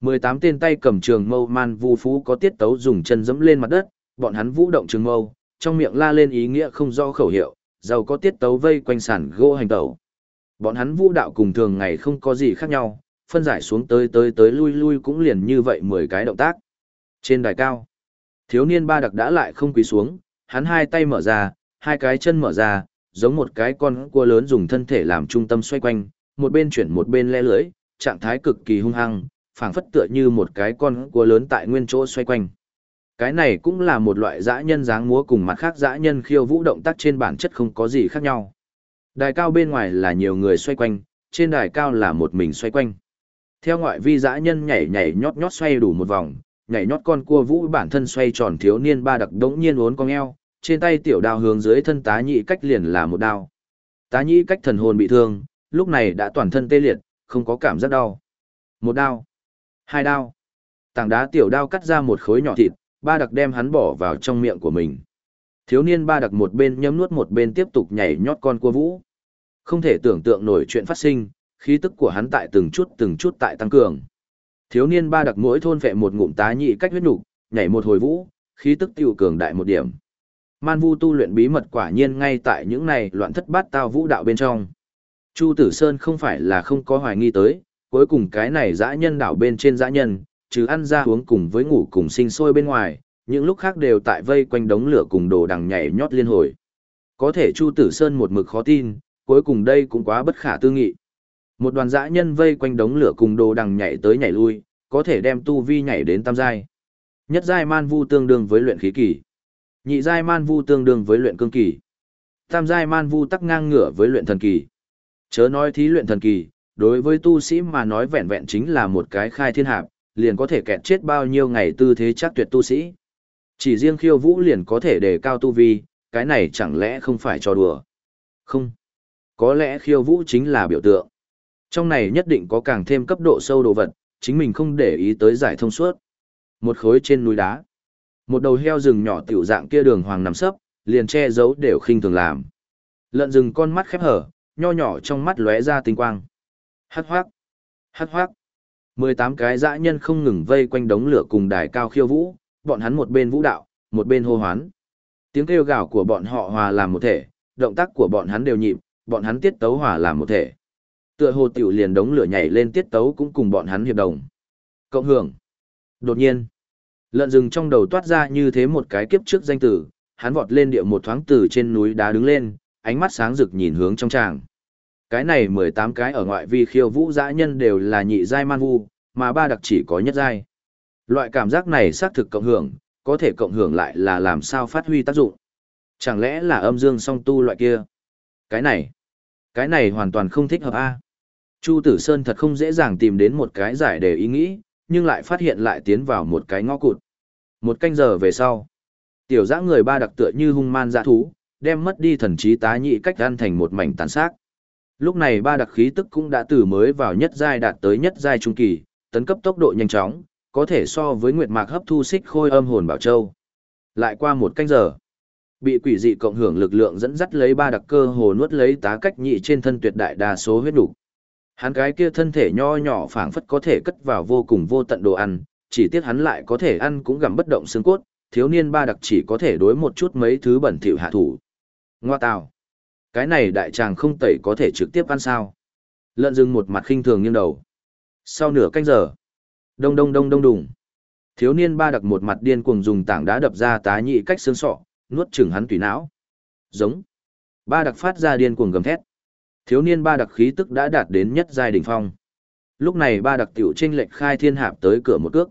18 tên tay cầm trường mâu man vu phú có tiết tấu dùng chân dẫm lên mặt đất, bọn hắn vũ động trường mâu, trong miệng la lên ý nghĩa không rõ khẩu hiệu, giàu có tiết tấu vây quanh sản gỗ hành tẩu. Bọn hắn vũ đạo cùng thường ngày không có gì khác nhau, phân giải xuống tới tới tới lui lui cũng liền như vậy 10 cái động tác. Trên đài cao, thiếu niên ba đặc đã lại không quỳ xuống, hắn hai tay mở ra, hai cái chân mở ra, giống một cái con cua lớn dùng thân thể làm trung tâm xoay quanh, một bên chuyển một bên le lưỡi, trạng thái cực kỳ hung hăng, phảng phất tựa như một cái con cua lớn tại nguyên chỗ xoay quanh. Cái này cũng là một loại dã nhân dáng múa cùng mặt khác dã nhân khiêu vũ động tác trên bản chất không có gì khác nhau. Đài cao bên ngoài là nhiều người xoay quanh, trên đài cao là một mình xoay quanh. Theo ngoại vi dã nhân nhảy nhảy nhót nhót xoay đủ một vòng, nhảy nhót con cua vũ bản thân xoay tròn thiếu niên ba đặc đống nhiên uốn cong eo, trên tay tiểu đao hướng dưới thân tá nhị cách liền là một đao. Tá nhị cách thần hồn bị thương, lúc này đã toàn thân tê liệt, không có cảm giác đau. Một đao, hai đao. Tảng đá tiểu đao cắt ra một khối nhỏ thịt, ba đặc đem hắn bỏ vào trong miệng của mình. Thiếu niên ba đặc một bên nhấm nuốt một bên tiếp tục nhảy nhót con cua vũ. Không thể tưởng tượng nổi chuyện phát sinh, khí tức của hắn tại từng chút từng chút tại tăng cường. Thiếu niên ba đặc mỗi thôn vệ một ngụm tá nhị cách huyết nục, nhảy một hồi vũ, khí tức tiêu cường đại một điểm. Man Vu tu luyện bí mật quả nhiên ngay tại những này loạn thất bát tao vũ đạo bên trong. Chu Tử Sơn không phải là không có hoài nghi tới, cuối cùng cái này dã nhân đảo bên trên dã nhân, chứ ăn ra uống cùng với ngủ cùng sinh sôi bên ngoài, những lúc khác đều tại vây quanh đống lửa cùng đồ đằng nhảy nhót liên hồi. Có thể Chu Tử Sơn một mực khó tin, cuối cùng đây cũng quá bất khả tư nghị. Một đoàn dã nhân vây quanh đống lửa cùng đồ đằng nhảy tới nhảy lui, có thể đem tu vi nhảy đến tam giai. Nhất giai man vu tương đương với luyện khí kỳ. Nhị giai man vu tương đương với luyện cương kỳ. Tam giai man vu tắc ngang ngửa với luyện thần kỳ. Chớ nói thí luyện thần kỳ, đối với tu sĩ mà nói vẹn vẹn chính là một cái khai thiên hạp, liền có thể kẹt chết bao nhiêu ngày tư thế chắc tuyệt tu sĩ. Chỉ riêng khiêu vũ liền có thể đề cao tu vi, cái này chẳng lẽ không phải cho đùa. Không. Có lẽ khiêu vũ chính là biểu tượng. Trong này nhất định có càng thêm cấp độ sâu đồ vật, chính mình không để ý tới giải thông suốt. Một khối trên núi đá. Một đầu heo rừng nhỏ tiểu dạng kia đường hoàng nằm sấp, liền che giấu đều khinh thường làm. Lợn rừng con mắt khép hở, nho nhỏ trong mắt lóe ra tinh quang. Hắc hoác, hắc hoác. 18 cái dã nhân không ngừng vây quanh đống lửa cùng đài cao khiêu vũ, bọn hắn một bên vũ đạo, một bên hô hoán. Tiếng kêu gào của bọn họ hòa làm một thể, động tác của bọn hắn đều nhịp, bọn hắn tiết tấu hòa làm một thể. Tựa hồ tiểu liền đống lửa nhảy lên tiết tấu cũng cùng bọn hắn hiệp đồng. Cộng hưởng. Đột nhiên, lợn rừng trong đầu toát ra như thế một cái kiếp trước danh tử, hắn vọt lên địa một thoáng từ trên núi đá đứng lên, ánh mắt sáng rực nhìn hướng trong tràng. Cái này 18 cái ở ngoại vi khiêu vũ dã nhân đều là nhị giai man vu, mà ba đặc chỉ có nhất giai. Loại cảm giác này xác thực cộng hưởng, có thể cộng hưởng lại là làm sao phát huy tác dụng. Chẳng lẽ là âm dương song tu loại kia? Cái này, cái này hoàn toàn không thích hợp a. Chu Tử Sơn thật không dễ dàng tìm đến một cái giải để ý nghĩ, nhưng lại phát hiện lại tiến vào một cái ngõ cụt. Một canh giờ về sau, tiểu dã người ba đặc tựa như hung man dã thú, đem mất đi thần trí tá nhị cách ăn thành một mảnh tàn xác. Lúc này ba đặc khí tức cũng đã từ mới vào nhất giai đạt tới nhất giai trung kỳ, tấn cấp tốc độ nhanh chóng, có thể so với nguyệt mạc hấp thu xích khôi âm hồn bảo châu. Lại qua một canh giờ, bị quỷ dị cộng hưởng lực lượng dẫn dắt lấy ba đặc cơ hồ nuốt lấy tá cách nhị trên thân tuyệt đại đa số huyết đủ. Hắn cái kia thân thể nho nhỏ phảng phất có thể cất vào vô cùng vô tận đồ ăn, chỉ tiếc hắn lại có thể ăn cũng gặm bất động xương cốt, thiếu niên ba đặc chỉ có thể đối một chút mấy thứ bẩn thỉu hạ thủ. Ngoa tào. Cái này đại tràng không tẩy có thể trực tiếp ăn sao. Lợn rừng một mặt khinh thường nghiêng đầu. Sau nửa canh giờ. Đông đông đông đông đùng. Thiếu niên ba đặc một mặt điên cuồng dùng tảng đá đập ra tá nhị cách xương sọ, nuốt chửng hắn tùy não. Giống. Ba đặc phát ra điên cuồng gầm thét. Thiếu niên ba đặc khí tức đã đạt đến nhất giai đỉnh phong. Lúc này ba đặc tiểu tranh lệnh khai thiên hạp tới cửa một cước.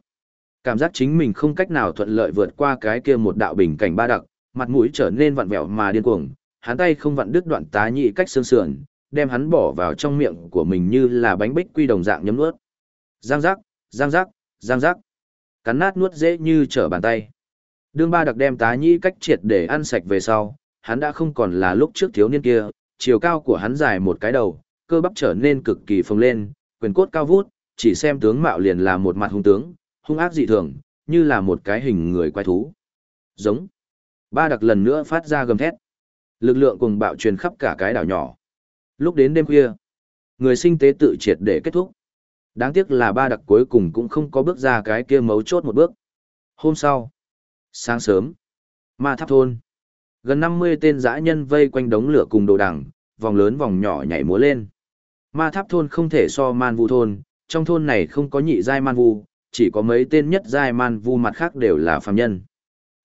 Cảm giác chính mình không cách nào thuận lợi vượt qua cái kia một đạo bình cảnh ba đặc, mặt mũi trở nên vặn vẹo mà điên cuồng, hắn tay không vặn đứt đoạn tá nhị cách xương sườn, đem hắn bỏ vào trong miệng của mình như là bánh bích quy đồng dạng nhấm nuốt. Giang giác, giang giác, giang giác. Cắn nát nuốt dễ như trở bàn tay. Đương ba đặc đem tá nhị cách triệt để ăn sạch về sau, hắn đã không còn là lúc trước thiếu niên kia, chiều cao của hắn dài một cái đầu, cơ bắp trở nên cực kỳ phồng lên, quyền cốt cao vút, chỉ xem tướng mạo liền là một mặt hung tướng, hung ác dị thường, như là một cái hình người quái thú. Giống. Ba đặc lần nữa phát ra gầm thét. Lực lượng cùng bạo truyền khắp cả cái đảo nhỏ. Lúc đến đêm khuya, người sinh tế tự triệt để kết thúc. Đáng tiếc là ba đặc cuối cùng cũng không có bước ra cái kia mấu chốt một bước. Hôm sau, sáng sớm, ma tháp thôn. Gần 50 tên dã nhân vây quanh đống lửa cùng đồ đằng, vòng lớn vòng nhỏ nhảy múa lên. Ma tháp thôn không thể so man vu thôn, trong thôn này không có nhị giai man vu, chỉ có mấy tên nhất giai man vu mặt khác đều là phàm nhân.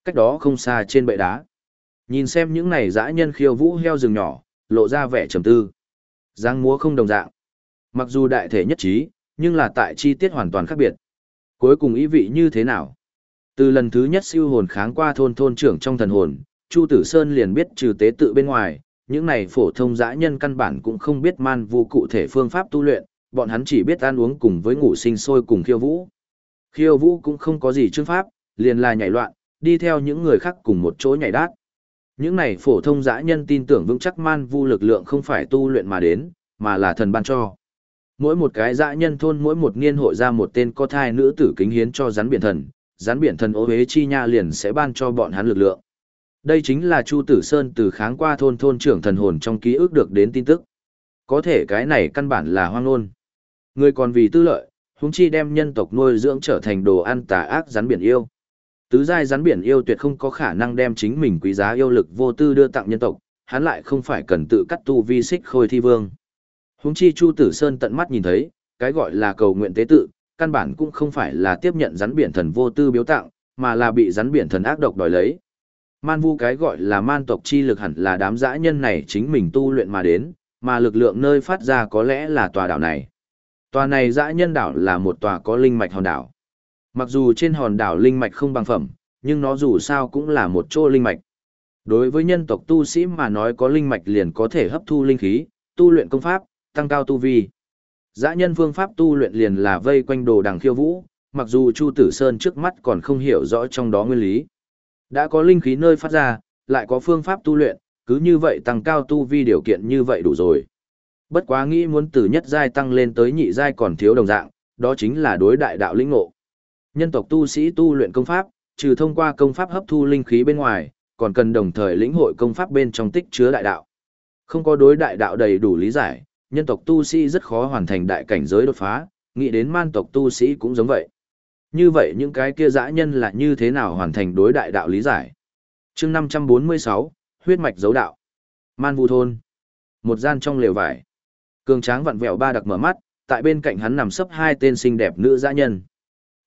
Cách đó không xa trên bệ đá. Nhìn xem những này dã nhân khiêu vũ heo rừng nhỏ, lộ ra vẻ trầm tư. Giang múa không đồng dạng. Mặc dù đại thể nhất trí, nhưng là tại chi tiết hoàn toàn khác biệt. Cuối cùng ý vị như thế nào? Từ lần thứ nhất siêu hồn kháng qua thôn thôn trưởng trong thần hồn, Chu Tử Sơn liền biết trừ tế tự bên ngoài, những này phổ thông dã nhân căn bản cũng không biết man vu cụ thể phương pháp tu luyện, bọn hắn chỉ biết ăn uống cùng với ngủ sinh sôi cùng khiêu vũ. Khiêu vũ cũng không có gì chương pháp, liền là nhảy loạn, đi theo những người khác cùng một chỗ nhảy đát. Những này phổ thông dã nhân tin tưởng vững chắc man vu lực lượng không phải tu luyện mà đến, mà là thần ban cho. Mỗi một cái dã nhân thôn mỗi một niên hội ra một tên có thai nữ tử kính hiến cho rắn biển thần, rắn biển thần ô hế chi nha liền sẽ ban cho bọn hắn lực lượng. Đây chính là Chu Tử Sơn từ kháng qua thôn thôn trưởng thần hồn trong ký ức được đến tin tức. Có thể cái này căn bản là hoang ngôn. Người còn vì tư lợi, huống chi đem nhân tộc nuôi dưỡng trở thành đồ ăn tà ác rắn biển yêu. Tứ giai rắn biển yêu tuyệt không có khả năng đem chính mình quý giá yêu lực vô tư đưa tặng nhân tộc, hắn lại không phải cần tự cắt tu vi xích khôi thi vương. Huống chi Chu Tử Sơn tận mắt nhìn thấy, cái gọi là cầu nguyện tế tự, căn bản cũng không phải là tiếp nhận rắn biển thần vô tư biếu tặng, mà là bị rắn biển thần ác độc đòi lấy. Man vu cái gọi là man tộc chi lực hẳn là đám dã nhân này chính mình tu luyện mà đến, mà lực lượng nơi phát ra có lẽ là tòa đảo này. Tòa này dã nhân đảo là một tòa có linh mạch hòn đảo. Mặc dù trên hòn đảo linh mạch không bằng phẩm, nhưng nó dù sao cũng là một chỗ linh mạch. Đối với nhân tộc tu sĩ mà nói có linh mạch liền có thể hấp thu linh khí, tu luyện công pháp, tăng cao tu vi. Dã nhân phương pháp tu luyện liền là vây quanh đồ đằng khiêu vũ, mặc dù Chu Tử Sơn trước mắt còn không hiểu rõ trong đó nguyên lý. Đã có linh khí nơi phát ra, lại có phương pháp tu luyện, cứ như vậy tăng cao tu vi điều kiện như vậy đủ rồi. Bất quá nghĩ muốn từ nhất giai tăng lên tới nhị giai còn thiếu đồng dạng, đó chính là đối đại đạo linh ngộ. Nhân tộc tu sĩ tu luyện công pháp, trừ thông qua công pháp hấp thu linh khí bên ngoài, còn cần đồng thời lĩnh hội công pháp bên trong tích chứa đại đạo. Không có đối đại đạo đầy đủ lý giải, nhân tộc tu sĩ rất khó hoàn thành đại cảnh giới đột phá, nghĩ đến man tộc tu sĩ cũng giống vậy. Như vậy những cái kia dã nhân là như thế nào hoàn thành đối đại đạo lý giải? chương 546, huyết mạch dấu đạo. Man vu thôn. Một gian trong lều vải. Cường tráng vặn vẹo ba đặc mở mắt, tại bên cạnh hắn nằm sấp hai tên xinh đẹp nữ dã nhân.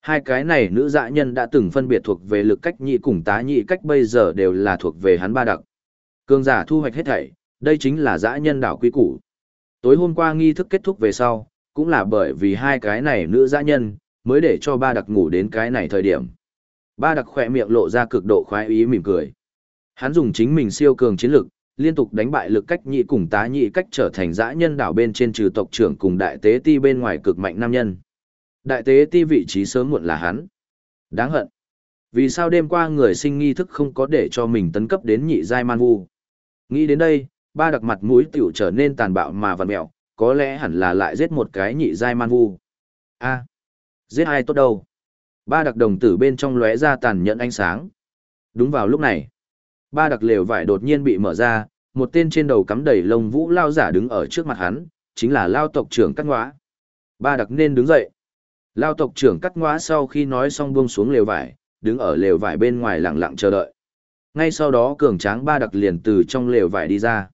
Hai cái này nữ dã nhân đã từng phân biệt thuộc về lực cách nhị cùng tá nhị cách bây giờ đều là thuộc về hắn ba đặc. Cường giả thu hoạch hết thảy, đây chính là dã nhân đảo quý củ. Tối hôm qua nghi thức kết thúc về sau, cũng là bởi vì hai cái này nữ dã nhân, mới để cho ba đặc ngủ đến cái này thời điểm. Ba đặc khỏe miệng lộ ra cực độ khoái ý mỉm cười. Hắn dùng chính mình siêu cường chiến lực, liên tục đánh bại lực cách nhị cùng tá nhị cách trở thành dã nhân đảo bên trên trừ tộc trưởng cùng đại tế ti bên ngoài cực mạnh nam nhân. Đại tế ti vị trí sớm muộn là hắn. Đáng hận. Vì sao đêm qua người sinh nghi thức không có để cho mình tấn cấp đến nhị giai man vu? Nghĩ đến đây, ba đặc mặt mũi tiểu trở nên tàn bạo mà vằn mẹo, có lẽ hẳn là lại giết một cái nhị giai man vu. A, giết ai tốt đâu? Ba đặc đồng tử bên trong lóe ra tàn nhẫn ánh sáng. Đúng vào lúc này, ba đặc lều vải đột nhiên bị mở ra, một tên trên đầu cắm đầy lông vũ lao giả đứng ở trước mặt hắn, chính là lao tộc trưởng cắt ngõa. Ba đặc nên đứng dậy. Lao tộc trưởng cắt ngõa sau khi nói xong buông xuống lều vải, đứng ở lều vải bên ngoài lặng lặng chờ đợi. Ngay sau đó cường tráng ba đặc liền từ trong lều vải đi ra.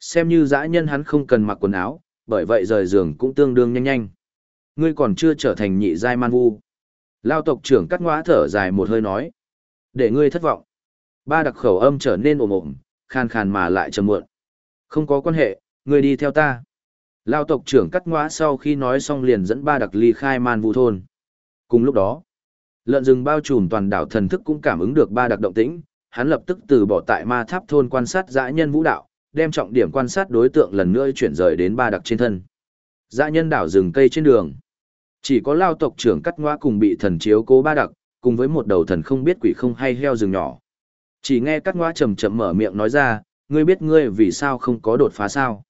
Xem như dã nhân hắn không cần mặc quần áo, bởi vậy rời giường cũng tương đương nhanh nhanh. Ngươi còn chưa trở thành nhị giai man vu. Lao tộc trưởng cắt ngõa thở dài một hơi nói. Để ngươi thất vọng. Ba đặc khẩu âm trở nên ồm ồm, khàn khàn mà lại trầm muộn. Không có quan hệ, ngươi đi theo ta. Lao tộc trưởng cắt ngõa sau khi nói xong liền dẫn ba đặc ly khai man vu thôn. Cùng lúc đó, lợn rừng bao trùm toàn đảo thần thức cũng cảm ứng được ba đặc động tĩnh, hắn lập tức từ bỏ tại ma tháp thôn quan sát dã nhân vũ đạo, đem trọng điểm quan sát đối tượng lần nữa chuyển rời đến ba đặc trên thân. Dã nhân đảo rừng cây trên đường. Chỉ có lao tộc trưởng cắt ngoa cùng bị thần chiếu cố ba đặc, cùng với một đầu thần không biết quỷ không hay heo rừng nhỏ. Chỉ nghe cắt ngoa chầm chậm mở miệng nói ra, ngươi biết ngươi vì sao không có đột phá sao.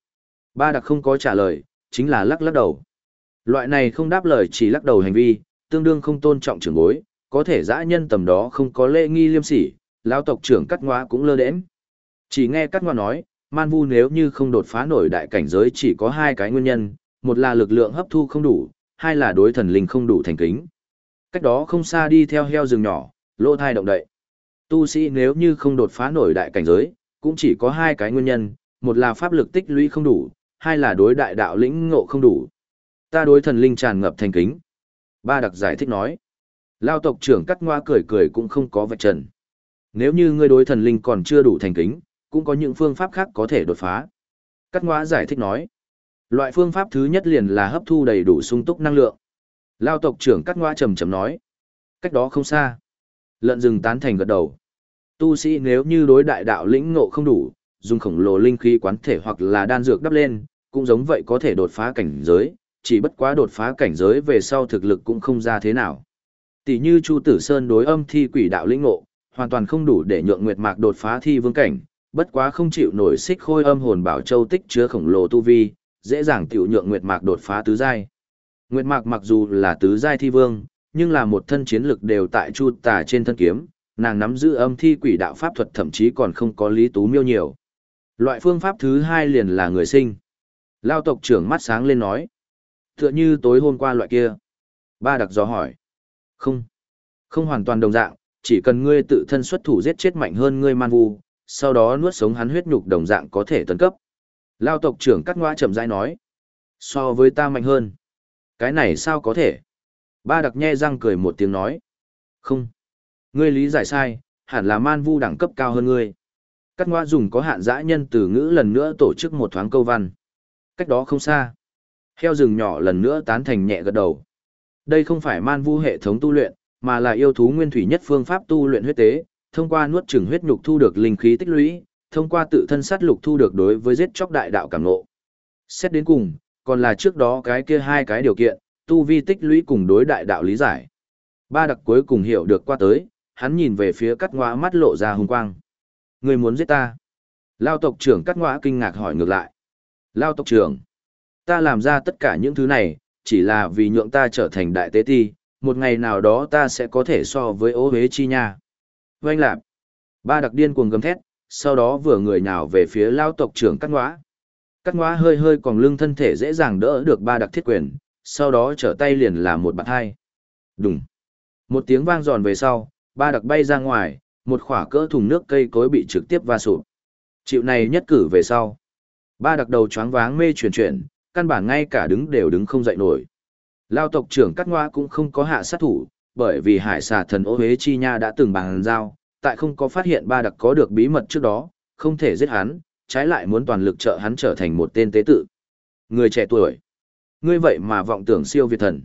Ba đặc không có trả lời, chính là lắc lắc đầu. Loại này không đáp lời chỉ lắc đầu hành vi, tương đương không tôn trọng trưởng bối, có thể dã nhân tầm đó không có lễ nghi liêm sỉ, lao tộc trưởng cắt ngoa cũng lơ đễnh. Chỉ nghe cắt ngoa nói, man vu nếu như không đột phá nổi đại cảnh giới chỉ có hai cái nguyên nhân, một là lực lượng hấp thu không đủ, hai là đối thần linh không đủ thành kính. Cách đó không xa đi theo heo rừng nhỏ, lỗ thai động đậy. Tu sĩ nếu như không đột phá nổi đại cảnh giới, cũng chỉ có hai cái nguyên nhân, một là pháp lực tích lũy không đủ, hai là đối đại đạo lĩnh ngộ không đủ. Ta đối thần linh tràn ngập thành kính. Ba đặc giải thích nói. Lao tộc trưởng cắt ngoa cười cười cũng không có vạch trần. Nếu như ngươi đối thần linh còn chưa đủ thành kính, cũng có những phương pháp khác có thể đột phá. Cắt ngoa giải thích nói. Loại phương pháp thứ nhất liền là hấp thu đầy đủ sung túc năng lượng. Lao tộc trưởng cắt ngoa trầm trầm nói. Cách đó không xa. Lợn rừng tán thành gật đầu. Tu sĩ nếu như đối đại đạo lĩnh ngộ không đủ, dùng khổng lồ linh khí quán thể hoặc là đan dược đắp lên, cũng giống vậy có thể đột phá cảnh giới, chỉ bất quá đột phá cảnh giới về sau thực lực cũng không ra thế nào. Tỷ như Chu Tử Sơn đối âm thi quỷ đạo lĩnh ngộ, hoàn toàn không đủ để nhượng Nguyệt Mạc đột phá thi vương cảnh, bất quá không chịu nổi xích khôi âm hồn bảo châu tích chứa khổng lồ tu vi, dễ dàng tiểu nhượng Nguyệt Mạc đột phá tứ giai. Nguyệt Mạc mặc dù là tứ giai thi vương, nhưng là một thân chiến lực đều tại Chu Tà trên thân kiếm, nàng nắm giữ âm thi quỷ đạo pháp thuật thậm chí còn không có lý tú miêu nhiều. Loại phương pháp thứ hai liền là người sinh. Lao tộc trưởng mắt sáng lên nói. Tựa như tối hôm qua loại kia. Ba đặc gió hỏi. Không. Không hoàn toàn đồng dạng, chỉ cần ngươi tự thân xuất thủ giết chết mạnh hơn ngươi man vu, sau đó nuốt sống hắn huyết nhục đồng dạng có thể tấn cấp. Lao tộc trưởng cắt ngoa chậm rãi nói. So với ta mạnh hơn. Cái này sao có thể? Ba đặc nhe răng cười một tiếng nói. Không. Ngươi lý giải sai, hẳn là man vu đẳng cấp cao hơn ngươi. Cắt ngoa dùng có hạn dã nhân từ ngữ lần nữa tổ chức một thoáng câu văn. Cách đó không xa. Heo rừng nhỏ lần nữa tán thành nhẹ gật đầu. Đây không phải man vu hệ thống tu luyện, mà là yêu thú nguyên thủy nhất phương pháp tu luyện huyết tế, thông qua nuốt chửng huyết nhục thu được linh khí tích lũy, thông qua tự thân sát lục thu được đối với giết chóc đại đạo cảm ngộ. Xét đến cùng, còn là trước đó cái kia hai cái điều kiện, tu vi tích lũy cùng đối đại đạo lý giải. Ba đặc cuối cùng hiểu được qua tới, hắn nhìn về phía cắt ngõa mắt lộ ra hung quang. Người muốn giết ta. Lao tộc trưởng cắt ngõa kinh ngạc hỏi ngược lại. Lao tộc trưởng, ta làm ra tất cả những thứ này, chỉ là vì nhượng ta trở thành đại tế ti, một ngày nào đó ta sẽ có thể so với ố hế chi nha. Vâng lạp. Ba đặc điên cuồng gầm thét, sau đó vừa người nhào về phía lao tộc trưởng cắt ngõa. Cắt ngõa hơi hơi còn lưng thân thể dễ dàng đỡ được ba đặc thiết quyền, sau đó trở tay liền là một bạt hai. Đùng. Một tiếng vang giòn về sau, ba đặc bay ra ngoài, một khỏa cỡ thùng nước cây cối bị trực tiếp va sụp. Chịu này nhất cử về sau. Ba đặc đầu choáng váng mê chuyển chuyển, căn bản ngay cả đứng đều đứng không dậy nổi. Lao tộc trưởng cắt ngoa cũng không có hạ sát thủ, bởi vì hải xà thần ô hế chi nha đã từng bằng giao, tại không có phát hiện ba đặc có được bí mật trước đó, không thể giết hắn, trái lại muốn toàn lực trợ hắn trở thành một tên tế tự. Người trẻ tuổi, ngươi vậy mà vọng tưởng siêu việt thần.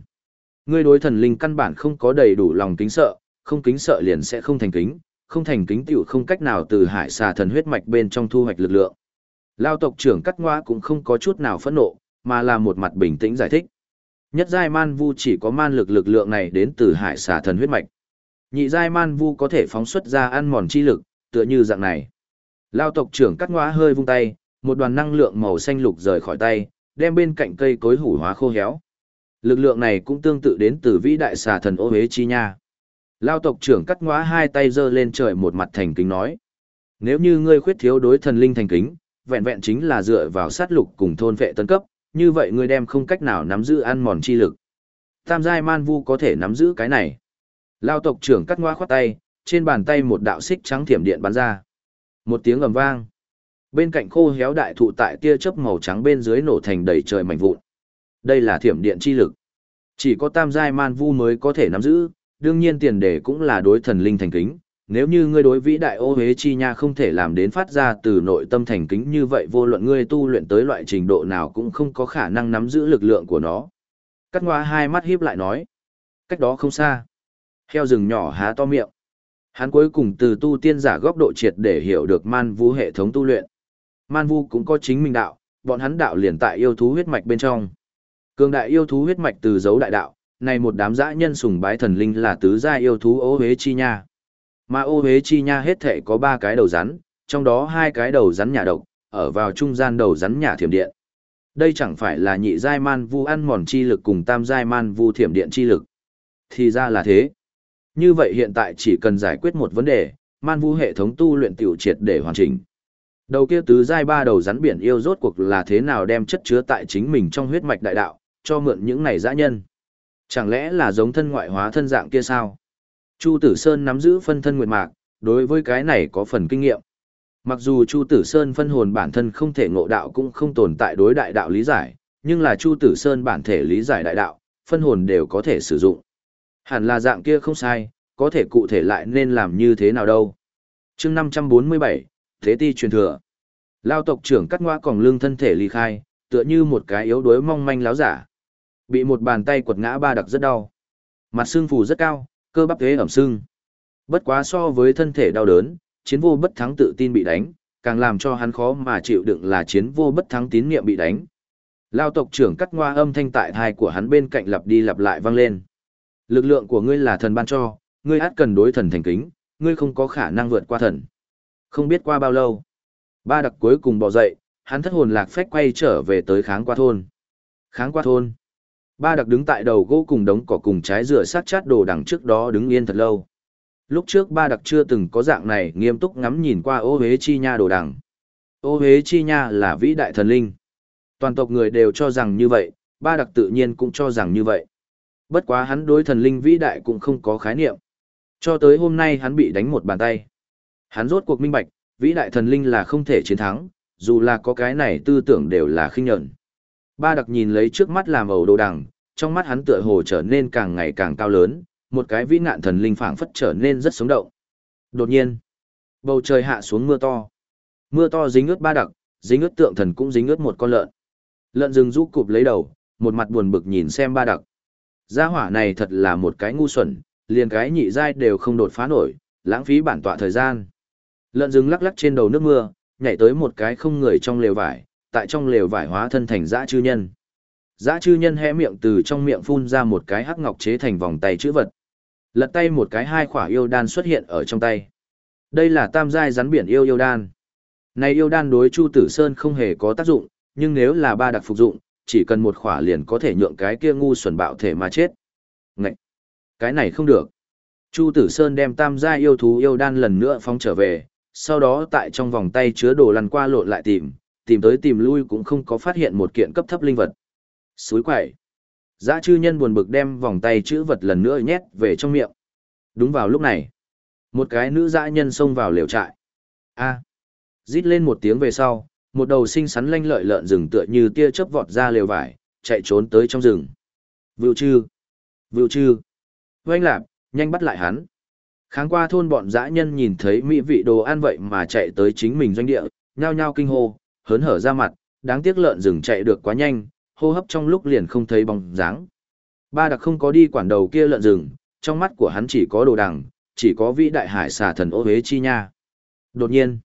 Ngươi đối thần linh căn bản không có đầy đủ lòng kính sợ, không kính sợ liền sẽ không thành kính, không thành kính tiểu không cách nào từ hải xà thần huyết mạch bên trong thu hoạch lực lượng. Lao tộc trưởng cắt ngoa cũng không có chút nào phẫn nộ, mà là một mặt bình tĩnh giải thích. Nhất giai man vu chỉ có man lực lực lượng này đến từ hải xà thần huyết mạch. Nhị giai man vu có thể phóng xuất ra ăn mòn chi lực, tựa như dạng này. Lao tộc trưởng cắt ngóa hơi vung tay, một đoàn năng lượng màu xanh lục rời khỏi tay, đem bên cạnh cây cối hủ hóa khô héo. Lực lượng này cũng tương tự đến từ vĩ đại xà thần ô hế chi nha. Lao tộc trưởng cắt ngóa hai tay giơ lên trời một mặt thành kính nói. Nếu như ngươi khuyết thiếu đối thần linh thành kính, vẹn vẹn chính là dựa vào sát lục cùng thôn vệ tân cấp, như vậy ngươi đem không cách nào nắm giữ ăn mòn chi lực. Tam giai man vu có thể nắm giữ cái này. Lao tộc trưởng cắt ngoa khoát tay, trên bàn tay một đạo xích trắng thiểm điện bắn ra. Một tiếng ầm vang. Bên cạnh khô héo đại thụ tại tia chớp màu trắng bên dưới nổ thành đầy trời mảnh vụn. Đây là thiểm điện chi lực. Chỉ có tam giai man vu mới có thể nắm giữ, đương nhiên tiền đề cũng là đối thần linh thành kính. Nếu như ngươi đối vĩ đại ô hế chi nha không thể làm đến phát ra từ nội tâm thành kính như vậy vô luận ngươi tu luyện tới loại trình độ nào cũng không có khả năng nắm giữ lực lượng của nó. Cắt ngoa hai mắt híp lại nói. Cách đó không xa. Heo rừng nhỏ há to miệng. Hắn cuối cùng từ tu tiên giả góc độ triệt để hiểu được man vu hệ thống tu luyện. Man vu cũng có chính mình đạo, bọn hắn đạo liền tại yêu thú huyết mạch bên trong. Cường đại yêu thú huyết mạch từ dấu đại đạo, này một đám dã nhân sùng bái thần linh là tứ gia yêu thú ô hế chi nha. Mà ô hế chi nha hết thể có ba cái đầu rắn, trong đó hai cái đầu rắn nhà độc, ở vào trung gian đầu rắn nhà thiểm điện. Đây chẳng phải là nhị giai man vu ăn mòn chi lực cùng tam giai man vu thiểm điện chi lực. Thì ra là thế. Như vậy hiện tại chỉ cần giải quyết một vấn đề, man vu hệ thống tu luyện tiểu triệt để hoàn chỉnh. Đầu kia tứ giai ba đầu rắn biển yêu rốt cuộc là thế nào đem chất chứa tại chính mình trong huyết mạch đại đạo, cho mượn những này dã nhân. Chẳng lẽ là giống thân ngoại hóa thân dạng kia sao? Chu Tử Sơn nắm giữ phân thân nguyệt mạc, đối với cái này có phần kinh nghiệm. Mặc dù Chu Tử Sơn phân hồn bản thân không thể ngộ đạo cũng không tồn tại đối đại đạo lý giải, nhưng là Chu Tử Sơn bản thể lý giải đại đạo, phân hồn đều có thể sử dụng. Hẳn là dạng kia không sai, có thể cụ thể lại nên làm như thế nào đâu. chương 547, Thế ti truyền thừa. Lao tộc trưởng cắt ngoa còng lưng thân thể ly khai, tựa như một cái yếu đuối mong manh láo giả. Bị một bàn tay quật ngã ba đặc rất đau. Mặt xương phù rất cao, cơ bắp thế ẩm xương. Bất quá so với thân thể đau đớn, chiến vô bất thắng tự tin bị đánh, càng làm cho hắn khó mà chịu đựng là chiến vô bất thắng tín niệm bị đánh. Lao tộc trưởng cắt ngoa âm thanh tại thai của hắn bên cạnh lặp đi lặp lại vang lên. Lực lượng của ngươi là thần ban cho, ngươi át cần đối thần thành kính, ngươi không có khả năng vượt qua thần. Không biết qua bao lâu, ba đặc cuối cùng bỏ dậy, hắn thất hồn lạc phách quay trở về tới kháng qua thôn. Kháng qua thôn. Ba đặc đứng tại đầu gỗ cùng đống cỏ cùng trái rửa sát chát đồ đằng trước đó đứng yên thật lâu. Lúc trước ba đặc chưa từng có dạng này nghiêm túc ngắm nhìn qua ô hế chi nha đồ đằng. Ô hế chi nha là vĩ đại thần linh. Toàn tộc người đều cho rằng như vậy, ba đặc tự nhiên cũng cho rằng như vậy. Bất quá hắn đối thần linh vĩ đại cũng không có khái niệm. Cho tới hôm nay hắn bị đánh một bàn tay. Hắn rốt cuộc minh bạch, vĩ đại thần linh là không thể chiến thắng, dù là có cái này tư tưởng đều là khinh nhẫn. Ba đặc nhìn lấy trước mắt làm ẩu đồ đằng, trong mắt hắn tựa hồ trở nên càng ngày càng cao lớn, một cái vĩ nạn thần linh phảng phất trở nên rất sống động. Đột nhiên, bầu trời hạ xuống mưa to. Mưa to dính ướt ba đặc, dính ướt tượng thần cũng dính ướt một con lợn. Lợn rừng rũ cụp lấy đầu, một mặt buồn bực nhìn xem ba đặc. Gia hỏa này thật là một cái ngu xuẩn, liền cái nhị giai đều không đột phá nổi, lãng phí bản tọa thời gian. Lợn rừng lắc lắc trên đầu nước mưa, nhảy tới một cái không người trong lều vải, tại trong lều vải hóa thân thành dã chư nhân. Dã chư nhân hé miệng từ trong miệng phun ra một cái hắc ngọc chế thành vòng tay chữ vật. Lật tay một cái hai khỏa yêu đan xuất hiện ở trong tay. Đây là tam giai rắn biển yêu yêu đan. Này yêu đan đối Chu Tử Sơn không hề có tác dụng, nhưng nếu là ba đặc phục dụng, chỉ cần một khỏa liền có thể nhượng cái kia ngu xuẩn bạo thể mà chết. Ngậy! Cái này không được. Chu Tử Sơn đem tam gia yêu thú yêu đan lần nữa phóng trở về, sau đó tại trong vòng tay chứa đồ lăn qua lộn lại tìm, tìm tới tìm lui cũng không có phát hiện một kiện cấp thấp linh vật. Suối quẩy Giá chư nhân buồn bực đem vòng tay chữ vật lần nữa nhét về trong miệng. Đúng vào lúc này, một cái nữ dã nhân xông vào liều trại. A. Rít lên một tiếng về sau, một đầu xinh xắn lanh lợi lợn rừng tựa như tia chớp vọt ra lều vải, chạy trốn tới trong rừng. Vưu chư! Vưu chư! Vâng lạp, nhanh bắt lại hắn. Kháng qua thôn bọn dã nhân nhìn thấy mỹ vị đồ ăn vậy mà chạy tới chính mình doanh địa, nhao nhao kinh hô, hớn hở ra mặt, đáng tiếc lợn rừng chạy được quá nhanh, hô hấp trong lúc liền không thấy bóng dáng. Ba đặc không có đi quản đầu kia lợn rừng, trong mắt của hắn chỉ có đồ đằng, chỉ có vĩ đại hải xà thần ô hế chi nha. Đột nhiên,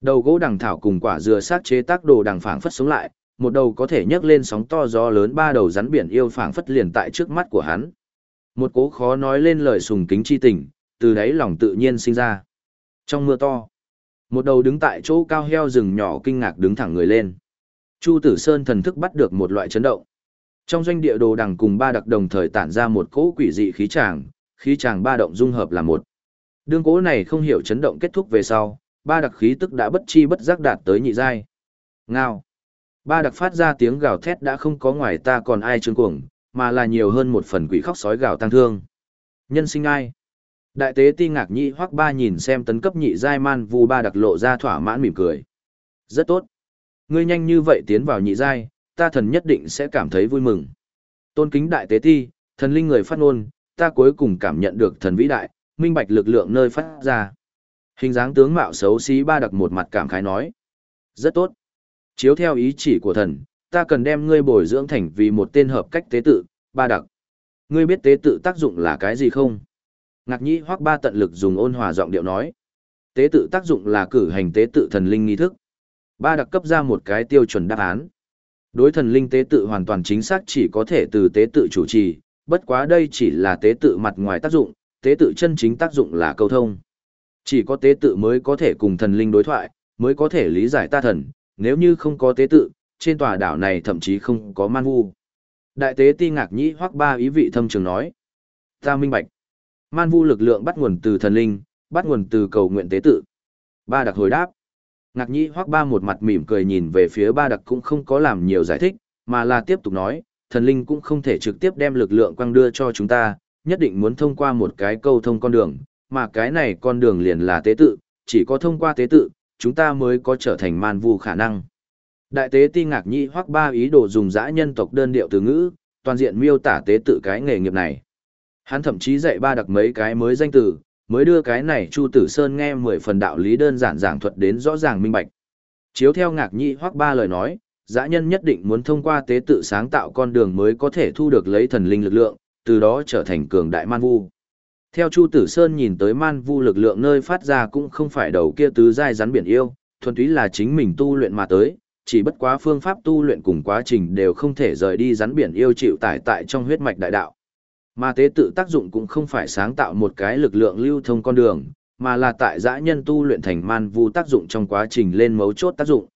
đầu gỗ đằng thảo cùng quả dừa sát chế tác đồ đằng phảng phất sống lại, một đầu có thể nhấc lên sóng to gió lớn ba đầu rắn biển yêu phảng phất liền tại trước mắt của hắn. Một cố khó nói lên lời sùng kính chi tình, từ đáy lòng tự nhiên sinh ra. Trong mưa to, một đầu đứng tại chỗ cao heo rừng nhỏ kinh ngạc đứng thẳng người lên. Chu Tử Sơn thần thức bắt được một loại chấn động. Trong doanh địa đồ đằng cùng ba đặc đồng thời tản ra một cỗ quỷ dị khí tràng, khí tràng ba động dung hợp là một. Đương cỗ này không hiểu chấn động kết thúc về sau, ba đặc khí tức đã bất chi bất giác đạt tới nhị giai. Ngao. Ba đặc phát ra tiếng gào thét đã không có ngoài ta còn ai trương cuồng, mà là nhiều hơn một phần quỷ khóc sói gào tăng thương. Nhân sinh ai? Đại tế ti ngạc nhị hoắc ba nhìn xem tấn cấp nhị giai man vu ba đặc lộ ra thỏa mãn mỉm cười. Rất tốt. Ngươi nhanh như vậy tiến vào nhị giai, ta thần nhất định sẽ cảm thấy vui mừng. Tôn kính đại tế ti, thần linh người phát ngôn, ta cuối cùng cảm nhận được thần vĩ đại, minh bạch lực lượng nơi phát ra. Hình dáng tướng mạo xấu xí ba đặc một mặt cảm khái nói. Rất tốt. Chiếu theo ý chỉ của thần, ta cần đem ngươi bồi dưỡng thành vì một tên hợp cách tế tự, ba đặc. Ngươi biết tế tự tác dụng là cái gì không? Ngạc nhĩ hoắc ba tận lực dùng ôn hòa giọng điệu nói. Tế tự tác dụng là cử hành tế tự thần linh nghi thức. Ba đặc cấp ra một cái tiêu chuẩn đáp án. Đối thần linh tế tự hoàn toàn chính xác chỉ có thể từ tế tự chủ trì, bất quá đây chỉ là tế tự mặt ngoài tác dụng, tế tự chân chính tác dụng là câu thông. Chỉ có tế tự mới có thể cùng thần linh đối thoại, mới có thể lý giải ta thần, nếu như không có tế tự, trên tòa đảo này thậm chí không có man vu. Đại tế ti ngạc nhĩ hoắc ba ý vị thâm trường nói. Ta minh bạch. Man vu lực lượng bắt nguồn từ thần linh, bắt nguồn từ cầu nguyện tế tự. Ba đặc hồi đáp. Ngạc nhĩ hoắc ba một mặt mỉm cười nhìn về phía ba đặc cũng không có làm nhiều giải thích, mà là tiếp tục nói, thần linh cũng không thể trực tiếp đem lực lượng quang đưa cho chúng ta, nhất định muốn thông qua một cái câu thông con đường, mà cái này con đường liền là tế tự, chỉ có thông qua tế tự, chúng ta mới có trở thành man vu khả năng. Đại tế ti ngạc nhị hoắc ba ý đồ dùng dã nhân tộc đơn điệu từ ngữ, toàn diện miêu tả tế tự cái nghề nghiệp này. Hắn thậm chí dạy ba đặc mấy cái mới danh từ, mới đưa cái này Chu Tử Sơn nghe mười phần đạo lý đơn giản giảng thuật đến rõ ràng minh bạch. Chiếu theo ngạc nhị hoắc ba lời nói, dã nhân nhất định muốn thông qua tế tự sáng tạo con đường mới có thể thu được lấy thần linh lực lượng, từ đó trở thành cường đại man vu. Theo Chu Tử Sơn nhìn tới man vu lực lượng nơi phát ra cũng không phải đầu kia tứ giai rắn biển yêu, thuần túy là chính mình tu luyện mà tới, chỉ bất quá phương pháp tu luyện cùng quá trình đều không thể rời đi rắn biển yêu chịu tải tại trong huyết mạch đại đạo. Mà tế tự tác dụng cũng không phải sáng tạo một cái lực lượng lưu thông con đường, mà là tại dã nhân tu luyện thành man vu tác dụng trong quá trình lên mấu chốt tác dụng.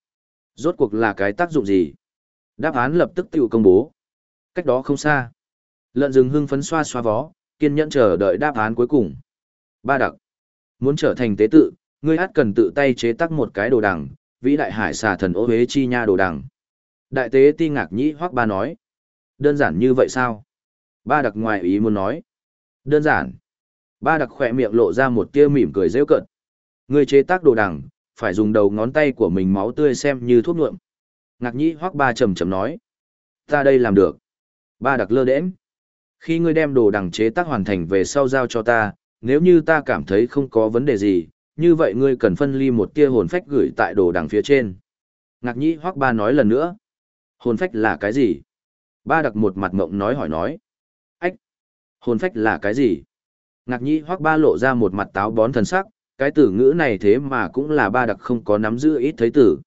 Rốt cuộc là cái tác dụng gì? Đáp án lập tức tự công bố. Cách đó không xa. Lợn rừng hưng phấn xoa xoa vó, kiên nhẫn chờ đợi đáp án cuối cùng. Ba đặc. Muốn trở thành tế tự, ngươi hát cần tự tay chế tác một cái đồ đằng, vĩ đại hải xà thần ô huế chi nha đồ đằng. Đại tế ti ngạc nhĩ hoắc ba nói. Đơn giản như vậy sao? Ba đặc ngoài ý muốn nói. Đơn giản. Ba đặc khỏe miệng lộ ra một tia mỉm cười rêu cận. Ngươi chế tác đồ đằng, phải dùng đầu ngón tay của mình máu tươi xem như thuốc nhuộm. Ngạc nhĩ hoắc ba trầm trầm nói. Ta đây làm được. Ba đặc lơ đễnh. Khi ngươi đem đồ đằng chế tác hoàn thành về sau giao cho ta, nếu như ta cảm thấy không có vấn đề gì, như vậy ngươi cần phân ly một tia hồn phách gửi tại đồ đằng phía trên. Ngạc nhĩ hoắc ba nói lần nữa. Hồn phách là cái gì? Ba đặc một mặt mộng nói hỏi nói. Ách! Hồn phách là cái gì? Ngạc nhĩ hoắc ba lộ ra một mặt táo bón thần sắc, cái tử ngữ này thế mà cũng là ba đặc không có nắm giữ ít thấy tử.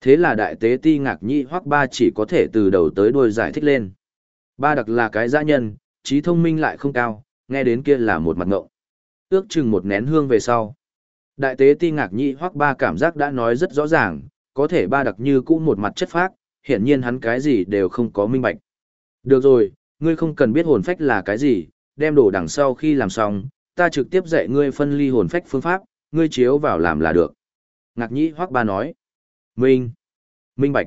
Thế là đại tế ti ngạc nhĩ hoắc ba chỉ có thể từ đầu tới đuôi giải thích lên. Ba đặc là cái dã nhân, trí thông minh lại không cao, nghe đến kia là một mặt ngộng. Ước chừng một nén hương về sau. Đại tế ti ngạc nhị hoắc ba cảm giác đã nói rất rõ ràng, có thể ba đặc như cũ một mặt chất phác, hiển nhiên hắn cái gì đều không có minh bạch. Được rồi, ngươi không cần biết hồn phách là cái gì, đem đồ đằng sau khi làm xong, ta trực tiếp dạy ngươi phân ly hồn phách phương pháp, ngươi chiếu vào làm là được. Ngạc nhĩ hoắc ba nói. Minh. Minh bạch.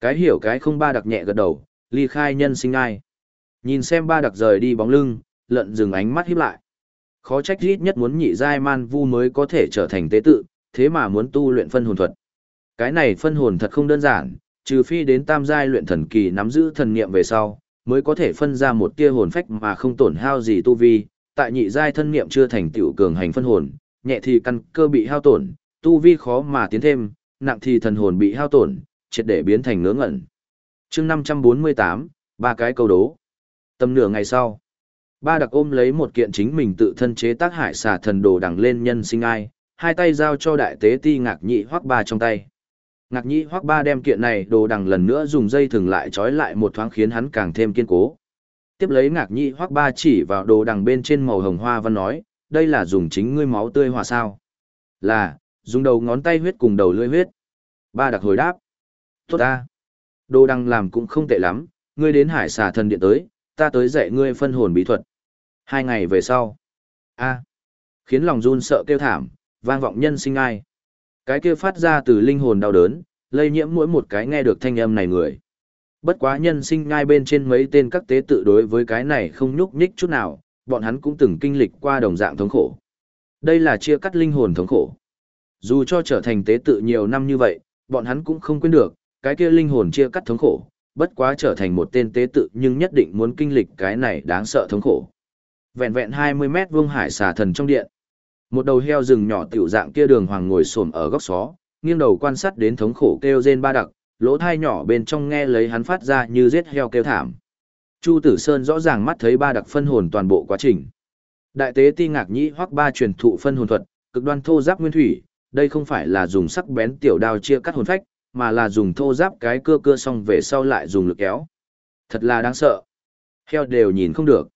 Cái hiểu cái không ba đặc nhẹ gật đầu, ly khai nhân sinh ai. Nhìn xem ba đặc rời đi bóng lưng, lợn dừng ánh mắt híp lại. Khó trách ít nhất muốn nhị giai man vu mới có thể trở thành tế tự, thế mà muốn tu luyện phân hồn thuật. Cái này phân hồn thật không đơn giản, trừ phi đến tam giai luyện thần kỳ nắm giữ thần niệm về sau, mới có thể phân ra một tia hồn phách mà không tổn hao gì tu vi, tại nhị giai thân niệm chưa thành tựu cường hành phân hồn, nhẹ thì căn cơ bị hao tổn, tu vi khó mà tiến thêm, nặng thì thần hồn bị hao tổn, triệt để biến thành ngớ ngẩn. Chương 548, ba cái câu đố. Tầm nửa ngày sau, ba đặc ôm lấy một kiện chính mình tự thân chế tác hải xà thần đồ đằng lên nhân sinh ai, hai tay giao cho đại tế ti ngạc nhị hoác ba trong tay. Ngạc nhị hoác ba đem kiện này đồ đằng lần nữa dùng dây thừng lại trói lại một thoáng khiến hắn càng thêm kiên cố. Tiếp lấy ngạc nhị hoác ba chỉ vào đồ đằng bên trên màu hồng hoa văn nói, đây là dùng chính ngươi máu tươi hòa sao. Là, dùng đầu ngón tay huyết cùng đầu lưỡi huyết. Ba đặc hồi đáp. Tốt ta. Đồ đằng làm cũng không tệ lắm, ngươi đến hải xà thần điện tới, ta tới dạy ngươi phân hồn bí thuật. Hai ngày về sau. a Khiến lòng run sợ kêu thảm, vang vọng nhân sinh ai. Cái kia phát ra từ linh hồn đau đớn, lây nhiễm mỗi một cái nghe được thanh âm này người. Bất quá nhân sinh ngai bên trên mấy tên các tế tự đối với cái này không nhúc nhích chút nào, bọn hắn cũng từng kinh lịch qua đồng dạng thống khổ. Đây là chia cắt linh hồn thống khổ. Dù cho trở thành tế tự nhiều năm như vậy, bọn hắn cũng không quên được, cái kia linh hồn chia cắt thống khổ, bất quá trở thành một tên tế tự nhưng nhất định muốn kinh lịch cái này đáng sợ thống khổ. Vẹn vẹn 20 mét vuông hải xà thần trong điện. Một đầu heo rừng nhỏ tiểu dạng kia đường hoàng ngồi xổm ở góc xó, nghiêng đầu quan sát đến thống khổ kêu rên ba đặc, lỗ thai nhỏ bên trong nghe lấy hắn phát ra như giết heo kêu thảm. Chu Tử Sơn rõ ràng mắt thấy ba đặc phân hồn toàn bộ quá trình. Đại tế ti ngạc nhĩ hoặc ba truyền thụ phân hồn thuật, cực đoan thô giáp nguyên thủy, đây không phải là dùng sắc bén tiểu đao chia cắt hồn phách, mà là dùng thô giáp cái cưa cưa xong về sau lại dùng lực kéo. Thật là đáng sợ. Heo đều nhìn không được.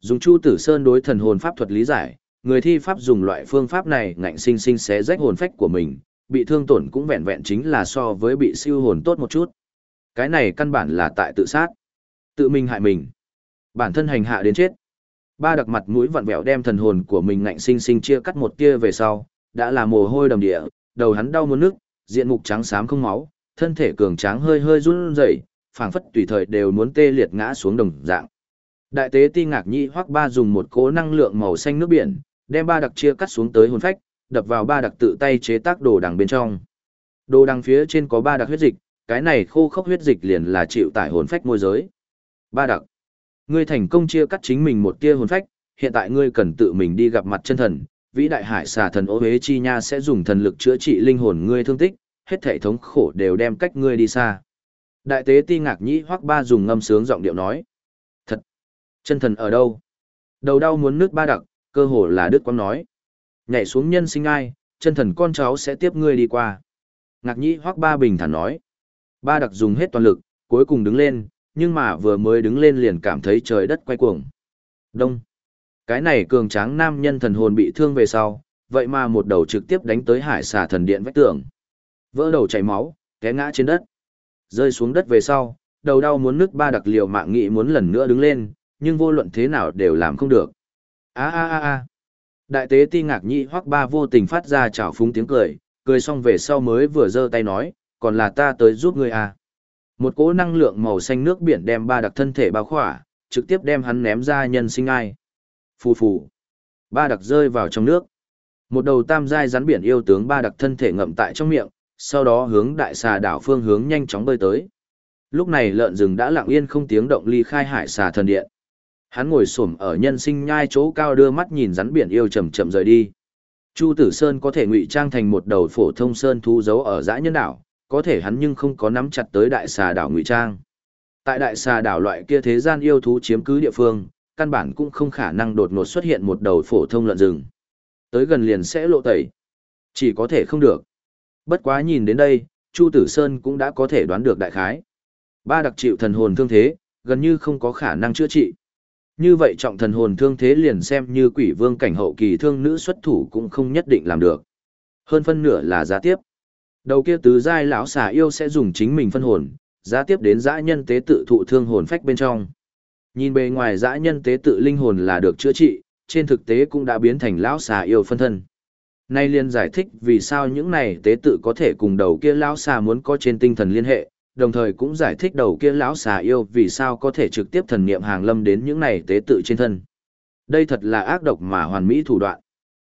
Dùng Chu Tử Sơn đối thần hồn pháp thuật lý giải, người thi pháp dùng loại phương pháp này ngạnh sinh sinh xé rách hồn phách của mình, bị thương tổn cũng vẹn vẹn chính là so với bị siêu hồn tốt một chút. Cái này căn bản là tại tự sát. Tự mình hại mình. Bản thân hành hạ đến chết. Ba đặc mặt mũi vặn vẹo đem thần hồn của mình ngạnh sinh sinh chia cắt một tia về sau, đã là mồ hôi đầm địa, đầu hắn đau muốn nước, diện mục trắng xám không máu, thân thể cường tráng hơi hơi run rẩy, phảng phất tùy thời đều muốn tê liệt ngã xuống đồng dạng. Đại tế ti ngạc nhị hoắc ba dùng một cỗ năng lượng màu xanh nước biển, đem ba đặc chia cắt xuống tới hồn phách, đập vào ba đặc tự tay chế tác đồ đằng bên trong. Đồ đằng phía trên có ba đặc huyết dịch, cái này khô khốc huyết dịch liền là chịu tải hồn phách môi giới. Ba đặc, ngươi thành công chia cắt chính mình một tia hồn phách, hiện tại ngươi cần tự mình đi gặp mặt chân thần, vĩ đại hải xà thần ô huế chi nha sẽ dùng thần lực chữa trị linh hồn ngươi thương tích, hết thể thống khổ đều đem cách ngươi đi xa. Đại tế ti ngạc nhĩ hoắc ba dùng ngâm sướng giọng điệu nói. Thật! Chân thần ở đâu? Đầu đau muốn nước ba đặc, cơ hồ là Đức Quang nói. Nhảy xuống nhân sinh ai, chân thần con cháu sẽ tiếp ngươi đi qua. Ngạc nhĩ hoắc ba bình thản nói. Ba đặc dùng hết toàn lực, cuối cùng đứng lên, nhưng mà vừa mới đứng lên liền cảm thấy trời đất quay cuồng. Đông. Cái này cường tráng nam nhân thần hồn bị thương về sau, vậy mà một đầu trực tiếp đánh tới hải xà thần điện vách tường. Vỡ đầu chảy máu, té ngã trên đất. Rơi xuống đất về sau, đầu đau muốn nước ba đặc liều mạng nghị muốn lần nữa đứng lên, nhưng vô luận thế nào đều làm không được. A a a a. Đại tế ti ngạc nhị hoắc ba vô tình phát ra chảo phúng tiếng cười, cười xong về sau mới vừa giơ tay nói, còn là ta tới giúp ngươi à. Một cỗ năng lượng màu xanh nước biển đem ba đặc thân thể bao khỏa, trực tiếp đem hắn ném ra nhân sinh ai. Phù phù. Ba đặc rơi vào trong nước. Một đầu tam giai rắn biển yêu tướng ba đặc thân thể ngậm tại trong miệng, sau đó hướng đại xà đảo phương hướng nhanh chóng bơi tới. Lúc này lợn rừng đã lặng yên không tiếng động ly khai hải xà thần điện. Hắn ngồi xổm ở nhân sinh nhai chỗ cao đưa mắt nhìn rắn biển yêu chậm chậm rời đi. Chu Tử Sơn có thể ngụy trang thành một đầu phổ thông sơn thu giấu ở dã nhân đảo, có thể hắn nhưng không có nắm chặt tới đại xà đảo ngụy trang. Tại đại xà đảo loại kia thế gian yêu thú chiếm cứ địa phương, căn bản cũng không khả năng đột ngột xuất hiện một đầu phổ thông lợn rừng. Tới gần liền sẽ lộ tẩy. Chỉ có thể không được. Bất quá nhìn đến đây, Chu Tử Sơn cũng đã có thể đoán được đại khái. Ba đặc chịu thần hồn thương thế, gần như không có khả năng chữa trị. Như vậy trọng thần hồn thương thế liền xem như quỷ vương cảnh hậu kỳ thương nữ xuất thủ cũng không nhất định làm được. Hơn phân nửa là giá tiếp. Đầu kia tứ giai lão xà yêu sẽ dùng chính mình phân hồn, giá tiếp đến dã nhân tế tự thụ thương hồn phách bên trong. Nhìn bề ngoài dã nhân tế tự linh hồn là được chữa trị, trên thực tế cũng đã biến thành lão xà yêu phân thân. Nay liên giải thích vì sao những này tế tự có thể cùng đầu kia lão xà muốn có trên tinh thần liên hệ, đồng thời cũng giải thích đầu kia lão xà yêu vì sao có thể trực tiếp thần niệm hàng lâm đến những này tế tự trên thân. Đây thật là ác độc mà hoàn mỹ thủ đoạn.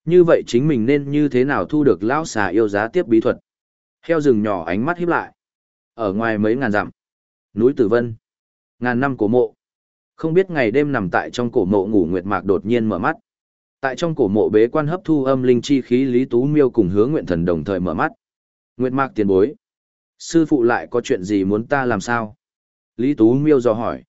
Như vậy chính mình nên như thế nào thu được lão xà yêu giá tiếp bí thuật. Heo rừng nhỏ ánh mắt híp lại. Ở ngoài mấy ngàn dặm, núi Tử Vân, ngàn năm cổ mộ. Không biết ngày đêm nằm tại trong cổ mộ ngủ Nguyệt Mạc đột nhiên mở mắt. Tại trong cổ mộ bế quan hấp thu âm linh chi khí Lý Tú Miêu cùng Hứa Nguyện Thần đồng thời mở mắt. Nguyệt Mạc tiền bối, sư phụ lại có chuyện gì muốn ta làm sao? Lý Tú Miêu dò hỏi.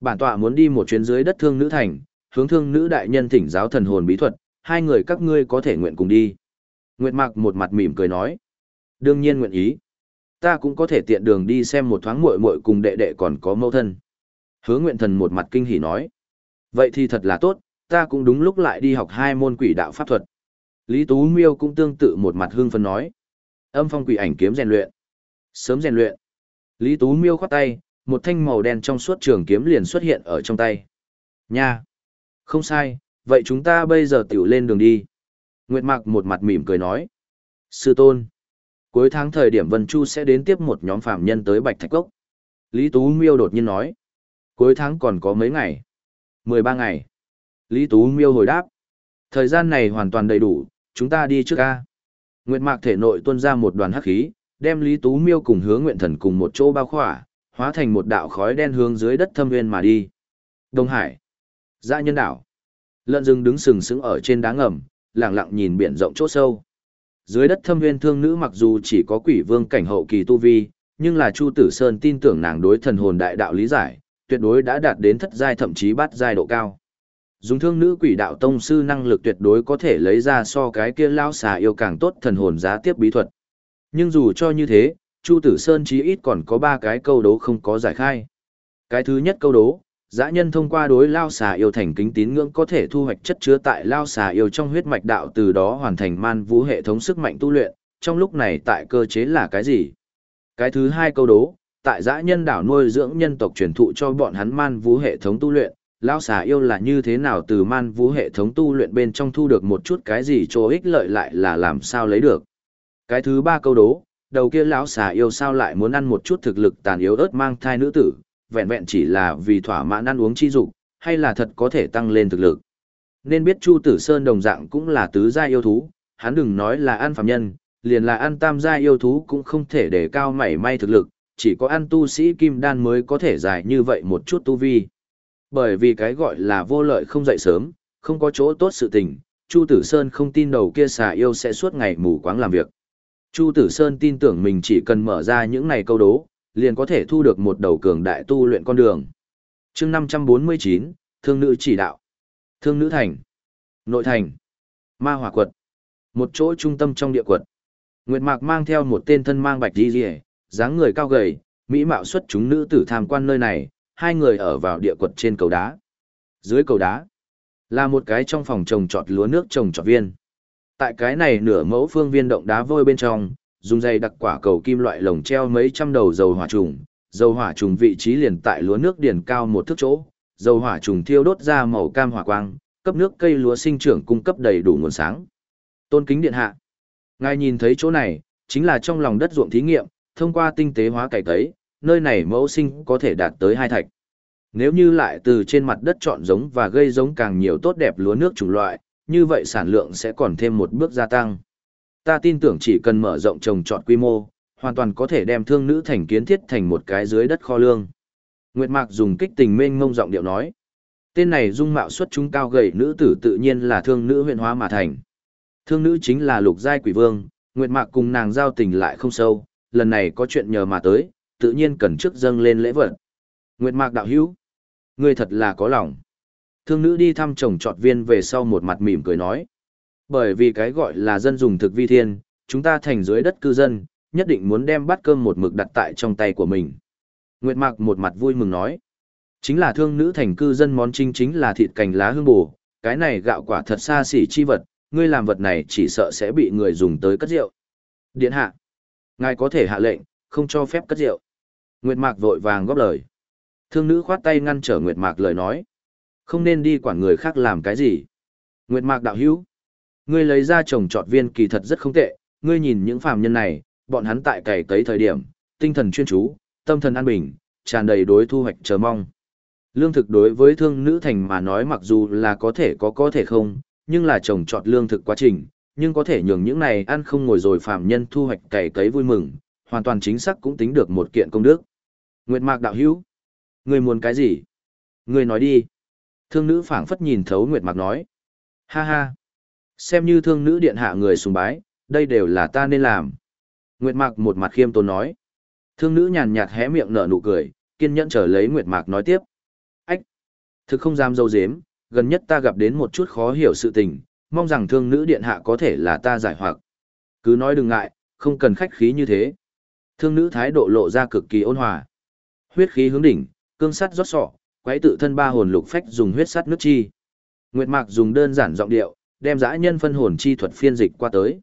Bản tọa muốn đi một chuyến dưới đất thương nữ thành, hướng thương nữ đại nhân thỉnh giáo thần hồn bí thuật, hai người các ngươi có thể nguyện cùng đi. Nguyệt Mạc một mặt mỉm cười nói. Đương nhiên nguyện ý. Ta cũng có thể tiện đường đi xem một thoáng muội muội cùng đệ đệ còn có mâu thân. Hứa Nguyện Thần một mặt kinh hỉ nói. Vậy thì thật là tốt, ta cũng đúng lúc lại đi học hai môn quỷ đạo pháp thuật. Lý Tú Miêu cũng tương tự một mặt hương phấn nói. Âm phong quỷ ảnh kiếm rèn luyện. Sớm rèn luyện. Lý Tú Miêu khoát tay, một thanh màu đen trong suốt trường kiếm liền xuất hiện ở trong tay. Nha! Không sai, vậy chúng ta bây giờ tiểu lên đường đi. Nguyệt Mạc một mặt mỉm cười nói. Sư tôn! Cuối tháng thời điểm Vân Chu sẽ đến tiếp một nhóm phạm nhân tới Bạch Thạch Cốc. Lý Tú Miêu đột nhiên nói. Cuối tháng còn có mấy ngày? 13 ngày. Lý Tú Miêu hồi đáp. Thời gian này hoàn toàn đầy đủ, chúng ta đi trước ca. Nguyệt Mạc thể nội tuôn ra một đoàn hắc khí, đem Lý Tú Miêu cùng Hứa Nguyện Thần cùng một chỗ bao khỏa, hóa thành một đạo khói đen hướng dưới đất thâm nguyên mà đi. Đông Hải, Dã Nhân đảo. Lợn rừng đứng sừng sững ở trên đá ngầm, lặng lặng nhìn biển rộng chỗ sâu. Dưới đất thâm nguyên thương nữ mặc dù chỉ có quỷ vương cảnh hậu kỳ tu vi, nhưng là Chu Tử Sơn tin tưởng nàng đối thần hồn đại đạo lý giải, tuyệt đối đã đạt đến thất giai thậm chí bát giai độ cao. Dùng thương nữ quỷ đạo tông sư năng lực tuyệt đối có thể lấy ra so cái kia lao xà yêu càng tốt thần hồn giá tiếp bí thuật. Nhưng dù cho như thế, Chu Tử Sơn chí ít còn có ba cái câu đố không có giải khai. Cái thứ nhất câu đố, dã nhân thông qua đối lao xà yêu thành kính tín ngưỡng có thể thu hoạch chất chứa tại lao xà yêu trong huyết mạch đạo từ đó hoàn thành man vũ hệ thống sức mạnh tu luyện, trong lúc này tại cơ chế là cái gì? Cái thứ hai câu đố, tại dã nhân đảo nuôi dưỡng nhân tộc truyền thụ cho bọn hắn man vũ hệ thống tu luyện, lao xà yêu là như thế nào từ man vũ hệ thống tu luyện bên trong thu được một chút cái gì cho ích lợi lại là làm sao lấy được. Cái thứ ba câu đố, đầu kia lão xà yêu sao lại muốn ăn một chút thực lực tàn yếu ớt mang thai nữ tử, vẹn vẹn chỉ là vì thỏa mãn ăn uống chi dục, hay là thật có thể tăng lên thực lực. Nên biết Chu Tử Sơn đồng dạng cũng là tứ gia yêu thú, hắn đừng nói là ăn phàm nhân, liền là ăn tam gia yêu thú cũng không thể để cao mảy may thực lực, chỉ có ăn tu sĩ kim đan mới có thể giải như vậy một chút tu vi. Bởi vì cái gọi là vô lợi không dậy sớm, không có chỗ tốt sự tình, Chu Tử Sơn không tin đầu kia xà yêu sẽ suốt ngày mù quáng làm việc. Chu Tử Sơn tin tưởng mình chỉ cần mở ra những này câu đố, liền có thể thu được một đầu cường đại tu luyện con đường. chương 549, Thương Nữ Chỉ Đạo. Thương Nữ Thành. Nội Thành. Ma Hỏa Quật. Một chỗ trung tâm trong địa quật. Nguyệt Mạc mang theo một tên thân mang bạch đi rìa, dáng người cao gầy, mỹ mạo xuất chúng nữ tử tham quan nơi này, hai người ở vào địa quật trên cầu đá. Dưới cầu đá là một cái trong phòng trồng trọt lúa nước trồng trọt viên. Tại cái này nửa mẫu phương viên động đá vôi bên trong, dùng dây đặc quả cầu kim loại lồng treo mấy trăm đầu dầu hỏa trùng, dầu hỏa trùng vị trí liền tại lúa nước điển cao một thước chỗ, dầu hỏa trùng thiêu đốt ra màu cam hỏa quang, cấp nước cây lúa sinh trưởng cung cấp đầy đủ nguồn sáng. Tôn kính điện hạ. Ngài nhìn thấy chỗ này, chính là trong lòng đất ruộng thí nghiệm, thông qua tinh tế hóa cải tấy, nơi này mẫu sinh có thể đạt tới hai thạch. Nếu như lại từ trên mặt đất chọn giống và gây giống càng nhiều tốt đẹp lúa nước chủng loại, như vậy sản lượng sẽ còn thêm một bước gia tăng. Ta tin tưởng chỉ cần mở rộng trồng trọt quy mô, hoàn toàn có thể đem thương nữ thành kiến thiết thành một cái dưới đất kho lương. Nguyệt Mạc dùng kích tình mênh ngông giọng điệu nói. Tên này dung mạo xuất chúng cao gầy nữ tử tự nhiên là thương nữ huyện hóa mà thành. Thương nữ chính là lục giai quỷ vương, Nguyệt Mạc cùng nàng giao tình lại không sâu, lần này có chuyện nhờ mà tới, tự nhiên cần trước dâng lên lễ vật. Nguyệt Mạc đạo hữu, ngươi thật là có lòng. Thương nữ đi thăm chồng trọt viên về sau một mặt mỉm cười nói. Bởi vì cái gọi là dân dùng thực vi thiên, chúng ta thành dưới đất cư dân, nhất định muốn đem bát cơm một mực đặt tại trong tay của mình. Nguyệt Mạc một mặt vui mừng nói. Chính là thương nữ thành cư dân món chính chính là thịt cành lá hương bù, cái này gạo quả thật xa xỉ chi vật, ngươi làm vật này chỉ sợ sẽ bị người dùng tới cất rượu. Điện hạ, ngài có thể hạ lệnh, không cho phép cất rượu. Nguyệt Mạc vội vàng góp lời. Thương nữ khoát tay ngăn trở Nguyệt Mạc lời nói. Không nên đi quản người khác làm cái gì. Nguyệt Mạc đạo hữu. Ngươi lấy ra trồng trọt viên kỳ thật rất không tệ, ngươi nhìn những phàm nhân này, bọn hắn tại cày cấy thời điểm, tinh thần chuyên chú, tâm thần an bình, tràn đầy đối thu hoạch chờ mong. Lương thực đối với thương nữ thành mà nói mặc dù là có thể có có thể không, nhưng là trồng trọt lương thực quá trình, nhưng có thể nhường những này ăn không ngồi rồi phạm nhân thu hoạch cày cấy vui mừng, hoàn toàn chính xác cũng tính được một kiện công đức. Nguyệt Mạc đạo hữu, người muốn cái gì? Người nói đi. Thương nữ phảng phất nhìn thấu Nguyệt Mạc nói. Ha ha. Xem như thương nữ điện hạ người sùng bái, đây đều là ta nên làm. Nguyệt Mạc một mặt khiêm tốn nói. Thương nữ nhàn nhạt hé miệng nở nụ cười, kiên nhẫn trở lấy Nguyệt Mạc nói tiếp. Ách! Thực không dám dâu dếm, gần nhất ta gặp đến một chút khó hiểu sự tình, mong rằng thương nữ điện hạ có thể là ta giải hoặc. Cứ nói đừng ngại, không cần khách khí như thế. Thương nữ thái độ lộ ra cực kỳ ôn hòa. Huyết khí hướng đỉnh, cương sắt rót sọ, quấy tự thân ba hồn lục phách dùng huyết sắt nước chi. Nguyệt Mạc dùng đơn giản giọng điệu, đem dã nhân phân hồn chi thuật phiên dịch qua tới.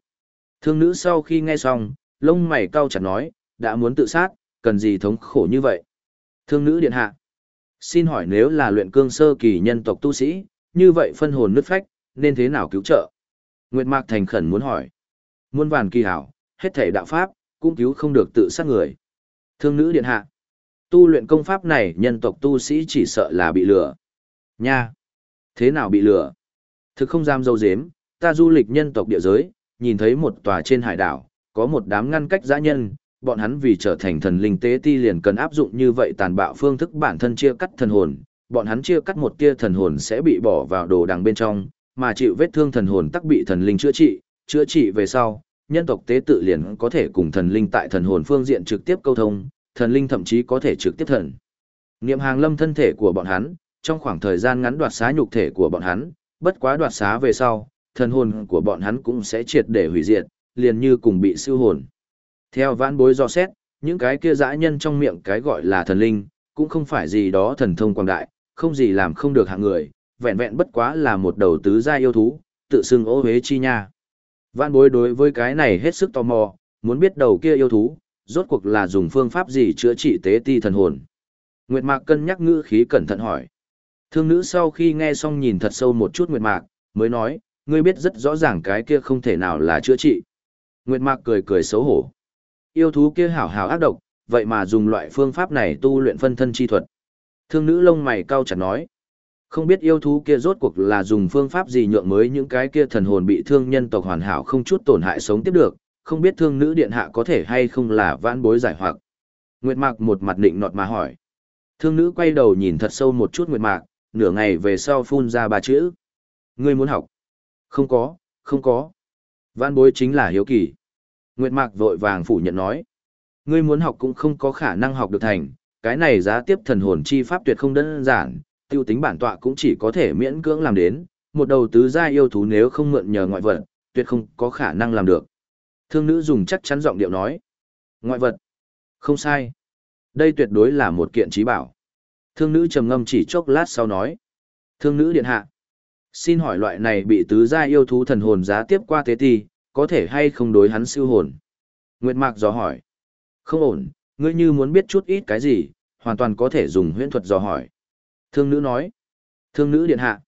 Thương nữ sau khi nghe xong, lông mày cau chặt nói, đã muốn tự sát, cần gì thống khổ như vậy? Thương nữ điện hạ. Xin hỏi nếu là luyện cương sơ kỳ nhân tộc tu sĩ, như vậy phân hồn nứt phách, nên thế nào cứu trợ? Nguyệt Mạc thành khẩn muốn hỏi. Muôn vàn kỳ hảo, hết thể đạo pháp, cũng cứu không được tự sát người. Thương nữ điện hạ. Tu luyện công pháp này nhân tộc tu sĩ chỉ sợ là bị lừa. Nha! Thế nào bị lừa? Thực không dám dâu dếm, ta du lịch nhân tộc địa giới, nhìn thấy một tòa trên hải đảo, có một đám ngăn cách dã nhân, bọn hắn vì trở thành thần linh tế ti liền cần áp dụng như vậy tàn bạo phương thức bản thân chia cắt thần hồn, bọn hắn chia cắt một tia thần hồn sẽ bị bỏ vào đồ đằng bên trong, mà chịu vết thương thần hồn tắc bị thần linh chữa trị, chữa trị về sau, nhân tộc tế tự liền có thể cùng thần linh tại thần hồn phương diện trực tiếp câu thông, thần linh thậm chí có thể trực tiếp thần. Niệm hàng lâm thân thể của bọn hắn, trong khoảng thời gian ngắn đoạt xá nhục thể của bọn hắn, bất quá đoạt xá về sau, thần hồn của bọn hắn cũng sẽ triệt để hủy diệt, liền như cùng bị siêu hồn. Theo vãn bối do xét, những cái kia dã nhân trong miệng cái gọi là thần linh, cũng không phải gì đó thần thông quang đại, không gì làm không được hạng người, vẹn vẹn bất quá là một đầu tứ gia yêu thú, tự xưng ô hế chi nha. Vạn bối đối với cái này hết sức tò mò, muốn biết đầu kia yêu thú, rốt cuộc là dùng phương pháp gì chữa trị tế ti thần hồn. Nguyệt Mạc cân nhắc ngữ khí cẩn thận hỏi. Thương nữ sau khi nghe xong nhìn thật sâu một chút Nguyệt Mạc, mới nói, ngươi biết rất rõ ràng cái kia không thể nào là chữa trị. Nguyệt Mạc cười cười xấu hổ. Yêu thú kia hảo hảo ác độc, vậy mà dùng loại phương pháp này tu luyện phân thân chi thuật. Thương nữ lông mày cau chặt nói. Không biết yêu thú kia rốt cuộc là dùng phương pháp gì nhượng mới những cái kia thần hồn bị thương nhân tộc hoàn hảo không chút tổn hại sống tiếp được, không biết thương nữ điện hạ có thể hay không là vãn bối giải hoặc. Nguyệt Mạc một mặt định nọt mà hỏi. Thương nữ quay đầu nhìn thật sâu một chút Nguyệt Mạc, nửa ngày về sau phun ra ba chữ. Ngươi muốn học? Không có, không có. Vãn bối chính là hiếu kỳ. Nguyệt Mạc vội vàng phủ nhận nói. Ngươi muốn học cũng không có khả năng học được thành, cái này giá tiếp thần hồn chi pháp tuyệt không đơn giản, tiêu tính bản tọa cũng chỉ có thể miễn cưỡng làm đến, một đầu tứ gia yêu thú nếu không mượn nhờ ngoại vật, tuyệt không có khả năng làm được. Thương nữ dùng chắc chắn giọng điệu nói. Ngoại vật. Không sai. Đây tuyệt đối là một kiện trí bảo. Thương nữ trầm ngâm chỉ chốc lát sau nói. Thương nữ điện hạ. Xin hỏi loại này bị tứ gia yêu thú thần hồn giá tiếp qua tế ti, có thể hay không đối hắn siêu hồn? Nguyệt Mạc dò hỏi. Không ổn, ngươi như muốn biết chút ít cái gì, hoàn toàn có thể dùng huyễn thuật dò hỏi. Thương nữ nói. Thương nữ điện hạ.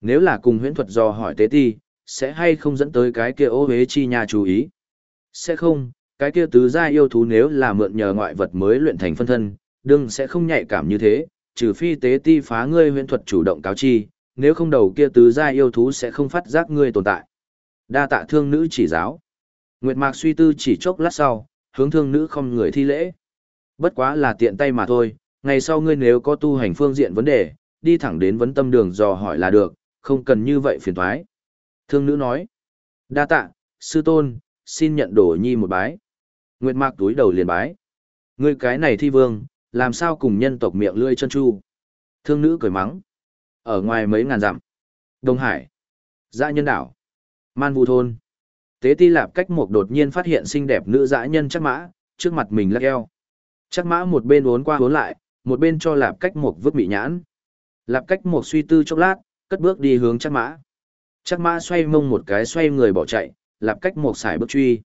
Nếu là cùng huyễn thuật dò hỏi tế ti, sẽ hay không dẫn tới cái kia ô hế chi nhà chú ý? Sẽ không, cái kia tứ gia yêu thú nếu là mượn nhờ ngoại vật mới luyện thành phân thân, đương sẽ không nhạy cảm như thế, trừ phi tế ti phá ngươi huyễn thuật chủ động cáo chi, nếu không đầu kia tứ gia yêu thú sẽ không phát giác ngươi tồn tại. Đa tạ thương nữ chỉ giáo. Nguyệt Mạc suy tư chỉ chốc lát sau, hướng thương nữ không người thi lễ. Bất quá là tiện tay mà thôi, ngày sau ngươi nếu có tu hành phương diện vấn đề, đi thẳng đến vấn tâm đường dò hỏi là được, không cần như vậy phiền thoái. Thương nữ nói. Đa tạ, sư tôn, xin nhận đổ nhi một bái. Nguyệt Mạc túi đầu liền bái. Ngươi cái này thi vương, làm sao cùng nhân tộc miệng lươi chân chu. Thương nữ cười mắng. Ở ngoài mấy ngàn dặm. Đông Hải. Dã nhân đảo. Man Vu thôn. Tế Ti Lạp cách một đột nhiên phát hiện xinh đẹp nữ dã nhân chắc mã, trước mặt mình lắc eo. Chắc mã một bên uốn qua uốn lại, một bên cho Lạp cách một vứt bị nhãn. Lạp cách một suy tư chốc lát, cất bước đi hướng chắc mã. Chắc mã xoay mông một cái xoay người bỏ chạy, Lạp cách một xài bước truy.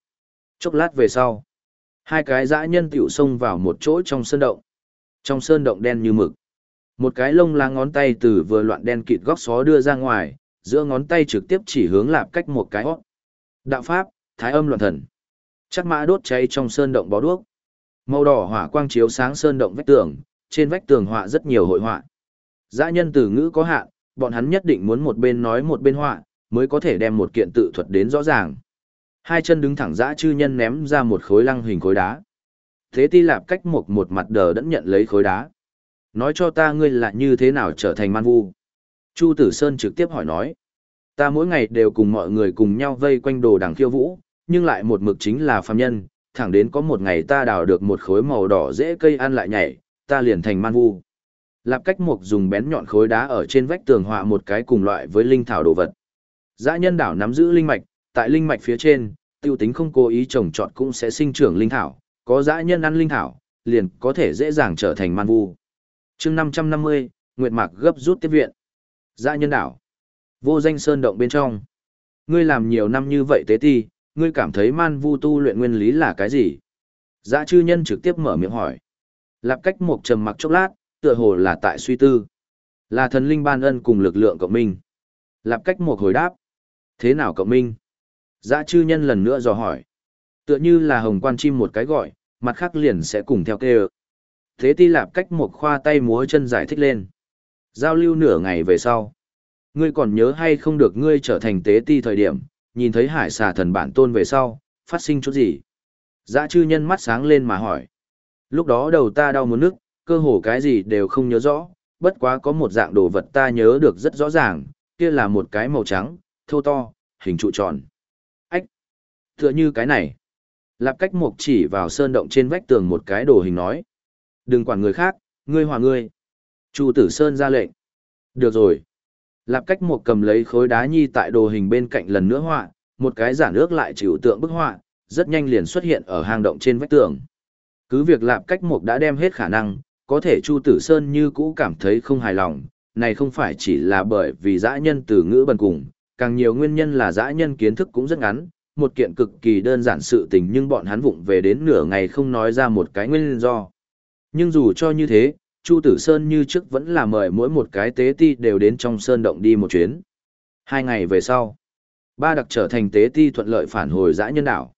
Chốc lát về sau, hai cái dã nhân tiểu xông vào một chỗ trong sơn động. Trong sơn động đen như mực. Một cái lông lá ngón tay từ vừa loạn đen kịt góc xó đưa ra ngoài, giữa ngón tay trực tiếp chỉ hướng lạp cách một cái hót. Đạo pháp, thái âm loạn thần. Chắc mã đốt cháy trong sơn động bó đuốc. Màu đỏ hỏa quang chiếu sáng sơn động vách tường, trên vách tường họa rất nhiều hội họa. Dã nhân từ ngữ có hạn, bọn hắn nhất định muốn một bên nói một bên họa, mới có thể đem một kiện tự thuật đến rõ ràng. Hai chân đứng thẳng dã chư nhân ném ra một khối lăng hình khối đá. Thế ti lạp cách một một mặt đờ đẫn nhận lấy khối đá. Nói cho ta ngươi là như thế nào trở thành man vu. Chu Tử Sơn trực tiếp hỏi nói. Ta mỗi ngày đều cùng mọi người cùng nhau vây quanh đồ đằng khiêu vũ, nhưng lại một mực chính là phàm nhân, thẳng đến có một ngày ta đào được một khối màu đỏ dễ cây ăn lại nhảy, ta liền thành man vu. Lạp cách mục dùng bén nhọn khối đá ở trên vách tường họa một cái cùng loại với linh thảo đồ vật. Dã nhân đảo nắm giữ linh mạch, tại linh mạch phía trên, tiêu tính không cố ý trồng trọt cũng sẽ sinh trưởng linh thảo, có dã nhân ăn linh thảo, liền có thể dễ dàng trở thành man vu. chương 550, Nguyệt Mạc gấp rút tiếp viện. Dã nhân đảo. Vô danh sơn động bên trong. Ngươi làm nhiều năm như vậy tế ti, ngươi cảm thấy man vu tu luyện nguyên lý là cái gì? Dã chư nhân trực tiếp mở miệng hỏi. Lạp cách một trầm mặc chốc lát, tựa hồ là tại suy tư. Là thần linh ban ân cùng lực lượng cộng minh. Lạp cách một hồi đáp. Thế nào cộng minh? Dã chư nhân lần nữa dò hỏi. Tựa như là hồng quan chim một cái gọi, mặt khác liền sẽ cùng theo kêu. Thế ti lạp cách một khoa tay múa chân giải thích lên. Giao lưu nửa ngày về sau. Ngươi còn nhớ hay không được ngươi trở thành tế ti thời điểm, nhìn thấy hải xà thần bản tôn về sau, phát sinh chút gì? Dã chư nhân mắt sáng lên mà hỏi. Lúc đó đầu ta đau muốn nước, cơ hồ cái gì đều không nhớ rõ, bất quá có một dạng đồ vật ta nhớ được rất rõ ràng, kia là một cái màu trắng, thô to, hình trụ tròn. Ách! Tựa như cái này. Lạp cách mục chỉ vào sơn động trên vách tường một cái đồ hình nói. Đừng quản người khác, ngươi hòa ngươi. Chu tử sơn ra lệnh. Được rồi. Lạp cách mục cầm lấy khối đá nhi tại đồ hình bên cạnh lần nữa họa, một cái giản ước lại chịu tượng bức họa, rất nhanh liền xuất hiện ở hang động trên vách tường. Cứ việc lạp cách mục đã đem hết khả năng, có thể Chu Tử Sơn như cũ cảm thấy không hài lòng, này không phải chỉ là bởi vì dã nhân từ ngữ bần cùng, càng nhiều nguyên nhân là dã nhân kiến thức cũng rất ngắn, một kiện cực kỳ đơn giản sự tình nhưng bọn hắn vụng về đến nửa ngày không nói ra một cái nguyên do. Nhưng dù cho như thế, Chu Tử Sơn như trước vẫn là mời mỗi một cái tế ti đều đến trong sơn động đi một chuyến. Hai ngày về sau, ba đặc trở thành tế ti thuận lợi phản hồi dã nhân đảo.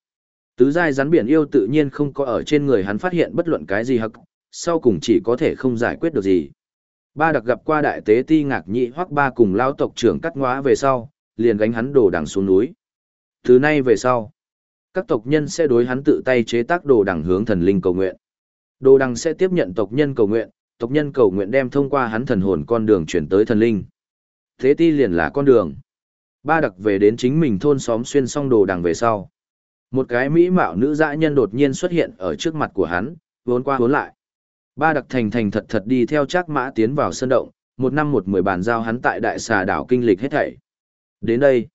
Tứ giai rắn biển yêu tự nhiên không có ở trên người hắn phát hiện bất luận cái gì hắc, sau cùng chỉ có thể không giải quyết được gì. Ba đặc gặp qua đại tế ti ngạc nhị hoắc ba cùng lao tộc trưởng cắt ngóa về sau, liền gánh hắn đồ đằng xuống núi. Từ nay về sau, các tộc nhân sẽ đối hắn tự tay chế tác đồ đằng hướng thần linh cầu nguyện. Đồ đằng sẽ tiếp nhận tộc nhân cầu nguyện, tộc nhân cầu nguyện đem thông qua hắn thần hồn con đường chuyển tới thần linh. Thế ti liền là con đường. Ba đặc về đến chính mình thôn xóm xuyên xong đồ đằng về sau. Một cái mỹ mạo nữ dã nhân đột nhiên xuất hiện ở trước mặt của hắn, vốn qua vốn lại. Ba đặc thành thành thật thật đi theo chắc mã tiến vào sân động, một năm một mười bàn giao hắn tại đại xà đảo kinh lịch hết thảy. Đến đây,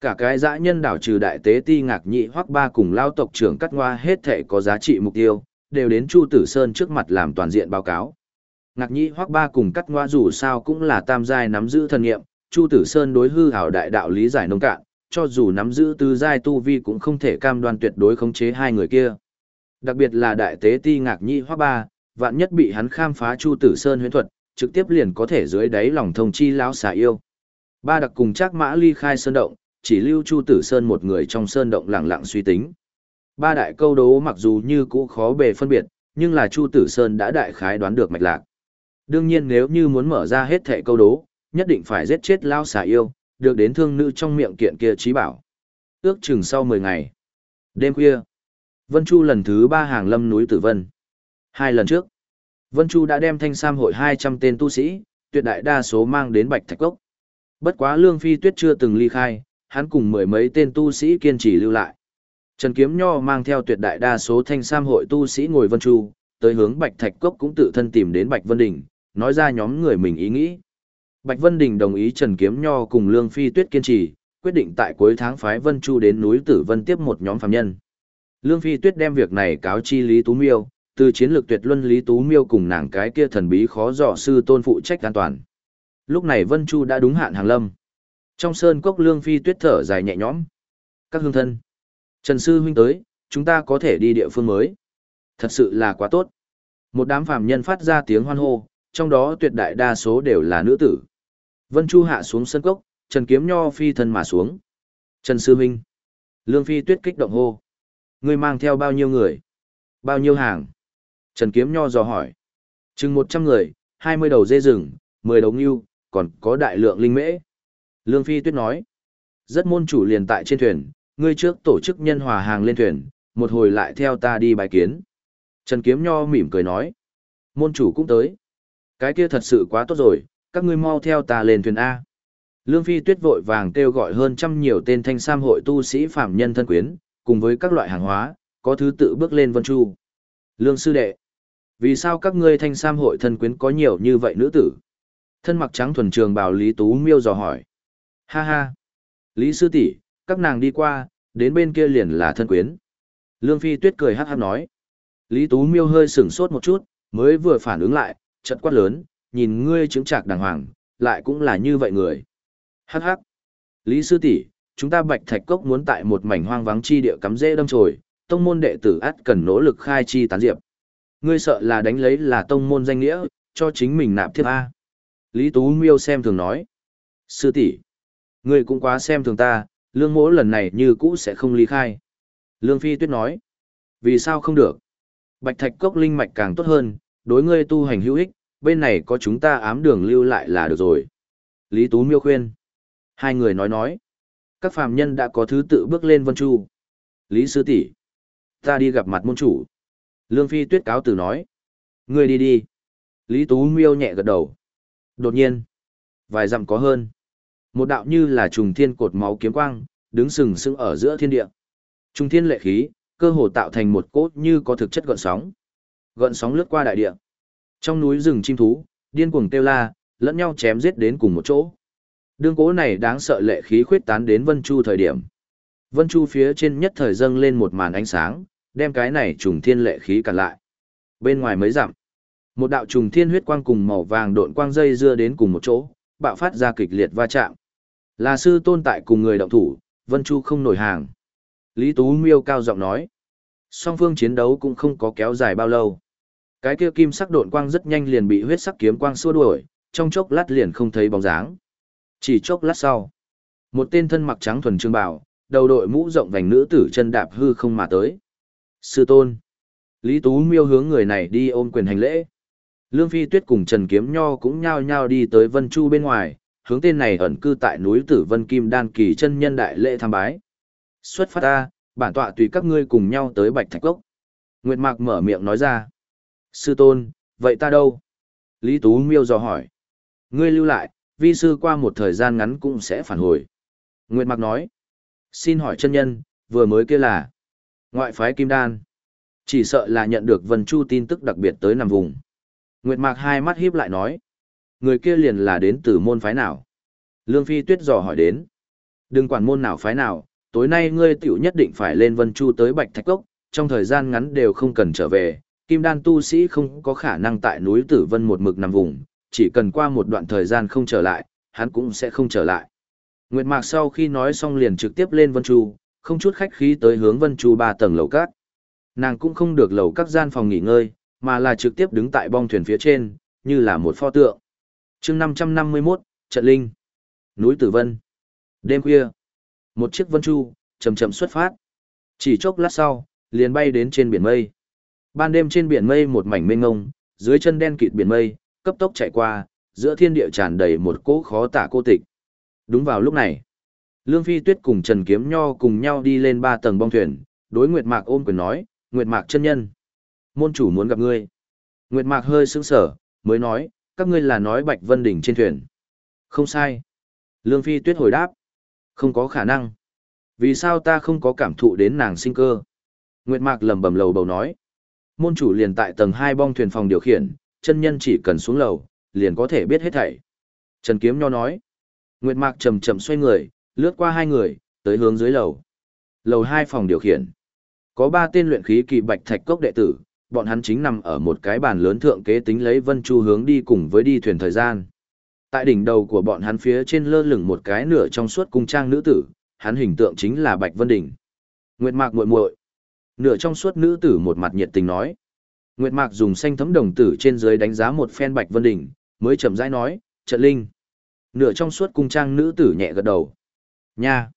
cả cái dã nhân đảo trừ đại tế ti ngạc nhị hoặc ba cùng lao tộc trưởng cắt ngoa hết thảy có giá trị mục tiêu, đều đến Chu Tử Sơn trước mặt làm toàn diện báo cáo. Ngạc nhị hoặc ba cùng cắt ngoa dù sao cũng là tam giai nắm giữ thần nghiệm, Chu Tử Sơn đối hư hảo đại đạo lý giải nông cạn, cho dù nắm giữ tứ giai tu vi cũng không thể cam đoan tuyệt đối khống chế hai người kia. Đặc biệt là đại tế ti ngạc nhị hoa ba, vạn nhất bị hắn khám phá Chu Tử Sơn huyễn thuật, trực tiếp liền có thể dưới đáy lòng thông chi lão xà yêu. Ba đặc cùng chắc mã ly khai sơn động, chỉ lưu Chu Tử Sơn một người trong sơn động lặng lặng suy tính. Ba đại câu đố mặc dù như cũ khó bề phân biệt, nhưng là Chu Tử Sơn đã đại khái đoán được mạch lạc. Đương nhiên nếu như muốn mở ra hết thẻ câu đố, nhất định phải giết chết lão xà yêu, được đến thương nữ trong miệng kiện kia trí bảo. Ước chừng sau 10 ngày. Đêm khuya, Vân Chu lần thứ ba hàng lâm núi Tử Vân. Hai lần trước, Vân Chu đã đem thanh sam hội 200 tên tu sĩ, tuyệt đại đa số mang đến Bạch Thạch Cốc. Bất quá Lương Phi Tuyết chưa từng ly khai, hắn cùng mười mấy tên tu sĩ kiên trì lưu lại. Trần Kiếm Nho mang theo tuyệt đại đa số thanh sam hội tu sĩ ngồi Vân Chu, tới hướng Bạch Thạch Cốc cũng tự thân tìm đến Bạch Vân Đình, nói ra nhóm người mình ý nghĩ. Bạch Vân Đình đồng ý Trần Kiếm Nho cùng Lương Phi Tuyết kiên trì, quyết định tại cuối tháng phái Vân Chu đến núi Tử Vân tiếp một nhóm phàm nhân. Lương Phi Tuyết đem việc này cáo chi Lý Tú Miêu, từ chiến lược tuyệt luân Lý Tú Miêu cùng nàng cái kia thần bí khó dò sư tôn phụ trách an toàn. Lúc này Vân Chu đã đúng hạn hàng lâm. Trong sơn cốc Lương Phi Tuyết thở dài nhẹ nhõm. Các hương thân. Trần Sư huynh tới, chúng ta có thể đi địa phương mới. Thật sự là quá tốt. Một đám phàm nhân phát ra tiếng hoan hô, trong đó tuyệt đại đa số đều là nữ tử. Vân Chu hạ xuống sân cốc, Trần Kiếm Nho phi thân mà xuống. Trần Sư Minh. Lương Phi tuyết kích động hô. Ngươi mang theo bao nhiêu người? Bao nhiêu hàng? Trần Kiếm Nho dò hỏi. Chừng 100 người, 20 đầu dê rừng, 10 đầu ngưu, còn có đại lượng linh mễ. Lương Phi Tuyết nói. Rất môn chủ liền tại trên thuyền, ngươi trước tổ chức nhân hòa hàng lên thuyền, một hồi lại theo ta đi bài kiến. Trần Kiếm Nho mỉm cười nói. Môn chủ cũng tới. Cái kia thật sự quá tốt rồi, các ngươi mau theo ta lên thuyền A. Lương Phi Tuyết vội vàng kêu gọi hơn trăm nhiều tên thanh sam hội tu sĩ phạm nhân thân quyến, cùng với các loại hàng hóa, có thứ tự bước lên Vân Chu. Lương Sư Đệ, vì sao các ngươi thanh sam hội thân quyến có nhiều như vậy nữ tử? Thân mặc trắng thuần trường bào Lý Tú Miêu dò hỏi. Ha ha! Lý Sư tỷ, các nàng đi qua, đến bên kia liền là thân quyến. Lương Phi Tuyết cười hát hát nói. Lý Tú Miêu hơi sửng sốt một chút, mới vừa phản ứng lại, chợt quát lớn, nhìn ngươi chứng trạc đàng hoàng, lại cũng là như vậy người. Hắc hắc. Lý sư tỷ, chúng ta Bạch Thạch Cốc muốn tại một mảnh hoang vắng chi địa cắm rễ đâm chồi, tông môn đệ tử ắt cần nỗ lực khai chi tán diệp. Ngươi sợ là đánh lấy là tông môn danh nghĩa, cho chính mình nạp thiếp a. Lý Tú Miêu xem thường nói. Sư tỷ, ngươi cũng quá xem thường ta, lương mỗ lần này như cũ sẽ không ly khai. Lương Phi Tuyết nói. Vì sao không được? Bạch Thạch Cốc linh mạch càng tốt hơn, đối ngươi tu hành hữu ích, bên này có chúng ta ám đường lưu lại là được rồi. Lý Tú Miêu khuyên. Hai người nói nói. Các phàm nhân đã có thứ tự bước lên Vân Chu. Lý Sư tỷ, Ta đi gặp mặt môn chủ. Lương Phi tuyết cáo từ nói. Ngươi đi đi. Lý Tú Miêu nhẹ gật đầu. Đột nhiên. Vài dặm có hơn. Một đạo như là trùng thiên cột máu kiếm quang, đứng sừng sững ở giữa thiên địa. Trùng thiên lệ khí, cơ hồ tạo thành một cốt như có thực chất gợn sóng. Gợn sóng lướt qua đại địa. Trong núi rừng chim thú, điên cuồng kêu la, lẫn nhau chém giết đến cùng một chỗ. Đương cố này đáng sợ lệ khí khuyết tán đến Vân Chu thời điểm. Vân Chu phía trên nhất thời dâng lên một màn ánh sáng, đem cái này trùng thiên lệ khí cản lại. Bên ngoài mới giảm. Một đạo trùng thiên huyết quang cùng màu vàng độn quang dây dưa đến cùng một chỗ, bạo phát ra kịch liệt va chạm. Là sư tôn tại cùng người động thủ, Vân Chu không nổi hàng. Lý Tú Miêu cao giọng nói. Song phương chiến đấu cũng không có kéo dài bao lâu. Cái kia kim sắc độn quang rất nhanh liền bị huyết sắc kiếm quang xua đuổi, trong chốc lát liền không thấy bóng dáng. Chỉ chốc lát sau, một tên thân mặc trắng thuần trương bảo, đầu đội mũ rộng vành nữ tử chân đạp hư không mà tới. Sư tôn. Lý Tú Miêu hướng người này đi ôm quyền hành lễ. Lương Phi Tuyết cùng Trần Kiếm Nho cũng nhao nhao đi tới Vân Chu bên ngoài, hướng tên này ẩn cư tại núi Tử Vân Kim Đan kỳ chân nhân đại lễ tham bái. Xuất phát ta, bản tọa tùy các ngươi cùng nhau tới Bạch Thạch Cốc. Nguyệt Mạc mở miệng nói ra. Sư tôn, vậy ta đâu? Lý Tú Miêu dò hỏi. Ngươi lưu lại, vi sư qua một thời gian ngắn cũng sẽ phản hồi. Nguyệt Mặc nói. Xin hỏi chân nhân, vừa mới kia là ngoại phái Kim Đan. Chỉ sợ là nhận được Vân Chu tin tức đặc biệt tới nằm vùng. Nguyệt Mạc hai mắt híp lại nói. Người kia liền là đến từ môn phái nào? Lương Phi Tuyết dò hỏi đến. Đừng quản môn nào phái nào, tối nay ngươi tiểu nhất định phải lên Vân Chu tới Bạch Thạch Cốc, trong thời gian ngắn đều không cần trở về, kim đan tu sĩ không có khả năng tại núi Tử Vân một mực nằm vùng, chỉ cần qua một đoạn thời gian không trở lại, hắn cũng sẽ không trở lại. Nguyệt Mạc sau khi nói xong liền trực tiếp lên Vân Chu, không chút khách khí tới hướng Vân Chu ba tầng lầu cát. Nàng cũng không được lầu các gian phòng nghỉ ngơi, mà là trực tiếp đứng tại bong thuyền phía trên, như là một pho tượng. chương 551, Trận Linh. Núi Tử Vân. Đêm khuya. Một chiếc Vân Chu, chậm chậm xuất phát. Chỉ chốc lát sau, liền bay đến trên biển mây. Ban đêm trên biển mây một mảnh mênh ngông, dưới chân đen kịt biển mây, cấp tốc chạy qua, giữa thiên địa tràn đầy một cỗ khó tả cô tịch. Đúng vào lúc này, Lương Phi Tuyết cùng Trần Kiếm Nho cùng nhau đi lên ba tầng bong thuyền, đối Nguyệt Mạc ôm quyền nói, Nguyệt Mạc chân nhân. Môn chủ muốn gặp ngươi. Nguyệt Mạc hơi sững sở, mới nói, các ngươi là nói Bạch Vân Đỉnh trên thuyền. Không sai. Lương Phi Tuyết hồi đáp. Không có khả năng. Vì sao ta không có cảm thụ đến nàng sinh cơ? Nguyệt Mạc lầm bầm lầu bầu nói. Môn chủ liền tại tầng 2 bong thuyền phòng điều khiển, chân nhân chỉ cần xuống lầu, liền có thể biết hết thảy. Trần Kiếm Nho nói. Nguyệt Mạc chậm chậm xoay người, lướt qua hai người, tới hướng dưới lầu. Lầu 2 phòng điều khiển. Có ba tên luyện khí kỳ bạch thạch cốc đệ tử, bọn hắn chính nằm ở một cái bàn lớn thượng kế tính lấy Vân Chu hướng đi cùng với đi thuyền thời gian. Tại đỉnh đầu của bọn hắn phía trên lơ lửng một cái nửa trong suốt cung trang nữ tử, hắn hình tượng chính là Bạch Vân Đỉnh. Nguyệt Mạc muội muội. Nửa trong suốt nữ tử một mặt nhiệt tình nói. Nguyệt Mạc dùng xanh thấm đồng tử trên dưới đánh giá một phen Bạch Vân Đỉnh, mới chậm rãi nói, "Trận Linh." Nửa trong suốt cung trang nữ tử nhẹ gật đầu. "Nha,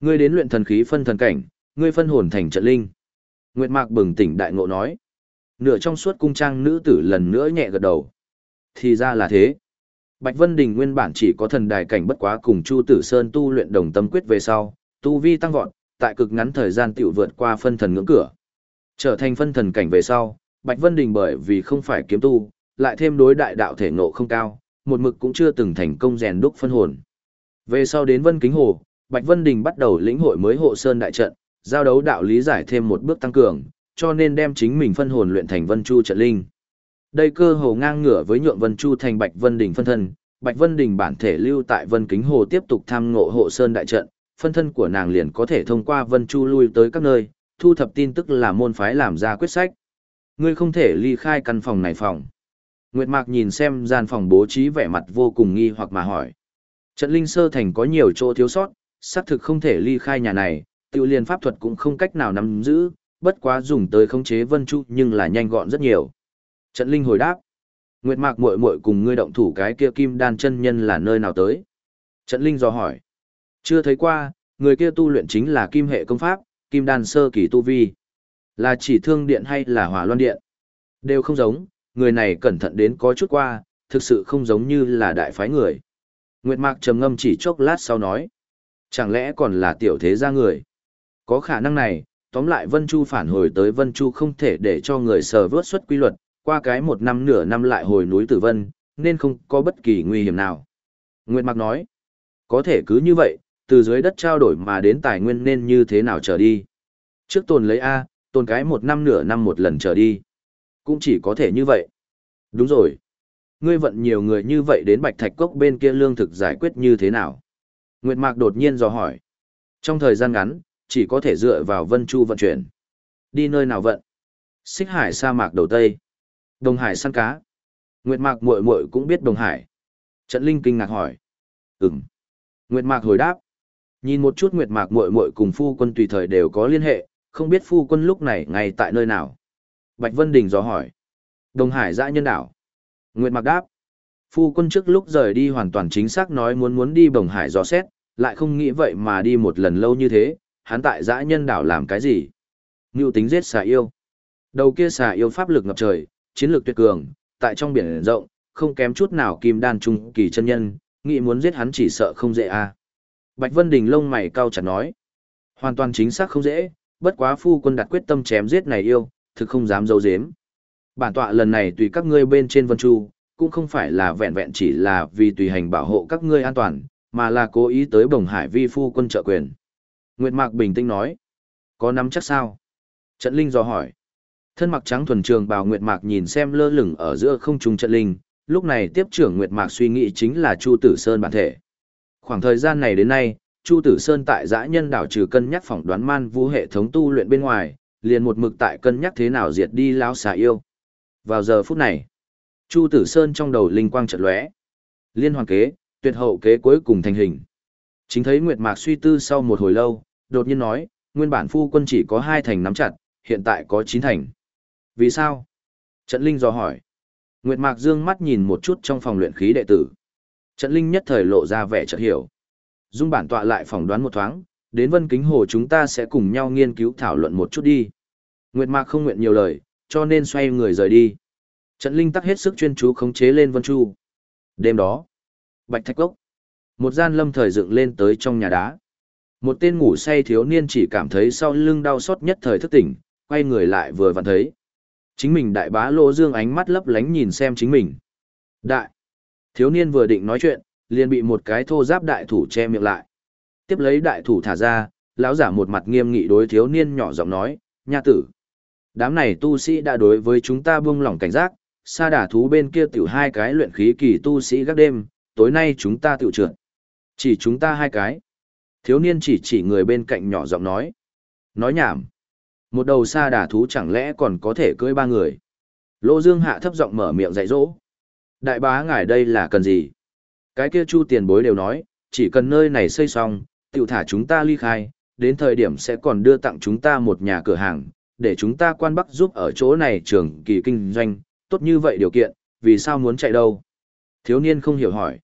ngươi đến luyện thần khí phân thần cảnh, ngươi phân hồn thành trận linh." Nguyệt Mạc bừng tỉnh đại ngộ nói. Nửa trong suốt cung trang nữ tử lần nữa nhẹ gật đầu. Thì ra là thế. Bạch Vân Đình nguyên bản chỉ có thần đài cảnh bất quá cùng Chu Tử Sơn tu luyện đồng tâm quyết về sau, tu vi tăng vọt, tại cực ngắn thời gian tiểu vượt qua phân thần ngưỡng cửa. Trở thành phân thần cảnh về sau, Bạch Vân Đình bởi vì không phải kiếm tu, lại thêm đối đại đạo thể ngộ không cao, một mực cũng chưa từng thành công rèn đúc phân hồn. Về sau đến Vân Kính Hồ, Bạch Vân Đình bắt đầu lĩnh hội mới hộ sơn đại trận, giao đấu đạo lý giải thêm một bước tăng cường, cho nên đem chính mình phân hồn luyện thành Vân Chu trận linh. Đây cơ hồ ngang ngửa với nhượng Vân Chu thành Bạch Vân Đình phân thân, Bạch Vân Đình bản thể lưu tại Vân Kính Hồ tiếp tục tham ngộ hộ sơn đại trận, phân thân của nàng liền có thể thông qua Vân Chu lui tới các nơi, thu thập tin tức là môn phái làm ra quyết sách. Ngươi không thể ly khai căn phòng này phòng. Nguyệt Mạc nhìn xem gian phòng bố trí vẻ mặt vô cùng nghi hoặc mà hỏi. Trận linh sơ thành có nhiều chỗ thiếu sót, xác thực không thể ly khai nhà này, tiêu liên pháp thuật cũng không cách nào nắm giữ, bất quá dùng tới khống chế Vân Chu nhưng là nhanh gọn rất nhiều. Trận linh hồi đáp. Nguyệt Mạc muội muội cùng ngươi động thủ cái kia kim đan chân nhân là nơi nào tới? Trận linh dò hỏi. Chưa thấy qua, người kia tu luyện chính là kim hệ công pháp, kim đan sơ kỳ tu vi. Là chỉ thương điện hay là hỏa loan điện? Đều không giống, người này cẩn thận đến có chút qua, thực sự không giống như là đại phái người. Nguyệt Mạc trầm ngâm chỉ chốc lát sau nói. Chẳng lẽ còn là tiểu thế gia người? Có khả năng này, tóm lại Vân Chu phản hồi tới Vân Chu không thể để cho người sờ vớt xuất quy luật, qua cái một năm nửa năm lại hồi núi Tử Vân, nên không có bất kỳ nguy hiểm nào. Nguyệt Mạc nói, có thể cứ như vậy, từ dưới đất trao đổi mà đến tài nguyên nên như thế nào trở đi. Trước tồn lấy A, tồn cái một năm nửa năm một lần trở đi. Cũng chỉ có thể như vậy. Đúng rồi. Ngươi vận nhiều người như vậy đến Bạch Thạch Cốc bên kia lương thực giải quyết như thế nào? Nguyệt Mạc đột nhiên dò hỏi. Trong thời gian ngắn, chỉ có thể dựa vào Vân Chu vận chuyển. Đi nơi nào vận? Xích hải sa mạc đầu Tây. Đồng hải săn cá. Nguyệt Mạc muội muội cũng biết Đồng hải. Trận Linh kinh ngạc hỏi. Ừm. Nguyệt Mạc hồi đáp. Nhìn một chút Nguyệt Mạc muội muội cùng phu quân tùy thời đều có liên hệ, không biết phu quân lúc này ngay tại nơi nào. Bạch Vân Đình dò hỏi. Đồng Hải dã nhân đảo. Nguyệt Mạc đáp. Phu quân trước lúc rời đi hoàn toàn chính xác nói muốn muốn đi Đồng Hải dò xét, lại không nghĩ vậy mà đi một lần lâu như thế, hắn tại dã nhân đảo làm cái gì? Ngưu tính giết xà yêu. Đầu kia xà yêu pháp lực ngập trời, chiến lược tuyệt cường, tại trong biển rộng, không kém chút nào kim đan trung kỳ chân nhân, nghĩ muốn giết hắn chỉ sợ không dễ a. À. Bạch Vân Đình lông mày cau chặt nói. Hoàn toàn chính xác không dễ, bất quá phu quân đặt quyết tâm chém giết này yêu, thực không dám dấu dếm. Bản tọa lần này tùy các ngươi bên trên Vân Chu, cũng không phải là vẹn vẹn chỉ là vì tùy hành bảo hộ các ngươi an toàn, mà là cố ý tới bồng hải vi phu quân trợ quyền. Nguyệt Mạc bình tĩnh nói. Có nắm chắc sao? Trận Linh dò hỏi. Thân mặc trắng thuần trường bào Nguyệt Mạc nhìn xem lơ lửng ở giữa không trung trận Linh, lúc này tiếp trưởng Nguyệt Mạc suy nghĩ chính là Chu Tử Sơn bản thể. Khoảng thời gian này đến nay, Chu Tử Sơn tại dã nhân đảo trừ cân nhắc phỏng đoán man vu hệ thống tu luyện bên ngoài, liền một mực tại cân nhắc thế nào diệt đi lão xà yêu. Vào giờ phút này, Chu Tử Sơn trong đầu linh quang chợt lóe. Liên hoàn kế, tuyệt hậu kế cuối cùng thành hình. Chính thấy Nguyệt Mạc suy tư sau một hồi lâu, đột nhiên nói, nguyên bản phu quân chỉ có hai thành nắm chặt, hiện tại có chín thành. Vì sao? Trận Linh dò hỏi. Nguyệt Mạc dương mắt nhìn một chút trong phòng luyện khí đệ tử. Trận Linh nhất thời lộ ra vẻ chợt hiểu. Dung bản tọa lại phỏng đoán một thoáng, đến Vân Kính Hồ chúng ta sẽ cùng nhau nghiên cứu thảo luận một chút đi. Nguyệt Mạc không nguyện nhiều lời, cho nên xoay người rời đi. Trận Linh tắc hết sức chuyên chú khống chế lên Vân Chu. Đêm đó, Bạch Thạch Cốc, một gian lâm thời dựng lên tới trong nhà đá. Một tên ngủ say thiếu niên chỉ cảm thấy sau lưng đau xót nhất thời thức tỉnh, quay người lại vừa vặn thấy. Chính mình đại bá lỗ dương ánh mắt lấp lánh nhìn xem chính mình. Đại! Thiếu niên vừa định nói chuyện, liền bị một cái thô giáp đại thủ che miệng lại. Tiếp lấy đại thủ thả ra, lão giả một mặt nghiêm nghị đối thiếu niên nhỏ giọng nói, nha tử. Đám này tu sĩ đã đối với chúng ta buông lỏng cảnh giác, xa đả thú bên kia tiểu hai cái luyện khí kỳ tu sĩ gác đêm, tối nay chúng ta tiểu trượt. Chỉ chúng ta hai cái. Thiếu niên chỉ chỉ người bên cạnh nhỏ giọng nói. Nói nhảm. Một đầu xa đà thú chẳng lẽ còn có thể cưỡi ba người. Lô Dương hạ thấp giọng mở miệng dạy dỗ. Đại bá ngài đây là cần gì? Cái kia chu tiền bối đều nói, chỉ cần nơi này xây xong, tiểu thả chúng ta ly khai, đến thời điểm sẽ còn đưa tặng chúng ta một nhà cửa hàng, để chúng ta quan bắc giúp ở chỗ này trường kỳ kinh doanh, tốt như vậy điều kiện, vì sao muốn chạy đâu? Thiếu niên không hiểu hỏi.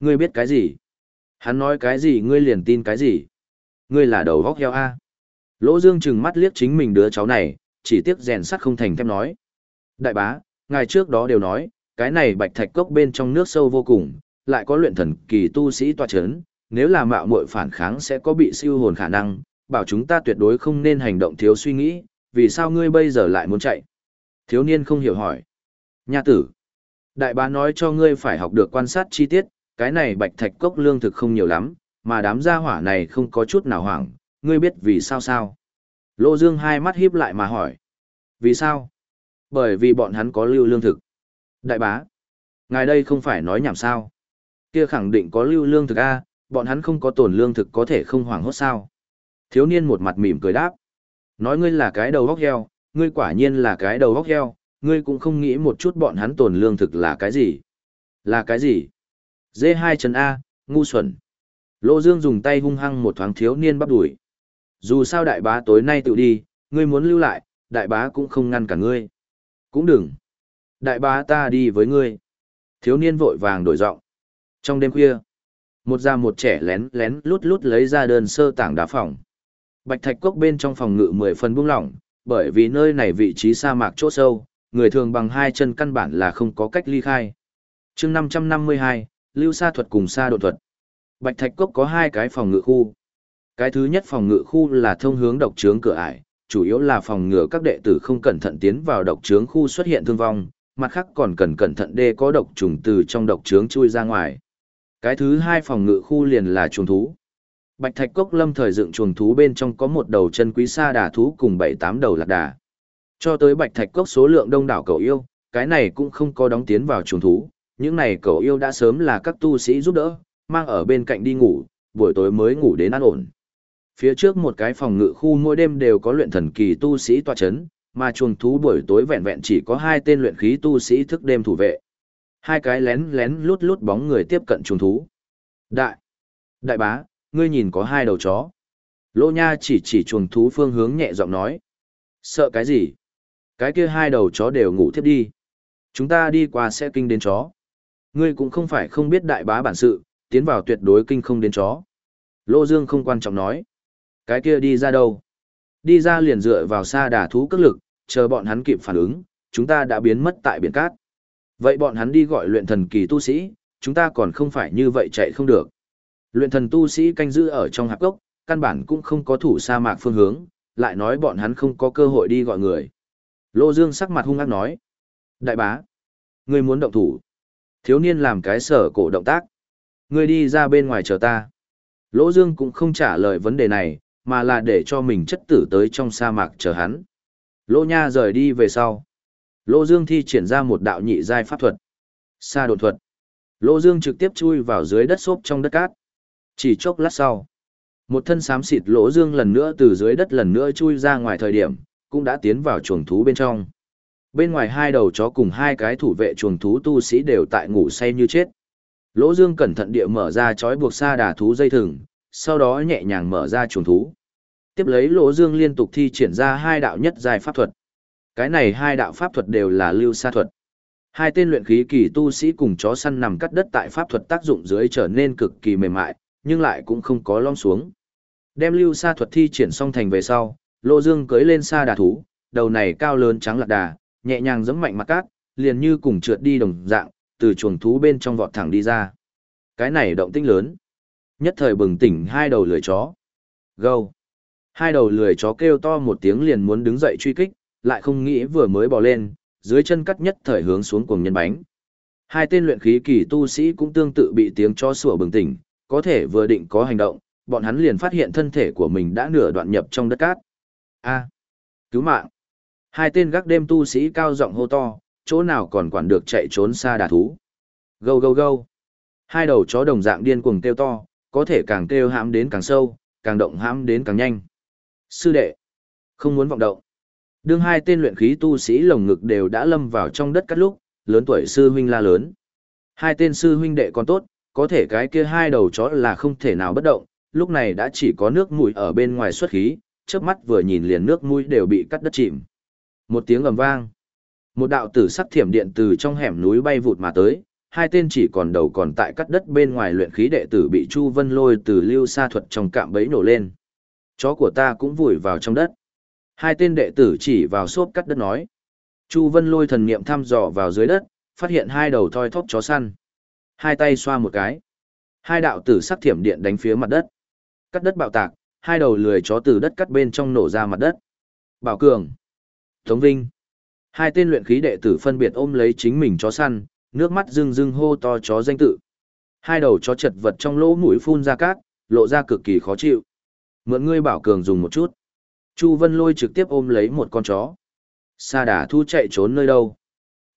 Ngươi biết cái gì? Hắn nói cái gì ngươi liền tin cái gì? Ngươi là đầu góc heo A. Lỗ Dương chừng mắt liếc chính mình đứa cháu này, chỉ tiếc rèn sắt không thành thép nói. Đại bá, ngài trước đó đều nói, cái này bạch thạch cốc bên trong nước sâu vô cùng, lại có luyện thần kỳ tu sĩ tọa chấn, nếu là mạo muội phản kháng sẽ có bị siêu hồn khả năng, bảo chúng ta tuyệt đối không nên hành động thiếu suy nghĩ, vì sao ngươi bây giờ lại muốn chạy? Thiếu niên không hiểu hỏi. Nha tử, đại bá nói cho ngươi phải học được quan sát chi tiết, cái này bạch thạch cốc lương thực không nhiều lắm, mà đám gia hỏa này không có chút nào hoảng, ngươi biết vì sao sao? Lô Dương hai mắt híp lại mà hỏi. Vì sao? Bởi vì bọn hắn có lưu lương thực. Đại bá, ngài đây không phải nói nhảm sao? Kia khẳng định có lưu lương thực a, bọn hắn không có tổn lương thực có thể không hoảng hốt sao? Thiếu niên một mặt mỉm cười đáp. Nói ngươi là cái đầu góc heo, ngươi quả nhiên là cái đầu góc heo, ngươi cũng không nghĩ một chút bọn hắn tổn lương thực là cái gì. Là cái gì? Dê hai chân A, ngu xuẩn. Lô Dương dùng tay hung hăng một thoáng thiếu niên bắp đuổi. Dù sao đại bá tối nay tự đi, ngươi muốn lưu lại, đại bá cũng không ngăn cả ngươi. Cũng đừng. Đại bá ta đi với ngươi. Thiếu niên vội vàng đổi giọng. Trong đêm khuya, một già một trẻ lén lén lút lút lấy ra đơn sơ tảng đá phòng. Bạch thạch cốc bên trong phòng ngự mười phần buông lỏng, bởi vì nơi này vị trí sa mạc chỗ sâu, người thường bằng hai chân căn bản là không có cách ly khai. chương 552, lưu sa thuật cùng sa độ thuật. Bạch thạch cốc có hai cái phòng ngự khu. Cái thứ nhất phòng ngự khu là thông hướng độc trướng cửa ải, chủ yếu là phòng ngừa các đệ tử không cẩn thận tiến vào độc trướng khu xuất hiện thương vong, mặt khác còn cần cẩn thận đê có độc trùng từ trong độc trướng chui ra ngoài. Cái thứ hai phòng ngự khu liền là chuồng thú. Bạch Thạch Cốc lâm thời dựng chuồng thú bên trong có một đầu chân quý sa đà thú cùng bảy tám đầu lạc đà. Cho tới Bạch Thạch Cốc số lượng đông đảo cầu yêu, cái này cũng không có đóng tiến vào chuồng thú, những này cầu yêu đã sớm là các tu sĩ giúp đỡ, mang ở bên cạnh đi ngủ, buổi tối mới ngủ đến an ổn. Phía trước một cái phòng ngự khu mỗi đêm đều có luyện thần kỳ tu sĩ tọa chấn, mà chuồng thú buổi tối vẹn vẹn chỉ có hai tên luyện khí tu sĩ thức đêm thủ vệ. Hai cái lén lén lút lút bóng người tiếp cận chuồng thú. Đại! Đại bá, ngươi nhìn có hai đầu chó. Lô Nha chỉ chỉ chuồng thú phương hướng nhẹ giọng nói. Sợ cái gì? Cái kia hai đầu chó đều ngủ thiếp đi. Chúng ta đi qua sẽ kinh đến chó. Ngươi cũng không phải không biết đại bá bản sự, tiến vào tuyệt đối kinh không đến chó. Lô Dương không quan trọng nói. Cái kia đi ra đâu? Đi ra liền dựa vào xa đà thú cất lực, chờ bọn hắn kịp phản ứng, chúng ta đã biến mất tại biển cát. Vậy bọn hắn đi gọi luyện thần kỳ tu sĩ, chúng ta còn không phải như vậy chạy không được. Luyện thần tu sĩ canh giữ ở trong hạp gốc, căn bản cũng không có thủ sa mạc phương hướng, lại nói bọn hắn không có cơ hội đi gọi người. Lô Dương sắc mặt hung ác nói. Đại bá, ngươi muốn động thủ. Thiếu niên làm cái sở cổ động tác. Ngươi đi ra bên ngoài chờ ta. Lỗ Dương cũng không trả lời vấn đề này, mà là để cho mình chất tử tới trong sa mạc chờ hắn. Lô Nha rời đi về sau. Lô Dương thi triển ra một đạo nhị giai pháp thuật. Sa đột thuật. Lô Dương trực tiếp chui vào dưới đất xốp trong đất cát. Chỉ chốc lát sau, một thân xám xịt Lô Dương lần nữa từ dưới đất lần nữa chui ra ngoài thời điểm, cũng đã tiến vào chuồng thú bên trong. Bên ngoài hai đầu chó cùng hai cái thủ vệ chuồng thú tu sĩ đều tại ngủ say như chết. Lỗ Dương cẩn thận địa mở ra chói buộc sa đà thú dây thừng, sau đó nhẹ nhàng mở ra chuồng thú. Tiếp lấy Lỗ Dương liên tục thi triển ra hai đạo nhất giai pháp thuật. Cái này hai đạo pháp thuật đều là lưu sa thuật. Hai tên luyện khí kỳ tu sĩ cùng chó săn nằm cắt đất tại pháp thuật tác dụng dưới trở nên cực kỳ mềm mại, nhưng lại cũng không có lom xuống. Đem lưu sa thuật thi triển xong thành về sau, Lỗ Dương cưới lên sa đà thú, đầu này cao lớn trắng lạc đà, nhẹ nhàng giẫm mạnh mặt cát, liền như cùng trượt đi đồng dạng, từ chuồng thú bên trong vọt thẳng đi ra. Cái này động tĩnh lớn. Nhất thời bừng tỉnh hai đầu lưỡi chó. Gâu. Hai đầu lười chó kêu to một tiếng liền muốn đứng dậy truy kích, lại không nghĩ vừa mới bò lên, dưới chân cắt nhất thời hướng xuống cuồng nhân bánh. Hai tên luyện khí kỳ tu sĩ cũng tương tự bị tiếng chó sủa bừng tỉnh, có thể vừa định có hành động, bọn hắn liền phát hiện thân thể của mình đã nửa đoạn nhập trong đất cát. A, cứu mạng. Hai tên gác đêm tu sĩ cao giọng hô to, chỗ nào còn quản được chạy trốn xa đà thú. Gâu gâu gâu. Hai đầu chó đồng dạng điên cuồng kêu to, có thể càng kêu hãm đến càng sâu, càng động hãm đến càng nhanh. Sư đệ, không muốn vọng động. Đương hai tên luyện khí tu sĩ lồng ngực đều đã lâm vào trong đất cắt lúc, lớn tuổi sư huynh la lớn. Hai tên sư huynh đệ còn tốt, có thể cái kia hai đầu chó là không thể nào bất động, lúc này đã chỉ có nước mũi ở bên ngoài xuất khí, trước mắt vừa nhìn liền nước mũi đều bị cắt đất chìm. Một tiếng ầm vang. Một đạo tử sắc thiểm điện từ trong hẻm núi bay vụt mà tới, hai tên chỉ còn đầu còn tại cắt đất bên ngoài luyện khí đệ tử bị Chu Vân lôi từ lưu sa thuật trong cạm bẫy nổ lên. Chó của ta cũng vùi vào trong đất. Hai tên đệ tử chỉ vào xốp cắt đất nói. Chu Vân lôi thần niệm thăm dò vào dưới đất, phát hiện hai đầu thoi thóp chó săn. Hai tay xoa một cái. Hai đạo tử sắc thiểm điện đánh phía mặt đất. Cắt đất bạo tạc, hai đầu lười chó từ đất cắt bên trong nổ ra mặt đất. Bảo Cường, Tống Vinh. Hai tên luyện khí đệ tử phân biệt ôm lấy chính mình chó săn, nước mắt rưng rưng hô to chó danh tự. Hai đầu chó chật vật trong lỗ mũi phun ra cát, lộ ra cực kỳ khó chịu. Mượn ngươi Bảo Cường dùng một chút. Chu Vân Lôi trực tiếp ôm lấy một con chó. Sa đà thu chạy trốn nơi đâu?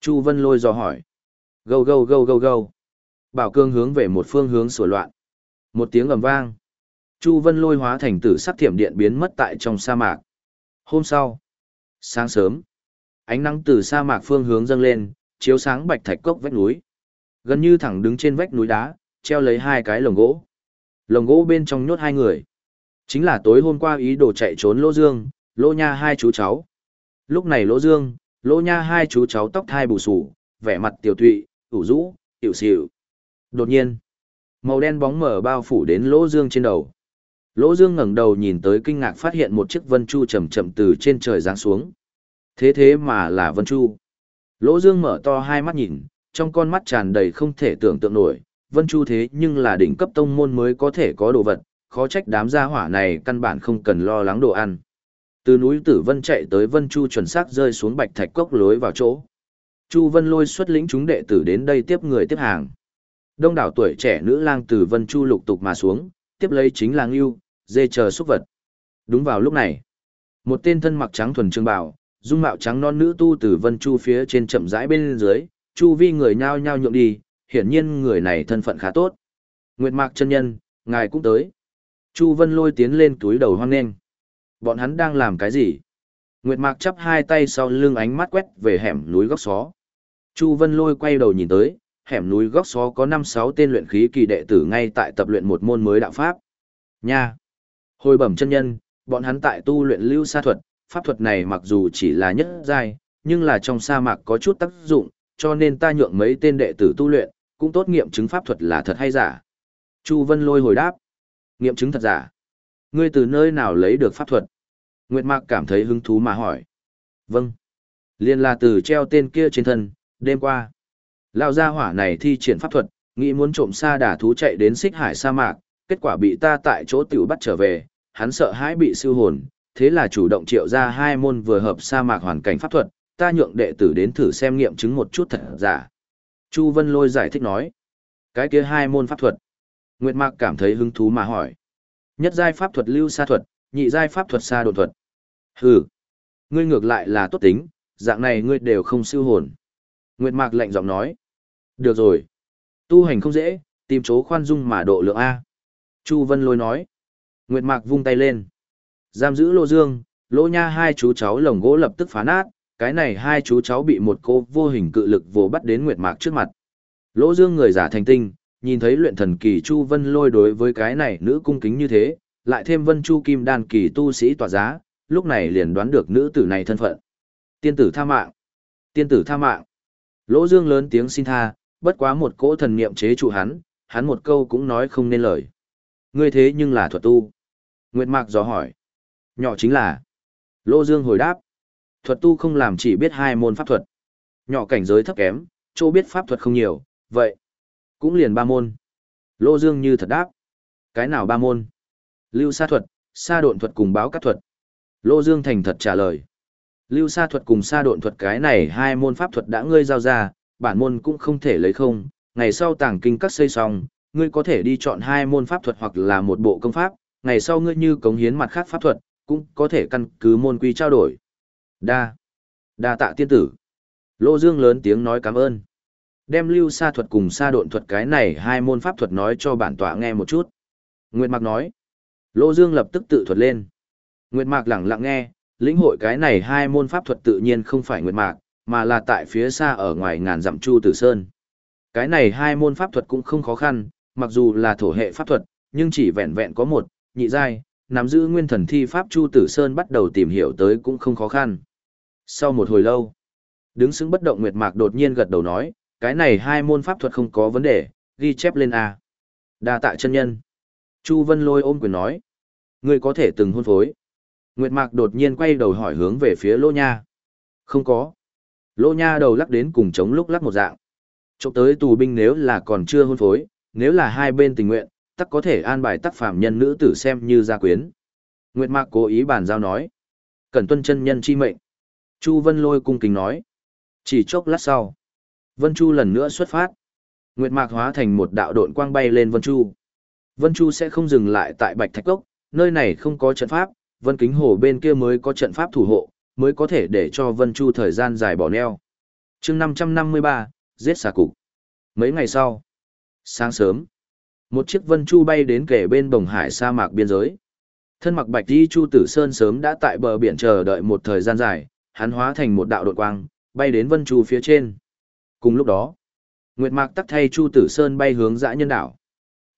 Chu Vân Lôi dò hỏi. Gâu gâu gâu gâu gâu. Bảo Cường hướng về một phương hướng sủa loạn. Một tiếng ầm vang. Chu Vân Lôi hóa thành tử sắc thiểm điện biến mất tại trong sa mạc. Hôm sau, sáng sớm, ánh nắng từ sa mạc phương hướng dâng lên, chiếu sáng bạch thạch cốc vách núi. Gần như thẳng đứng trên vách núi đá, treo lấy hai cái lồng gỗ. Lồng gỗ bên trong nhốt hai người. Chính là tối hôm qua ý đồ chạy trốn Lỗ Dương, Lỗ Nha hai chú cháu. Lúc này Lỗ Dương, Lỗ Nha hai chú cháu tóc thai bù sù, vẻ mặt tiểu tụy, ủ rũ, tiểu xỉu. Đột nhiên, màu đen bóng mở bao phủ đến Lỗ Dương trên đầu. Lỗ Dương ngẩng đầu nhìn tới kinh ngạc phát hiện một chiếc vân chu chậm chậm từ trên trời giáng xuống. Thế thế mà là vân chu. Lỗ Dương mở to hai mắt nhìn, trong con mắt tràn đầy không thể tưởng tượng nổi, vân chu thế nhưng là đỉnh cấp tông môn mới có thể có đồ vật, khó trách đám gia hỏa này căn bản không cần lo lắng đồ ăn. Từ núi Tử Vân chạy tới Vân Chu chuẩn xác rơi xuống bạch thạch cốc lối vào chỗ. Chu Vân lôi xuất lĩnh chúng đệ tử đến đây tiếp người tiếp hàng. Đông đảo tuổi trẻ nữ lang từ Vân Chu lục tục mà xuống, tiếp lấy chính là Ngưu, dê chờ xúc vật. Đúng vào lúc này, một tên thân mặc trắng thuần trương bảo, dung mạo trắng non nữ tu từ Vân Chu phía trên chậm rãi bên dưới, chu vi người nhao nhao nhượng đi, hiển nhiên người này thân phận khá tốt. Nguyệt Mạc chân nhân, ngài cũng tới. Chu Vân lôi tiến lên túi đầu hoang nên. Bọn hắn đang làm cái gì? Nguyệt Mạc chắp hai tay sau lưng ánh mắt quét về hẻm núi góc xó. Chu Vân lôi quay đầu nhìn tới, hẻm núi góc xó có 5-6 tên luyện khí kỳ đệ tử ngay tại tập luyện một môn mới đạo pháp. Nha! Hồi bẩm chân nhân, bọn hắn tại tu luyện lưu sa thuật, pháp thuật này mặc dù chỉ là nhất giai, nhưng là trong sa mạc có chút tác dụng, cho nên ta nhượng mấy tên đệ tử tu luyện, cũng tốt nghiệm chứng pháp thuật là thật hay giả. Chu Vân lôi hồi đáp. Nghiệm chứng thật giả. Ngươi từ nơi nào lấy được pháp thuật? Nguyệt Mạc cảm thấy hứng thú mà hỏi. Vâng. Liên là từ treo tên kia trên thân, đêm qua. Lão gia hỏa này thi triển pháp thuật, nghĩ muốn trộm sa đà thú chạy đến xích hải sa mạc, kết quả bị ta tại chỗ tiểu bắt trở về, hắn sợ hãi bị siêu hồn, thế là chủ động triệu ra hai môn vừa hợp sa mạc hoàn cảnh pháp thuật, ta nhượng đệ tử đến thử xem nghiệm chứng một chút thật giả. Chu Vân Lôi giải thích nói, cái kia hai môn pháp thuật. Nguyệt Mạc cảm thấy hứng thú mà hỏi. Nhất giai pháp thuật lưu sa thuật, nhị giai pháp thuật sa độn thuật. Hừ, ngươi ngược lại là tốt tính, dạng này ngươi đều không siêu hồn. Nguyệt Mạc lạnh giọng nói. Được rồi. Tu hành không dễ, tìm chỗ khoan dung mà độ lượng A. Chu Vân Lôi nói. Nguyệt Mạc vung tay lên. Giam giữ Lô Dương, Lô Nha hai chú cháu lồng gỗ lập tức phá nát, cái này hai chú cháu bị một cô vô hình cự lực vồ bắt đến Nguyệt Mạc trước mặt. Lỗ Dương người giả thành tinh, nhìn thấy luyện thần kỳ Chu Vân Lôi đối với cái này nữ cung kính như thế, lại thêm Vân Chu Kim Đan kỳ tu sĩ tỏa giá, lúc này liền đoán được nữ tử này thân phận. Tiên tử tha mạng. Tiên tử tha mạng. Lỗ Dương lớn tiếng xin tha, bất quá một cỗ thần niệm chế trụ hắn, hắn một câu cũng nói không nên lời. Ngươi thế nhưng là thuật tu. Nguyệt Mạc dò hỏi. Nhỏ chính là. Lô Dương hồi đáp. Thuật tu không làm chỉ biết hai môn pháp thuật. Nhỏ cảnh giới thấp kém, chỗ biết pháp thuật không nhiều, vậy. Cũng liền ba môn. Lô Dương như thật đáp. Cái nào ba môn? Lưu sa thuật, sa độn thuật cùng báo cắt thuật. Lô Dương thành thật trả lời. Lưu sa thuật cùng sa độn thuật cái này hai môn pháp thuật đã ngươi giao ra, bản môn cũng không thể lấy không. Ngày sau tàng kinh các xây xong, ngươi có thể đi chọn hai môn pháp thuật hoặc là một bộ công pháp, ngày sau ngươi như cống hiến mặt khác pháp thuật, cũng có thể căn cứ môn quy trao đổi. Đa. Đa tạ tiên tử. Lô Dương lớn tiếng nói cảm ơn. Đem lưu sa thuật cùng sa độn thuật cái này hai môn pháp thuật nói cho bản tọa nghe một chút. Nguyệt Mạc nói. Lô Dương lập tức tự thuật lên. Nguyệt Mạc lẳng lặng nghe, lĩnh hội cái này hai môn pháp thuật tự nhiên không phải Nguyệt Mạc, mà là tại phía xa ở ngoài ngàn dặm Chu Tử Sơn. Cái này hai môn pháp thuật cũng không khó khăn, mặc dù là thổ hệ pháp thuật, nhưng chỉ vẹn vẹn có một, nhị giai, nắm giữ nguyên thần thi pháp Chu Tử Sơn bắt đầu tìm hiểu tới cũng không khó khăn. Sau một hồi lâu, đứng xứng bất động Nguyệt Mạc đột nhiên gật đầu nói, cái này hai môn pháp thuật không có vấn đề, ghi chép lên A. đa tạ chân nhân. Chu Vân lôi ôm quyền nói, ngươi có thể từng hôn phối. Nguyệt Mạc đột nhiên quay đầu hỏi hướng về phía Lô Nha. Không có. Lô nha đầu lắc đến cùng chống lúc lắc một dạng. Trộm tới tù binh nếu là còn chưa hôn phối, nếu là hai bên tình nguyện, tắc có thể an bài tác phạm nhân nữ tử xem như gia quyến. Nguyệt Mạc cố ý bàn giao nói. Cần tuân chân nhân chi mệnh. Chu Vân Lôi cung kính nói. Chỉ chốc lát sau. Vân Chu lần nữa xuất phát. Nguyệt Mạc hóa thành một đạo độn quang bay lên Vân Chu. Vân Chu sẽ không dừng lại tại Bạch Thạch Cốc, nơi này không có trận pháp, Vân Kính Hồ bên kia mới có trận pháp thủ hộ, mới có thể để cho Vân Chu thời gian dài bỏ neo. chương 553, giết xà cục. Mấy ngày sau, sáng sớm, một chiếc Vân Chu bay đến kề bên bồng hải sa mạc biên giới. Thân mặc bạch đi Chu Tử Sơn sớm đã tại bờ biển chờ đợi một thời gian dài, hắn hóa thành một đạo đột quang, bay đến Vân Chu phía trên. Cùng lúc đó, Nguyệt Mạc tắt thay Chu Tử Sơn bay hướng dã nhân đảo.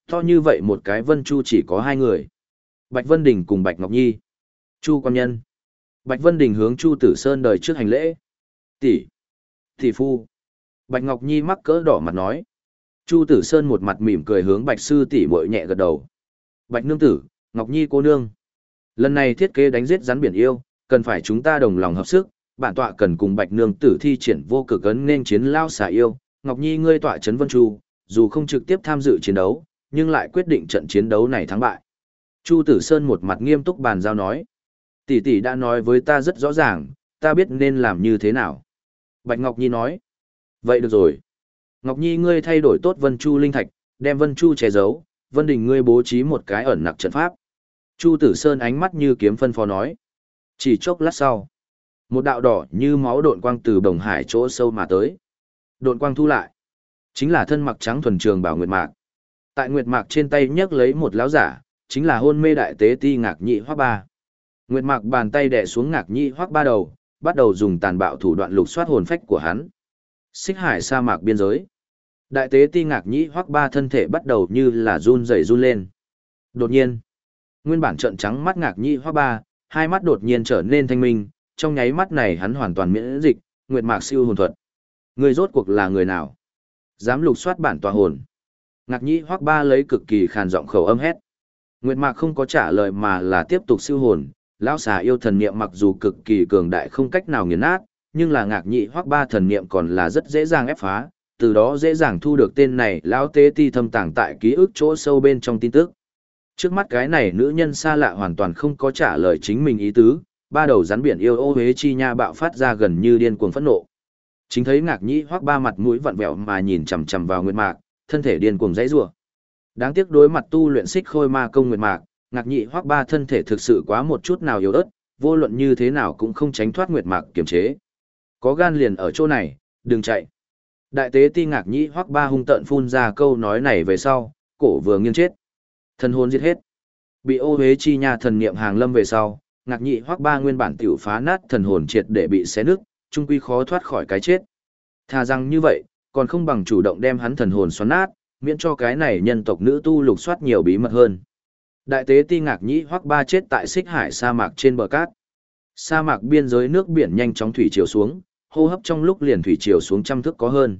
To như vậy một cái Vân Chu chỉ có hai người. Bạch Vân Đình cùng Bạch Ngọc Nhi. Chu quan nhân. Bạch Vân Đình hướng Chu Tử Sơn đời trước hành lễ. Tỷ. Tỷ phu. Bạch Ngọc Nhi mắc cỡ đỏ mặt nói. Chu Tử Sơn một mặt mỉm cười hướng Bạch Sư tỷ muội nhẹ gật đầu. Bạch Nương Tử, Ngọc Nhi cô nương. Lần này thiết kế đánh giết rắn biển yêu, cần phải chúng ta đồng lòng hợp sức, bản tọa cần cùng Bạch Nương Tử thi triển vô cực ấn nên chiến lao xà yêu. Ngọc Nhi ngươi tọa trấn Vân Chu, dù không trực tiếp tham dự chiến đấu, nhưng lại quyết định trận chiến đấu này thắng bại. Chu Tử Sơn một mặt nghiêm túc bàn giao nói. Tỷ tỷ đã nói với ta rất rõ ràng, ta biết nên làm như thế nào. Bạch Ngọc Nhi nói. Vậy được rồi. Ngọc Nhi ngươi thay đổi tốt Vân Chu linh thạch, đem Vân Chu che giấu, Vân Đình ngươi bố trí một cái ẩn nặc trận pháp. Chu Tử Sơn ánh mắt như kiếm phân phó nói. Chỉ chốc lát sau, một đạo đỏ như máu độn quang từ đồng hải chỗ sâu mà tới. Độn quang thu lại, chính là thân mặc trắng thuần trường bảo nguyệt mạc. Tại nguyệt mạc trên tay nhấc lấy một láo giả, chính là hôn mê đại tế ti ngạc nhị hoác ba. Nguyệt mạc bàn tay đè xuống ngạc nhị hoác ba đầu, bắt đầu dùng tàn bạo thủ đoạn lục soát hồn phách của hắn. Xích hải sa mạc biên giới. Đại tế ti ngạc nhị hoác ba thân thể bắt đầu như là run rẩy run lên. Đột nhiên, nguyên bản trận trắng mắt ngạc nhị hoác ba, hai mắt đột nhiên trở nên thanh minh, trong nháy mắt này hắn hoàn toàn miễn dịch, nguyệt mạc siêu hồn thuật. Người rốt cuộc là người nào? Dám lục soát bản tòa hồn. Ngạc nhĩ hoắc ba lấy cực kỳ khàn giọng khẩu âm hét. Nguyệt mạc không có trả lời mà là tiếp tục siêu hồn, lão xà yêu thần niệm mặc dù cực kỳ cường đại không cách nào nghiền nát, nhưng là ngạc nhị hoắc ba thần niệm còn là rất dễ dàng ép phá, từ đó dễ dàng thu được tên này lão tế ti thâm tàng tại ký ức chỗ sâu bên trong tin tức. Trước mắt cái này nữ nhân xa lạ hoàn toàn không có trả lời chính mình ý tứ, ba đầu rắn biển yêu ô huế chi nha bạo phát ra gần như điên cuồng phẫn nộ. Chính thấy ngạc Nhĩ hoắc ba mặt mũi vặn vẹo mà nhìn chằm chằm vào Nguyệt Mạc, thân thể điên cuồng dãy rủa. Đáng tiếc đối mặt tu luyện xích khôi ma công Nguyệt Mạc, ngạc Nhĩ hoắc ba thân thể thực sự quá một chút nào yếu ớt, vô luận như thế nào cũng không tránh thoát Nguyệt Mạc kiềm chế. Có gan liền ở chỗ này, đừng chạy. Đại tế ti ngạc nhĩ hoắc ba hung tận phun ra câu nói này về sau, cổ vừa nghiêng chết. Thần hồn giết hết. Bị ô hế chi nha thần niệm hàng lâm về sau, ngạc nhị hoác ba nguyên bản tiểu phá nát thần hồn triệt để bị xé nứt, trung quy khó thoát khỏi cái chết. Thà rằng như vậy, còn không bằng chủ động đem hắn thần hồn xoắn nát, miễn cho cái này nhân tộc nữ tu lục soát nhiều bí mật hơn. Đại tế ti ngạc nhĩ hoắc ba chết tại xích hải sa mạc trên bờ cát. Sa mạc biên giới nước biển nhanh chóng thủy chiều xuống, hô hấp trong lúc liền thủy chiều xuống trăm thước có hơn.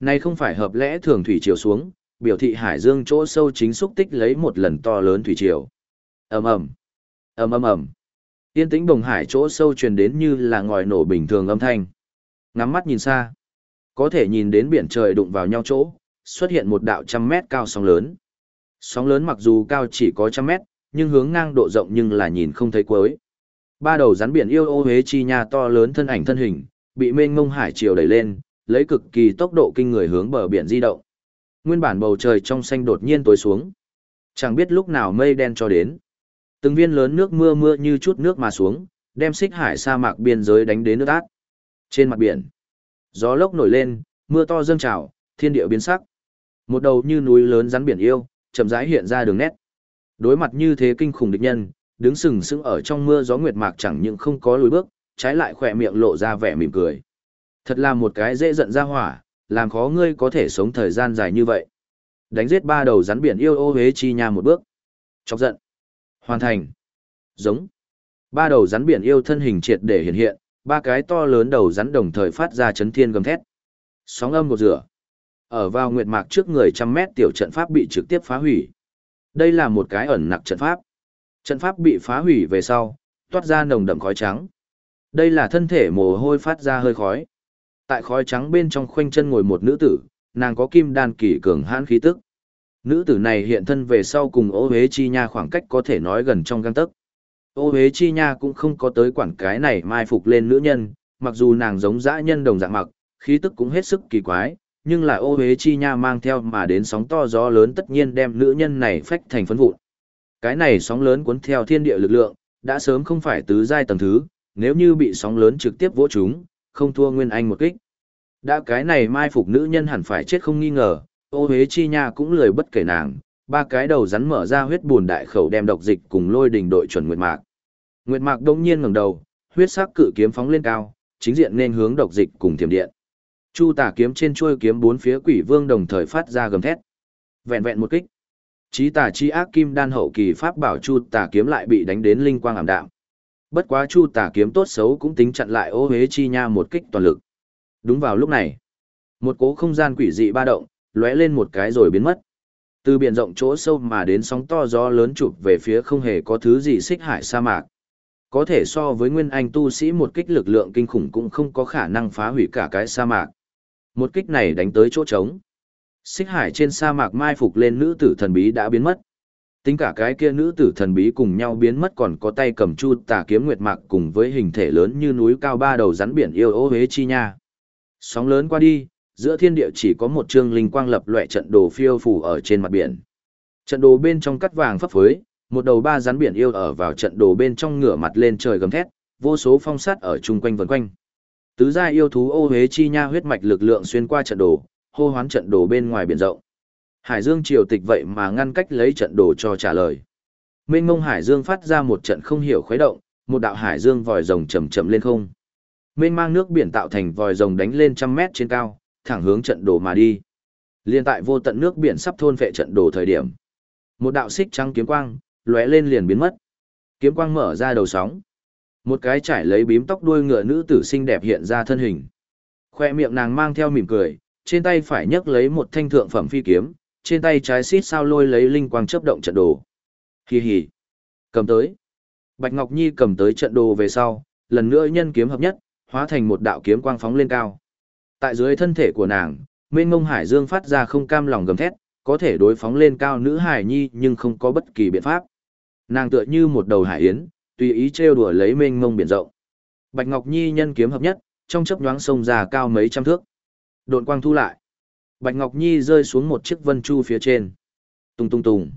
Nay không phải hợp lẽ thường thủy chiều xuống, biểu thị hải dương chỗ sâu chính xúc tích lấy một lần to lớn thủy chiều. Ầm ầm, ầm ầm ầm. Tiên tĩnh bồng hải chỗ sâu truyền đến như là ngòi nổ bình thường âm thanh. Ngắm mắt nhìn xa, có thể nhìn đến biển trời đụng vào nhau chỗ, xuất hiện một đạo trăm mét cao sóng lớn. Sóng lớn mặc dù cao chỉ có trăm mét, nhưng hướng ngang độ rộng nhưng là nhìn không thấy cuối. Ba đầu rắn biển yêu ô huế chi nha to lớn thân ảnh thân hình, bị mênh ngông hải chiều đẩy lên, lấy cực kỳ tốc độ kinh người hướng bờ biển di động. Nguyên bản bầu trời trong xanh đột nhiên tối xuống. Chẳng biết lúc nào mây đen cho đến. Từng viên lớn nước mưa mưa như chút nước mà xuống, đem xích hải sa mạc biên giới đánh đến nước át. Trên mặt biển, gió lốc nổi lên, mưa to dâng trào, thiên địa biến sắc. Một đầu như núi lớn rắn biển yêu, chậm rãi hiện ra đường nét. Đối mặt như thế kinh khủng địch nhân, đứng sừng sững ở trong mưa gió nguyệt mạc chẳng những không có lùi bước, trái lại khỏe miệng lộ ra vẻ mỉm cười. Thật là một cái dễ giận ra hỏa, làm khó ngươi có thể sống thời gian dài như vậy. Đánh giết ba đầu rắn biển yêu ô hế chi nha một bước. Chọc giận. Hoàn thành. Giống. Ba đầu rắn biển yêu thân hình triệt để hiện hiện, ba cái to lớn đầu rắn đồng thời phát ra chấn thiên gầm thét. Sóng âm một rửa. Ở vào nguyệt mạc trước người trăm mét tiểu trận pháp bị trực tiếp phá hủy. Đây là một cái ẩn nặc trận pháp. Trận pháp bị phá hủy về sau, toát ra nồng đậm khói trắng. Đây là thân thể mồ hôi phát ra hơi khói. Tại khói trắng bên trong khoanh chân ngồi một nữ tử, nàng có kim đan kỳ cường hãn khí tức. Nữ tử này hiện thân về sau cùng ô huế chi nha khoảng cách có thể nói gần trong găng tấc. Ô huế chi nha cũng không có tới quản cái này mai phục lên nữ nhân, mặc dù nàng giống dã nhân đồng dạng mặc, khí tức cũng hết sức kỳ quái, nhưng là ô huế chi nha mang theo mà đến sóng to gió lớn tất nhiên đem nữ nhân này phách thành phấn vụn. Cái này sóng lớn cuốn theo thiên địa lực lượng, đã sớm không phải tứ giai tầng thứ, nếu như bị sóng lớn trực tiếp vỗ chúng, không thua Nguyên Anh một kích. Đã cái này mai phục nữ nhân hẳn phải chết không nghi ngờ, ô hế chi nha cũng lười bất kể nàng, ba cái đầu rắn mở ra huyết buồn đại khẩu đem độc dịch cùng lôi đình đội chuẩn Nguyệt Mạc. Nguyệt Mạc đông nhiên ngẩng đầu, huyết sắc cự kiếm phóng lên cao, chính diện nên hướng độc dịch cùng thiểm điện. Chu Tả kiếm trên chuôi kiếm bốn phía quỷ vương đồng thời phát ra gầm thét. Vẹn vẹn một kích. Chí tà chi ác kim đan hậu kỳ pháp bảo chu tà kiếm lại bị đánh đến linh quang ảm đạm. Bất quá chu tà kiếm tốt xấu cũng tính chặn lại ô hế chi nha một kích toàn lực. Đúng vào lúc này, một cố không gian quỷ dị ba động, lóe lên một cái rồi biến mất. Từ biển rộng chỗ sâu mà đến sóng to gió lớn chụp về phía không hề có thứ gì xích hải sa mạc. Có thể so với nguyên anh tu sĩ một kích lực lượng kinh khủng cũng không có khả năng phá hủy cả cái sa mạc. Một kích này đánh tới chỗ trống. Xích hải trên sa mạc mai phục lên nữ tử thần bí đã biến mất. Tính cả cái kia nữ tử thần bí cùng nhau biến mất còn có tay cầm chu tà kiếm nguyệt mạc cùng với hình thể lớn như núi cao ba đầu rắn biển yêu ô hế chi nha. Sóng lớn qua đi, giữa thiên địa chỉ có một chương linh quang lập loại trận đồ phiêu phù ở trên mặt biển. Trận đồ bên trong cắt vàng phấp phới, một đầu ba rắn biển yêu ở vào trận đồ bên trong ngửa mặt lên trời gầm thét, vô số phong sát ở chung quanh vần quanh. Tứ gia yêu thú ô hế chi nha huyết mạch lực lượng xuyên qua trận đồ, hô hoán trận đồ bên ngoài biển rộng. Hải Dương triều tịch vậy mà ngăn cách lấy trận đồ cho trả lời. Mênh mông Hải Dương phát ra một trận không hiểu khuấy động, một đạo Hải Dương vòi rồng chậm chậm lên không. Mênh mang nước biển tạo thành vòi rồng đánh lên trăm mét trên cao, thẳng hướng trận đồ mà đi. Liên tại vô tận nước biển sắp thôn vệ trận đồ thời điểm. Một đạo xích trắng kiếm quang, lóe lên liền biến mất. Kiếm quang mở ra đầu sóng. Một cái trải lấy bím tóc đuôi ngựa nữ tử xinh đẹp hiện ra thân hình. Khoe miệng nàng mang theo mỉm cười, trên tay phải nhấc lấy một thanh thượng phẩm phi kiếm, trên tay trái xít sao lôi lấy linh quang chớp động trận đồ. Hì hì. Cầm tới. Bạch Ngọc Nhi cầm tới trận đồ về sau, lần nữa nhân kiếm hợp nhất, hóa thành một đạo kiếm quang phóng lên cao. Tại dưới thân thể của nàng, mênh ngông hải dương phát ra không cam lòng gầm thét, có thể đối phóng lên cao nữ hải nhi nhưng không có bất kỳ biện pháp. Nàng tựa như một đầu hải yến, tùy ý trêu đùa lấy mênh mông biển rộng. Bạch Ngọc Nhi nhân kiếm hợp nhất, trong chớp nhoáng sông ra cao mấy trăm thước. Độn quang thu lại. Bạch Ngọc Nhi rơi xuống một chiếc vân chu phía trên. Tung tung tung.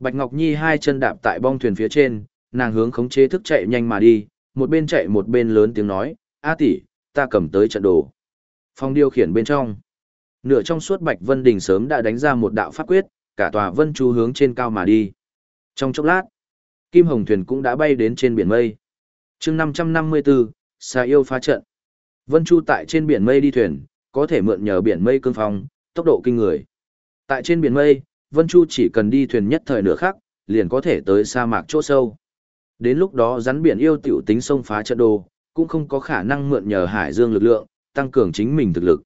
Bạch Ngọc Nhi hai chân đạp tại bong thuyền phía trên, nàng hướng khống chế thức chạy nhanh mà đi, một bên chạy một bên lớn tiếng nói, A tỷ, ta cầm tới trận đồ. Phòng điều khiển bên trong. Nửa trong suốt Bạch Vân Đình sớm đã đánh ra một đạo pháp quyết, cả tòa vân chu hướng trên cao mà đi. Trong chốc lát, Kim Hồng thuyền cũng đã bay đến trên biển mây. chương 554, xa yêu phá trận. Vân Chu tại trên biển mây đi thuyền, có thể mượn nhờ biển mây cương phong, tốc độ kinh người. Tại trên biển mây, Vân Chu chỉ cần đi thuyền nhất thời nửa khắc, liền có thể tới sa mạc chỗ sâu. Đến lúc đó rắn biển yêu tiểu tính sông phá trận đồ, cũng không có khả năng mượn nhờ hải dương lực lượng, tăng cường chính mình thực lực.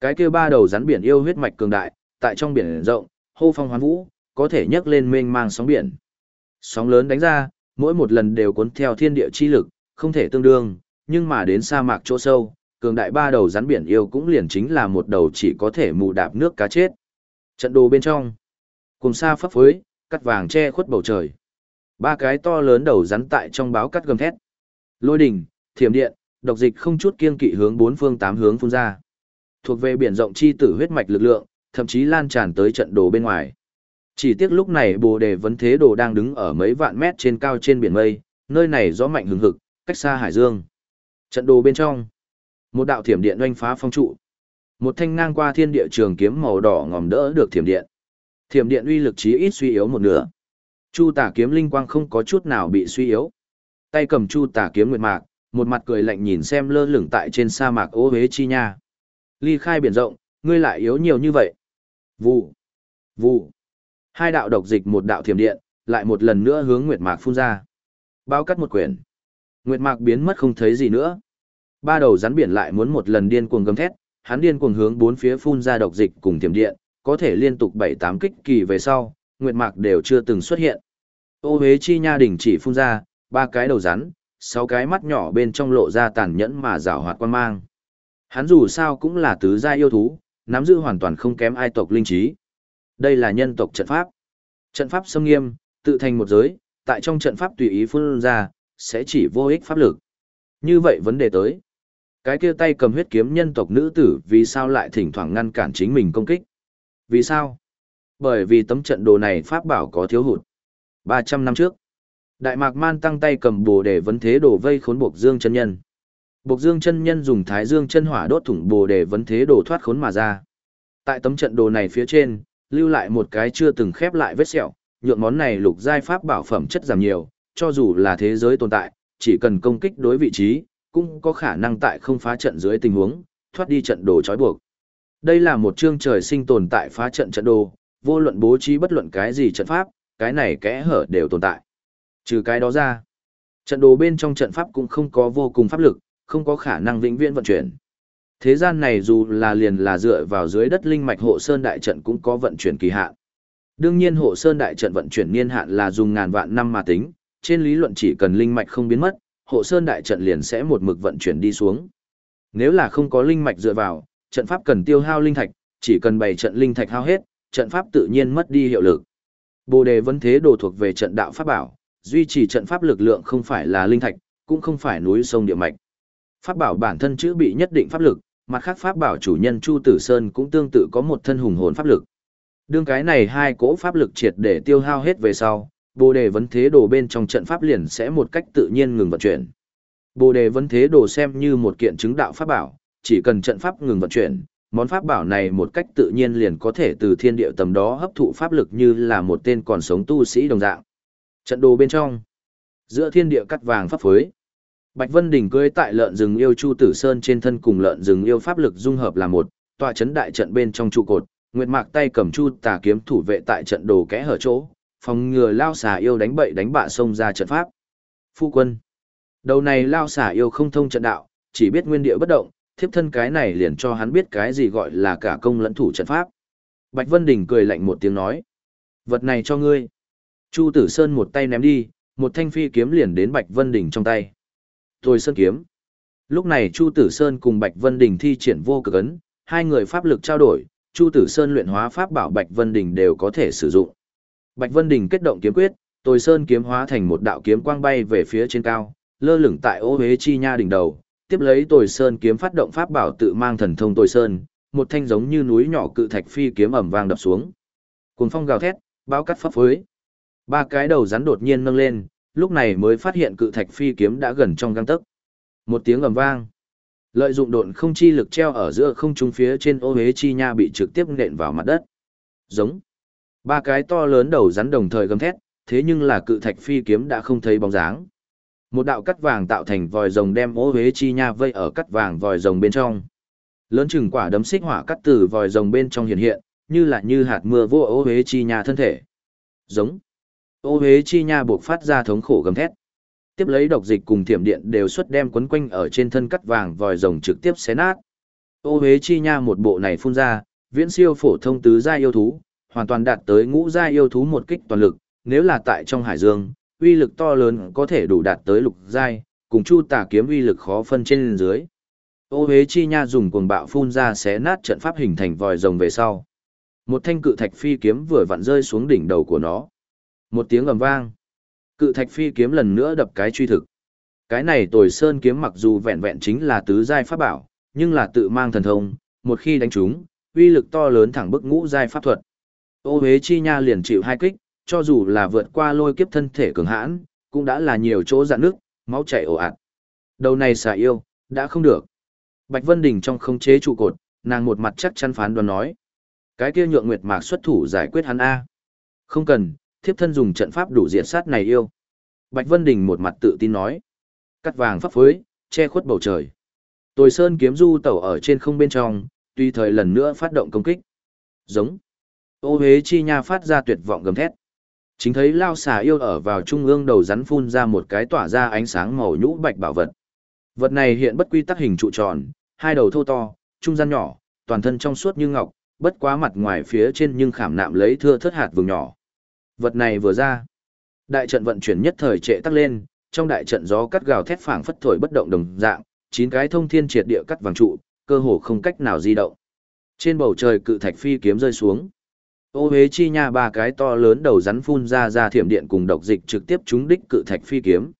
Cái kia ba đầu rắn biển yêu huyết mạch cường đại, tại trong biển rộng, hô phong hoán vũ, có thể nhấc lên mênh mang sóng biển. Sóng lớn đánh ra, mỗi một lần đều cuốn theo thiên địa chi lực, không thể tương đương, nhưng mà đến sa mạc chỗ sâu, cường đại ba đầu rắn biển yêu cũng liền chính là một đầu chỉ có thể mù đạp nước cá chết. Trận đồ bên trong, cùng sa phấp phới, cắt vàng che khuất bầu trời. Ba cái to lớn đầu rắn tại trong báo cắt gầm thét. Lôi đỉnh, thiểm điện, độc dịch không chút kiên kỵ hướng bốn phương tám hướng phun ra. Thuộc về biển rộng chi tử huyết mạch lực lượng, thậm chí lan tràn tới trận đồ bên ngoài. Chỉ tiếc lúc này Bồ Đề Vấn Thế Đồ đang đứng ở mấy vạn mét trên cao trên biển mây, nơi này gió mạnh hừng hực, cách xa hải dương. Trận đồ bên trong, một đạo thiểm điện oanh phá phong trụ. Một thanh ngang qua thiên địa trường kiếm màu đỏ ngòm đỡ được thiểm điện. Thiểm điện uy lực chí ít suy yếu một nửa. Chu Tả kiếm linh quang không có chút nào bị suy yếu. Tay cầm Chu Tả kiếm nguyệt mạc, một mặt cười lạnh nhìn xem lơ lửng tại trên sa mạc ô huế chi nha. Ly khai biển rộng, ngươi lại yếu nhiều như vậy. Vụ, vụ. Hai đạo độc dịch một đạo thiểm điện, lại một lần nữa hướng Nguyệt Mạc phun ra. Bao cắt một quyển. Nguyệt Mạc biến mất không thấy gì nữa. Ba đầu rắn biển lại muốn một lần điên cuồng gầm thét, hắn điên cuồng hướng bốn phía phun ra độc dịch cùng thiểm điện, có thể liên tục bảy tám kích kỳ về sau, Nguyệt Mạc đều chưa từng xuất hiện. Ô Hế Chi Nha đỉnh chỉ phun ra, ba cái đầu rắn, sáu cái mắt nhỏ bên trong lộ ra tàn nhẫn mà rào hoạt quan mang. Hắn dù sao cũng là tứ gia yêu thú, nắm giữ hoàn toàn không kém ai tộc linh trí. Đây là nhân tộc trận pháp. Trận pháp xâm nghiêm, tự thành một giới, tại trong trận pháp tùy ý phun ra, sẽ chỉ vô ích pháp lực. Như vậy vấn đề tới. Cái kia tay cầm huyết kiếm nhân tộc nữ tử vì sao lại thỉnh thoảng ngăn cản chính mình công kích? Vì sao? Bởi vì tấm trận đồ này pháp bảo có thiếu hụt. 300 năm trước, Đại Mạc Man tăng tay cầm bồ để vấn thế đồ vây khốn buộc Dương chân nhân. Buộc Dương chân nhân dùng Thái Dương chân hỏa đốt thủng bồ để vấn thế đồ thoát khốn mà ra. Tại tấm trận đồ này phía trên, lưu lại một cái chưa từng khép lại vết sẹo, nhượng món này lục giai pháp bảo phẩm chất giảm nhiều, cho dù là thế giới tồn tại, chỉ cần công kích đối vị trí, cũng có khả năng tại không phá trận dưới tình huống, thoát đi trận đồ trói buộc. Đây là một chương trời sinh tồn tại phá trận trận đồ, vô luận bố trí bất luận cái gì trận pháp, cái này kẽ hở đều tồn tại. Trừ cái đó ra, trận đồ bên trong trận pháp cũng không có vô cùng pháp lực, không có khả năng vĩnh viễn vận chuyển. Thế gian này dù là liền là dựa vào dưới đất linh mạch hộ sơn đại trận cũng có vận chuyển kỳ hạn. Đương nhiên hộ sơn đại trận vận chuyển niên hạn là dùng ngàn vạn năm mà tính, trên lý luận chỉ cần linh mạch không biến mất, hộ sơn đại trận liền sẽ một mực vận chuyển đi xuống. Nếu là không có linh mạch dựa vào, trận pháp cần tiêu hao linh thạch, chỉ cần bày trận linh thạch hao hết, trận pháp tự nhiên mất đi hiệu lực. Bồ đề vấn thế đồ thuộc về trận đạo pháp bảo, duy trì trận pháp lực lượng không phải là linh thạch, cũng không phải núi sông địa mạch. Pháp bảo bản thân chữ bị nhất định pháp lực, mặt khác pháp bảo chủ nhân Chu Tử Sơn cũng tương tự có một thân hùng hồn pháp lực. Đương cái này hai cỗ pháp lực triệt để tiêu hao hết về sau, Bồ đề vấn thế đồ bên trong trận pháp liền sẽ một cách tự nhiên ngừng vận chuyển. Bồ đề vấn thế đồ xem như một kiện chứng đạo pháp bảo, chỉ cần trận pháp ngừng vận chuyển, món pháp bảo này một cách tự nhiên liền có thể từ thiên địa tầm đó hấp thụ pháp lực như là một tên còn sống tu sĩ đồng dạng. Trận đồ bên trong, giữa thiên địa cắt vàng pháp phối. Bạch Vân Đình cưới tại lợn rừng yêu Chu Tử Sơn trên thân cùng lợn rừng yêu pháp lực dung hợp là một, tọa chấn đại trận bên trong trụ cột, Nguyệt Mạc tay cầm chu tà kiếm thủ vệ tại trận đồ kẽ hở chỗ, phòng ngừa lao xà yêu đánh bậy đánh bạ xông ra trận pháp. Phu quân. Đầu này lao xà yêu không thông trận đạo, chỉ biết nguyên địa bất động, thiếp thân cái này liền cho hắn biết cái gì gọi là cả công lẫn thủ trận pháp. Bạch Vân Đình cười lạnh một tiếng nói. Vật này cho ngươi. Chu Tử Sơn một tay ném đi, một thanh phi kiếm liền đến Bạch Vân Đình trong tay. Thôi Sơn kiếm. Lúc này Chu Tử Sơn cùng Bạch Vân Đình thi triển vô cực ấn, hai người pháp lực trao đổi, Chu Tử Sơn luyện hóa pháp bảo Bạch Vân Đình đều có thể sử dụng. Bạch Vân Đình kết động kiếm quyết, Tồi Sơn kiếm hóa thành một đạo kiếm quang bay về phía trên cao, lơ lửng tại ô hế chi nha đỉnh đầu, tiếp lấy Tồi Sơn kiếm phát động pháp bảo tự mang thần thông Tồi Sơn, một thanh giống như núi nhỏ cự thạch phi kiếm ầm vang đập xuống. Cuồng phong gào thét, bao cắt pháp phối. Ba cái đầu rắn đột nhiên nâng lên, lúc này mới phát hiện cự thạch phi kiếm đã gần trong găng tấc. Một tiếng ầm vang. Lợi dụng độn không chi lực treo ở giữa không trung phía trên ô hế chi nha bị trực tiếp nện vào mặt đất. Giống. Ba cái to lớn đầu rắn đồng thời gầm thét, thế nhưng là cự thạch phi kiếm đã không thấy bóng dáng. Một đạo cắt vàng tạo thành vòi rồng đem ô hế chi nha vây ở cắt vàng vòi rồng bên trong. Lớn chừng quả đấm xích hỏa cắt từ vòi rồng bên trong hiện hiện, như là như hạt mưa vô ô hế chi nha thân thể. Giống. Ô hế chi nha buộc phát ra thống khổ gầm thét. Tiếp lấy độc dịch cùng thiểm điện đều xuất đem quấn quanh ở trên thân cắt vàng vòi rồng trực tiếp xé nát. Ô hế chi nha một bộ này phun ra, viễn siêu phổ thông tứ gia yêu thú, hoàn toàn đạt tới ngũ gia yêu thú một kích toàn lực, nếu là tại trong hải dương, uy lực to lớn có thể đủ đạt tới lục giai, cùng chu tà kiếm uy lực khó phân trên dưới. Ô hế chi nha dùng cuồng bạo phun ra xé nát trận pháp hình thành vòi rồng về sau. Một thanh cự thạch phi kiếm vừa vặn rơi xuống đỉnh đầu của nó. Một tiếng ầm vang. Cự thạch phi kiếm lần nữa đập cái truy thực. Cái này tồi sơn kiếm mặc dù vẹn vẹn chính là tứ giai pháp bảo, nhưng là tự mang thần thông, một khi đánh trúng, uy lực to lớn thẳng bức ngũ giai pháp thuật. Ô Huế Chi Nha liền chịu hai kích, cho dù là vượt qua lôi kiếp thân thể cường hãn, cũng đã là nhiều chỗ dạn nước, máu chảy ồ ạt. Đầu này xà yêu, đã không được. Bạch Vân Đình trong không chế trụ cột, nàng một mặt chắc chắn phán đoán nói. Cái kia nhượng Nguyệt Mạc xuất thủ giải quyết hắn A. Không cần, thiếp thân dùng trận pháp đủ diệt sát này yêu. Bạch Vân Đình một mặt tự tin nói. Cắt vàng pháp phối, che khuất bầu trời. Tồi Sơn kiếm du tẩu ở trên không bên trong, tùy thời lần nữa phát động công kích. Giống. Ô Huế Chi Nha phát ra tuyệt vọng gầm thét. Chính thấy lao xà yêu ở vào trung ương đầu rắn phun ra một cái tỏa ra ánh sáng màu nhũ bạch bảo vật. Vật này hiện bất quy tắc hình trụ tròn, hai đầu thô to, trung gian nhỏ, toàn thân trong suốt như ngọc, bất quá mặt ngoài phía trên nhưng khảm nạm lấy thưa thất hạt vừng nhỏ. Vật này vừa ra, đại trận vận chuyển nhất thời trệ tắc lên, trong đại trận gió cắt gào thét phảng phất thổi bất động đồng dạng, chín cái thông thiên triệt địa cắt vàng trụ, cơ hồ không cách nào di động. Trên bầu trời cự thạch phi kiếm rơi xuống. Ô hế chi nha ba cái to lớn đầu rắn phun ra ra thiểm điện cùng độc dịch trực tiếp trúng đích cự thạch phi kiếm.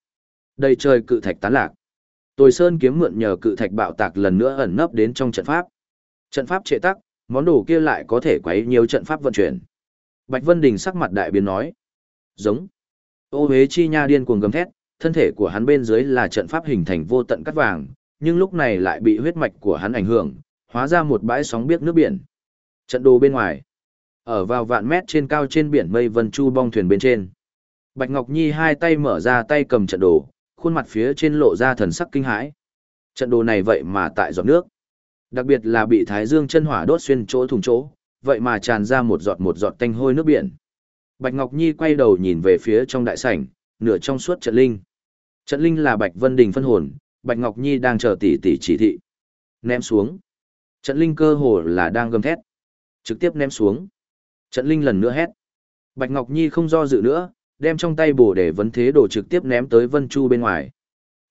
Đầy trời cự thạch tán lạc. Tồi Sơn kiếm mượn nhờ cự thạch bạo tạc lần nữa ẩn nấp đến trong trận pháp. Trận pháp trệ tắc, món đồ kia lại có thể quấy nhiều trận pháp vận chuyển. Bạch Vân Đình sắc mặt đại biến nói. Giống. Ô Huế Chi Nha điên cuồng gầm thét, thân thể của hắn bên dưới là trận pháp hình thành vô tận cắt vàng, nhưng lúc này lại bị huyết mạch của hắn ảnh hưởng, hóa ra một bãi sóng biếc nước biển. Trận đồ bên ngoài. Ở vào vạn mét trên cao trên biển mây vân chu bong thuyền bên trên. Bạch Ngọc Nhi hai tay mở ra tay cầm trận đồ, khuôn mặt phía trên lộ ra thần sắc kinh hãi. Trận đồ này vậy mà tại giọt nước. Đặc biệt là bị Thái Dương chân hỏa đốt xuyên chỗ thùng chỗ, vậy mà tràn ra một giọt một giọt tanh hôi nước biển. Bạch Ngọc Nhi quay đầu nhìn về phía trong đại sảnh, nửa trong suốt trận linh. Trận linh là Bạch Vân Đình phân hồn, Bạch Ngọc Nhi đang chờ tỷ tỷ chỉ thị. Ném xuống. Trận linh cơ hồ là đang gầm thét. Trực tiếp ném xuống. Trận linh lần nữa hét. Bạch Ngọc Nhi không do dự nữa, đem trong tay bổ để vấn thế đồ trực tiếp ném tới Vân Chu bên ngoài.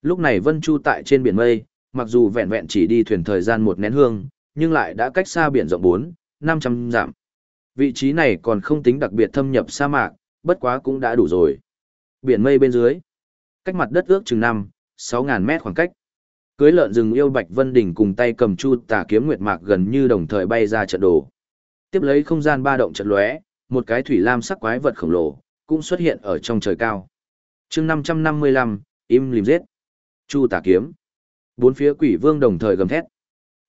Lúc này Vân Chu tại trên biển mây, mặc dù vẹn vẹn chỉ đi thuyền thời gian một nén hương, nhưng lại đã cách xa biển rộng 4, 500 giảm. Vị trí này còn không tính đặc biệt thâm nhập sa mạc, bất quá cũng đã đủ rồi. Biển mây bên dưới, cách mặt đất ước chừng 5, 6.000 mét khoảng cách. Cưới lợn rừng yêu Bạch Vân Đỉnh cùng tay cầm chu tà kiếm nguyệt mạc gần như đồng thời bay ra trận đồ. Tiếp lấy không gian ba động trận lóe, một cái thủy lam sắc quái vật khổng lồ cũng xuất hiện ở trong trời cao. Chương 555, im lìm giết. Chu tà kiếm. Bốn phía quỷ vương đồng thời gầm thét.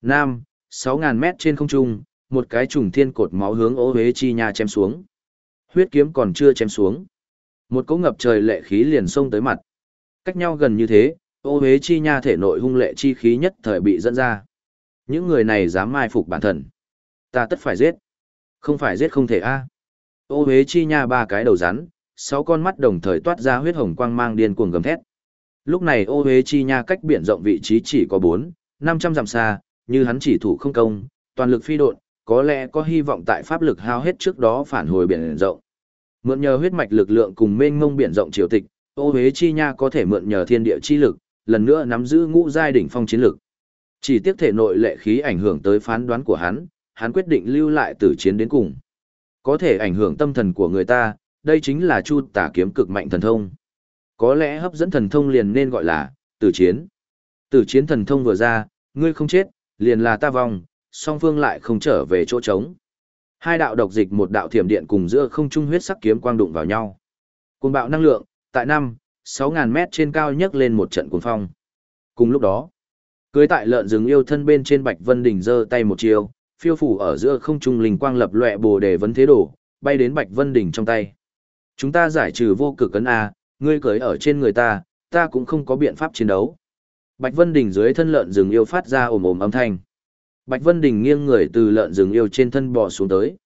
Nam, 6000 mét trên không trung, một cái trùng thiên cột máu hướng ô huế chi nha chém xuống. Huyết kiếm còn chưa chém xuống. Một cỗ ngập trời lệ khí liền xông tới mặt. Cách nhau gần như thế, ô huế chi nha thể nội hung lệ chi khí nhất thời bị dẫn ra. Những người này dám mai phục bản thần, Ta tất phải giết. Không phải giết không thể a. Ô huế chi nha ba cái đầu rắn, sáu con mắt đồng thời toát ra huyết hồng quang mang điên cuồng gầm thét. Lúc này ô huế chi nha cách biển rộng vị trí chỉ có bốn, năm trăm dặm xa, như hắn chỉ thủ không công, toàn lực phi độn, có lẽ có hy vọng tại pháp lực hao hết trước đó phản hồi biển rộng. Mượn nhờ huyết mạch lực lượng cùng mênh mông biển rộng triều tịch, ô huế chi nha có thể mượn nhờ thiên địa chi lực, lần nữa nắm giữ ngũ giai đỉnh phong chiến lực. Chỉ tiếc thể nội lệ khí ảnh hưởng tới phán đoán của hắn, hắn quyết định lưu lại tử chiến đến cùng. Có thể ảnh hưởng tâm thần của người ta, đây chính là chu tả kiếm cực mạnh thần thông. Có lẽ hấp dẫn thần thông liền nên gọi là tử chiến. Tử chiến thần thông vừa ra, ngươi không chết, liền là ta vong, song phương lại không trở về chỗ trống. Hai đạo độc dịch một đạo thiểm điện cùng giữa không trung huyết sắc kiếm quang đụng vào nhau. Cùng bạo năng lượng, tại năm, 6000 mét trên cao nhấc lên một trận cuồng phong. Cùng lúc đó, cưới tại lợn rừng yêu thân bên trên Bạch Vân đỉnh giơ tay một chiều, phiêu phủ ở giữa không trung linh quang lập lệ bồ đề vấn thế đổ, bay đến Bạch Vân đỉnh trong tay. Chúng ta giải trừ vô cực cấn A, ngươi cưới ở trên người ta, ta cũng không có biện pháp chiến đấu. Bạch Vân Đình dưới thân lợn rừng yêu phát ra ồm ồm âm thanh. Bạch Vân Đình nghiêng người từ lợn rừng yêu trên thân bò xuống tới.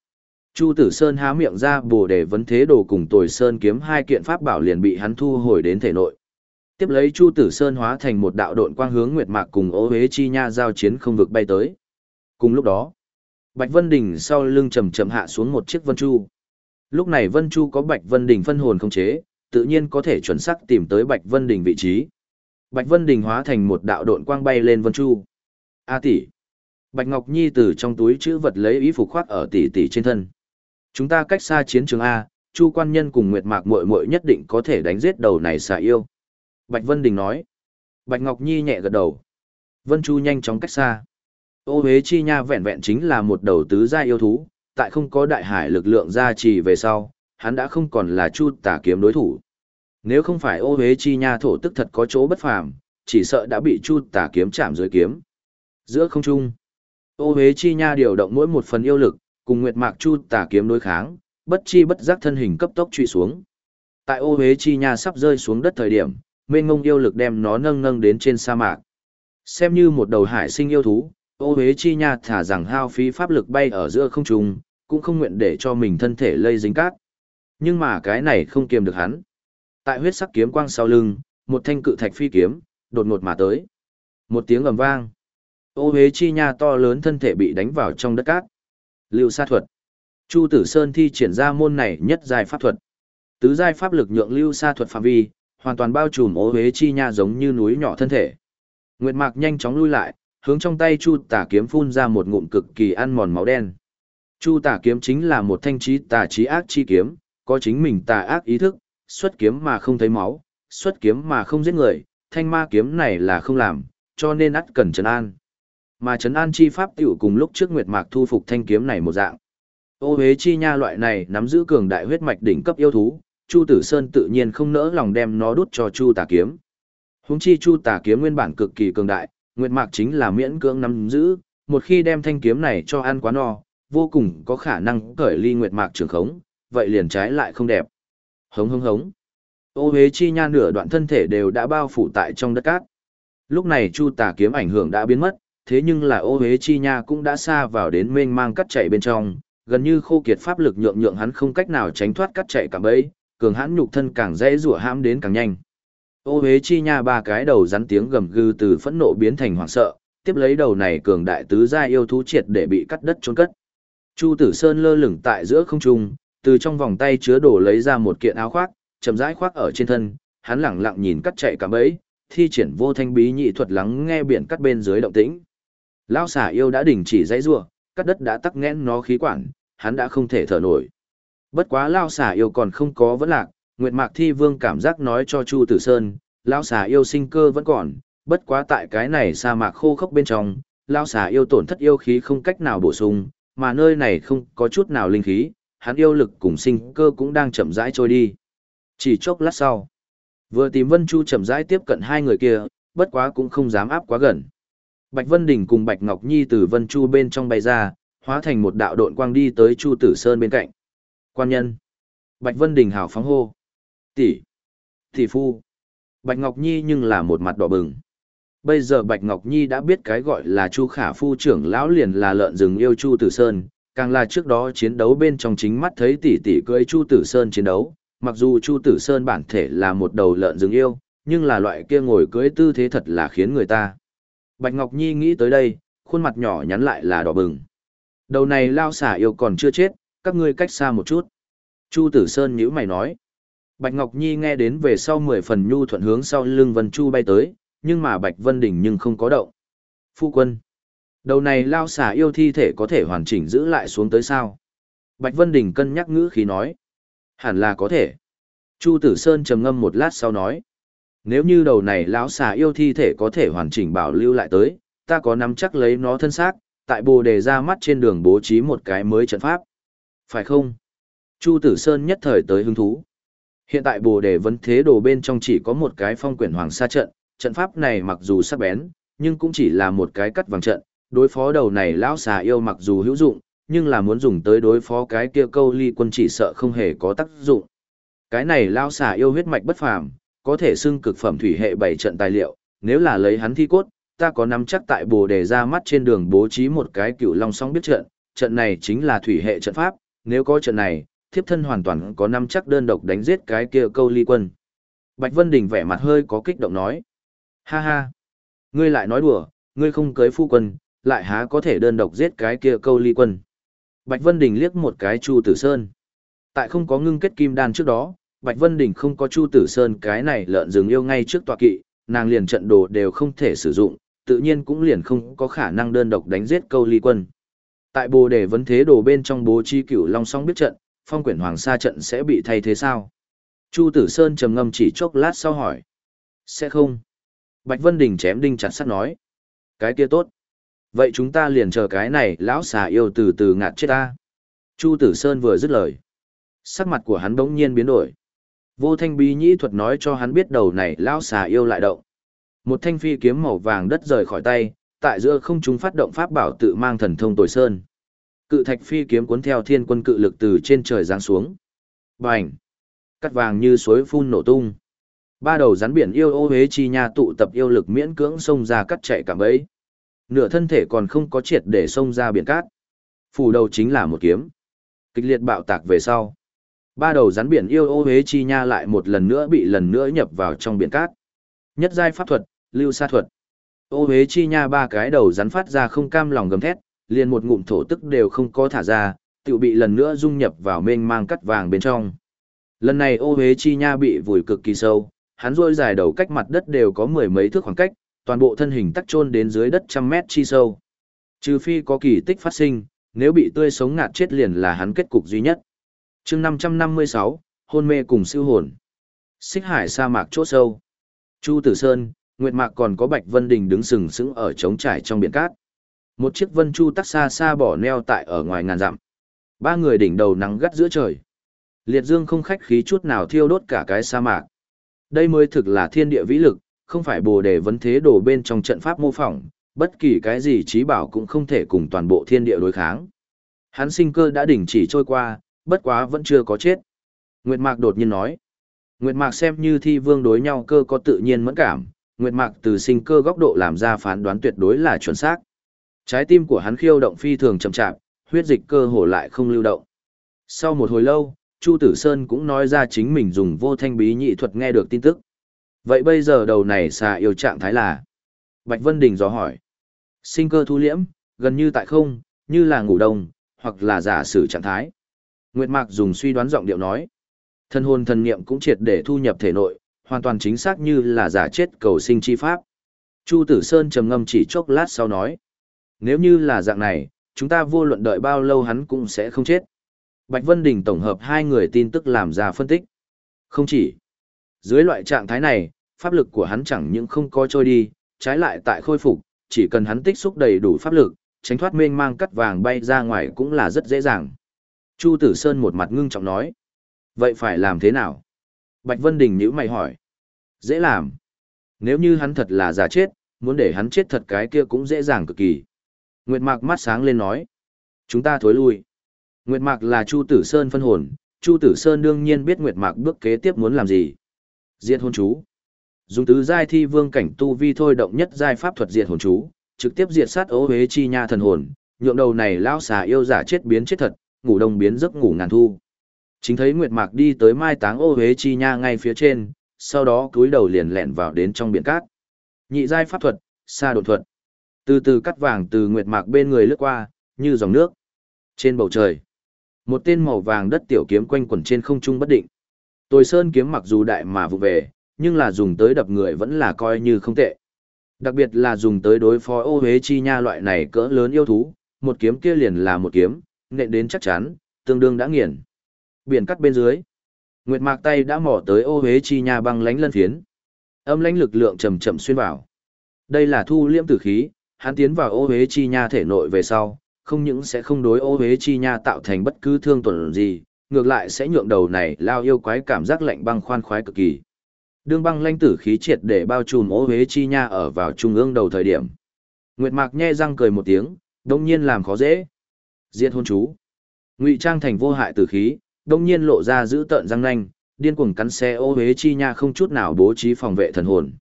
Chu Tử Sơn há miệng ra bồ để vấn thế đồ cùng tồi sơn kiếm hai kiện pháp bảo liền bị hắn thu hồi đến thể nội. Tiếp lấy Chu Tử Sơn hóa thành một đạo độn quang hướng Nguyệt Mạc cùng Ô Hế Chi Nha giao chiến không vực bay tới. Cùng lúc đó, Bạch Vân Đình sau lưng chậm chậm hạ xuống một chiếc vân chu. Lúc này Vân Chu có Bạch Vân Đình phân hồn không chế, tự nhiên có thể chuẩn xác tìm tới Bạch Vân Đình vị trí. Bạch Vân Đình hóa thành một đạo độn quang bay lên Vân Chu. A tỷ. Bạch Ngọc Nhi từ trong túi chữ vật lấy ý phục khoác ở tỷ tỷ trên thân. Chúng ta cách xa chiến trường A, Chu quan nhân cùng Nguyệt Mạc muội muội nhất định có thể đánh giết đầu này xà yêu. Bạch Vân Đình nói. Bạch Ngọc Nhi nhẹ gật đầu. Vân Chu nhanh chóng cách xa. Ô Huế Chi Nha vẹn vẹn chính là một đầu tứ gia yêu thú, tại không có đại hải lực lượng gia trì về sau, hắn đã không còn là Chu Tả kiếm đối thủ. Nếu không phải Ô Huế Chi Nha thổ tức thật có chỗ bất phàm, chỉ sợ đã bị Chu Tả kiếm chạm dưới kiếm. Giữa không trung, Ô Huế Chi Nha điều động mỗi một phần yêu lực, cùng Nguyệt Mạc Chu Tả kiếm đối kháng, bất chi bất giác thân hình cấp tốc truy xuống. Tại Ô Huế Chi Nha sắp rơi xuống đất thời điểm, mênh ngông yêu lực đem nó nâng nâng đến trên sa mạc. Xem như một đầu hải sinh yêu thú, Ô Huế Chi Nha thả rằng hao phí pháp lực bay ở giữa không trung, cũng không nguyện để cho mình thân thể lây dính cát. Nhưng mà cái này không kiềm được hắn. Tại huyết sắc kiếm quang sau lưng, một thanh cự thạch phi kiếm, đột ngột mà tới. Một tiếng ầm vang. Ô Huế Chi Nha to lớn thân thể bị đánh vào trong đất cát. Lưu sát thuật. Chu Tử Sơn thi triển ra môn này nhất giai pháp thuật. Tứ giai pháp lực nhượng lưu sa thuật phạm vi, hoàn toàn bao trùm Ô Huế Chi Nha giống như núi nhỏ thân thể. Nguyệt Mạc nhanh chóng lui lại, hướng trong tay Chu Tả kiếm phun ra một ngụm cực kỳ ăn mòn máu đen. Chu Tả kiếm chính là một thanh trí tà trí ác chi kiếm, có chính mình tà ác ý thức, xuất kiếm mà không thấy máu, xuất kiếm mà không giết người, thanh ma kiếm này là không làm, cho nên ắt cần trấn an. Mà trấn an chi pháp tiểu cùng lúc trước Nguyệt Mạc thu phục thanh kiếm này một dạng. Ô hế chi nha loại này nắm giữ cường đại huyết mạch đỉnh cấp yêu thú, Chu Tử Sơn tự nhiên không nỡ lòng đem nó đút cho Chu Tà kiếm. Huống chi Chu Tà kiếm nguyên bản cực kỳ cường đại, Nguyệt Mạc chính là miễn cưỡng nắm giữ, một khi đem thanh kiếm này cho ăn quá no, vô cùng có khả năng cởi ly Nguyệt Mạc trường khống, vậy liền trái lại không đẹp. Hống hống hống. Ô hế chi nha nửa đoạn thân thể đều đã bao phủ tại trong đất cát. Lúc này Chu Tà kiếm ảnh hưởng đã biến mất, thế nhưng là ô hế chi nha cũng đã xa vào đến mênh mang cắt chạy bên trong, gần như khô kiệt pháp lực nhượng nhượng hắn không cách nào tránh thoát cắt chạy cả bấy, cường hãn nhục thân càng dễ rủa hãm đến càng nhanh. Ô hế chi nha ba cái đầu rắn tiếng gầm gừ từ phẫn nộ biến thành hoảng sợ, tiếp lấy đầu này cường đại tứ gia yêu thú triệt để bị cắt đất trốn cất. Chu Tử Sơn lơ lửng tại giữa không trung, từ trong vòng tay chứa đồ lấy ra một kiện áo khoác, chậm rãi khoác ở trên thân, hắn lẳng lặng nhìn cắt chạy cả bấy, thi triển vô thanh bí nhị thuật lắng nghe biển cắt bên dưới động tĩnh. Lão xà yêu đã đình chỉ dãy rua, cắt đất đã tắc nghẽn nó khí quản, hắn đã không thể thở nổi. Bất quá lão xà yêu còn không có vấn lạc, Nguyệt Mạc Thi Vương cảm giác nói cho Chu Tử Sơn, lão xà yêu sinh cơ vẫn còn, bất quá tại cái này sa mạc khô khốc bên trong, lão xà yêu tổn thất yêu khí không cách nào bổ sung, mà nơi này không có chút nào linh khí, hắn yêu lực cùng sinh cơ cũng đang chậm rãi trôi đi. Chỉ chốc lát sau, vừa tìm Vân Chu chậm rãi tiếp cận hai người kia, bất quá cũng không dám áp quá gần. Bạch Vân Đình cùng Bạch Ngọc Nhi từ Vân Chu bên trong bay ra, hóa thành một đạo độn quang đi tới Chu Tử Sơn bên cạnh. Quan nhân. Bạch Vân Đình hào phóng hô. Tỷ. Tỷ phu. Bạch Ngọc Nhi nhưng là một mặt đỏ bừng. Bây giờ Bạch Ngọc Nhi đã biết cái gọi là Chu Khả Phu trưởng lão liền là lợn rừng yêu Chu Tử Sơn, càng là trước đó chiến đấu bên trong chính mắt thấy tỷ tỷ cưỡi Chu Tử Sơn chiến đấu, mặc dù Chu Tử Sơn bản thể là một đầu lợn rừng yêu, nhưng là loại kia ngồi cưỡi tư thế thật là khiến người ta. Bạch Ngọc Nhi nghĩ tới đây, khuôn mặt nhỏ nhắn lại là đỏ bừng. Đầu này lao xả yêu còn chưa chết, các ngươi cách xa một chút. Chu Tử Sơn nhíu mày nói. Bạch Ngọc Nhi nghe đến về sau mười phần nhu thuận hướng sau lưng Vân Chu bay tới, nhưng mà Bạch Vân Đình nhưng không có động. Phu quân. Đầu này lao xả yêu thi thể có thể hoàn chỉnh giữ lại xuống tới sao? Bạch Vân Đình cân nhắc ngữ khí nói. Hẳn là có thể. Chu Tử Sơn trầm ngâm một lát sau nói. Nếu như đầu này lão xà yêu thi thể có thể hoàn chỉnh bảo lưu lại tới, ta có nắm chắc lấy nó thân xác, tại bồ đề ra mắt trên đường bố trí một cái mới trận pháp. Phải không? Chu Tử Sơn nhất thời tới hứng thú. Hiện tại bồ đề vấn thế đồ bên trong chỉ có một cái phong quyển hoàng sa trận, trận pháp này mặc dù sắc bén, nhưng cũng chỉ là một cái cắt vàng trận, đối phó đầu này lão xà yêu mặc dù hữu dụng, nhưng là muốn dùng tới đối phó cái kia câu ly quân chỉ sợ không hề có tác dụng. Cái này lão xà yêu huyết mạch bất phàm, có thể xưng cực phẩm thủy hệ bảy trận tài liệu, nếu là lấy hắn thi cốt, ta có nắm chắc tại bồ đề ra mắt trên đường bố trí một cái cựu long song biết trận, trận này chính là thủy hệ trận pháp, nếu có trận này, thiếp thân hoàn toàn có nắm chắc đơn độc đánh giết cái kia câu ly quân. Bạch Vân Đình vẻ mặt hơi có kích động nói. Ha ha, ngươi lại nói đùa, ngươi không cưới phu quân, lại há có thể đơn độc giết cái kia câu ly quân. Bạch Vân Đình liếc một cái Chu Tử Sơn. Tại không có ngưng kết kim đan trước đó, Bạch Vân Đình không có Chu Tử Sơn cái này lợn rừng yêu ngay trước tọa kỵ, nàng liền trận đồ đều không thể sử dụng, tự nhiên cũng liền không có khả năng đơn độc đánh giết câu ly quân. Tại bồ đề vấn thế đồ bên trong bố chi cửu long song biết trận, phong quyển hoàng sa trận sẽ bị thay thế sao? Chu Tử Sơn trầm ngâm chỉ chốc lát sau hỏi. Sẽ không. Bạch Vân Đình chém đinh chặt sắt nói. Cái kia tốt. Vậy chúng ta liền chờ cái này lão xà yêu từ từ ngạt chết ta. Chu Tử Sơn vừa dứt lời. Sắc mặt của hắn bỗng nhiên biến đổi. Vô thanh bí nhĩ thuật nói cho hắn biết đầu này lão xà yêu lại động. Một thanh phi kiếm màu vàng đất rời khỏi tay, tại giữa không trung phát động pháp bảo tự mang thần thông tồi sơn. Cự thạch phi kiếm cuốn theo thiên quân cự lực từ trên trời giáng xuống. Bành! Cắt vàng như suối phun nổ tung. Ba đầu rắn biển yêu ô hế chi nha tụ tập yêu lực miễn cưỡng xông ra cắt chạy cả bấy. Nửa thân thể còn không có triệt để xông ra biển cát. Phủ đầu chính là một kiếm. Kịch liệt bạo tạc về sau. Ba đầu rắn biển yêu ô hế chi nha lại một lần nữa bị lần nữa nhập vào trong biển cát. Nhất giai pháp thuật, lưu sa thuật. Ô hế chi nha ba cái đầu rắn phát ra không cam lòng gầm thét, liền một ngụm thổ tức đều không có thả ra, tự bị lần nữa dung nhập vào mênh mang cắt vàng bên trong. Lần này ô hế chi nha bị vùi cực kỳ sâu, hắn rôi dài đầu cách mặt đất đều có mười mấy thước khoảng cách, toàn bộ thân hình tắc chôn đến dưới đất trăm mét chi sâu. Trừ phi có kỳ tích phát sinh, nếu bị tươi sống ngạt chết liền là hắn kết cục duy nhất chương 556, hôn mê cùng siêu hồn. Xích hải sa mạc chỗ sâu. Chu Tử Sơn, Nguyệt Mạc còn có Bạch Vân Đình đứng sừng sững ở trống trải trong biển cát. Một chiếc vân chu tắc xa xa bỏ neo tại ở ngoài ngàn dặm. Ba người đỉnh đầu nắng gắt giữa trời. Liệt dương không khách khí chút nào thiêu đốt cả cái sa mạc. Đây mới thực là thiên địa vĩ lực, không phải bồ đề vấn thế đổ bên trong trận pháp mô phỏng, bất kỳ cái gì trí bảo cũng không thể cùng toàn bộ thiên địa đối kháng. Hắn sinh cơ đã đỉnh chỉ trôi qua, bất quá vẫn chưa có chết. Nguyệt Mạc đột nhiên nói. Nguyệt Mạc xem như thi vương đối nhau cơ có tự nhiên mẫn cảm, Nguyệt Mạc từ sinh cơ góc độ làm ra phán đoán tuyệt đối là chuẩn xác. Trái tim của hắn khiêu động phi thường chậm chạp, huyết dịch cơ hồ lại không lưu động. Sau một hồi lâu, Chu Tử Sơn cũng nói ra chính mình dùng vô thanh bí nhị thuật nghe được tin tức. Vậy bây giờ đầu này xà yêu trạng thái là? Bạch Vân Đình dò hỏi. Sinh cơ thu liễm, gần như tại không, như là ngủ đông, hoặc là giả sử trạng thái. Nguyệt Mạc dùng suy đoán giọng điệu nói. Thân hồn thần niệm cũng triệt để thu nhập thể nội, hoàn toàn chính xác như là giả chết cầu sinh chi pháp. Chu Tử Sơn trầm ngâm chỉ chốc lát sau nói. Nếu như là dạng này, chúng ta vô luận đợi bao lâu hắn cũng sẽ không chết. Bạch Vân Đình tổng hợp hai người tin tức làm ra phân tích. Không chỉ. Dưới loại trạng thái này, pháp lực của hắn chẳng những không có trôi đi, trái lại tại khôi phục, chỉ cần hắn tích xúc đầy đủ pháp lực, tránh thoát mênh mang cắt vàng bay ra ngoài cũng là rất dễ dàng. Chu Tử Sơn một mặt ngưng trọng nói. Vậy phải làm thế nào? Bạch Vân Đình nhữ mày hỏi. Dễ làm. Nếu như hắn thật là giả chết, muốn để hắn chết thật cái kia cũng dễ dàng cực kỳ. Nguyệt Mạc mắt sáng lên nói. Chúng ta thối lui. Nguyệt Mạc là Chu Tử Sơn phân hồn, Chu Tử Sơn đương nhiên biết Nguyệt Mạc bước kế tiếp muốn làm gì. Diệt hồn chú. Dùng tứ giai thi vương cảnh tu vi thôi động nhất giai pháp thuật diệt hồn chú, trực tiếp diệt sát ố hế chi nha thần hồn, nhượng đầu này lão xà yêu giả chết biến chết thật, ngủ đông biến giấc ngủ ngàn thu. Chính thấy Nguyệt Mạc đi tới mai táng ô huế chi nha ngay phía trên, sau đó cúi đầu liền lẹn vào đến trong biển cát. Nhị giai pháp thuật, xa đột thuật. Từ từ cắt vàng từ Nguyệt Mạc bên người lướt qua, như dòng nước. Trên bầu trời, một tên màu vàng đất tiểu kiếm quanh quẩn trên không trung bất định. Tồi sơn kiếm mặc dù đại mà vụ về, nhưng là dùng tới đập người vẫn là coi như không tệ. Đặc biệt là dùng tới đối phó ô hế chi nha loại này cỡ lớn yêu thú, một kiếm kia liền là một kiếm, nện đến chắc chắn, tương đương đã nghiền. Biển cắt bên dưới, Nguyệt Mạc tay đã mò tới ô hế chi nha băng lánh lân phiến. Âm lãnh lực lượng chậm chậm xuyên vào. Đây là thu liễm tử khí, hắn tiến vào ô hế chi nha thể nội về sau, không những sẽ không đối ô hế chi nha tạo thành bất cứ thương tổn gì, ngược lại sẽ nhượng đầu này lao yêu quái cảm giác lạnh băng khoan khoái cực kỳ. Đương băng lanh tử khí triệt để bao trùm ô hế chi nha ở vào trung ương đầu thời điểm. Nguyệt Mạc nhe răng cười một tiếng, đông nhiên làm khó dễ. Diệt hôn chú. Ngụy trang thành vô hại tử khí, đông nhiên lộ ra giữ tợn răng nanh, điên cuồng cắn xe ô hế chi nha không chút nào bố trí phòng vệ thần hồn.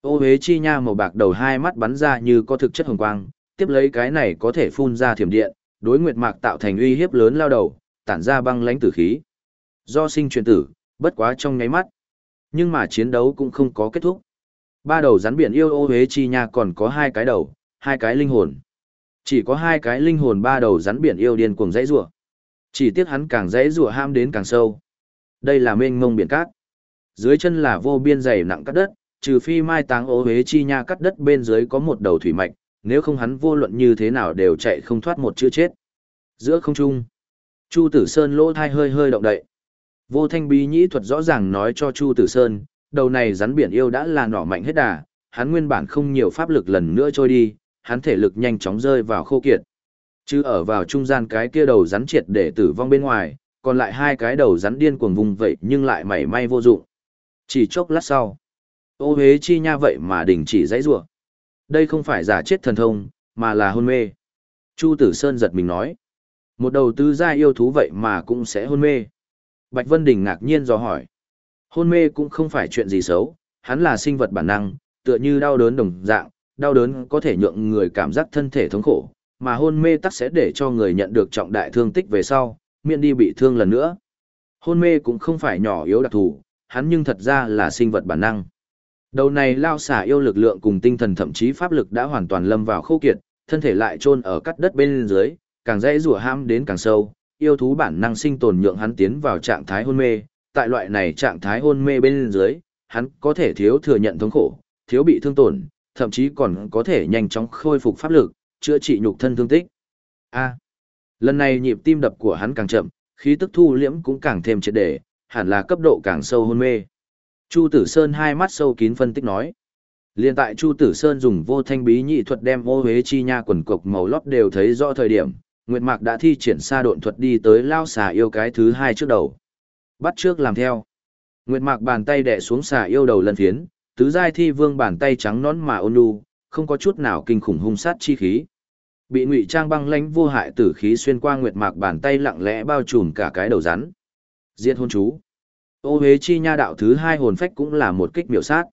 Ô hế chi nha màu bạc đầu hai mắt bắn ra như có thực chất hồng quang, tiếp lấy cái này có thể phun ra thiểm điện, đối nguyệt mạc tạo thành uy hiếp lớn lao đầu, tản ra băng lãnh tử khí. Do sinh truyền tử, bất quá trong nháy mắt. Nhưng mà chiến đấu cũng không có kết thúc. Ba đầu rắn biển yêu ô hế chi nha còn có hai cái đầu, hai cái linh hồn. Chỉ có hai cái linh hồn ba đầu rắn biển yêu điên cuồng dãy rủa. Chỉ tiếc hắn càng dãy rủa ham đến càng sâu. Đây là mênh mông biển cát. Dưới chân là vô biên dày nặng cắt đất, trừ phi mai táng ô hế chi nha cắt đất bên dưới có một đầu thủy mạch, nếu không hắn vô luận như thế nào đều chạy không thoát một chữ chết. Giữa không trung, Chu Tử Sơn lỗ thai hơi hơi động đậy. Vô thanh bí nhĩ thuật rõ ràng nói cho Chu Tử Sơn, đầu này rắn biển yêu đã là nỏ mạnh hết đà, hắn nguyên bản không nhiều pháp lực lần nữa trôi đi, hắn thể lực nhanh chóng rơi vào khô kiệt. Chứ ở vào trung gian cái kia đầu rắn triệt để tử vong bên ngoài, còn lại hai cái đầu rắn điên cuồng vùng vậy nhưng lại mảy may vô dụng. Chỉ chốc lát sau, ô hế chi nha vậy mà đình chỉ dãy rủa đây không phải giả chết thần thông, mà là hôn mê. Chu Tử Sơn giật mình nói. Một đầu tư gia yêu thú vậy mà cũng sẽ hôn mê. Bạch Vân Đình ngạc nhiên do hỏi. Hôn mê cũng không phải chuyện gì xấu, hắn là sinh vật bản năng, tựa như đau đớn đồng dạng, đau đớn có thể nhượng người cảm giác thân thể thống khổ, mà hôn mê tắc sẽ để cho người nhận được trọng đại thương tích về sau, miễn đi bị thương lần nữa. Hôn mê cũng không phải nhỏ yếu đặc thù, hắn nhưng thật ra là sinh vật bản năng. Đầu này lao xả yêu lực lượng cùng tinh thần thậm chí pháp lực đã hoàn toàn lâm vào khô kiệt, thân thể lại chôn ở cắt đất bên dưới, càng dễ rủa ham đến càng sâu, yêu thú bản năng sinh tồn nhượng hắn tiến vào trạng thái hôn mê, tại loại này trạng thái hôn mê bên dưới, hắn có thể thiếu thừa nhận thống khổ, thiếu bị thương tổn, thậm chí còn có thể nhanh chóng khôi phục pháp lực, chữa trị nhục thân thương tích. A. lần này nhịp tim đập của hắn càng chậm, khí tức thu liễm cũng càng thêm triệt để, hẳn là cấp độ càng sâu hôn mê. Chu Tử Sơn hai mắt sâu kín phân tích nói. Liên tại Chu Tử Sơn dùng vô thanh bí nhị thuật đem ô hế chi nha quần cục màu lót đều thấy rõ thời điểm, Nguyệt Mạc đã thi triển xa độn thuật đi tới lao xà yêu cái thứ hai trước đầu. Bắt trước làm theo. Nguyệt Mạc bàn tay đè xuống xà yêu đầu lần phiến, tứ giai thi vương bàn tay trắng nón mà ôn nhu, không có chút nào kinh khủng hung sát chi khí. Bị ngụy trang băng lãnh vô hại tử khí xuyên qua Nguyệt Mạc bàn tay lặng lẽ bao trùm cả cái đầu rắn. Diệt hôn chú. Ô Huế chi nha đạo thứ hai hồn phách cũng là một kích miểu sát.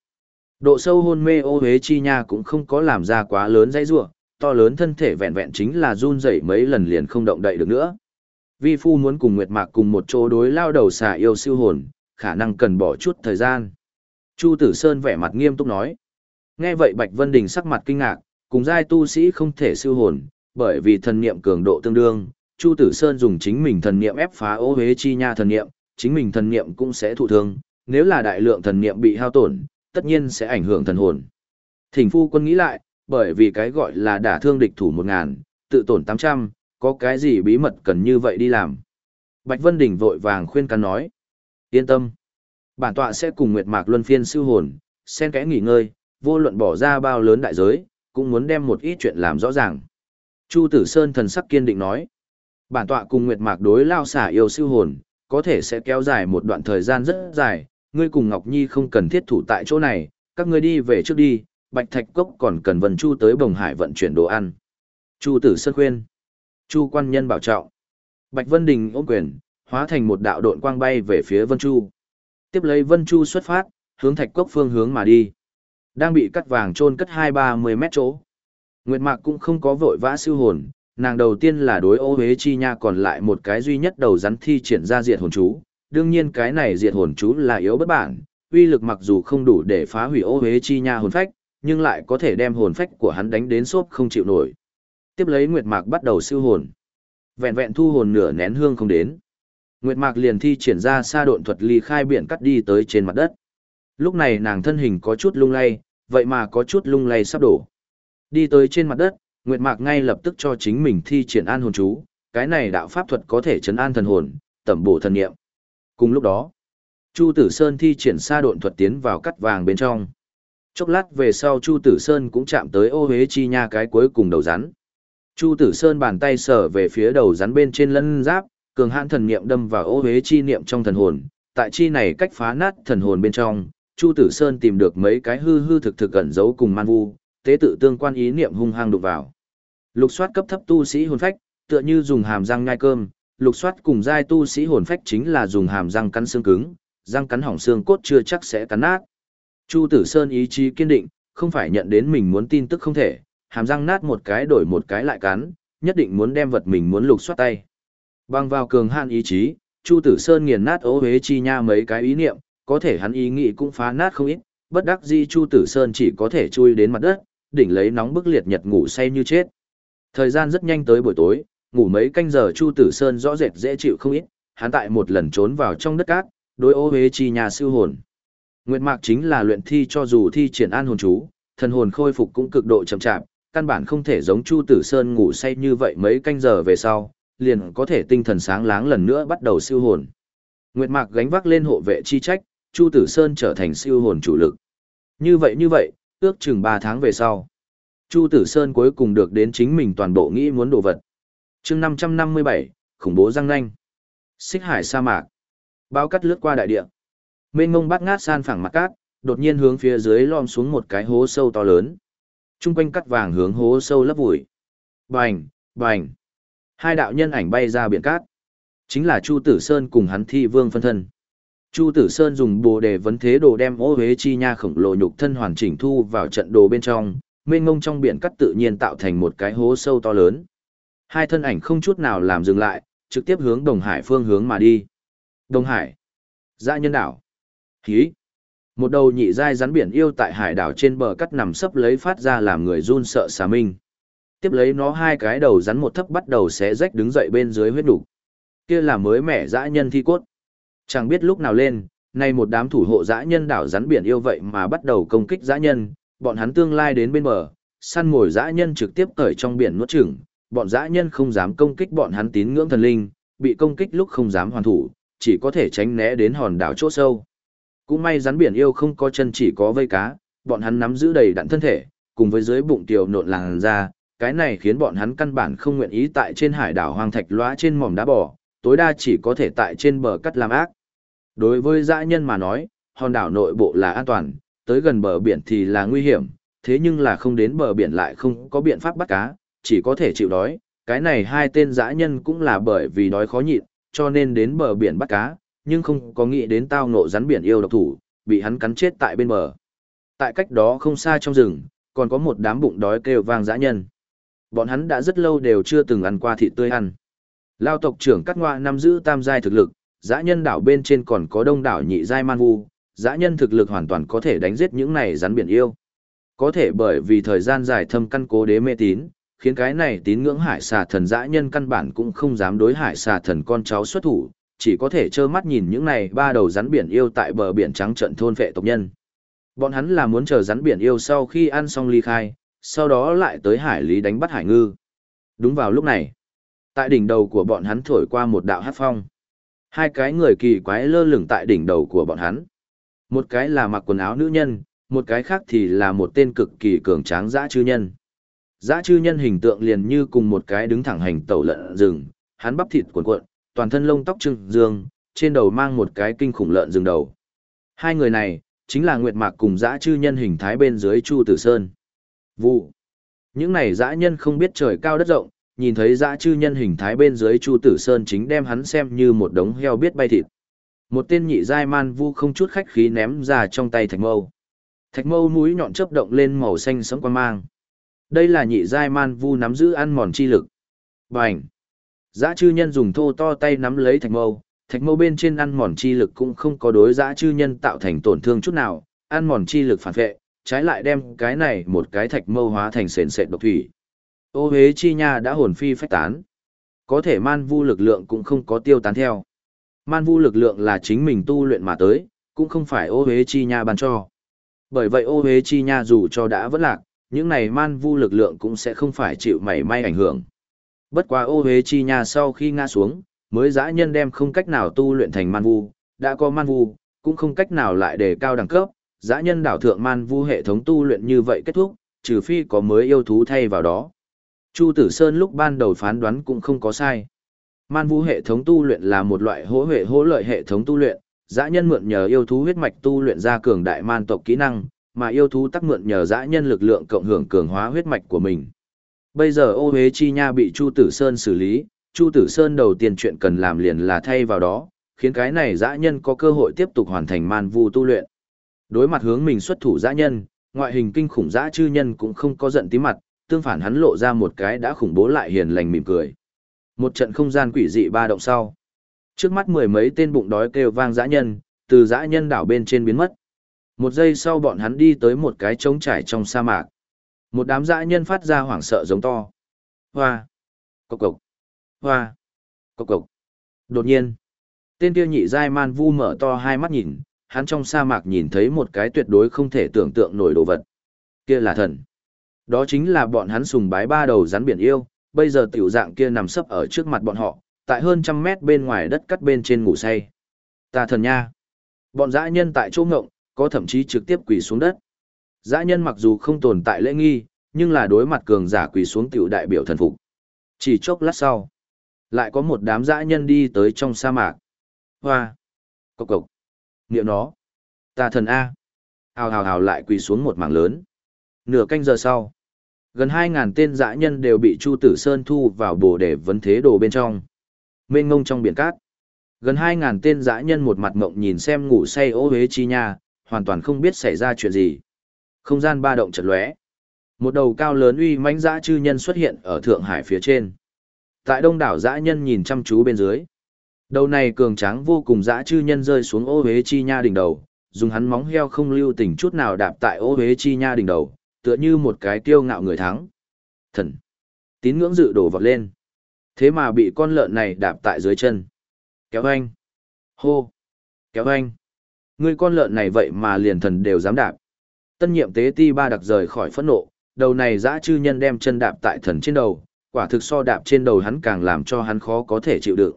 Độ sâu hôn mê ô Huế chi nha cũng không có làm ra quá lớn dãy rủa, to lớn thân thể vẹn vẹn chính là run rẩy mấy lần liền không động đậy được nữa. Vi phu muốn cùng Nguyệt Mạc cùng một chỗ đối lao đầu xà yêu siêu hồn, khả năng cần bỏ chút thời gian. Chu Tử Sơn vẻ mặt nghiêm túc nói. Nghe vậy Bạch Vân Đình sắc mặt kinh ngạc, cùng giai tu sĩ không thể siêu hồn, bởi vì thần niệm cường độ tương đương, Chu Tử Sơn dùng chính mình thần niệm ép phá ô hế chi nha thần niệm, chính mình thần niệm cũng sẽ thụ thương, nếu là đại lượng thần niệm bị hao tổn, tất nhiên sẽ ảnh hưởng thần hồn. Thỉnh phu quân nghĩ lại, bởi vì cái gọi là đả thương địch thủ một ngàn, tự tổn tám trăm, có cái gì bí mật cần như vậy đi làm. Bạch Vân Đình vội vàng khuyên can nói. Yên tâm. Bản tọa sẽ cùng Nguyệt Mạc luân phiên siêu hồn, xen kẽ nghỉ ngơi, vô luận bỏ ra bao lớn đại giới, cũng muốn đem một ít chuyện làm rõ ràng. Chu Tử Sơn thần sắc kiên định nói. Bản tọa cùng Nguyệt Mạc đối lao xả yêu siêu hồn, có thể sẽ kéo dài một đoạn thời gian rất dài, ngươi cùng Ngọc Nhi không cần thiết thủ tại chỗ này, các ngươi đi về trước đi, Bạch Thạch Cốc còn cần Vân Chu tới Bồng Hải vận chuyển đồ ăn. Chu Tử Sơn khuyên. Chu quan nhân bảo trọng. Bạch Vân Đình ôm quyền, hóa thành một đạo độn quang bay về phía Vân Chu. Tiếp lấy Vân Chu xuất phát, hướng Thạch Cốc phương hướng mà đi. Đang bị cắt vàng trôn cất hai ba mươi mét chỗ. Nguyệt Mạc cũng không có vội vã siêu hồn, nàng đầu tiên là đối ô huế chi nha còn lại một cái duy nhất đầu rắn thi triển ra diệt hồn chú. Đương nhiên cái này diệt hồn chú là yếu bất bản, uy lực mặc dù không đủ để phá hủy ô huế chi nha hồn phách, nhưng lại có thể đem hồn phách của hắn đánh đến xốp không chịu nổi. Tiếp lấy Nguyệt Mạc bắt đầu siêu hồn. Vẹn vẹn thu hồn nửa nén hương không đến. Nguyệt Mạc liền thi triển ra sa độn thuật ly khai biển cắt đi tới trên mặt đất. Lúc này nàng thân hình có chút lung lay, vậy mà có chút lung lay sắp đổ. Đi tới trên mặt đất, Nguyệt Mạc ngay lập tức cho chính mình thi triển an hồn chú, cái này đạo pháp thuật có thể chấn an thần hồn, tẩm bổ thần niệm. Cùng lúc đó, Chu Tử Sơn thi triển sa độn thuật tiến vào cắt vàng bên trong. Chốc lát về sau Chu Tử Sơn cũng chạm tới ô hế chi nha cái cuối cùng đầu rắn. Chu Tử Sơn bàn tay sở về phía đầu rắn bên trên lân giáp, cường hãn thần niệm đâm vào ô hế chi niệm trong thần hồn, tại chi này cách phá nát thần hồn bên trong, Chu Tử Sơn tìm được mấy cái hư hư thực thực ẩn giấu cùng man vu, tế tự tương quan ý niệm hung hăng đục vào. Lục soát cấp thấp tu sĩ hồn phách, tựa như dùng hàm răng nhai cơm, lục soát cùng giai tu sĩ hồn phách chính là dùng hàm răng cắn xương cứng, răng cắn hỏng xương cốt chưa chắc sẽ cắn nát. Chu Tử Sơn ý chí kiên định, không phải nhận đến mình muốn tin tức không thể, hàm răng nát một cái đổi một cái lại cắn, nhất định muốn đem vật mình muốn lục soát tay. Băng vào cường hạn ý chí, Chu Tử Sơn nghiền nát ố hế chi nha mấy cái ý niệm, có thể hắn ý nghĩ cũng phá nát không ít, bất đắc dĩ Chu Tử Sơn chỉ có thể chui đến mặt đất, đỉnh lấy nóng bức liệt nhật ngủ say như chết. Thời gian rất nhanh tới buổi tối, ngủ mấy canh giờ Chu Tử Sơn rõ rệt dễ chịu không ít, hắn tại một lần trốn vào trong đất cát, đối ô hế chi nhà siêu hồn. Nguyệt mạc chính là luyện thi cho dù thi triển an hồn chú, thần hồn khôi phục cũng cực độ chậm chạp, căn bản không thể giống Chu Tử Sơn ngủ say như vậy mấy canh giờ về sau, liền có thể tinh thần sáng láng lần nữa bắt đầu siêu hồn. Nguyệt mạc gánh vác lên hộ vệ chi trách, Chu Tử Sơn trở thành siêu hồn chủ lực. Như vậy như vậy, ước chừng 3 tháng về sau. Chu Tử Sơn cuối cùng được đến chính mình toàn bộ nghĩ muốn đồ vật. chương 557, khủng bố răng nanh. Xích hải sa mạc. Báo cắt lướt qua đại địa. Mênh mông bắt ngát san phẳng mặt cát, đột nhiên hướng phía dưới lom xuống một cái hố sâu to lớn. Trung quanh cắt vàng hướng hố sâu lấp vùi. Bành, bành. Hai đạo nhân ảnh bay ra biển cát. Chính là Chu Tử Sơn cùng hắn thi vương phân thân. Chu Tử Sơn dùng bồ đề vấn thế đồ đem ô huế chi nha khổng lồ nhục thân hoàn chỉnh thu vào trận đồ bên trong, mênh ngông trong biển cắt tự nhiên tạo thành một cái hố sâu to lớn. Hai thân ảnh không chút nào làm dừng lại, trực tiếp hướng Đồng Hải phương hướng mà đi. Đồng Hải. Dạ nhân đảo. Hí. Một đầu nhị dai rắn biển yêu tại hải đảo trên bờ cắt nằm sấp lấy phát ra làm người run sợ xà minh. Tiếp lấy nó hai cái đầu rắn một thấp bắt đầu xé rách đứng dậy bên dưới huyết đủ. Kia là mới mẻ dã nhân thi cốt. Chẳng biết lúc nào lên, nay một đám thủ hộ dã nhân đảo rắn biển yêu vậy mà bắt đầu công kích dã nhân, bọn hắn tương lai đến bên bờ, săn mồi dã nhân trực tiếp cởi trong biển nuốt chửng, bọn dã nhân không dám công kích bọn hắn tín ngưỡng thần linh, bị công kích lúc không dám hoàn thủ, chỉ có thể tránh né đến hòn đảo chỗ sâu. Cũng may rắn biển yêu không có chân chỉ có vây cá, bọn hắn nắm giữ đầy đặn thân thể, cùng với dưới bụng tiểu nộn làn ra, cái này khiến bọn hắn căn bản không nguyện ý tại trên hải đảo hoang thạch lóa trên mỏm đá bò, tối đa chỉ có thể tại trên bờ cắt làm ác. Đối với dã nhân mà nói, hòn đảo nội bộ là an toàn, tới gần bờ biển thì là nguy hiểm, thế nhưng là không đến bờ biển lại không có biện pháp bắt cá, chỉ có thể chịu đói. Cái này hai tên dã nhân cũng là bởi vì đói khó nhịn, cho nên đến bờ biển bắt cá, nhưng không có nghĩ đến tao ngộ rắn biển yêu độc thủ, bị hắn cắn chết tại bên bờ. Tại cách đó không xa trong rừng, còn có một đám bụng đói kêu vang dã nhân. Bọn hắn đã rất lâu đều chưa từng ăn qua thịt tươi ăn. Lao tộc trưởng cắt ngoa nắm giữ tam giai thực lực, dã nhân đảo bên trên còn có đông đảo nhị giai man vu, dã nhân thực lực hoàn toàn có thể đánh giết những này rắn biển yêu. Có thể bởi vì thời gian dài thâm căn cố đế mê tín, khiến cái này tín ngưỡng hải xà thần dã nhân căn bản cũng không dám đối hải xà thần con cháu xuất thủ, chỉ có thể trơ mắt nhìn những này ba đầu rắn biển yêu tại bờ biển trắng trận thôn vệ tộc nhân. Bọn hắn là muốn chờ rắn biển yêu sau khi ăn xong ly khai, sau đó lại tới hải lý đánh bắt hải ngư. Đúng vào lúc này, tại đỉnh đầu của bọn hắn thổi qua một đạo hát phong. Hai cái người kỳ quái lơ lửng tại đỉnh đầu của bọn hắn. Một cái là mặc quần áo nữ nhân, một cái khác thì là một tên cực kỳ cường tráng dã chư nhân. Dã chư nhân hình tượng liền như cùng một cái đứng thẳng hành tẩu lợn rừng, hắn bắp thịt cuộn cuộn, toàn thân lông tóc trưng dương, trên đầu mang một cái kinh khủng lợn rừng đầu. Hai người này, chính là Nguyệt Mạc cùng dã chư nhân hình thái bên dưới Chu Tử Sơn. Vụ. Những này dã nhân không biết trời cao đất rộng, nhìn thấy dã chư nhân hình thái bên dưới Chu Tử Sơn chính đem hắn xem như một đống heo biết bay thịt. Một tên nhị giai man vu không chút khách khí ném ra trong tay thạch mâu. Thạch mâu mũi nhọn chớp động lên màu xanh sẫm quan mang. Đây là nhị giai man vu nắm giữ ăn mòn chi lực. Bành! Dã chư nhân dùng thô to tay nắm lấy thạch mâu, thạch mâu bên trên ăn mòn chi lực cũng không có đối dã chư nhân tạo thành tổn thương chút nào, ăn mòn chi lực phản vệ, trái lại đem cái này một cái thạch mâu hóa thành sền sệt độc thủy. Ô hế chi nha đã hồn phi phách tán. Có thể man vu lực lượng cũng không có tiêu tán theo. Man vu lực lượng là chính mình tu luyện mà tới, cũng không phải ô hế chi nha ban cho. Bởi vậy ô hế chi nha dù cho đã vẫn lạc, những này man vu lực lượng cũng sẽ không phải chịu mảy may ảnh hưởng. Bất quá ô hế chi nha sau khi ngã xuống, mới dã nhân đem không cách nào tu luyện thành man vu, đã có man vu, cũng không cách nào lại để cao đẳng cấp, dã nhân đảo thượng man vu hệ thống tu luyện như vậy kết thúc, trừ phi có mới yêu thú thay vào đó. Chu Tử Sơn lúc ban đầu phán đoán cũng không có sai. Man vu hệ thống tu luyện là một loại hỗ hệ hỗ lợi hệ thống tu luyện, dã nhân mượn nhờ yêu thú huyết mạch tu luyện ra cường đại man tộc kỹ năng, mà yêu thú tắc mượn nhờ dã nhân lực lượng cộng hưởng cường hóa huyết mạch của mình. Bây giờ ô hế chi nha bị Chu Tử Sơn xử lý, Chu Tử Sơn đầu tiên chuyện cần làm liền là thay vào đó, khiến cái này dã nhân có cơ hội tiếp tục hoàn thành man vu tu luyện. Đối mặt hướng mình xuất thủ dã nhân, ngoại hình kinh khủng dã chư nhân cũng không có giận tí mặt, tương phản hắn lộ ra một cái đã khủng bố lại hiền lành mỉm cười. Một trận không gian quỷ dị ba động sau. Trước mắt mười mấy tên bụng đói kêu vang dã nhân, từ dã nhân đảo bên trên biến mất. Một giây sau bọn hắn đi tới một cái trống trải trong sa mạc. Một đám dã nhân phát ra hoảng sợ giống to. Hoa! Cộc cộc! Hoa! Cộc cộc! Đột nhiên, tên kia nhị giai man vu mở to hai mắt nhìn, hắn trong sa mạc nhìn thấy một cái tuyệt đối không thể tưởng tượng nổi đồ vật. Kia là thần. Đó chính là bọn hắn sùng bái ba đầu rắn biển yêu, bây giờ tiểu dạng kia nằm sấp ở trước mặt bọn họ, tại hơn trăm mét bên ngoài đất cắt bên trên ngủ say. Ta thần nha. Bọn dã nhân tại chỗ ngộng, có thậm chí trực tiếp quỳ xuống đất. Dã nhân mặc dù không tồn tại lễ nghi, nhưng là đối mặt cường giả quỳ xuống tiểu đại biểu thần phục. Chỉ chốc lát sau, lại có một đám dã nhân đi tới trong sa mạc. Hoa! Cộc cộc! Nghĩa nó! Ta thần A! Hào hào hào lại quỳ xuống một mảng lớn. Nửa canh giờ sau, gần 2.000 tên dã nhân đều bị Chu Tử Sơn thu vào bồ để vấn thế đồ bên trong. Mênh ngông trong biển cát. Gần 2.000 tên dã nhân một mặt mộng nhìn xem ngủ say ô hế chi nha, hoàn toàn không biết xảy ra chuyện gì. Không gian ba động chật lóe. Một đầu cao lớn uy mãnh dã chư nhân xuất hiện ở Thượng Hải phía trên. Tại đông đảo dã nhân nhìn chăm chú bên dưới. Đầu này cường tráng vô cùng dã chư nhân rơi xuống ô hế chi nha đỉnh đầu, dùng hắn móng heo không lưu tình chút nào đạp tại ô hế chi nha đỉnh đầu, tựa như một cái tiêu ngạo người thắng. Thần. Tín ngưỡng dự đổ vọt lên. Thế mà bị con lợn này đạp tại dưới chân. Kéo anh. Hô. Kéo anh. người con lợn này vậy mà liền thần đều dám đạp. Tân nhiệm tế ti ba đặc rời khỏi phẫn nộ, đầu này dã chư nhân đem chân đạp tại thần trên đầu, quả thực so đạp trên đầu hắn càng làm cho hắn khó có thể chịu đựng.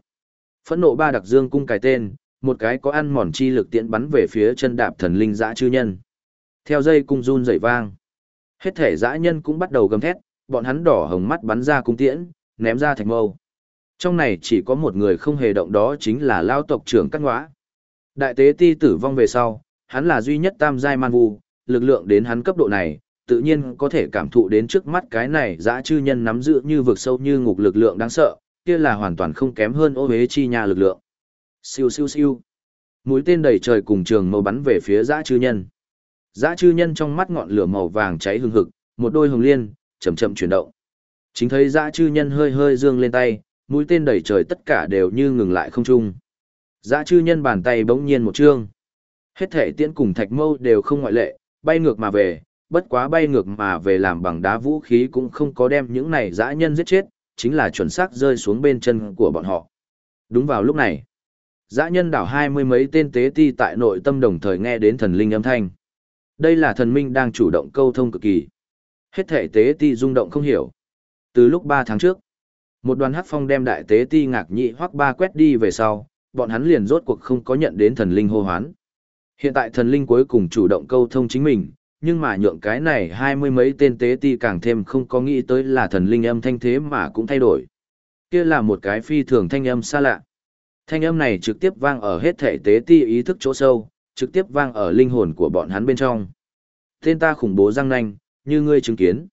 Phẫn nộ ba đặc dương cung cài tên, một cái có ăn mòn chi lực tiễn bắn về phía chân đạp thần linh dã chư nhân. Theo dây cung run rẩy vang, hết thể dã nhân cũng bắt đầu gầm thét, bọn hắn đỏ hồng mắt bắn ra cung tiễn, ném ra thạch mâu. Trong này chỉ có một người không hề động đó chính là lao tộc trưởng Cát Ngõa. Đại tế ti tử vong về sau, hắn là duy nhất tam giai man vu, lực lượng đến hắn cấp độ này, tự nhiên có thể cảm thụ đến trước mắt cái này dã chư nhân nắm giữ như vực sâu như ngục lực lượng đáng sợ, kia là hoàn toàn không kém hơn ô huế chi nhà lực lượng. Siêu siêu siêu. Mũi tên đầy trời cùng trường màu bắn về phía dã chư nhân. Dã chư nhân trong mắt ngọn lửa màu vàng cháy hừng hực, một đôi hồng liên, chậm chậm chuyển động. Chính thấy dã chư nhân hơi hơi dương lên tay, mũi tên đầy trời tất cả đều như ngừng lại không trung. Dã chư nhân bàn tay bỗng nhiên một trương. Hết thể tiễn cùng thạch mâu đều không ngoại lệ, bay ngược mà về, bất quá bay ngược mà về làm bằng đá vũ khí cũng không có đem những này dã nhân giết chết, chính là chuẩn xác rơi xuống bên chân của bọn họ. Đúng vào lúc này, dã nhân đảo hai mươi mấy tên tế ti tại nội tâm đồng thời nghe đến thần linh âm thanh. Đây là thần minh đang chủ động câu thông cực kỳ. Hết thể tế ti rung động không hiểu. Từ lúc ba tháng trước, một đoàn hắc phong đem đại tế ti ngạc nhị hoắc ba quét đi về sau, bọn hắn liền rốt cuộc không có nhận đến thần linh hô hoán. Hiện tại thần linh cuối cùng chủ động câu thông chính mình, nhưng mà nhượng cái này hai mươi mấy tên tế ti càng thêm không có nghĩ tới là thần linh âm thanh thế mà cũng thay đổi. Kia là một cái phi thường thanh âm xa lạ. Thanh âm này trực tiếp vang ở hết thể tế ti ý thức chỗ sâu, trực tiếp vang ở linh hồn của bọn hắn bên trong. Tên ta khủng bố răng nanh, như ngươi chứng kiến.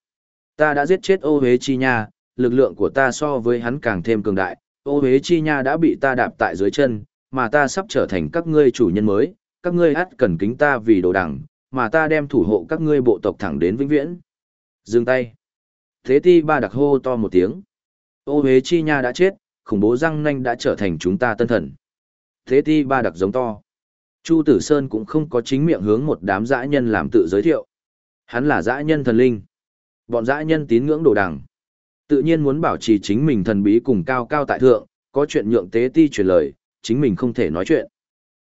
Ta đã giết chết ô hế chi nha, lực lượng của ta so với hắn càng thêm cường đại, ô hế chi nha đã bị ta đạp tại dưới chân, mà ta sắp trở thành các ngươi chủ nhân mới, các ngươi ắt cần kính ta vì đồ đẳng, mà ta đem thủ hộ các ngươi bộ tộc thẳng đến vĩnh viễn. Dừng tay. Thế ti ba đặc hô to một tiếng. Ô hế chi nha đã chết, khủng bố răng nanh đã trở thành chúng ta tân thần. Thế ti ba đặc giống to. Chu Tử Sơn cũng không có chính miệng hướng một đám dã nhân làm tự giới thiệu. Hắn là dã nhân thần linh. Bọn dã nhân tín ngưỡng đồ đằng. Tự nhiên muốn bảo trì chính mình thần bí cùng cao cao tại thượng, có chuyện nhượng tế ti truyền lời, chính mình không thể nói chuyện.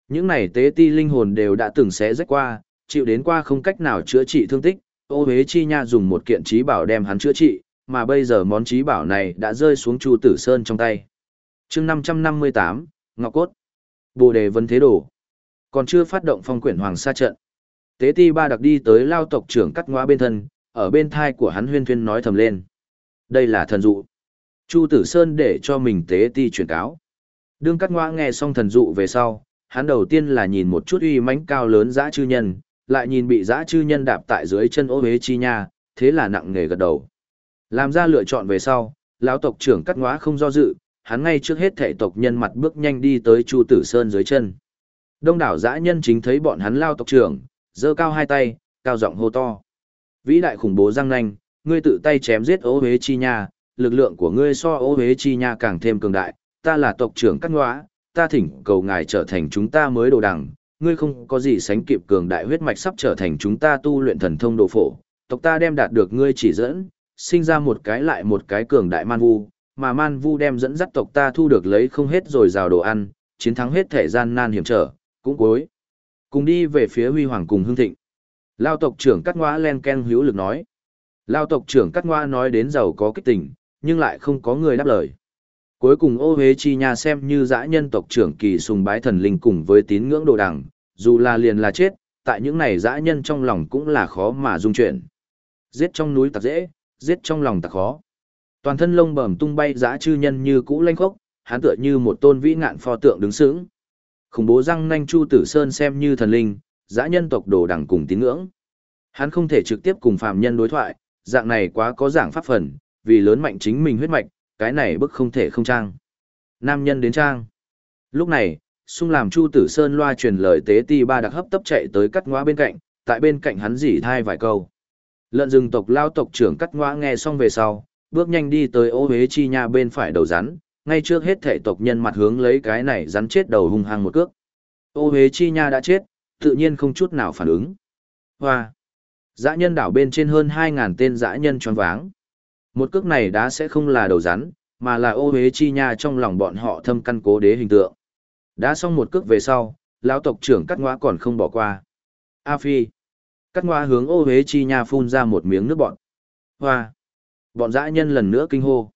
Những này tế ti linh hồn đều đã từng xé rách qua, chịu đến qua không cách nào chữa trị thương tích, ô hế chi nha dùng một kiện trí bảo đem hắn chữa trị, mà bây giờ món trí bảo này đã rơi xuống Chu Tử Sơn trong tay. chương 558, Ngọc Cốt. Bồ đề vân thế đồ. Còn chưa phát động phong quyển hoàng sa trận. Tế ti ba đặc đi tới lao tộc trưởng cắt ngoa bên thân, ở bên thai của hắn huyên thuyên nói thầm lên. Đây là thần dụ. Chu Tử Sơn để cho mình tế ti truyền cáo. Đương cắt ngoa nghe xong thần dụ về sau, hắn đầu tiên là nhìn một chút uy mãnh cao lớn dã chư nhân, lại nhìn bị dã chư nhân đạp tại dưới chân ô huế chi nha, thế là nặng nghề gật đầu. Làm ra lựa chọn về sau, lão tộc trưởng cắt ngóa không do dự, hắn ngay trước hết thể tộc nhân mặt bước nhanh đi tới Chu Tử Sơn dưới chân. Đông đảo dã nhân chính thấy bọn hắn lao tộc trưởng, giơ cao hai tay, cao giọng hô to. Vĩ đại khủng bố răng nanh, ngươi tự tay chém giết ô huế chi nha, lực lượng của ngươi so ô huế chi nha càng thêm cường đại, ta là tộc trưởng cắt ngóa, ta thỉnh cầu ngài trở thành chúng ta mới đồ đằng, ngươi không có gì sánh kịp cường đại huyết mạch sắp trở thành chúng ta tu luyện thần thông đồ phổ, tộc ta đem đạt được ngươi chỉ dẫn, sinh ra một cái lại một cái cường đại man vu, mà man vu đem dẫn dắt tộc ta thu được lấy không hết rồi rào đồ ăn, chiến thắng hết thể gian nan hiểm trở, cũng cuối. Cùng đi về phía huy hoàng cùng hương thịnh. Lao tộc trưởng cắt ngoa len ken hữu lực nói. Lao tộc trưởng cắt ngoa nói đến giàu có kích tình, nhưng lại không có người đáp lời. Cuối cùng ô Huế Chi Nha xem như dã nhân tộc trưởng kỳ sùng bái thần linh cùng với tín ngưỡng đồ đằng, dù là liền là chết, tại những này dã nhân trong lòng cũng là khó mà dung chuyển. Giết trong núi tặc dễ, giết trong lòng tặc khó. Toàn thân lông bẩm tung bay dã chư nhân như cũ lanh khốc, hắn tựa như một tôn vĩ ngạn pho tượng đứng sững. Khủng bố răng nanh Chu Tử Sơn xem như thần linh, dã nhân tộc đồ đằng cùng tín ngưỡng. Hắn không thể trực tiếp cùng phàm nhân đối thoại, dạng này quá có giảng pháp phần, vì lớn mạnh chính mình huyết mạch, cái này bức không thể không trang. Nam nhân đến trang. Lúc này, sung làm Chu Tử Sơn loa truyền lời tế ti ba đặc hấp tấp chạy tới cắt ngóa bên cạnh, tại bên cạnh hắn dỉ thai vài câu. Lợn rừng tộc lao tộc trưởng cắt ngóa nghe xong về sau, bước nhanh đi tới ô huế chi nha bên phải đầu rắn, ngay trước hết thể tộc nhân mặt hướng lấy cái này rắn chết đầu hung hăng một cước. Ô huế chi nha đã chết, tự nhiên không chút nào phản ứng. Hoa! Dã nhân đảo bên trên hơn 2.000 tên dã nhân tròn váng. Một cước này đã sẽ không là đầu rắn, mà là ô hế chi nha trong lòng bọn họ thâm căn cố đế hình tượng. Đã xong một cước về sau, lão tộc trưởng cắt ngõa còn không bỏ qua. A Phi. Cắt ngoa hướng ô hế chi nha phun ra một miếng nước bọn. Hoa! Bọn dã nhân lần nữa kinh hô.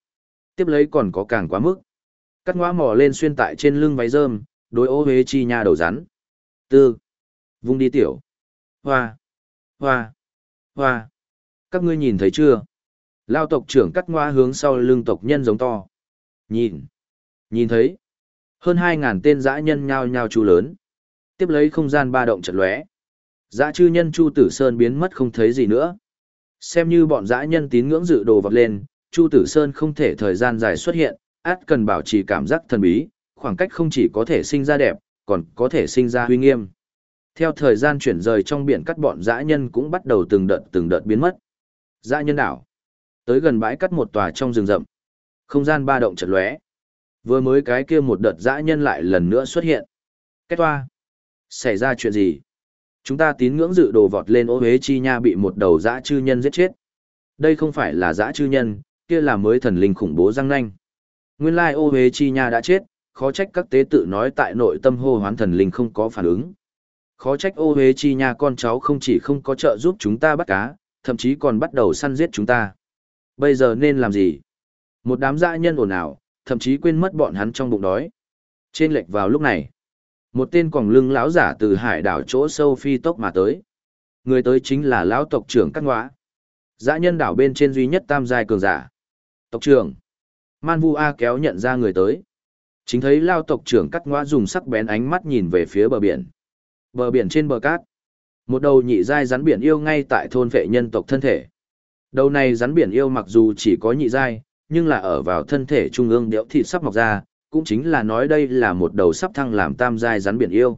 Tiếp lấy còn có càng quá mức. Cắt ngoa mò lên xuyên tại trên lưng váy rơm, đối ô hế chi nha đầu rắn. Tư! Vung đi tiểu. Hoa! Hoa! Hoa! Các ngươi nhìn thấy chưa? Lao tộc trưởng cắt ngoa hướng sau lưng tộc nhân giống to. Nhìn! Nhìn thấy! Hơn hai ngàn tên dã nhân nhao nhao chu lớn. Tiếp lấy không gian ba động chật lóe. Dã chư nhân Chu Tử Sơn biến mất không thấy gì nữa. Xem như bọn dã nhân tín ngưỡng dự đồ vọt lên, Chu Tử Sơn không thể thời gian dài xuất hiện, át cần bảo trì cảm giác thần bí, khoảng cách không chỉ có thể sinh ra đẹp, còn có thể sinh ra huy nghiêm. Theo thời gian chuyển rời trong biển cắt bọn dã nhân cũng bắt đầu từng đợt từng đợt biến mất. Dã nhân đảo. Tới gần bãi cắt một tòa trong rừng rậm. Không gian ba động chật lóe. Vừa mới cái kia một đợt dã nhân lại lần nữa xuất hiện. Kết toa. Xảy ra chuyện gì? Chúng ta tín ngưỡng dự đồ vọt lên ô hế chi nha bị một đầu dã chư nhân giết chết. Đây không phải là dã chư nhân, kia là mới thần linh khủng bố răng nanh. Nguyên lai ô hế chi nha đã chết, khó trách các tế tự nói tại nội tâm hô hoán thần linh không có phản ứng. Khó trách ô hế chi nha con cháu không chỉ không có trợ giúp chúng ta bắt cá, thậm chí còn bắt đầu săn giết chúng ta. Bây giờ nên làm gì? Một đám dã nhân ồn ào, thậm chí quên mất bọn hắn trong bụng đói. Trên lệch vào lúc này, một tên quòng lưng lão giả từ hải đảo chỗ sâu phi tốc mà tới. Người tới chính là lão tộc trưởng Cát Ngoã. Dã nhân đảo bên trên duy nhất tam giai cường giả. Tộc trưởng. Man Vu A kéo nhận ra người tới. Chính thấy lao tộc trưởng Cát Ngoã dùng sắc bén ánh mắt nhìn về phía bờ biển. Bờ biển trên bờ cát. Một đầu nhị giai rắn biển yêu ngay tại thôn vệ nhân tộc thân thể. Đầu này rắn biển yêu mặc dù chỉ có nhị giai, nhưng là ở vào thân thể trung ương đẽo thịt sắp mọc ra, cũng chính là nói đây là một đầu sắp thăng làm tam giai rắn biển yêu.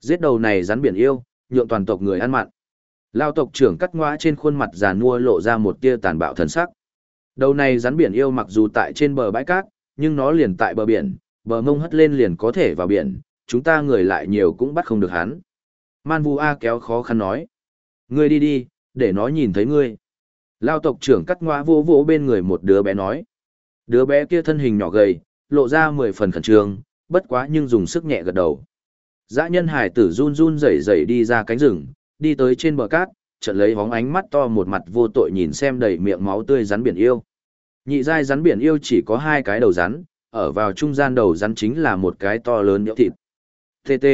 Giết đầu này rắn biển yêu, nhượng toàn tộc người ăn mặn. Lao tộc trưởng cắt ngoã trên khuôn mặt già nua lộ ra một tia tàn bạo thần sắc. Đầu này rắn biển yêu mặc dù tại trên bờ bãi cát, nhưng nó liền tại bờ biển, bờ mông hất lên liền có thể vào biển, chúng ta người lại nhiều cũng bắt không được hắn. Man Vu A kéo khó khăn nói. Ngươi đi đi, để nó nhìn thấy ngươi. Lao tộc trưởng cắt ngoa vô vô bên người một đứa bé nói. Đứa bé kia thân hình nhỏ gầy, lộ ra mười phần khẩn trương, bất quá nhưng dùng sức nhẹ gật đầu. Dã nhân hải tử run run rẩy rẩy đi ra cánh rừng, đi tới trên bờ cát, trận lấy hóng ánh mắt to một mặt vô tội nhìn xem đầy miệng máu tươi rắn biển yêu. Nhị giai rắn biển yêu chỉ có hai cái đầu rắn, ở vào trung gian đầu rắn chính là một cái to lớn nhỡ thịt. TT.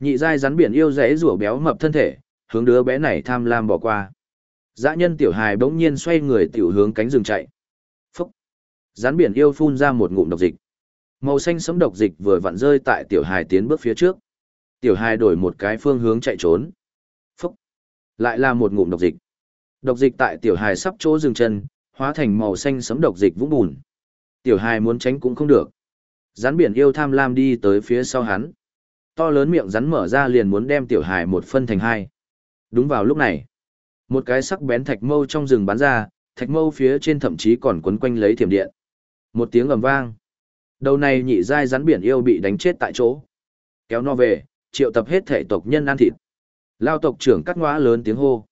Nhị giai rắn biển yêu rẽ rủa béo mập thân thể, hướng đứa bé này tham lam bỏ qua. Dã nhân tiểu hài bỗng nhiên xoay người tiểu hướng cánh rừng chạy. Phúc! Rắn biển yêu phun ra một ngụm độc dịch. Màu xanh sẫm độc dịch vừa vặn rơi tại tiểu hài tiến bước phía trước. Tiểu hài đổi một cái phương hướng chạy trốn. Phúc! Lại là một ngụm độc dịch. Độc dịch tại tiểu hài sắp chỗ dừng chân, hóa thành màu xanh sẫm độc dịch vũng bùn. Tiểu hài muốn tránh cũng không được. Rắn biển yêu tham lam đi tới phía sau hắn. To lớn miệng rắn mở ra liền muốn đem tiểu hài một phân thành hai. Đúng vào lúc này, một cái sắc bén thạch mâu trong rừng bắn ra, thạch mâu phía trên thậm chí còn quấn quanh lấy thiểm điện. Một tiếng ầm vang. Đầu này nhị giai rắn biển yêu bị đánh chết tại chỗ. Kéo no về, triệu tập hết thể tộc nhân ăn thịt. Lao tộc trưởng cắt ngõa lớn tiếng hô.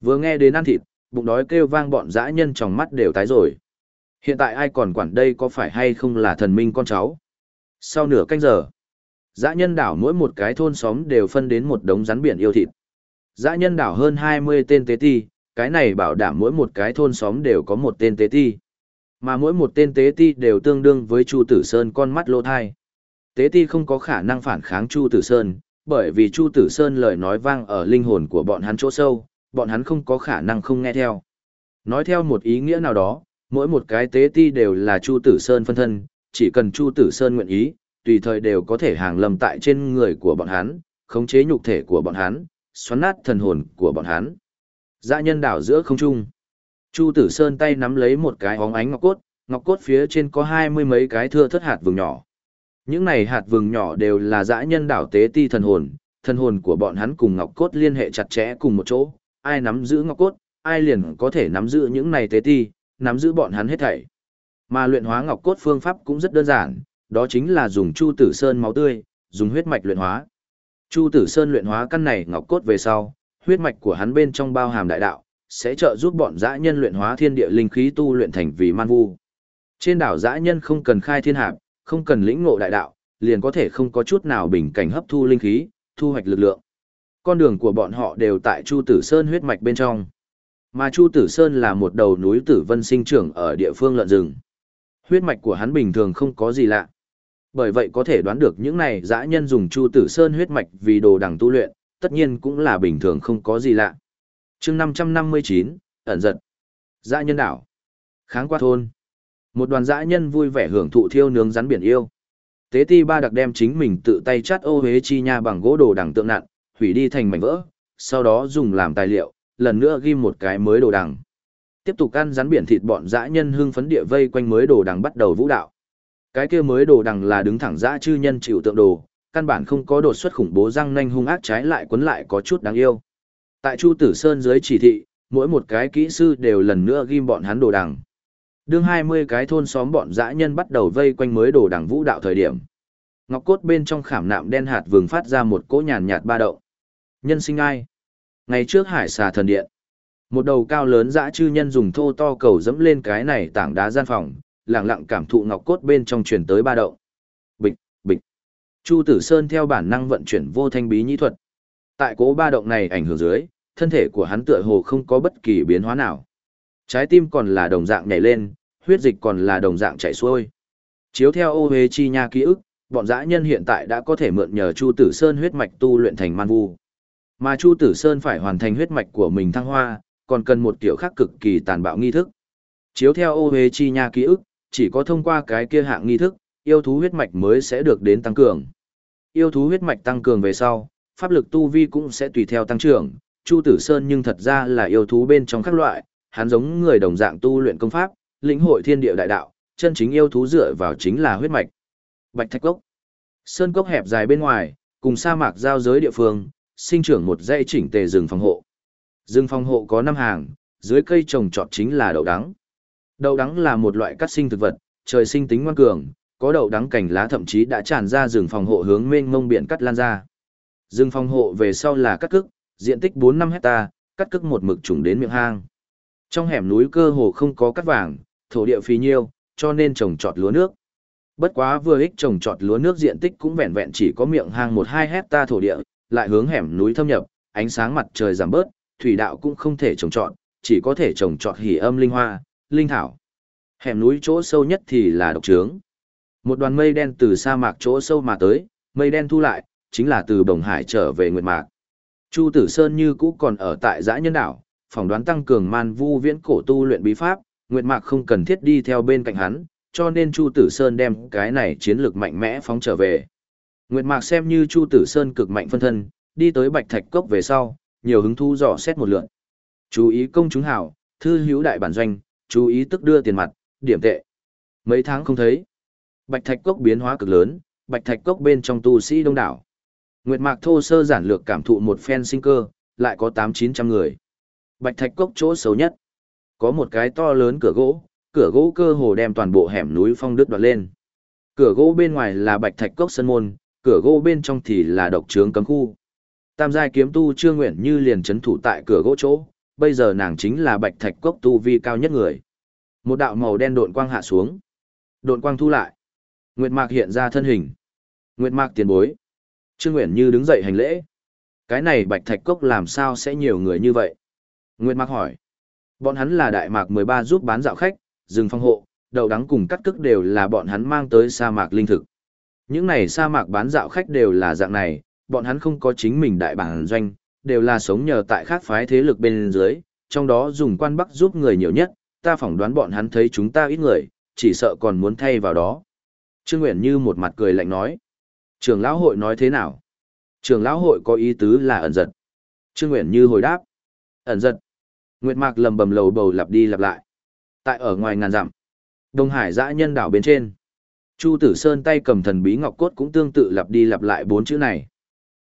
Vừa nghe đến ăn thịt, bụng đói kêu vang bọn dã nhân trong mắt đều tái rồi. Hiện tại ai còn quản đây có phải hay không là thần minh con cháu? Sau nửa canh giờ, dã nhân đảo mỗi một cái thôn xóm đều phân đến một đống rắn biển yêu thịt. Dã nhân đảo hơn 20 tên tế ti, cái này bảo đảm mỗi một cái thôn xóm đều có một tên tế ti. Mà mỗi một tên tế ti đều tương đương với Chu Tử Sơn con mắt lô thai. Tế ti không có khả năng phản kháng Chu Tử Sơn, bởi vì Chu Tử Sơn lời nói vang ở linh hồn của bọn hắn chỗ sâu, bọn hắn không có khả năng không nghe theo. Nói theo một ý nghĩa nào đó, mỗi một cái tế ti đều là Chu Tử Sơn phân thân, chỉ cần Chu Tử Sơn nguyện ý, tùy thời đều có thể hàng lầm tại trên người của bọn hắn, khống chế nhục thể của bọn hắn, xoắn nát thần hồn của bọn hắn. Dã nhân đảo giữa không trung. Chu Tử Sơn tay nắm lấy một cái óng ánh ngọc cốt, ngọc cốt phía trên có hai mươi mấy cái thưa thất hạt vừng nhỏ. Những này hạt vừng nhỏ đều là dã nhân đảo tế ti thần hồn, thần hồn của bọn hắn cùng ngọc cốt liên hệ chặt chẽ cùng một chỗ, ai nắm giữ ngọc cốt, ai liền có thể nắm giữ những này tế ti, nắm giữ bọn hắn hết thảy. Mà luyện hóa ngọc cốt phương pháp cũng rất đơn giản, đó chính là dùng Chu Tử Sơn máu tươi, dùng huyết mạch luyện hóa. Chu Tử Sơn luyện hóa căn này ngọc cốt về sau, huyết mạch của hắn bên trong bao hàm đại đạo, sẽ trợ giúp bọn dã nhân luyện hóa thiên địa linh khí tu luyện thành vì man vu. Trên đảo dã nhân không cần khai thiên hạp, không cần lĩnh ngộ đại đạo, liền có thể không có chút nào bình cảnh hấp thu linh khí, thu hoạch lực lượng. Con đường của bọn họ đều tại Chu Tử Sơn huyết mạch bên trong. Mà Chu Tử Sơn là một đầu núi tử vân sinh trưởng ở địa phương lợn rừng. Huyết mạch của hắn bình thường không có gì lạ. Bởi vậy có thể đoán được những này dã nhân dùng Chu Tử Sơn huyết mạch vì đồ đằng tu luyện, tất nhiên cũng là bình thường không có gì lạ. chương 559, ẩn giật. Dã nhân đảo. Kháng qua thôn. Một đoàn dã nhân vui vẻ hưởng thụ thiêu nướng rắn biển yêu. Tế ti ba đặc đem chính mình tự tay chắt ô hế chi nha bằng gỗ đồ đằng tượng nặn, hủy đi thành mảnh vỡ, sau đó dùng làm tài liệu, lần nữa ghi một cái mới đồ đằng. Tiếp tục ăn rắn biển thịt bọn dã nhân hưng phấn địa vây quanh mới đồ đằng bắt đầu vũ đạo. Cái kia mới đồ đằng là đứng thẳng dã chư nhân chịu tượng đồ, căn bản không có đột xuất khủng bố răng nanh hung ác trái lại quấn lại có chút đáng yêu. Tại Chu Tử Sơn dưới chỉ thị, mỗi một cái kỹ sư đều lần nữa ghim bọn hắn đồ đằng. Đương 20 cái thôn xóm bọn dã nhân bắt đầu vây quanh mới đồ đằng vũ đạo thời điểm. Ngọc cốt bên trong khảm nạm đen hạt vừng phát ra một cỗ nhàn nhạt ba động. Nhân sinh ai? Ngày trước hải xà thần điện. Một đầu cao lớn dã chư nhân dùng thô to cầu dẫm lên cái này tảng đá gian phòng, lặng lặng cảm thụ ngọc cốt bên trong truyền tới ba động. Bịch, bịch. Chu Tử Sơn theo bản năng vận chuyển vô thanh bí nhĩ thuật. Tại cố ba động này ảnh hưởng dưới, thân thể của hắn tựa hồ không có bất kỳ biến hóa nào. Trái tim còn là đồng dạng nhảy lên, huyết dịch còn là đồng dạng chảy xuôi. Chiếu theo ô hế chi nha ký ức, bọn dã nhân hiện tại đã có thể mượn nhờ Chu Tử Sơn huyết mạch tu luyện thành man vu. Mà Chu Tử Sơn phải hoàn thành huyết mạch của mình thăng hoa, còn cần một kiểu khác cực kỳ tàn bạo nghi thức. Chiếu theo ô hế chi nha ký ức, chỉ có thông qua cái kia hạng nghi thức, yêu thú huyết mạch mới sẽ được đến tăng cường. Yêu thú huyết mạch tăng cường về sau, pháp lực tu vi cũng sẽ tùy theo tăng trưởng. Chu Tử Sơn nhưng thật ra là yêu thú bên trong các loại, hắn giống người đồng dạng tu luyện công pháp, lĩnh hội thiên địa đại đạo, chân chính yêu thú dựa vào chính là huyết mạch. Bạch Thạch Cốc. Sơn cốc hẹp dài bên ngoài, cùng sa mạc giao giới địa phương, sinh trưởng một dãy chỉnh tề rừng phòng hộ. Rừng phòng hộ có năm hàng, dưới cây trồng trọt chính là đậu đắng. Đậu đắng là một loại cắt sinh thực vật, trời sinh tính ngoan cường, có đậu đắng cảnh lá thậm chí đã tràn ra rừng phòng hộ hướng mênh mông biển cắt lan ra. Rừng phòng hộ về sau là cắt cức, diện tích 4-5 hecta, cắt cức một mực trùng đến miệng hang. Trong hẻm núi cơ hồ không có cắt vàng, thổ địa phì nhiêu, cho nên trồng trọt lúa nước. Bất quá vừa ích trồng trọt lúa nước diện tích cũng vẹn vẹn chỉ có miệng hang 1-2 hecta thổ địa, lại hướng hẻm núi thâm nhập, ánh sáng mặt trời giảm bớt, thủy đạo cũng không thể trồng trọt, chỉ có thể trồng trọt hỉ âm linh hoa, linh thảo. Hẻm núi chỗ sâu nhất thì là độc trướng. Một đoàn mây đen từ sa mạc chỗ sâu mà tới, mây đen thu lại, chính là từ Bồng Hải trở về Nguyệt Mạc. Chu Tử Sơn như cũ còn ở tại dã nhân đảo, phỏng đoán tăng cường man vu viễn cổ tu luyện bí pháp, Nguyệt Mạc không cần thiết đi theo bên cạnh hắn, cho nên Chu Tử Sơn đem cái này chiến lược mạnh mẽ phóng trở về. Nguyệt Mạc xem như Chu Tử Sơn cực mạnh phân thân, đi tới Bạch Thạch Cốc về sau, nhiều hứng thú dò xét một lượt. Chú ý công chúng hảo, thư hữu đại bản doanh, chú ý tức đưa tiền mặt, điểm tệ. Mấy tháng không thấy. Bạch Thạch Cốc biến hóa cực lớn, Bạch Thạch Cốc bên trong tu sĩ đông đảo. Nguyệt Mạc thô sơ giản lược cảm thụ một phen sinh cơ, lại có tám chín trăm người. Bạch Thạch Cốc chỗ xấu nhất. Có một cái to lớn cửa gỗ, cửa gỗ cơ hồ đem toàn bộ hẻm núi phong đứt đoạt lên. Cửa gỗ bên ngoài là Bạch Thạch Cốc sân môn, cửa gỗ bên trong thì là độc trướng cấm khu. Tam giai kiếm tu Trương Nguyện Như liền chấn thủ tại cửa gỗ chỗ, bây giờ nàng chính là Bạch Thạch Cốc tu vi cao nhất người. Một đạo màu đen độn quang hạ xuống. Độn quang thu lại. Nguyệt Mạc hiện ra thân hình. Nguyệt Mạc tiền bối. Trương nguyễn Như đứng dậy hành lễ. Cái này Bạch Thạch Cốc làm sao sẽ nhiều người như vậy? Nguyệt Mạc hỏi. Bọn hắn là Đại Mạc 13 giúp bán dạo khách, rừng phong hộ, đậu đắng cùng cắt cức đều là bọn hắn mang tới sa mạc linh thực. Những này sa mạc bán dạo khách đều là dạng này, bọn hắn không có chính mình đại bản doanh, đều là sống nhờ tại khác phái thế lực bên dưới, trong đó dùng quan bắc giúp người nhiều nhất, ta phỏng đoán bọn hắn thấy chúng ta ít người, chỉ sợ còn muốn thay vào đó. Trương Nguyễn Như một mặt cười lạnh nói. Trường lão hội nói thế nào? Trường lão hội có ý tứ là ẩn giật. Trương Nguyễn Như hồi đáp. Ẩn giật. Nguyệt Mạc lầm bầm lầu bầu lặp đi lặp lại. Tại ở ngoài ngàn dặm, Đông Hải dã nhân đảo bên trên. Chu Tử Sơn tay cầm thần bí ngọc cốt cũng tương tự lặp đi lặp lại bốn chữ này.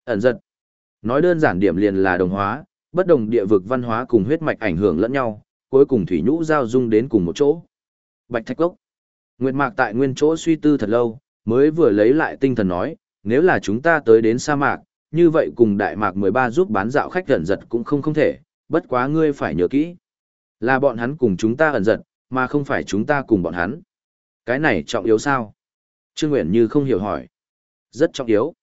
Ẩn giật. Nói đơn giản điểm liền là đồng hóa, bất đồng địa vực văn hóa cùng huyết mạch ảnh hưởng lẫn nhau, cuối cùng thủy nhũ giao dung đến cùng một chỗ. Bạch Thạch Cốc. Nguyệt Mạc tại nguyên chỗ suy tư thật lâu, mới vừa lấy lại tinh thần nói, nếu là chúng ta tới đến sa mạc, như vậy cùng Đại Mạc 13 giúp bán dạo khách ẩn giật cũng không không thể, bất quá ngươi phải nhớ kỹ. Là bọn hắn cùng chúng ta ẩn giật, mà không phải chúng ta cùng bọn hắn. Cái này trọng yếu sao? Trương Nguyễn Như không hiểu hỏi. Rất trọng yếu.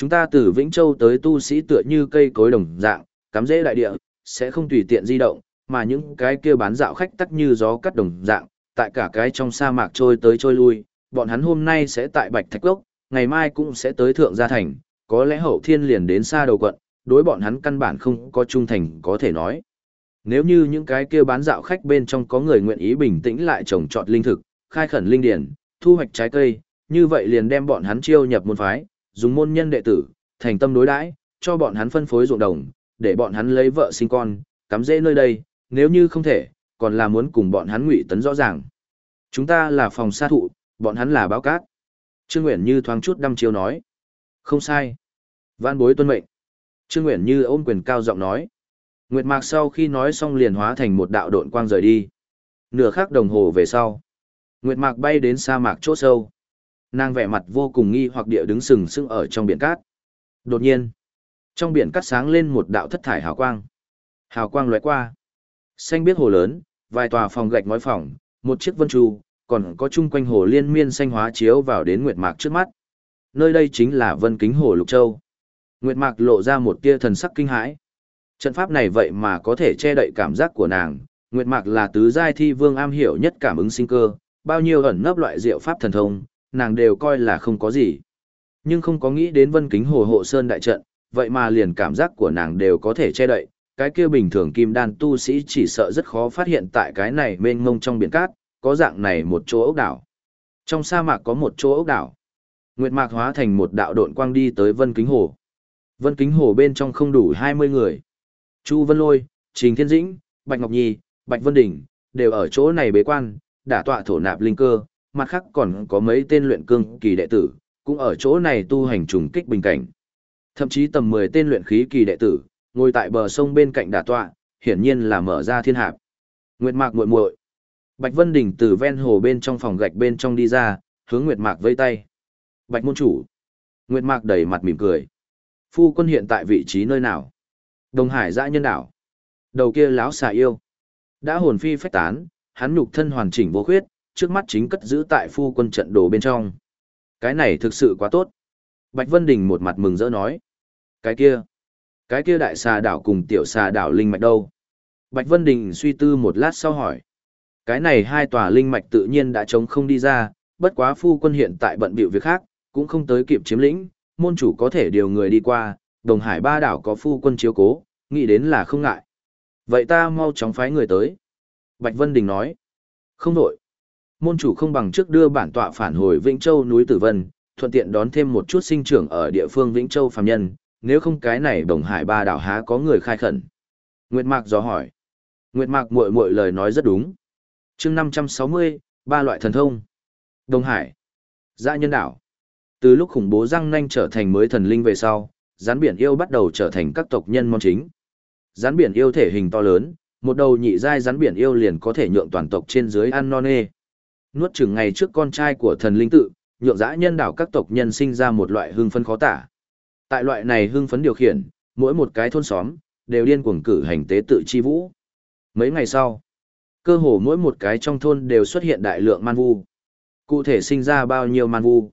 Chúng ta từ Vĩnh Châu tới tu sĩ tựa như cây cối đồng dạng, cắm rễ đại địa, sẽ không tùy tiện di động, mà những cái kia bán dạo khách tắc như gió cắt đồng dạng, tại cả cái trong sa mạc trôi tới trôi lui, bọn hắn hôm nay sẽ tại Bạch Thạch Cốc, ngày mai cũng sẽ tới Thượng Gia Thành, có lẽ hậu thiên liền đến xa đầu quận, đối bọn hắn căn bản không có trung thành có thể nói. Nếu như những cái kia bán dạo khách bên trong có người nguyện ý bình tĩnh lại trồng trọt linh thực, khai khẩn linh điển, thu hoạch trái cây, như vậy liền đem bọn hắn chiêu nhập môn phái, dùng môn nhân đệ tử, thành tâm đối đãi, cho bọn hắn phân phối ruộng đồng, để bọn hắn lấy vợ sinh con, cắm rễ nơi đây, nếu như không thể, còn là muốn cùng bọn hắn ngụy tấn rõ ràng. Chúng ta là phòng sa thụ, bọn hắn là báo cát. Trương Nguyễn Như thoáng chút đăm chiêu nói. Không sai. Văn bối tuân mệnh. Trương Nguyễn Như ôm quyền cao giọng nói. Nguyệt Mạc sau khi nói xong liền hóa thành một đạo độn quang rời đi. Nửa khắc đồng hồ về sau. Nguyệt Mạc bay đến sa mạc chỗ sâu. Nàng vẻ mặt vô cùng nghi hoặc địa đứng sừng sững ở trong biển cát. Đột nhiên, trong biển cát sáng lên một đạo thất thải hào quang. Hào quang lóe qua. Xanh biết hồ lớn, vài tòa phòng gạch ngói phòng, một chiếc vân tru, còn có chung quanh hồ liên miên xanh hóa chiếu vào đến Nguyệt Mạc trước mắt. Nơi đây chính là Vân Kính Hồ Lục Châu. Nguyệt Mạc lộ ra một tia thần sắc kinh hãi. Trận pháp này vậy mà có thể che đậy cảm giác của nàng, Nguyệt Mạc là tứ giai thi vương am hiểu nhất cảm ứng sinh cơ, bao nhiêu ẩn nấp loại diệu pháp thần thông, nàng đều coi là không có gì. Nhưng không có nghĩ đến Vân Kính Hồ Hộ Sơn đại trận, vậy mà liền cảm giác của nàng đều có thể che đậy, cái kia bình thường kim đan tu sĩ chỉ sợ rất khó phát hiện tại cái này mênh mông trong biển cát, có dạng này một chỗ ốc đảo. Trong sa mạc có một chỗ ốc đảo. Nguyệt Mạc hóa thành một đạo độn quang đi tới Vân Kính Hồ. Vân Kính Hồ bên trong không đủ 20 người. Chu Vân Lôi, Trình Thiên Dĩnh, Bạch Ngọc Nhi, Bạch Vân Đình, đều ở chỗ này bế quan, đả tọa thổ nạp linh cơ, mặt khác còn có mấy tên luyện cương kỳ đệ tử, cũng ở chỗ này tu hành trùng kích bình cảnh. Thậm chí tầm 10 tên luyện khí kỳ đệ tử, ngồi tại bờ sông bên cạnh đà tọa, hiển nhiên là mở ra thiên hạp. Nguyệt Mạc muội muội. Bạch Vân Đình từ ven hồ bên trong phòng gạch bên trong đi ra, hướng Nguyệt Mạc vây tay. Bạch môn chủ. Nguyệt Mạc đầy mặt mỉm cười. Phu quân hiện tại vị trí nơi nào? Đồng Hải dã nhân đảo. Đầu kia láo xà yêu. Đã hồn phi phách tán, hắn nhục thân hoàn chỉnh vô khuyết, trước mắt chính cất giữ tại phu quân trận đồ bên trong. Cái này thực sự quá tốt. Bạch Vân Đình một mặt mừng rỡ nói. Cái kia. Cái kia đại xà đảo cùng tiểu xà đảo linh mạch đâu? Bạch Vân Đình suy tư một lát sau hỏi. Cái này hai tòa linh mạch tự nhiên đã chống không đi ra, bất quá phu quân hiện tại bận bịu việc khác, cũng không tới kịp chiếm lĩnh, môn chủ có thể điều người đi qua, đồng hải ba đảo có phu quân chiếu cố, nghĩ đến là không ngại. Vậy ta mau chóng phái người tới. Bạch Vân Đình nói. Không đổi. Môn chủ không bằng trước đưa bản tọa phản hồi Vĩnh Châu núi Tử Vân, thuận tiện đón thêm một chút sinh trưởng ở địa phương Vĩnh Châu phàm nhân, nếu không cái này đồng hải ba đảo há có người khai khẩn. Nguyệt Mạc dò hỏi. Nguyệt Mạc muội muội lời nói rất đúng. chương 560, ba loại thần thông. Đông Hải. Dã nhân đảo. Từ lúc khủng bố răng nanh trở thành mới thần linh về sau, rắn biển yêu bắt đầu trở thành các tộc nhân môn chính. Rắn biển yêu thể hình to lớn, một đầu nhị giai rắn biển yêu liền có thể nhượng toàn tộc trên dưới ăn non nê. Nuốt chừng ngày trước con trai của thần linh tự, nhượng dã nhân đảo các tộc nhân sinh ra một loại hưng phấn khó tả. Tại loại này hưng phấn điều khiển, mỗi một cái thôn xóm, đều điên cuồng cử hành tế tự chi vũ. Mấy ngày sau, cơ hồ mỗi một cái trong thôn đều xuất hiện đại lượng man vu. Cụ thể sinh ra bao nhiêu man vu?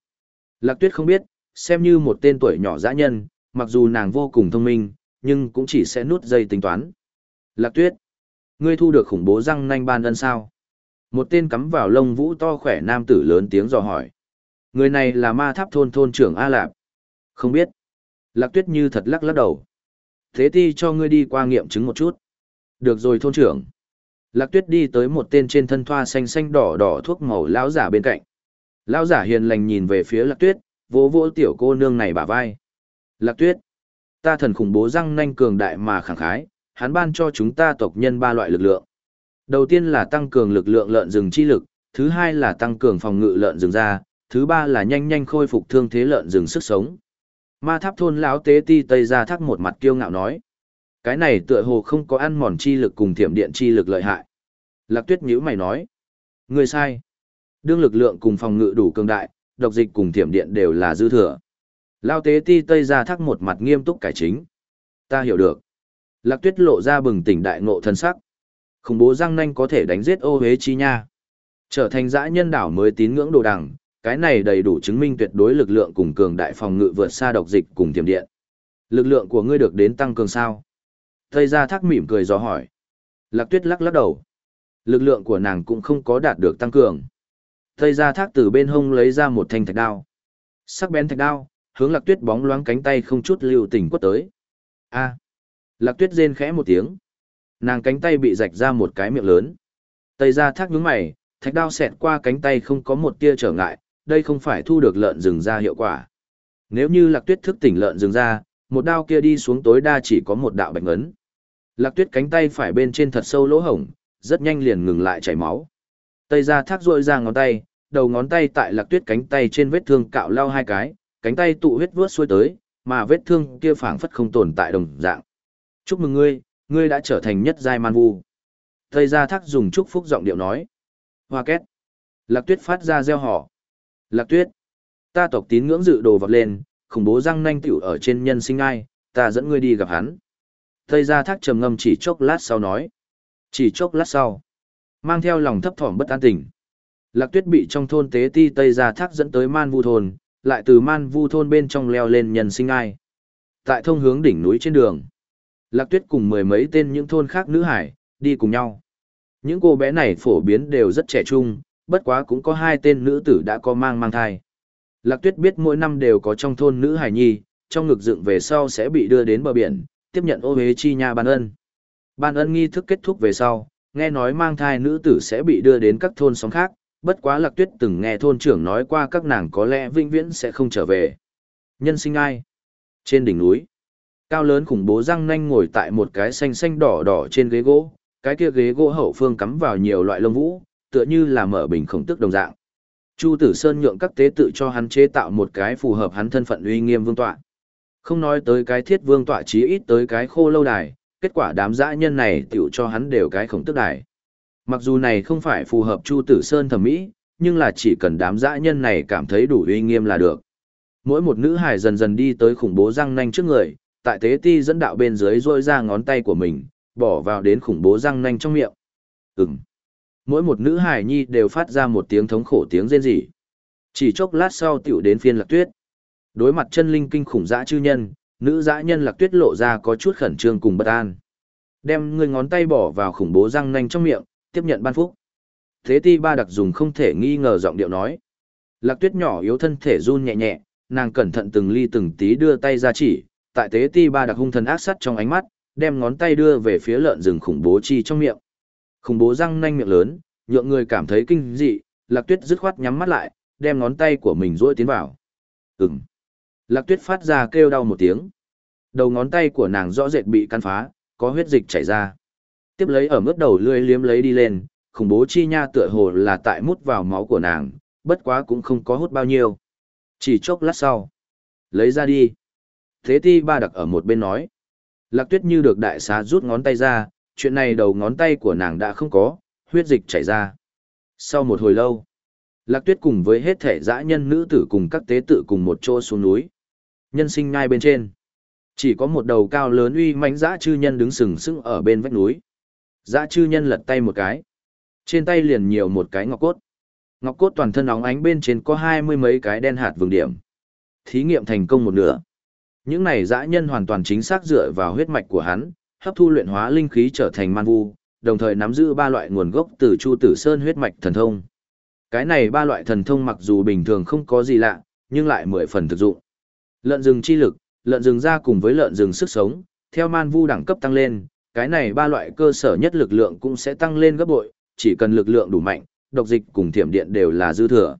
Lạc Tuyết không biết, xem như một tên tuổi nhỏ dã nhân, mặc dù nàng vô cùng thông minh, nhưng cũng chỉ sẽ nút dây tính toán. Lạc Tuyết, ngươi thu được khủng bố răng nanh ban ân sao? Một tên cắm vào lông vũ to khỏe nam tử lớn tiếng dò hỏi. Người này là ma tháp thôn thôn trưởng A Lạp. Không biết. Lạc Tuyết như thật lắc lắc đầu. Thế ti cho ngươi đi qua nghiệm chứng một chút. Được rồi thôn trưởng. Lạc Tuyết đi tới một tên trên thân thoa xanh xanh đỏ đỏ thuốc màu lão giả bên cạnh. Lão giả hiền lành nhìn về phía Lạc Tuyết, vỗ vỗ tiểu cô nương này bả vai. Lạc Tuyết, ta thần khủng bố răng nanh cường đại mà khẳng khái, hắn ban cho chúng ta tộc nhân ba loại lực lượng. Đầu tiên là tăng cường lực lượng lợn rừng chi lực, thứ hai là tăng cường phòng ngự lợn rừng ra, thứ ba là nhanh nhanh khôi phục thương thế lợn rừng sức sống. Ma tháp thôn lão tế ti tây ra thắc một mặt kiêu ngạo nói. Cái này tựa hồ không có ăn mòn chi lực cùng thiểm điện chi lực lợi hại. Lạc tuyết nhữ mày nói. Người sai. Đương lực lượng cùng phòng ngự đủ cường đại, độc dịch cùng thiểm điện đều là dư thừa. Lao tế ti tây ra thắc một mặt nghiêm túc cải chính. Ta hiểu được. Lạc tuyết lộ ra bừng tỉnh đại ngộ thân sắc. Khủng bố răng nanh có thể đánh giết ô hế chi nha. Trở thành dã nhân đảo mới tín ngưỡng đồ đằng, cái này đầy đủ chứng minh tuyệt đối lực lượng cùng cường đại phòng ngự vượt xa độc dịch cùng tiềm điện. Lực lượng của ngươi được đến tăng cường sao? thây Gia Thác mỉm cười dò hỏi. Lạc Tuyết lắc lắc đầu. Lực lượng của nàng cũng không có đạt được tăng cường. thây Gia Thác từ bên hông lấy ra một thanh thạch đao. Sắc bén thạch đao, hướng Lạc Tuyết bóng loáng cánh tay không chút lưu tình quất tới. A. Lạc Tuyết rên khẽ một tiếng. Nàng cánh tay bị rạch ra một cái miệng lớn. Tây Gia Thác nhướng mày, thạch đao xẹt qua cánh tay không có một tia trở ngại, đây không phải thu được lợn rừng ra hiệu quả. Nếu như Lạc Tuyết thức tỉnh lợn rừng ra, một đao kia đi xuống tối đa chỉ có một đạo bạch ấn. Lạc Tuyết cánh tay phải bên trên thật sâu lỗ hổng, rất nhanh liền ngừng lại chảy máu. Tây Gia Thác rội ra ngón tay, đầu ngón tay tại Lạc Tuyết cánh tay trên vết thương cạo lao hai cái, cánh tay tụ huyết vướt xuôi tới, mà vết thương kia phảng phất không tồn tại đồng dạng. Chúc mừng ngươi, ngươi đã trở thành nhất giai man vu. Tây Gia Thác dùng chúc phúc giọng điệu nói. Hoa két. Lạc Tuyết phát ra gieo họ. Lạc Tuyết. Ta tộc tín ngưỡng dự đồ vọt lên, khủng bố răng nanh tiểu ở trên nhân sinh ai, ta dẫn ngươi đi gặp hắn. Tây Gia Thác trầm ngâm chỉ chốc lát sau nói. Chỉ chốc lát sau. Mang theo lòng thấp thỏm bất an tình. Lạc Tuyết bị trong thôn tế ti Tây Gia Thác dẫn tới Man Vu thôn, lại từ Man Vu thôn bên trong leo lên nhân sinh ai. Tại thông hướng đỉnh núi trên đường. Lạc Tuyết cùng mười mấy tên những thôn khác nữ hải, đi cùng nhau. Những cô bé này phổ biến đều rất trẻ trung, bất quá cũng có hai tên nữ tử đã có mang mang thai. Lạc Tuyết biết mỗi năm đều có trong thôn nữ hải nhi, trong ngực dựng về sau sẽ bị đưa đến bờ biển, tiếp nhận ô hế chi nha ban ân. Ban ân nghi thức kết thúc về sau, nghe nói mang thai nữ tử sẽ bị đưa đến các thôn xóm khác, bất quá Lạc Tuyết từng nghe thôn trưởng nói qua các nàng có lẽ vĩnh viễn sẽ không trở về. Nhân sinh ai? Trên đỉnh núi, cao lớn khủng bố răng nanh ngồi tại một cái xanh xanh đỏ đỏ trên ghế gỗ, cái kia ghế gỗ hậu phương cắm vào nhiều loại lông vũ, tựa như là mở bình khổng tức đồng dạng. Chu Tử Sơn nhượng các tế tự cho hắn chế tạo một cái phù hợp hắn thân phận uy nghiêm vương tọa. Không nói tới cái thiết vương tọa chí ít tới cái khô lâu đài, kết quả đám dã nhân này tiểu cho hắn đều cái khổng tức đài. Mặc dù này không phải phù hợp Chu Tử Sơn thẩm mỹ, nhưng là chỉ cần đám dã nhân này cảm thấy đủ uy nghiêm là được. Mỗi một nữ hài dần dần đi tới khủng bố răng nanh trước người, tại tế ti dẫn đạo bên dưới rôi ra ngón tay của mình, bỏ vào đến khủng bố răng nanh trong miệng. Ừm. Mỗi một nữ hài nhi đều phát ra một tiếng thống khổ tiếng rên rỉ. Chỉ chốc lát sau tiểu đến phiên lạc tuyết. Đối mặt chân linh kinh khủng dã chư nhân, nữ dã nhân lạc tuyết lộ ra có chút khẩn trương cùng bất an. Đem người ngón tay bỏ vào khủng bố răng nanh trong miệng, tiếp nhận ban phúc. Thế ti ba đặc dùng không thể nghi ngờ giọng điệu nói. Lạc tuyết nhỏ yếu thân thể run nhẹ nhẹ, nàng cẩn thận từng ly từng tí đưa tay ra chỉ, tại tế ti ba đặc hung thần ác sắt trong ánh mắt, đem ngón tay đưa về phía lợn rừng khủng bố chi trong miệng. Khủng bố răng nanh miệng lớn, nhượng người cảm thấy kinh dị, Lạc Tuyết dứt khoát nhắm mắt lại, đem ngón tay của mình duỗi tiến vào. Ừm. Lạc Tuyết phát ra kêu đau một tiếng. Đầu ngón tay của nàng rõ rệt bị căn phá, có huyết dịch chảy ra. Tiếp lấy ở mức đầu lưỡi liếm lấy đi lên, khủng bố chi nha tựa hồ là tại mút vào máu của nàng, bất quá cũng không có hút bao nhiêu. Chỉ chốc lát sau. Lấy ra đi. Thế ti ba đặc ở một bên nói. Lạc tuyết như được đại xá rút ngón tay ra, chuyện này đầu ngón tay của nàng đã không có, huyết dịch chảy ra. Sau một hồi lâu, Lạc tuyết cùng với hết thể dã nhân nữ tử cùng các tế tự cùng một chỗ xuống núi. Nhân sinh ngay bên trên. Chỉ có một đầu cao lớn uy mãnh dã chư nhân đứng sừng sững ở bên vách núi. Dã chư nhân lật tay một cái. Trên tay liền nhiều một cái ngọc cốt. Ngọc cốt toàn thân óng ánh bên trên có hai mươi mấy cái đen hạt vừng điểm. Thí nghiệm thành công một nửa. Những này dã nhân hoàn toàn chính xác dựa vào huyết mạch của hắn, hấp thu luyện hóa linh khí trở thành man vu, đồng thời nắm giữ ba loại nguồn gốc từ Chu Tử Sơn huyết mạch thần thông. Cái này ba loại thần thông mặc dù bình thường không có gì lạ, nhưng lại mười phần thực dụng. Lợn rừng chi lực, lợn rừng ra cùng với lợn rừng sức sống, theo man vu đẳng cấp tăng lên, cái này ba loại cơ sở nhất lực lượng cũng sẽ tăng lên gấp bội, chỉ cần lực lượng đủ mạnh, độc dịch cùng thiểm điện đều là dư thừa.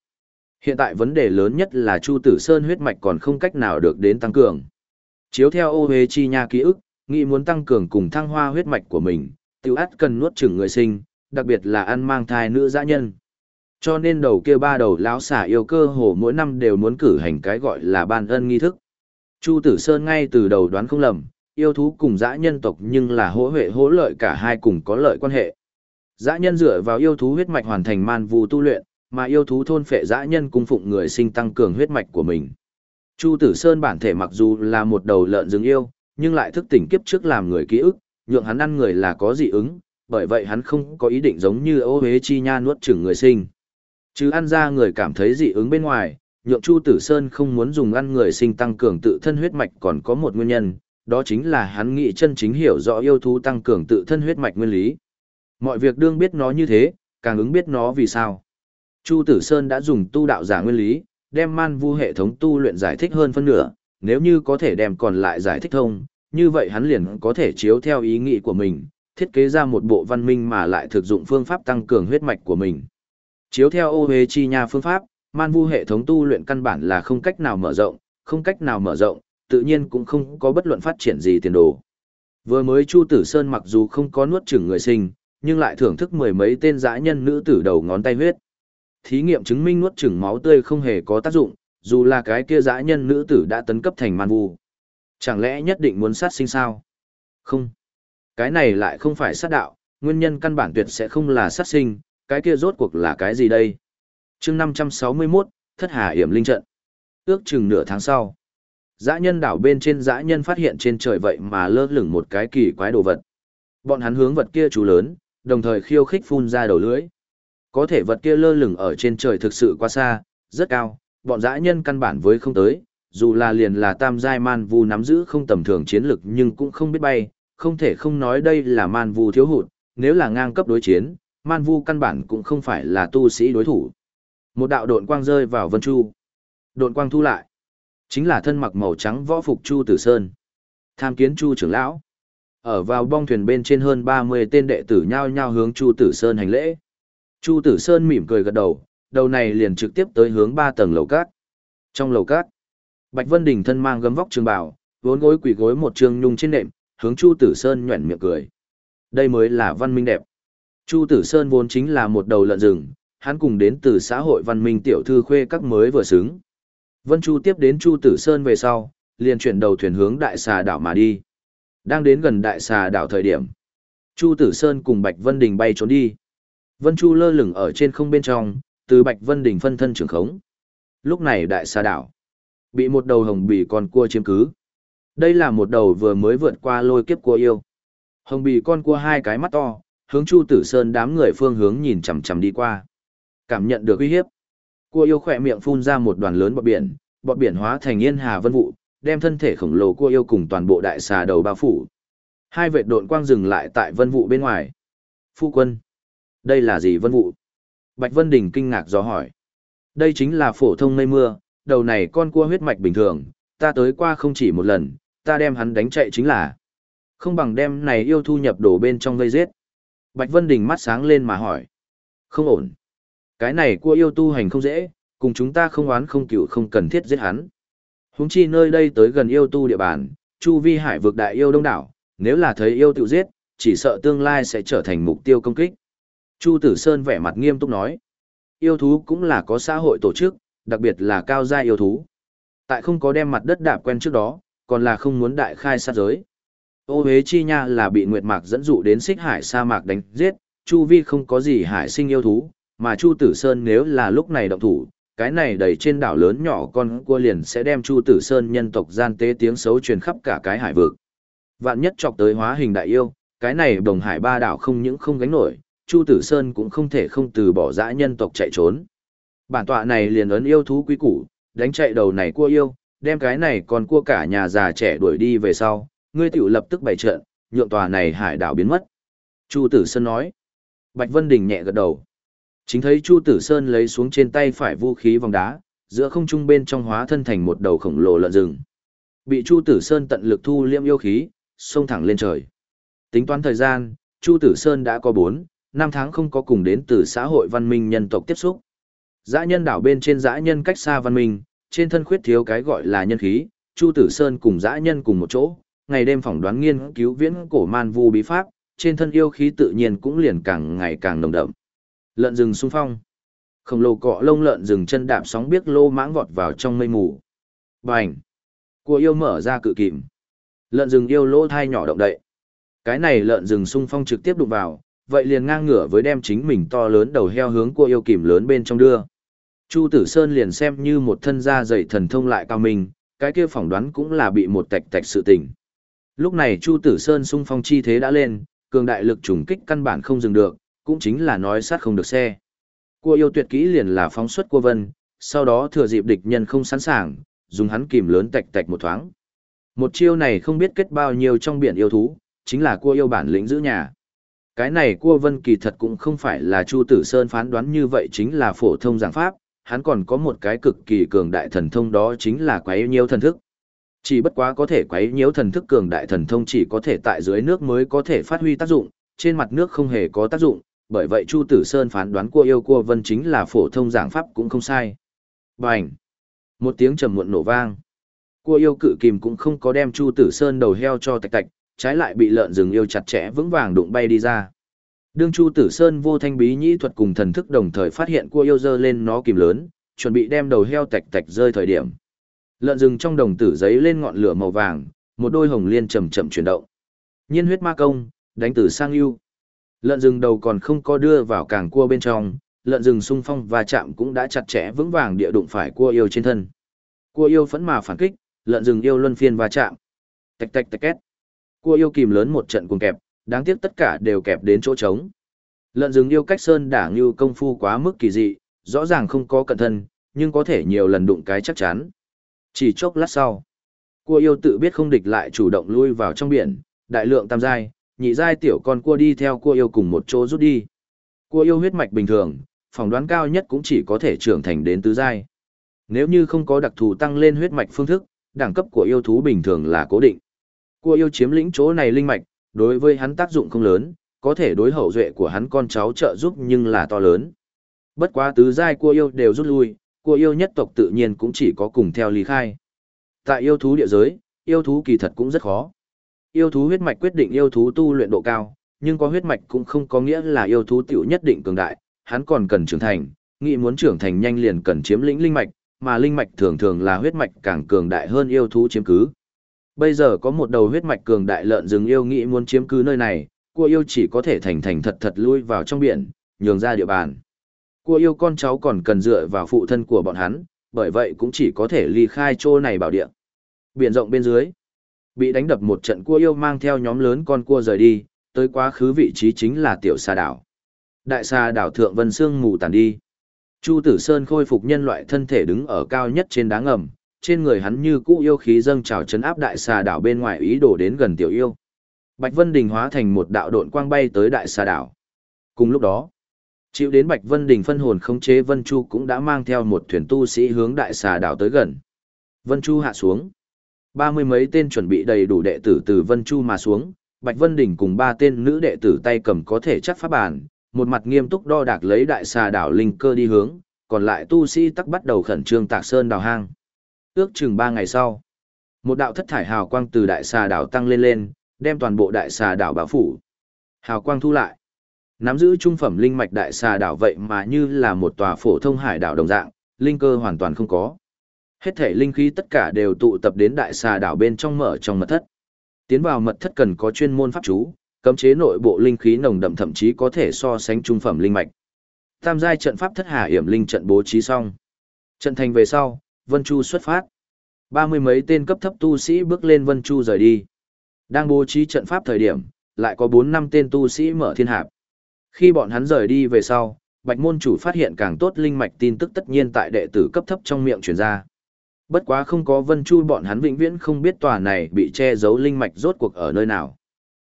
Hiện tại vấn đề lớn nhất là Chu Tử Sơn huyết mạch còn không cách nào được đến tăng cường. Chiếu theo ô hế chi nha ký ức, nghĩ muốn tăng cường cùng thăng hoa huyết mạch của mình, Tiểu át cần nuốt chửng người sinh, đặc biệt là ăn mang thai nữ dã nhân. Cho nên đầu kia ba đầu lão xả yêu cơ hồ mỗi năm đều muốn cử hành cái gọi là ban ân nghi thức. Chu Tử Sơn ngay từ đầu đoán không lầm, yêu thú cùng dã nhân tộc nhưng là hỗ huệ hỗ lợi cả hai cùng có lợi quan hệ. Dã nhân dựa vào yêu thú huyết mạch hoàn thành man vu tu luyện, mà yêu thú thôn phệ dã nhân cung phụng người sinh tăng cường huyết mạch của mình. Chu Tử Sơn bản thể mặc dù là một đầu lợn rừng yêu, nhưng lại thức tỉnh kiếp trước làm người ký ức, nhượng hắn ăn người là có dị ứng, bởi vậy hắn không có ý định giống như ô hế chi nha nuốt chửng người sinh. Chứ ăn ra người cảm thấy dị ứng bên ngoài, nhượng Chu Tử Sơn không muốn dùng ăn người sinh tăng cường tự thân huyết mạch còn có một nguyên nhân, đó chính là hắn nghĩ chân chính hiểu rõ yêu thú tăng cường tự thân huyết mạch nguyên lý. Mọi việc đương biết nó như thế, càng ứng biết nó vì sao. Chu Tử Sơn đã dùng tu đạo giả nguyên lý, đem man vu hệ thống tu luyện giải thích hơn phân nửa, nếu như có thể đem còn lại giải thích thông, như vậy hắn liền có thể chiếu theo ý nghĩ của mình, thiết kế ra một bộ văn minh mà lại thực dụng phương pháp tăng cường huyết mạch của mình. Chiếu theo ô hế chi nha phương pháp, man vu hệ thống tu luyện căn bản là không cách nào mở rộng, không cách nào mở rộng, tự nhiên cũng không có bất luận phát triển gì tiền đồ. Vừa mới Chu Tử Sơn mặc dù không có nuốt chửng người sinh, nhưng lại thưởng thức mười mấy tên dã nhân nữ tử đầu ngón tay huyết. Thí nghiệm chứng minh nuốt chửng máu tươi không hề có tác dụng, dù là cái kia dã nhân nữ tử đã tấn cấp thành man vu. Chẳng lẽ nhất định muốn sát sinh sao? Không. Cái này lại không phải sát đạo, nguyên nhân căn bản tuyệt sẽ không là sát sinh, cái kia rốt cuộc là cái gì đây? chương 561, Thất Hà Hiểm Linh Trận. Ước chừng nửa tháng sau. Dã nhân đảo bên trên dã nhân phát hiện trên trời vậy mà lơ lửng một cái kỳ quái đồ vật. Bọn hắn hướng vật kia chú lớn, đồng thời khiêu khích phun ra đầu lưới. Có thể vật kia lơ lửng ở trên trời thực sự quá xa, rất cao, bọn dã nhân căn bản với không tới, dù là liền là tam giai man vu nắm giữ không tầm thường chiến lực nhưng cũng không biết bay, không thể không nói đây là man vu thiếu hụt, nếu là ngang cấp đối chiến, man vu căn bản cũng không phải là tu sĩ đối thủ. Một đạo độn quang rơi vào Vân Chu. Độn quang thu lại. Chính là thân mặc màu trắng võ phục Chu Tử Sơn. Tham kiến Chu trưởng lão. Ở vào bong thuyền bên trên hơn 30 tên đệ tử nhao nhao hướng Chu Tử Sơn hành lễ. Chu Tử Sơn mỉm cười gật đầu, đầu này liền trực tiếp tới hướng ba tầng lầu cát. Trong lầu cát, Bạch Vân Đình thân mang gấm vóc trường bào, vốn gối quỳ gối một trường nhung trên nệm, hướng Chu Tử Sơn nhuẩn miệng cười. Đây mới là văn minh đẹp. Chu Tử Sơn vốn chính là một đầu lợn rừng, hắn cùng đến từ xã hội văn minh tiểu thư khuê các mới vừa xứng. Vân Chu tiếp đến Chu Tử Sơn về sau, liền chuyển đầu thuyền hướng đại xà đảo mà đi. Đang đến gần đại xà đảo thời điểm, Chu Tử Sơn cùng Bạch Vân Đình bay trốn đi. Vân Chu lơ lửng ở trên không bên trong, từ Bạch Vân Đình phân thân trưởng khống. Lúc này đại xa đảo bị một đầu hồng bì con cua chiếm cứ. Đây là một đầu vừa mới vượt qua lôi kiếp cua yêu. Hồng bì con cua hai cái mắt to, hướng Chu Tử Sơn đám người phương hướng nhìn chằm chằm đi qua. Cảm nhận được uy hiếp. Cua yêu khỏe miệng phun ra một đoàn lớn bọt biển, bọt biển hóa thành yên hà vân vụ, đem thân thể khổng lồ cua yêu cùng toàn bộ đại xà đầu bao phủ. Hai vệt độn quang dừng lại tại vân vụ bên ngoài. Phu quân, đây là gì vân vụ? Bạch Vân Đình kinh ngạc do hỏi. Đây chính là phổ thông mây mưa, đầu này con cua huyết mạch bình thường, ta tới qua không chỉ một lần, ta đem hắn đánh chạy chính là. Không bằng đem này yêu thu nhập đổ bên trong gây giết. Bạch Vân Đình mắt sáng lên mà hỏi. Không ổn. Cái này cua yêu tu hành không dễ, cùng chúng ta không oán không cựu không cần thiết giết hắn. Húng chi nơi đây tới gần yêu tu địa bàn, chu vi hải vực đại yêu đông đảo, nếu là thấy yêu tự giết, chỉ sợ tương lai sẽ trở thành mục tiêu công kích. Chu Tử Sơn vẻ mặt nghiêm túc nói, yêu thú cũng là có xã hội tổ chức, đặc biệt là cao gia yêu thú. Tại không có đem mặt đất đạp quen trước đó, còn là không muốn đại khai sát giới. Ô Huế Chi Nha là bị Nguyệt Mạc dẫn dụ đến xích hải sa mạc đánh giết, chu vi không có gì hải sinh yêu thú, mà Chu Tử Sơn nếu là lúc này động thủ, cái này đầy trên đảo lớn nhỏ con cua liền sẽ đem Chu Tử Sơn nhân tộc gian tế tiếng xấu truyền khắp cả cái hải vực. Vạn nhất chọc tới hóa hình đại yêu, cái này đồng hải ba đảo không những không gánh nổi, Chu Tử Sơn cũng không thể không từ bỏ dã nhân tộc chạy trốn. Bản tọa này liền ấn yêu thú quý củ, đánh chạy đầu này cua yêu, đem cái này còn cua cả nhà già trẻ đuổi đi về sau, ngươi tiểu lập tức bày trận, nhượng tòa này hải đảo biến mất. Chu Tử Sơn nói. Bạch Vân Đình nhẹ gật đầu. Chính thấy Chu Tử Sơn lấy xuống trên tay phải vũ khí vòng đá, giữa không trung bên trong hóa thân thành một đầu khổng lồ lợn rừng. Bị Chu Tử Sơn tận lực thu liêm yêu khí, xông thẳng lên trời. Tính toán thời gian, Chu Tử Sơn đã có 4, Năm tháng không có cùng đến từ xã hội văn minh nhân tộc tiếp xúc. Dã nhân đảo bên trên dã nhân cách xa văn minh, trên thân khuyết thiếu cái gọi là nhân khí, Chu Tử Sơn cùng dã nhân cùng một chỗ, ngày đêm phỏng đoán nghiên cứu viễn cổ man vu bí pháp, trên thân yêu khí tự nhiên cũng liền càng ngày càng nồng đậm. Lợn rừng xung phong. Khổng lồ cọ lông lợn rừng chân đạp sóng biết lô mãng vọt vào trong mây mù. Bành! Cua yêu mở ra cự kìm. Lợn rừng yêu lỗ thai nhỏ động đậy. Cái này lợn rừng xung phong trực tiếp đụng vào, vậy liền ngang ngửa với đem chính mình to lớn đầu heo hướng cua yêu kìm lớn bên trong đưa. Chu Tử Sơn liền xem như một thân gia dày thần thông lại cao mình cái kia phỏng đoán cũng là bị một tạch tạch sự tình. Lúc này Chu Tử Sơn xung phong chi thế đã lên, cường đại lực trùng kích căn bản không dừng được, cũng chính là nói sát không được xe. Cua yêu tuyệt kỹ liền là phóng xuất cua vân, sau đó thừa dịp địch nhân không sẵn sàng, dùng hắn kìm lớn tạch tạch một thoáng. Một chiêu này không biết kết bao nhiêu trong biển yêu thú, chính là cua yêu bản lĩnh giữ nhà. Cái này cua vân kỳ thật cũng không phải là Chu Tử Sơn phán đoán như vậy chính là phổ thông giảng pháp, hắn còn có một cái cực kỳ cường đại thần thông đó chính là quấy nhiễu thần thức. Chỉ bất quá có thể quấy nhiễu thần thức cường đại thần thông chỉ có thể tại dưới nước mới có thể phát huy tác dụng, trên mặt nước không hề có tác dụng, bởi vậy Chu Tử Sơn phán đoán cua yêu cua vân chính là phổ thông giảng pháp cũng không sai. Bành! Một tiếng trầm muộn nổ vang. Cua yêu cự kìm cũng không có đem Chu Tử Sơn đầu heo cho tạch tạch, trái lại bị lợn rừng yêu chặt chẽ vững vàng đụng bay đi ra. Đương Chu Tử Sơn vô thanh bí nhĩ thuật cùng thần thức đồng thời phát hiện cua yêu dơ lên nó kìm lớn, chuẩn bị đem đầu heo tạch tạch rơi thời điểm. Lợn rừng trong đồng tử giấy lên ngọn lửa màu vàng, một đôi hồng liên chậm chậm chuyển động. Nhiên huyết ma công, đánh tử sang ưu. Lợn rừng đầu còn không có đưa vào càng cua bên trong, lợn rừng xung phong và chạm cũng đã chặt chẽ vững vàng địa đụng phải cua yêu trên thân. Cua yêu phẫn mà phản kích, lợn rừng yêu luân phiên và chạm. Tạch tạch tạch két. Cua yêu kìm lớn một trận cuồng kẹp, đáng tiếc tất cả đều kẹp đến chỗ trống. Lợn rừng yêu cách sơn đảng như công phu quá mức kỳ dị, rõ ràng không có cẩn thân, nhưng có thể nhiều lần đụng cái chắc chắn. Chỉ chốc lát sau, cua yêu tự biết không địch lại chủ động lui vào trong biển, đại lượng tam giai, nhị giai tiểu con cua đi theo cua yêu cùng một chỗ rút đi. Cua yêu huyết mạch bình thường, phỏng đoán cao nhất cũng chỉ có thể trưởng thành đến tứ giai. Nếu như không có đặc thù tăng lên huyết mạch phương thức, đẳng cấp của yêu thú bình thường là cố định. Cua yêu chiếm lĩnh chỗ này linh mạch, đối với hắn tác dụng không lớn, có thể đối hậu duệ của hắn con cháu trợ giúp nhưng là to lớn. Bất quá tứ giai cua yêu đều rút lui, cua yêu nhất tộc tự nhiên cũng chỉ có cùng theo lý khai. Tại yêu thú địa giới, yêu thú kỳ thật cũng rất khó. Yêu thú huyết mạch quyết định yêu thú tu luyện độ cao, nhưng có huyết mạch cũng không có nghĩa là yêu thú tiểu nhất định cường đại, hắn còn cần trưởng thành, nghĩ muốn trưởng thành nhanh liền cần chiếm lĩnh linh mạch, mà linh mạch thường thường là huyết mạch càng cường đại hơn yêu thú chiếm cứ. Bây giờ có một đầu huyết mạch cường đại lợn rừng yêu nghĩ muốn chiếm cứ nơi này, cua yêu chỉ có thể thành thành thật thật lui vào trong biển, nhường ra địa bàn. Cua yêu con cháu còn cần dựa vào phụ thân của bọn hắn, bởi vậy cũng chỉ có thể ly khai chỗ này bảo địa. Biển rộng bên dưới, bị đánh đập một trận cua yêu mang theo nhóm lớn con cua rời đi, tới quá khứ vị trí chính là tiểu xà đảo. Đại xà đảo thượng vân sương mù tàn đi. Chu Tử Sơn khôi phục nhân loại thân thể đứng ở cao nhất trên đá ngầm, trên người hắn như cũ yêu khí dâng trào chấn áp đại xà đảo bên ngoài ý đồ đến gần tiểu yêu. Bạch Vân Đình hóa thành một đạo độn quang bay tới đại xà đảo. Cùng lúc đó, chịu đến Bạch Vân Đình phân hồn khống chế Vân Chu cũng đã mang theo một thuyền tu sĩ hướng đại xà đảo tới gần. Vân Chu hạ xuống. Ba mươi mấy tên chuẩn bị đầy đủ đệ tử từ Vân Chu mà xuống, Bạch Vân Đình cùng ba tên nữ đệ tử tay cầm có thể chắc pháp bản, một mặt nghiêm túc đo đạc lấy đại xà đảo linh cơ đi hướng, còn lại tu sĩ tắc bắt đầu khẩn trương tạc sơn đào hang. Ước chừng ba ngày sau, một đạo thất thải hào quang từ đại xà đảo tăng lên lên, đem toàn bộ đại xà đảo bao phủ. Hào quang thu lại. Nắm giữ trung phẩm linh mạch đại xà đảo vậy mà như là một tòa phổ thông hải đảo đồng dạng, linh cơ hoàn toàn không có. Hết thể linh khí tất cả đều tụ tập đến đại xà đảo bên trong mở trong mật thất. Tiến vào mật thất cần có chuyên môn pháp chú, cấm chế nội bộ linh khí nồng đậm thậm chí có thể so sánh trung phẩm linh mạch. Tam giai trận pháp thất hà hiểm linh trận bố trí xong. Trận thành về sau, Vân Chu xuất phát. Ba mươi mấy tên cấp thấp tu sĩ bước lên Vân Chu rời đi. Đang bố trí trận pháp thời điểm, lại có bốn năm tên tu sĩ mở thiên hạp. Khi bọn hắn rời đi về sau, Bạch môn chủ phát hiện càng tốt linh mạch tin tức tất nhiên tại đệ tử cấp thấp trong miệng truyền ra. Bất quá không có Vân Chu bọn hắn vĩnh viễn không biết tòa này bị che giấu linh mạch rốt cuộc ở nơi nào.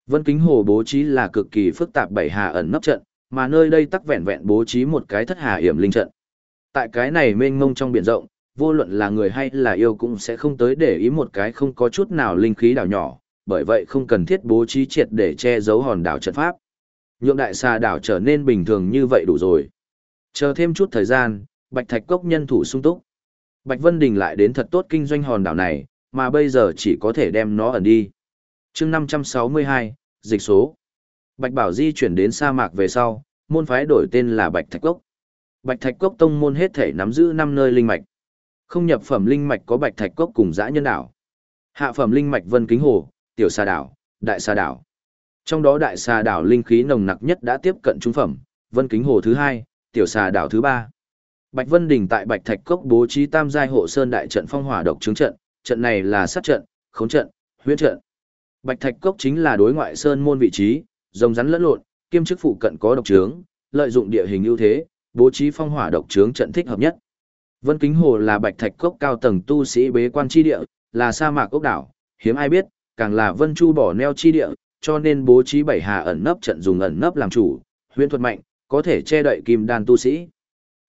Vân Kính Hồ bố trí là cực kỳ phức tạp bảy hà ẩn nấp trận, mà nơi đây tắc vẹn vẹn bố trí một cái thất hà hiểm linh trận. Tại cái này mênh mông trong biển rộng, vô luận là người hay là yêu cũng sẽ không tới để ý một cái không có chút nào linh khí đảo nhỏ, bởi vậy không cần thiết bố trí triệt để che giấu hòn đảo trận pháp. Nhượng đại xà đảo trở nên bình thường như vậy đủ rồi. Chờ thêm chút thời gian, Bạch Thạch Cốc nhân thủ sung túc. Bạch Vân Đình lại đến thật tốt kinh doanh hòn đảo này, mà bây giờ chỉ có thể đem nó ẩn đi. chương 562, dịch số. Bạch Bảo Di chuyển đến sa mạc về sau, môn phái đổi tên là Bạch Thạch Cốc. Bạch Thạch Cốc tông môn hết thể nắm giữ 5 nơi linh mạch. Không nhập phẩm linh mạch có Bạch Thạch Cốc cùng dã nhân đảo. Hạ phẩm linh mạch Vân Kính Hồ, Tiểu Sa đảo, Đại Sa đảo. Trong đó Đại Sa đảo linh khí nồng nặc nhất đã tiếp cận trung phẩm, Vân Kính Hồ thứ hai, Tiểu Sa đảo thứ ba. Bạch Vân Đình tại Bạch Thạch Cốc bố trí tam giai hộ sơn đại trận phong hỏa độc chứng trận, trận này là sát trận, khống trận, huyễn trận. Bạch Thạch Cốc chính là đối ngoại sơn môn vị trí, rồng rắn lẫn lộn, kiêm chức phụ cận có độc trướng, lợi dụng địa hình ưu thế, bố trí phong hỏa độc trướng trận thích hợp nhất. Vân Kính Hồ là bạch thạch cốc cao tầng tu sĩ bế quan chi địa, là sa mạc ốc đảo, hiếm ai biết, càng là Vân Chu bỏ neo chi địa, cho nên bố trí bảy hà ẩn nấp trận dùng ẩn nấp làm chủ, huyền thuật mạnh, có thể che đậy kim đan tu sĩ.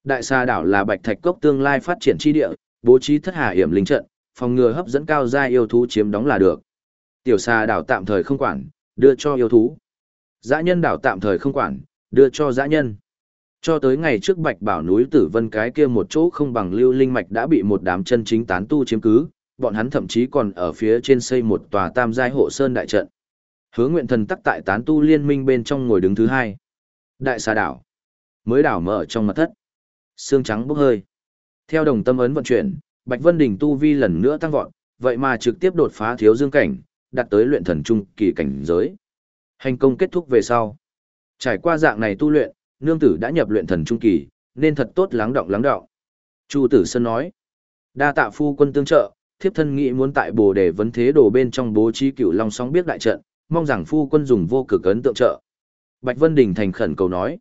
Đại sa đảo là bạch thạch cốc tương lai phát triển chi địa, bố trí thất hà hiểm linh trận, phòng ngừa hấp dẫn cao gia yêu thú chiếm đóng là được. Tiểu sa đảo tạm thời không quản, đưa cho yêu thú. Dã nhân đảo tạm thời không quản, đưa cho dã nhân. Cho tới ngày trước Bạch Bảo núi Tử Vân cái kia một chỗ không bằng lưu linh mạch đã bị một đám chân chính tán tu chiếm cứ, bọn hắn thậm chí còn ở phía trên xây một tòa tam giai hộ sơn đại trận. Hứa Nguyện Thần tắc tại tán tu liên minh bên trong ngồi đứng thứ hai. Đại xà đảo. Mới đảo mở trong mặt thất. Xương trắng bốc hơi. Theo đồng tâm ấn vận chuyển, Bạch Vân Đình tu vi lần nữa tăng vọt, vậy mà trực tiếp đột phá thiếu dương cảnh, đạt tới luyện thần trung kỳ cảnh giới. Hành công kết thúc về sau. Trải qua dạng này tu luyện, nương tử đã nhập luyện thần trung kỳ, nên thật tốt lắng động lắng động. Chu Tử Sơn nói, đa tạ phu quân tương trợ, thiếp thân nghĩ muốn tại bồ đề vấn thế đồ bên trong bố trí cửu long sóng biết đại trận, mong rằng phu quân dùng vô cực ấn tượng trợ. Bạch Vân Đình thành khẩn cầu nói.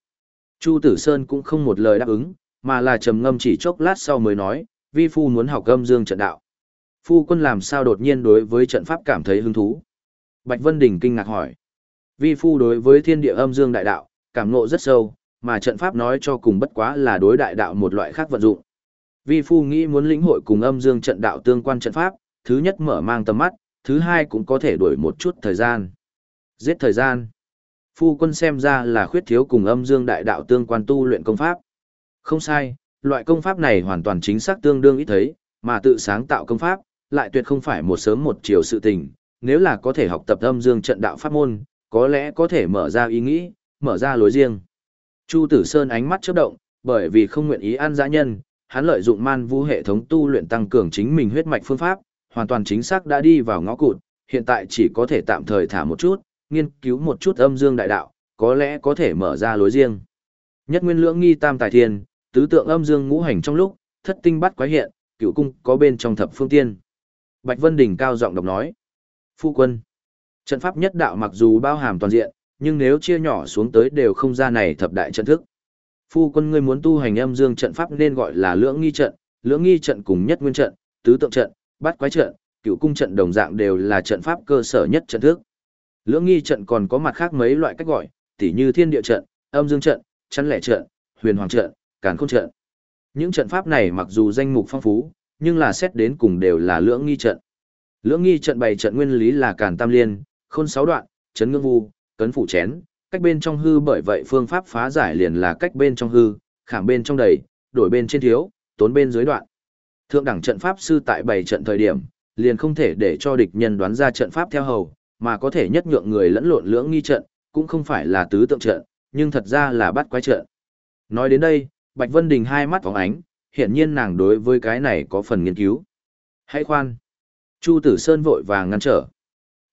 Chu Tử Sơn cũng không một lời đáp ứng, mà là trầm ngâm chỉ chốc lát sau mới nói, vi phu muốn học âm dương trận đạo. Phu quân làm sao đột nhiên đối với trận pháp cảm thấy hứng thú? Bạch Vân Đình kinh ngạc hỏi. Vi phu đối với thiên địa âm dương đại đạo, cảm ngộ rất sâu, mà trận pháp nói cho cùng bất quá là đối đại đạo một loại khác vận dụng. Vi phu nghĩ muốn lĩnh hội cùng âm dương trận đạo tương quan trận pháp, thứ nhất mở mang tầm mắt, thứ hai cũng có thể đổi một chút thời gian. Giết thời gian. Phu quân xem ra là khuyết thiếu cùng âm dương đại đạo tương quan tu luyện công pháp. Không sai, loại công pháp này hoàn toàn chính xác tương đương ít thấy, mà tự sáng tạo công pháp, lại tuyệt không phải một sớm một chiều sự tình. Nếu là có thể học tập âm dương trận đạo pháp môn, có lẽ có thể mở ra ý nghĩ, mở ra lối riêng. Chu Tử Sơn ánh mắt chớp động, bởi vì không nguyện ý ăn dã nhân, hắn lợi dụng man vu hệ thống tu luyện tăng cường chính mình huyết mạch phương pháp, hoàn toàn chính xác đã đi vào ngõ cụt, hiện tại chỉ có thể tạm thời thả một chút, nghiên cứu một chút âm dương đại đạo, có lẽ có thể mở ra lối riêng. Nhất nguyên lưỡng nghi tam tài thiên, tứ tượng âm dương ngũ hành trong lúc, thất tinh bắt quái hiện, cựu cung có bên trong thập phương tiên. Bạch Vân Đình cao giọng đọc nói. Phu quân. Trận pháp nhất đạo mặc dù bao hàm toàn diện, nhưng nếu chia nhỏ xuống tới đều không ra này thập đại trận thức. Phu quân ngươi muốn tu hành âm dương trận pháp nên gọi là lưỡng nghi trận, lưỡng nghi trận cùng nhất nguyên trận, tứ tượng trận, bát quái trận, cựu cung trận đồng dạng đều là trận pháp cơ sở nhất trận thức. Lưỡng nghi trận còn có mặt khác mấy loại cách gọi, tỉ như thiên địa trận, âm dương trận, chắn lẻ trận, huyền hoàng trận, càn khôn trận. Những trận pháp này mặc dù danh mục phong phú, nhưng là xét đến cùng đều là lưỡng nghi trận. Lưỡng nghi trận bày trận nguyên lý là càn tam liên, khôn sáu đoạn, chấn ngưng vu, cấn phủ chén, cách bên trong hư bởi vậy phương pháp phá giải liền là cách bên trong hư, khảm bên trong đầy, đổi bên trên thiếu, tốn bên dưới đoạn. Thượng đẳng trận pháp sư tại bảy trận thời điểm, liền không thể để cho địch nhân đoán ra trận pháp theo hầu, mà có thể nhất nhượng người lẫn lộn lưỡng nghi trận, cũng không phải là tứ tượng trận, nhưng thật ra là bắt quái trận. Nói đến đây, Bạch Vân Đình hai mắt phóng ánh, hiển nhiên nàng đối với cái này có phần nghiên cứu. Hãy khoan. Chu Tử Sơn vội vàng ngăn trở.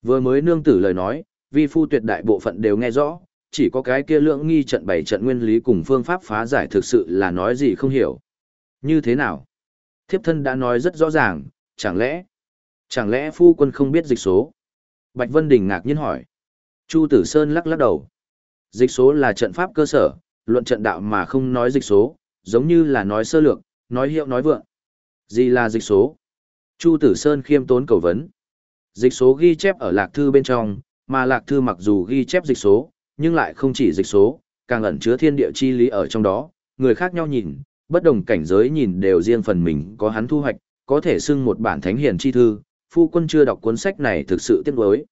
Vừa mới nương tử lời nói, vi phu tuyệt đại bộ phận đều nghe rõ, chỉ có cái kia lượng nghi trận bảy trận nguyên lý cùng phương pháp phá giải thực sự là nói gì không hiểu. Như thế nào? Thiếp thân đã nói rất rõ ràng, chẳng lẽ, chẳng lẽ phu quân không biết dịch số? Bạch Vân Đình ngạc nhiên hỏi. Chu Tử Sơn lắc lắc đầu. Dịch số là trận pháp cơ sở, luận trận đạo mà không nói dịch số, giống như là nói sơ lược, nói hiệu nói vượng. Gì là dịch số? Chu Tử Sơn khiêm tốn cầu vấn. Dịch số ghi chép ở lạc thư bên trong, mà lạc thư mặc dù ghi chép dịch số, nhưng lại không chỉ dịch số, càng ẩn chứa thiên địa chi lý ở trong đó, người khác nhau nhìn, bất đồng cảnh giới nhìn đều riêng phần mình có hắn thu hoạch, có thể xưng một bản thánh hiền chi thư, phu quân chưa đọc cuốn sách này thực sự tiếc nuối.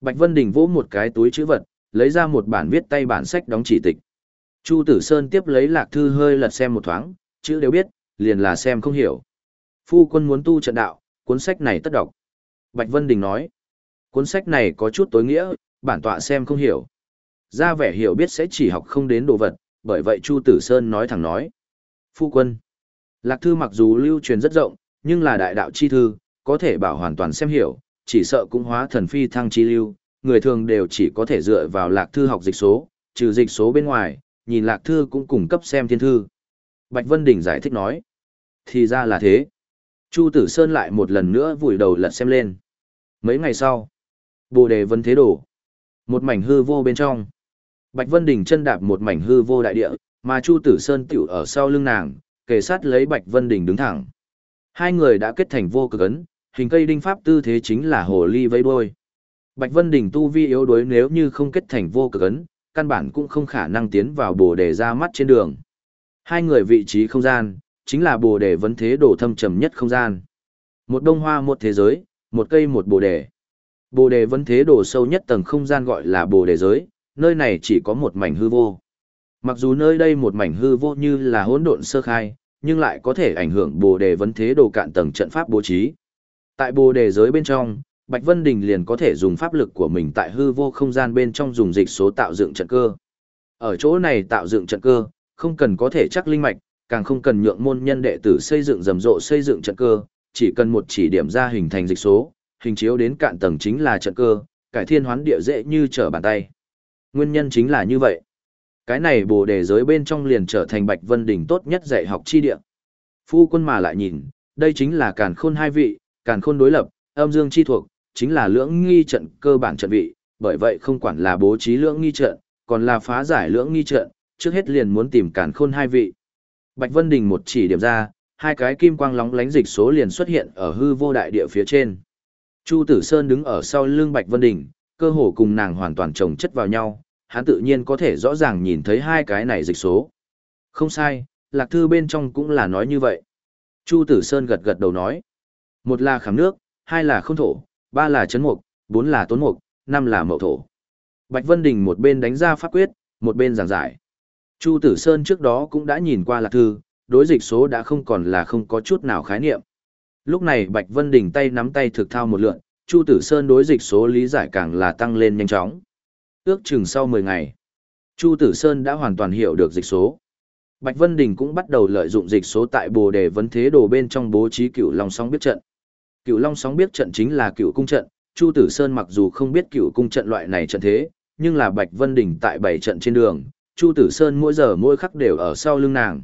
Bạch Vân Đình vỗ một cái túi chữ vật, lấy ra một bản viết tay bản sách đóng chỉ tịch. Chu Tử Sơn tiếp lấy lạc thư hơi lật xem một thoáng, chữ đều biết, liền là xem không hiểu. Phu quân muốn tu trận đạo, cuốn sách này tất đọc. Bạch Vân Đình nói, cuốn sách này có chút tối nghĩa, bản tọa xem không hiểu. Ra vẻ hiểu biết sẽ chỉ học không đến đồ vật, bởi vậy Chu Tử Sơn nói thẳng nói. Phu quân, lạc thư mặc dù lưu truyền rất rộng, nhưng là đại đạo chi thư, có thể bảo hoàn toàn xem hiểu, chỉ sợ cũng hóa thần phi thăng chi lưu, người thường đều chỉ có thể dựa vào lạc thư học dịch số, trừ dịch số bên ngoài, nhìn lạc thư cũng cung cấp xem thiên thư. Bạch Vân Đình giải thích nói. Thì ra là thế. Chu Tử Sơn lại một lần nữa vùi đầu lật xem lên. Mấy ngày sau, Bồ đề vân thế đổ. Một mảnh hư vô bên trong. Bạch Vân Đình chân đạp một mảnh hư vô đại địa, Mà Chu Tử Sơn tiểu ở sau lưng nàng, kề sát lấy Bạch Vân Đình đứng thẳng. Hai người đã kết thành vô cực ấn, hình cây đinh pháp tư thế chính là hồ ly vây đuôi. Bạch Vân Đình tu vi yếu đuối nếu như không kết thành vô cực ấn, căn bản cũng không khả năng tiến vào bồ đề ra mắt trên đường. Hai người vị trí không gian, chính là bồ đề vấn thế đổ thâm trầm nhất không gian. Một đông hoa một thế giới, một cây một bồ đề. Bồ đề vấn thế đổ sâu nhất tầng không gian gọi là bồ đề giới, nơi này chỉ có một mảnh hư vô. Mặc dù nơi đây một mảnh hư vô như là hỗn độn sơ khai, nhưng lại có thể ảnh hưởng bồ đề vấn thế đồ cạn tầng trận pháp bố trí. Tại bồ đề giới bên trong, Bạch Vân Đình liền có thể dùng pháp lực của mình tại hư vô không gian bên trong dùng dịch số tạo dựng trận cơ. Ở chỗ này tạo dựng trận cơ, không cần có thể chắc linh mạch, càng không cần nhượng môn nhân đệ tử xây dựng rầm rộ xây dựng trận cơ, chỉ cần một chỉ điểm ra hình thành dịch số, hình chiếu đến cạn tầng chính là trận cơ, cải thiên hoán địa dễ như trở bàn tay. Nguyên nhân chính là như vậy. Cái này bồ đề giới bên trong liền trở thành Bạch Vân đỉnh tốt nhất dạy học chi địa. Phu quân mà lại nhìn, đây chính là càn khôn hai vị, càn khôn đối lập, âm dương chi thuộc, chính là lưỡng nghi trận cơ bản trận vị, bởi vậy không quản là bố trí lưỡng nghi trận, còn là phá giải lưỡng nghi trận, trước hết liền muốn tìm càn khôn hai vị. Bạch Vân Đình một chỉ điểm ra, hai cái kim quang lóng lánh dịch số liền xuất hiện ở hư vô đại địa phía trên. Chu Tử Sơn đứng ở sau lưng Bạch Vân Đình, cơ hồ cùng nàng hoàn toàn chồng chất vào nhau, hắn tự nhiên có thể rõ ràng nhìn thấy hai cái này dịch số. Không sai, lạc thư bên trong cũng là nói như vậy. Chu Tử Sơn gật gật đầu nói. Một là khám nước, hai là không thổ, ba là chấn mục, bốn là tốn mục, năm là mậu thổ. Bạch Vân Đình một bên đánh ra pháp quyết, một bên giảng giải. Chu Tử Sơn trước đó cũng đã nhìn qua lạc thư, đối dịch số đã không còn là không có chút nào khái niệm. Lúc này Bạch Vân Đình tay nắm tay thực thao một lượn, Chu Tử Sơn đối dịch số lý giải càng là tăng lên nhanh chóng. Ước chừng sau 10 ngày, Chu Tử Sơn đã hoàn toàn hiểu được dịch số. Bạch Vân Đình cũng bắt đầu lợi dụng dịch số tại Bồ Đề vấn thế đồ bên trong bố trí Cựu Long sóng biết trận. Cựu Long sóng biết trận chính là Cựu cung trận, Chu Tử Sơn mặc dù không biết Cựu cung trận loại này trận thế, nhưng là Bạch Vân Đình tại bảy trận trên đường, Chu Tử Sơn mỗi giờ mỗi khắc đều ở sau lưng nàng.